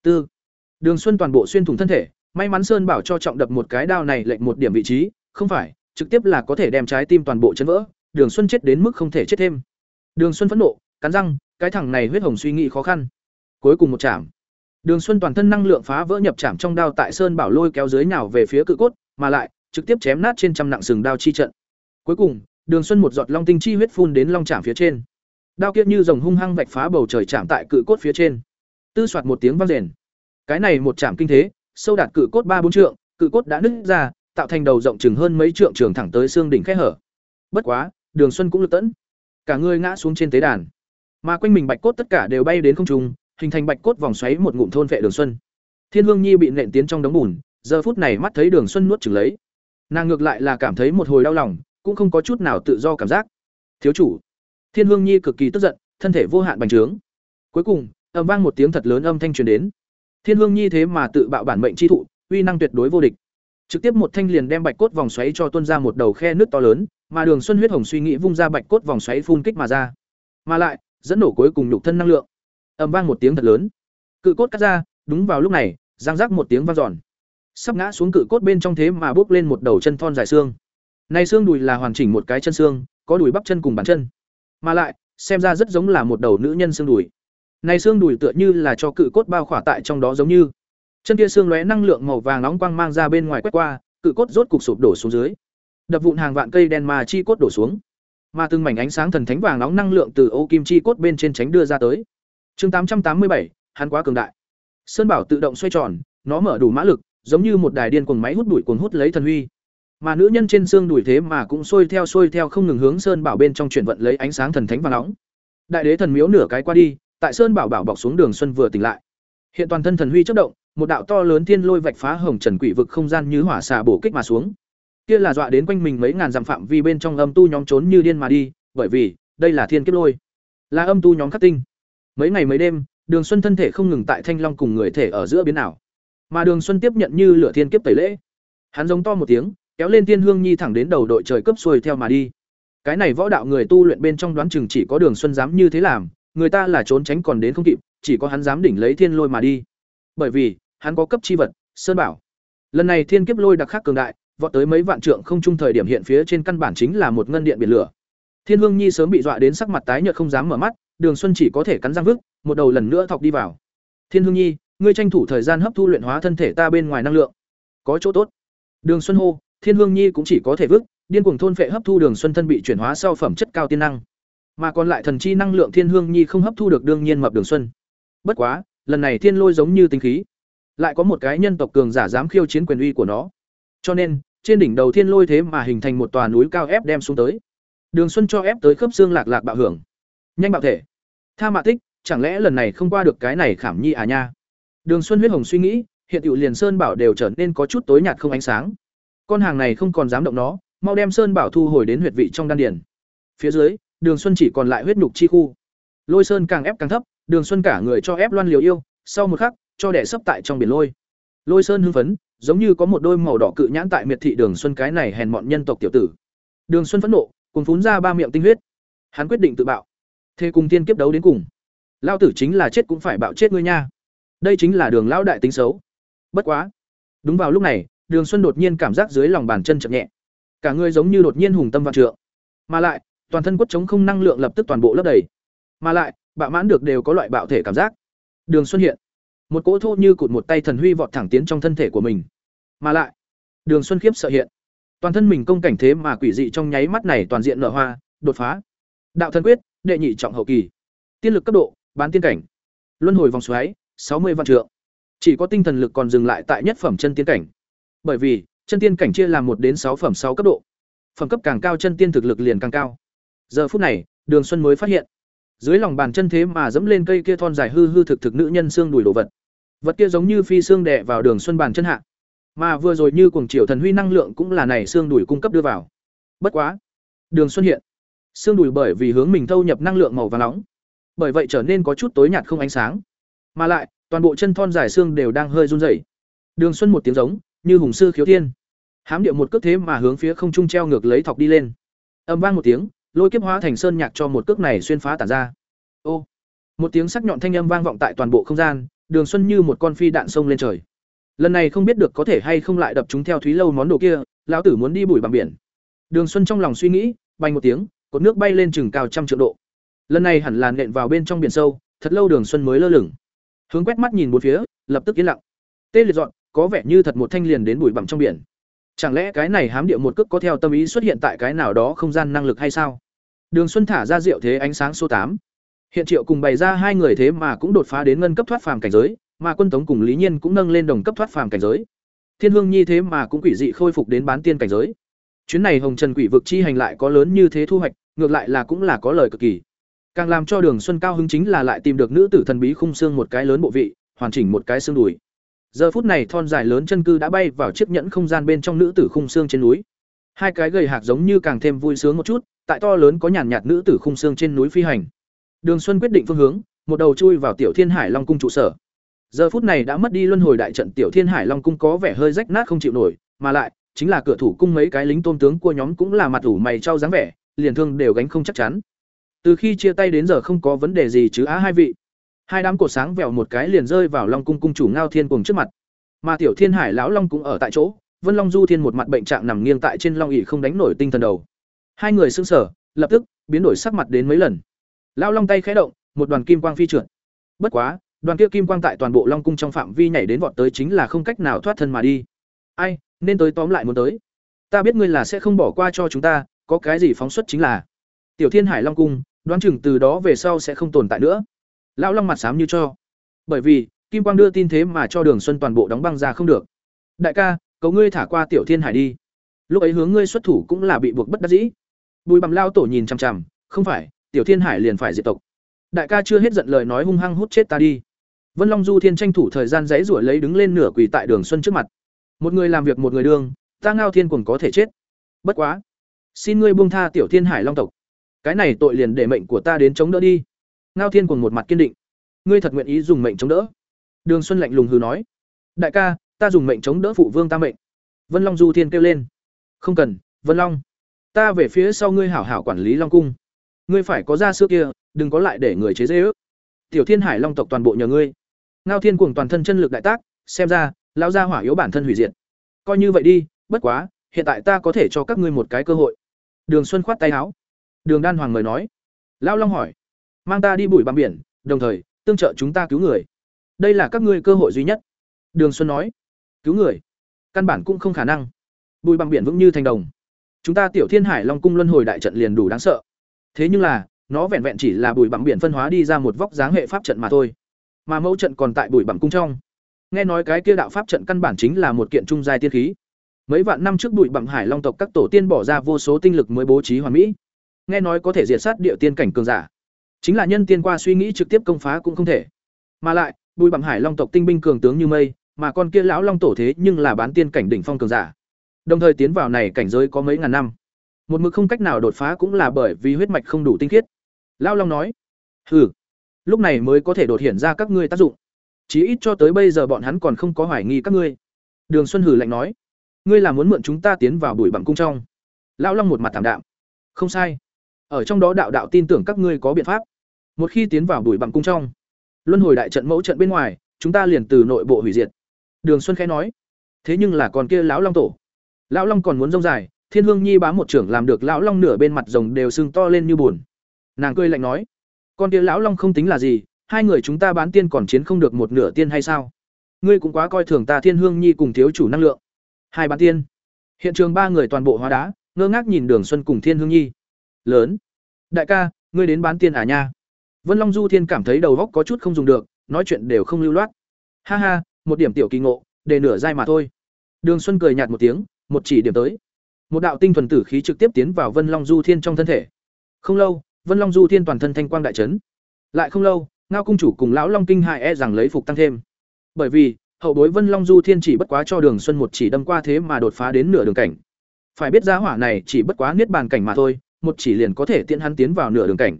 Tư. Đường Xuân toàn bộ xuyên thủng thân thể, may mắn Sơn bảo cho trọng đập một cái đao này lệch một điểm vị trí, không phải, trực tiếp là có thể đem trái tim toàn bộ chấn vỡ, Đường Xuân chết đến mức không thể chết thêm. Đường Xuân phẫn nộ, cắn răng, cái thằng này huyết hồng suy nghĩ khó khăn. Cuối cùng một chạm. Đường Xuân toàn thân năng lượng phá vỡ nhập chạm trong đao tại Sơn Bảo lôi kéo dưới nhào về phía cự cốt, mà lại trực tiếp chém nát trên trăm nặng sừng đao chi trận. Cuối cùng, Đường Xuân một giọt long tinh chi huyết phun đến long chạm phía trên. Đao kia như rồng hung hăng vạch phá bầu trời chạm tại cự cốt phía trên. Tư soạt một tiếng vang rền. Cái này một chạm kinh thế, sâu đạt cự cốt ba bốn trượng, cự cốt đã nứt ra, tạo thành đầu rộng chừng hơn mấy trượng trường thẳng tới xương đỉnh khe hở. Bất quá, Đường Xuân cũng lực tẫn. Cả người ngã xuống trên tế đàn. Mà quanh mình bạch cốt tất cả đều bay đến không trung, hình thành bạch cốt vòng xoáy một ngụm thôn vệ Đường Xuân. Thiên Hương Nhi bị nện tiến trong đống bùn, giờ phút này mắt thấy Đường Xuân nuốt chửng lấy. Nàng ngược lại là cảm thấy một hồi đau lòng, cũng không có chút nào tự do cảm giác. Thiếu chủ, Thiên Hương Nhi cực kỳ tức giận, thân thể vô hạn bành trướng. Cuối cùng, ầm vang một tiếng thật lớn âm thanh truyền đến. Thiên Hương Nhi thế mà tự bạo bản mệnh chi thụ, uy năng tuyệt đối vô địch. Trực tiếp một thanh liền đem bạch cốt vòng xoáy cho tuôn ra một đầu khe nước to lớn, mà Đường Xuân huyết hồng suy nghĩ vung ra bạch cốt vòng xoáy phun kích mà ra. Mà lại, dẫn nổ cuối cùng nhục thân năng lượng. Ầm vang một tiếng thật lớn. Cự cốt cắt ra, đúng vào lúc này, giang rắc một tiếng vang giòn. Sắp ngã xuống cự cốt bên trong thế mà bước lên một đầu chân thon dài xương. Này xương đùi là hoàn chỉnh một cái chân xương, có đùi bắp chân cùng bàn chân. Mà lại, xem ra rất giống là một đầu nữ nhân xương đùi. Này xương đùi tựa như là cho cự cốt bao khỏa tại trong đó giống như. Chân kia xương lóe năng lượng màu vàng nóng quang mang ra bên ngoài quét qua, cự cốt rốt cục sụp đổ xuống dưới. Đập vụn hàng vạn cây đen mà chi cốt đổ xuống. Mà từng mảnh ánh sáng thần thánh vàng nóng năng lượng từ ô kim chi cốt bên trên tránh đưa ra tới. Chương tám trăm tám mươi bảy, hắn quá cường đại. Sơn bảo tự động xoay tròn, nó mở đủ mã lực, giống như một đài điên cuồng máy hút bụi cuồng hút lấy thần huy. Mà nữ nhân trên xương đùi thế mà cũng xuôi theo xuôi theo không ngừng hướng sơn bảo bên trong chuyển vận lấy ánh sáng thần thánh và nóng. Đại đế thần miếu nửa cái qua đi, tại sơn bảo bảo bọc xuống đường xuân vừa tỉnh lại. Hiện toàn thân thần huy chất động, một đạo to lớn thiên lôi vạch phá hồng trần quỷ vực không gian như hỏa xà bổ kích mà xuống. Kia là dọa đến quanh mình mấy ngàn dặm phạm vi bên trong âm tu nhóm trốn như điên mà đi, bởi vì đây là thiên kiếp lôi, là âm tu nhóm khắc tinh. Mấy ngày mấy đêm, Đường Xuân thân thể không ngừng tại Thanh Long cùng người thể ở giữa biến ảo. Mà Đường Xuân tiếp nhận như lửa thiên kiếp tẩy lễ. Hắn giống to một tiếng, kéo lên Tiên Hương Nhi thẳng đến đầu đội trời cấp xuôi theo mà đi. Cái này võ đạo người tu luyện bên trong đoán chừng chỉ có Đường Xuân dám như thế làm, người ta là trốn tránh còn đến không kịp, chỉ có hắn dám đỉnh lấy thiên lôi mà đi. Bởi vì, hắn có cấp chi vật, Sơn Bảo. Lần này thiên kiếp lôi đặc khắc cường đại, vọt tới mấy vạn trượng không trung thời điểm hiện phía trên căn bản chính là một ngân điện biển lửa. Thiên Hương Nhi sớm bị dọa đến sắc mặt tái nhợt không dám mở mắt, Đường Xuân chỉ có thể cắn răng vứt, một đầu lần nữa thọc đi vào. Thiên Hương Nhi, ngươi tranh thủ thời gian hấp thu luyện hóa thân thể ta bên ngoài năng lượng, có chỗ tốt. Đường Xuân hô, Thiên Hương Nhi cũng chỉ có thể vứt, điên cuồng thôn phệ hấp thu Đường Xuân thân bị chuyển hóa sau phẩm chất cao tiên năng. Mà còn lại thần chi năng lượng Thiên Hương Nhi không hấp thu được đương nhiên mập Đường Xuân. Bất quá, lần này Thiên Lôi giống như tinh khí, lại có một cái nhân tộc cường giả dám khiêu chiến quyền uy của nó. Cho nên, trên đỉnh đầu Thiên Lôi thế mà hình thành một tòa núi cao ép đem xuống tới. Đường Xuân cho ép tới khớp xương lạc lạc bạo hưởng. Nhanh bạo thể. Tha Mạ Tích, chẳng lẽ lần này không qua được cái này khảm nhi à nha. Đường Xuân huyết hồng suy nghĩ, hiện tiểu liền sơn bảo đều trở nên có chút tối nhạt không ánh sáng. Con hàng này không còn dám động nó, mau đem sơn bảo thu hồi đến huyệt vị trong đan điền. Phía dưới, Đường Xuân chỉ còn lại huyết nhục chi khu. Lôi sơn càng ép càng thấp, Đường Xuân cả người cho ép loan liều yêu, sau một khắc, cho đẻ sấp tại trong biển lôi. Lôi sơn hưng phấn, giống như có một đôi màu đỏ cự nhãn tại miệt thị Đường Xuân cái này hèn mọn nhân tộc tiểu tử. Đường Xuân phẫn nộ, cùng phún ra ba miệng tinh huyết. Hắn quyết định tự bạo. Thế cùng tiên kiếp đấu đến cùng. Lao tử chính là chết cũng phải bạo chết ngươi nha. Đây chính là Đường lão đại tính xấu. Bất quá, đúng vào lúc này, Đường Xuân đột nhiên cảm giác dưới lòng bàn chân chậm nhẹ. Cả người giống như đột nhiên hùng tâm vạn trượng. Mà lại, toàn thân quất chống không năng lượng lập tức toàn bộ lấp đầy. Mà lại, bạo mãn được đều có loại bạo thể cảm giác. Đường Xuân hiện, một cỗ thô như cụt một tay thần huy vọt thẳng tiến trong thân thể của mình. Mà lại, Đường Xuân khiếp sợ hiện, toàn thân mình công cảnh thế mà quỷ dị trong nháy mắt này toàn diện nở hoa, đột phá. Đạo thần quyết, đệ nhị trọng hậu kỳ. Tiên lực cấp độ, bán tiên cảnh. Luân hồi vòng xoáy, sáu mươi vạn trượng. Chỉ có tinh thần lực còn dừng lại tại nhất phẩm chân tiên cảnh. Bởi vì, chân tiên cảnh chia làm một đến sáu phẩm sáu cấp độ. Phẩm cấp càng cao chân tiên thực lực liền càng cao. Giờ phút này, Đường Xuân mới phát hiện, dưới lòng bàn chân thế mà dẫm lên cây kia thon dài hư hư thực thực nữ nhân xương đùi đồ vật. Vật kia giống như phi xương đè vào Đường Xuân bàn chân hạ. Mà vừa rồi như cuồng triều thần huy năng lượng cũng là này xương đùi cung cấp đưa vào. Bất quá, Đường Xuân hiện, xương đùi bởi vì hướng mình thâu nhập năng lượng màu vàng nóng, bởi vậy trở nên có chút tối nhạt không ánh sáng. Mà lại, toàn bộ chân thon dài xương đều đang hơi run rẩy. Đường Xuân một tiếng giống, như hùng sư khiếu thiên. Hám điệu một cước thế mà hướng phía không trung treo ngược lấy thọc đi lên. Âm vang một tiếng, lôi kiếp hóa thành sơn nhạc cho một cước này xuyên phá tản ra. Ô! Một tiếng sắc nhọn thanh âm vang vọng tại toàn bộ không gian, Đường Xuân như một con phi đạn sông lên trời. Lần này không biết được có thể hay không lại đập chúng theo Thúy lâu món đồ kia, lão tử muốn đi bùi bằng biển. Đường Xuân trong lòng suy nghĩ, bay một tiếng, cột nước bay lên chừng cao trăm triệu độ. Lần này hẳn là nện vào bên trong biển sâu, thật lâu Đường Xuân mới lơ lửng. Hướng quét mắt nhìn bốn phía, lập tức yên lặng. Tê liệt dọn, có vẻ như thật một thanh liền đến bụi bặm trong biển. Chẳng lẽ cái này hám địa một cước có theo tâm ý xuất hiện tại cái nào đó không gian năng lực hay sao? Đường Xuân thả ra rượu thế ánh sáng số tám, Hiện Triệu cùng bày ra hai người thế mà cũng đột phá đến ngân cấp thoát phàm cảnh giới, mà Quân Tống cùng Lý Nhiên cũng nâng lên đồng cấp thoát phàm cảnh giới. Thiên Hương Nhi thế mà cũng quỷ dị khôi phục đến bán tiên cảnh giới. Chuyến này Hồng Trần Quỷ vực chi hành lại có lớn như thế thu hoạch, ngược lại là cũng là có lời cực kỳ. Càng làm cho Đường Xuân cao hứng chính là lại tìm được nữ tử thần bí khung xương một cái lớn bộ vị, hoàn chỉnh một cái xương đùi. Giờ phút này thon dài lớn chân cư đã bay vào chiếc nhẫn không gian bên trong nữ tử khung xương trên núi. Hai cái gầy hạc giống như càng thêm vui sướng một chút, tại to lớn có nhàn nhạt nữ tử khung xương trên núi phi hành. Đường Xuân quyết định phương hướng, một đầu chui vào Tiểu Thiên Hải Long cung trụ sở. Giờ phút này đã mất đi luân hồi đại trận Tiểu Thiên Hải Long cung có vẻ hơi rách nát không chịu nổi, mà lại, chính là cửa thủ cung mấy cái lính tôn tướng của nhóm cũng là mặt ủ mày trao dáng vẻ, liền thương đều gánh không chắc chắn. Từ khi chia tay đến giờ không có vấn đề gì chứ á hai vị. Hai đám cột sáng vèo một cái liền rơi vào Long cung cung chủ Ngao Thiên cuồng trước mặt. Mà Tiểu Thiên Hải lão long cũng ở tại chỗ, Vân Long Du Thiên một mặt bệnh trạng nằm nghiêng tại trên long ỉ không đánh nổi tinh thần đầu. Hai người xưng sở lập tức biến đổi sắc mặt đến mấy lần. Lão long tay khẽ động, một đoàn kim quang phi trượt. Bất quá, đoàn kia kim quang tại toàn bộ long cung trong phạm vi nhảy đến vọt tới chính là không cách nào thoát thân mà đi. Ai, nên tới tóm lại muốn tới. Ta biết ngươi là sẽ không bỏ qua cho chúng ta, có cái gì phóng xuất chính là. Tiểu Thiên Hải Long cung, đoán chừng từ đó về sau sẽ không tồn tại nữa. Lão long mặt xám như cho. Bởi vì, kim quang đưa tin thế mà cho Đường Xuân toàn bộ đóng băng ra không được. Đại ca, cầu ngươi thả qua Tiểu Thiên Hải đi. Lúc ấy hướng ngươi xuất thủ cũng là bị buộc bất đắc dĩ. Bùi Bằm lao tổ nhìn chằm chằm, không phải, Tiểu Thiên Hải liền phải diệt tộc. Đại ca chưa hết giận lời nói hung hăng hút chết ta đi. Vân Long Du Thiên tranh thủ thời gian dãy giụa lấy đứng lên nửa quỳ tại Đường Xuân trước mặt. Một người làm việc một người đương, ta Ngao Thiên cùng có thể chết. Bất quá, xin ngươi buông tha Tiểu Thiên Hải Long tộc. Cái này tội liền để mệnh của ta đến chống đỡ đi. Ngao Thiên cuồng một mặt kiên định. Ngươi thật nguyện ý dùng mệnh chống đỡ? Đường Xuân lạnh lùng hừ nói: "Đại ca, ta dùng mệnh chống đỡ phụ vương ta mệnh." Vân Long Du Thiên kêu lên: "Không cần, Vân Long, ta về phía sau ngươi hảo hảo quản lý Long cung. Ngươi phải có ra xưa kia, đừng có lại để người chế giễu. Tiểu Thiên Hải Long tộc toàn bộ nhờ ngươi." Ngao Thiên cuồng toàn thân chân lực đại tác, xem ra, lão gia hỏa yếu bản thân hủy diệt. Coi như vậy đi, bất quá, hiện tại ta có thể cho các ngươi một cái cơ hội. Đường Xuân khoát tay áo. Đường Đan Hoàng mời nói. Lão Long hỏi: "Mang ta đi bụi bằng biển, đồng thời tương trợ chúng ta cứu người." đây là các ngươi cơ hội duy nhất. Đường xuân nói. Cứu người? Căn bản cũng không khả năng. Bùi bằng biển vững như thành đồng. Chúng ta tiểu thiên hải long cung luân hồi đại trận liền đủ đáng sợ. Thế nhưng là nó vẹn vẹn chỉ là bùi bằng biển phân hóa đi ra một vóc dáng hệ pháp trận mà thôi. Mà mẫu trận còn tại bùi bằng cung trong. Nghe nói cái kia đạo pháp trận căn bản chính là một kiện trung giai tiên khí. Mấy vạn năm trước bụi bằng hải long tộc các tổ tiên bỏ ra vô số tinh lực mới bố trí hoàn mỹ. Nghe nói có thể diệt sát địa tiên cảnh cường giả chính là nhân tiên qua suy nghĩ trực tiếp công phá cũng không thể. Mà lại, bùi bằng hải long tộc tinh binh cường tướng như mây, mà con kia lão long tổ thế nhưng là bán tiên cảnh đỉnh phong cường giả. Đồng thời tiến vào này cảnh giới có mấy ngàn năm. Một mực không cách nào đột phá cũng là bởi vì huyết mạch không đủ tinh khiết. Lão long nói, hừ, lúc này mới có thể đột hiện ra các ngươi tác dụng. Chí ít cho tới bây giờ bọn hắn còn không có hoài nghi các ngươi. Đường xuân hử lạnh nói, ngươi là muốn mượn chúng ta tiến vào bùi bằng cung trong. Lão long một mặt thảm đạm, không sai ở trong đó đạo đạo tin tưởng các ngươi có biện pháp. Một khi tiến vào đuổi bằng cung trong, luân hồi đại trận mẫu trận bên ngoài, chúng ta liền từ nội bộ hủy diệt. Đường xuân khẽ nói, thế nhưng là còn kia lão long tổ. Lão long còn muốn rông dài, thiên hương nhi bám một trưởng làm được lão long nửa bên mặt rồng đều sưng to lên như buồn. Nàng cười lạnh nói, con kia lão long không tính là gì, hai người chúng ta bán tiên còn chiến không được một nửa tiên hay sao? Ngươi cũng quá coi thường ta thiên hương nhi cùng thiếu chủ năng lượng. Hai bán tiên. Hiện trường ba người toàn bộ hóa đá, ngơ ngác nhìn đường xuân cùng thiên hương nhi lớn đại ca ngươi đến bán tiền à nha Vân Long Du Thiên cảm thấy đầu óc có chút không dùng được, nói chuyện đều không lưu loát. Ha ha, một điểm tiểu kỳ ngộ, để nửa giai mà thôi. Đường Xuân cười nhạt một tiếng, một chỉ điểm tới. Một đạo tinh thuần tử khí trực tiếp tiến vào Vân Long Du Thiên trong thân thể. Không lâu, Vân Long Du Thiên toàn thân thanh quang đại chấn. Lại không lâu, Ngao cung chủ cùng lão Long kinh hại e rằng lấy phục tăng thêm. Bởi vì, hậu bối Vân Long Du Thiên chỉ bất quá cho Đường Xuân một chỉ đâm qua thế mà đột phá đến nửa đường cảnh. Phải biết giá hỏa này chỉ bất quá niết bàn cảnh mà thôi, một chỉ liền có thể tiện hắn tiến vào nửa đường cảnh.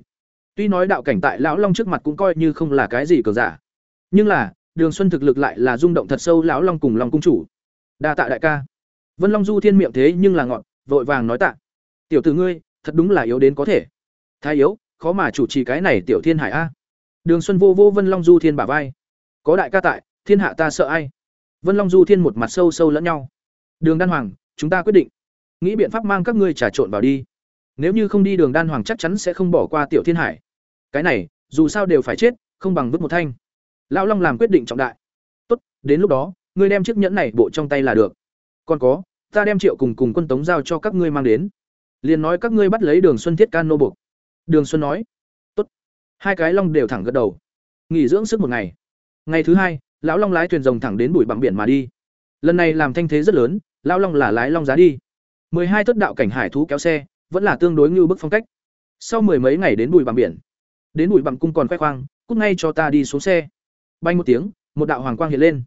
Tuy nói đạo cảnh tại lão long trước mặt cũng coi như không là cái gì cờ giả, nhưng là, Đường Xuân thực lực lại là rung động thật sâu lão long cùng long cung chủ. Đa tạ đại ca. Vân Long Du Thiên miệng thế nhưng là ngọn, vội vàng nói tạ. Tiểu tử ngươi, thật đúng là yếu đến có thể. Thái yếu, khó mà chủ trì cái này tiểu thiên hải a. Đường Xuân vô vô Vân Long Du Thiên bả vai. Có đại ca tại, thiên hạ ta sợ ai? Vân Long Du Thiên một mặt sâu sâu lẫn nhau. Đường Đan Hoàng, chúng ta quyết định, nghĩ biện pháp mang các ngươi trà trộn vào đi. Nếu như không đi Đường Đan Hoàng chắc chắn sẽ không bỏ qua tiểu thiên hải. Cái này, dù sao đều phải chết, không bằng vứt một thanh. Lão long làm quyết định trọng đại. Tốt, đến lúc đó, ngươi đem chiếc nhẫn này bộ trong tay là được. Còn có, ta đem triệu cùng cùng quân tống giao cho các ngươi mang đến. Liền nói các ngươi bắt lấy đường xuân thiết can nô buộc. Đường xuân nói. Tốt. Hai cái long đều thẳng gật đầu. Nghỉ dưỡng sức một ngày. Ngày thứ hai, lão long lái thuyền rồng thẳng đến bụi bằng biển mà đi. Lần này làm thanh thế rất lớn, lão long là lái long giá đi. Mười hai thất đạo cảnh hải thú kéo xe vẫn là tương đối như bức phong cách. Sau mười mấy ngày đến bụi bằng biển, đến bụi bằng cung còn khoe khoang, cút ngay cho ta đi xuống xe. Bay một tiếng, một đạo hoàng quang hiện lên.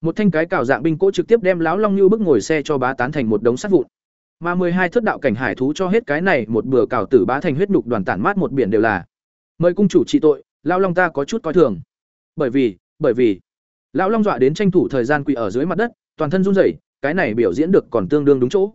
Một thanh cái cào dạng binh cỗ trực tiếp đem lão long như bức ngồi xe cho bá tán thành một đống sắt vụn. Mà mười hai thất đạo cảnh hải thú cho hết cái này, một bừa cào tử bá thành huyết nhục đoàn tản mát một biển đều là. Mời cung chủ trị tội, lão long ta có chút coi thường. Bởi vì bởi vì, lão long dọa đến tranh thủ thời gian quỳ ở dưới mặt đất, toàn thân run rẩy, cái này biểu diễn được còn tương đương đúng chỗ.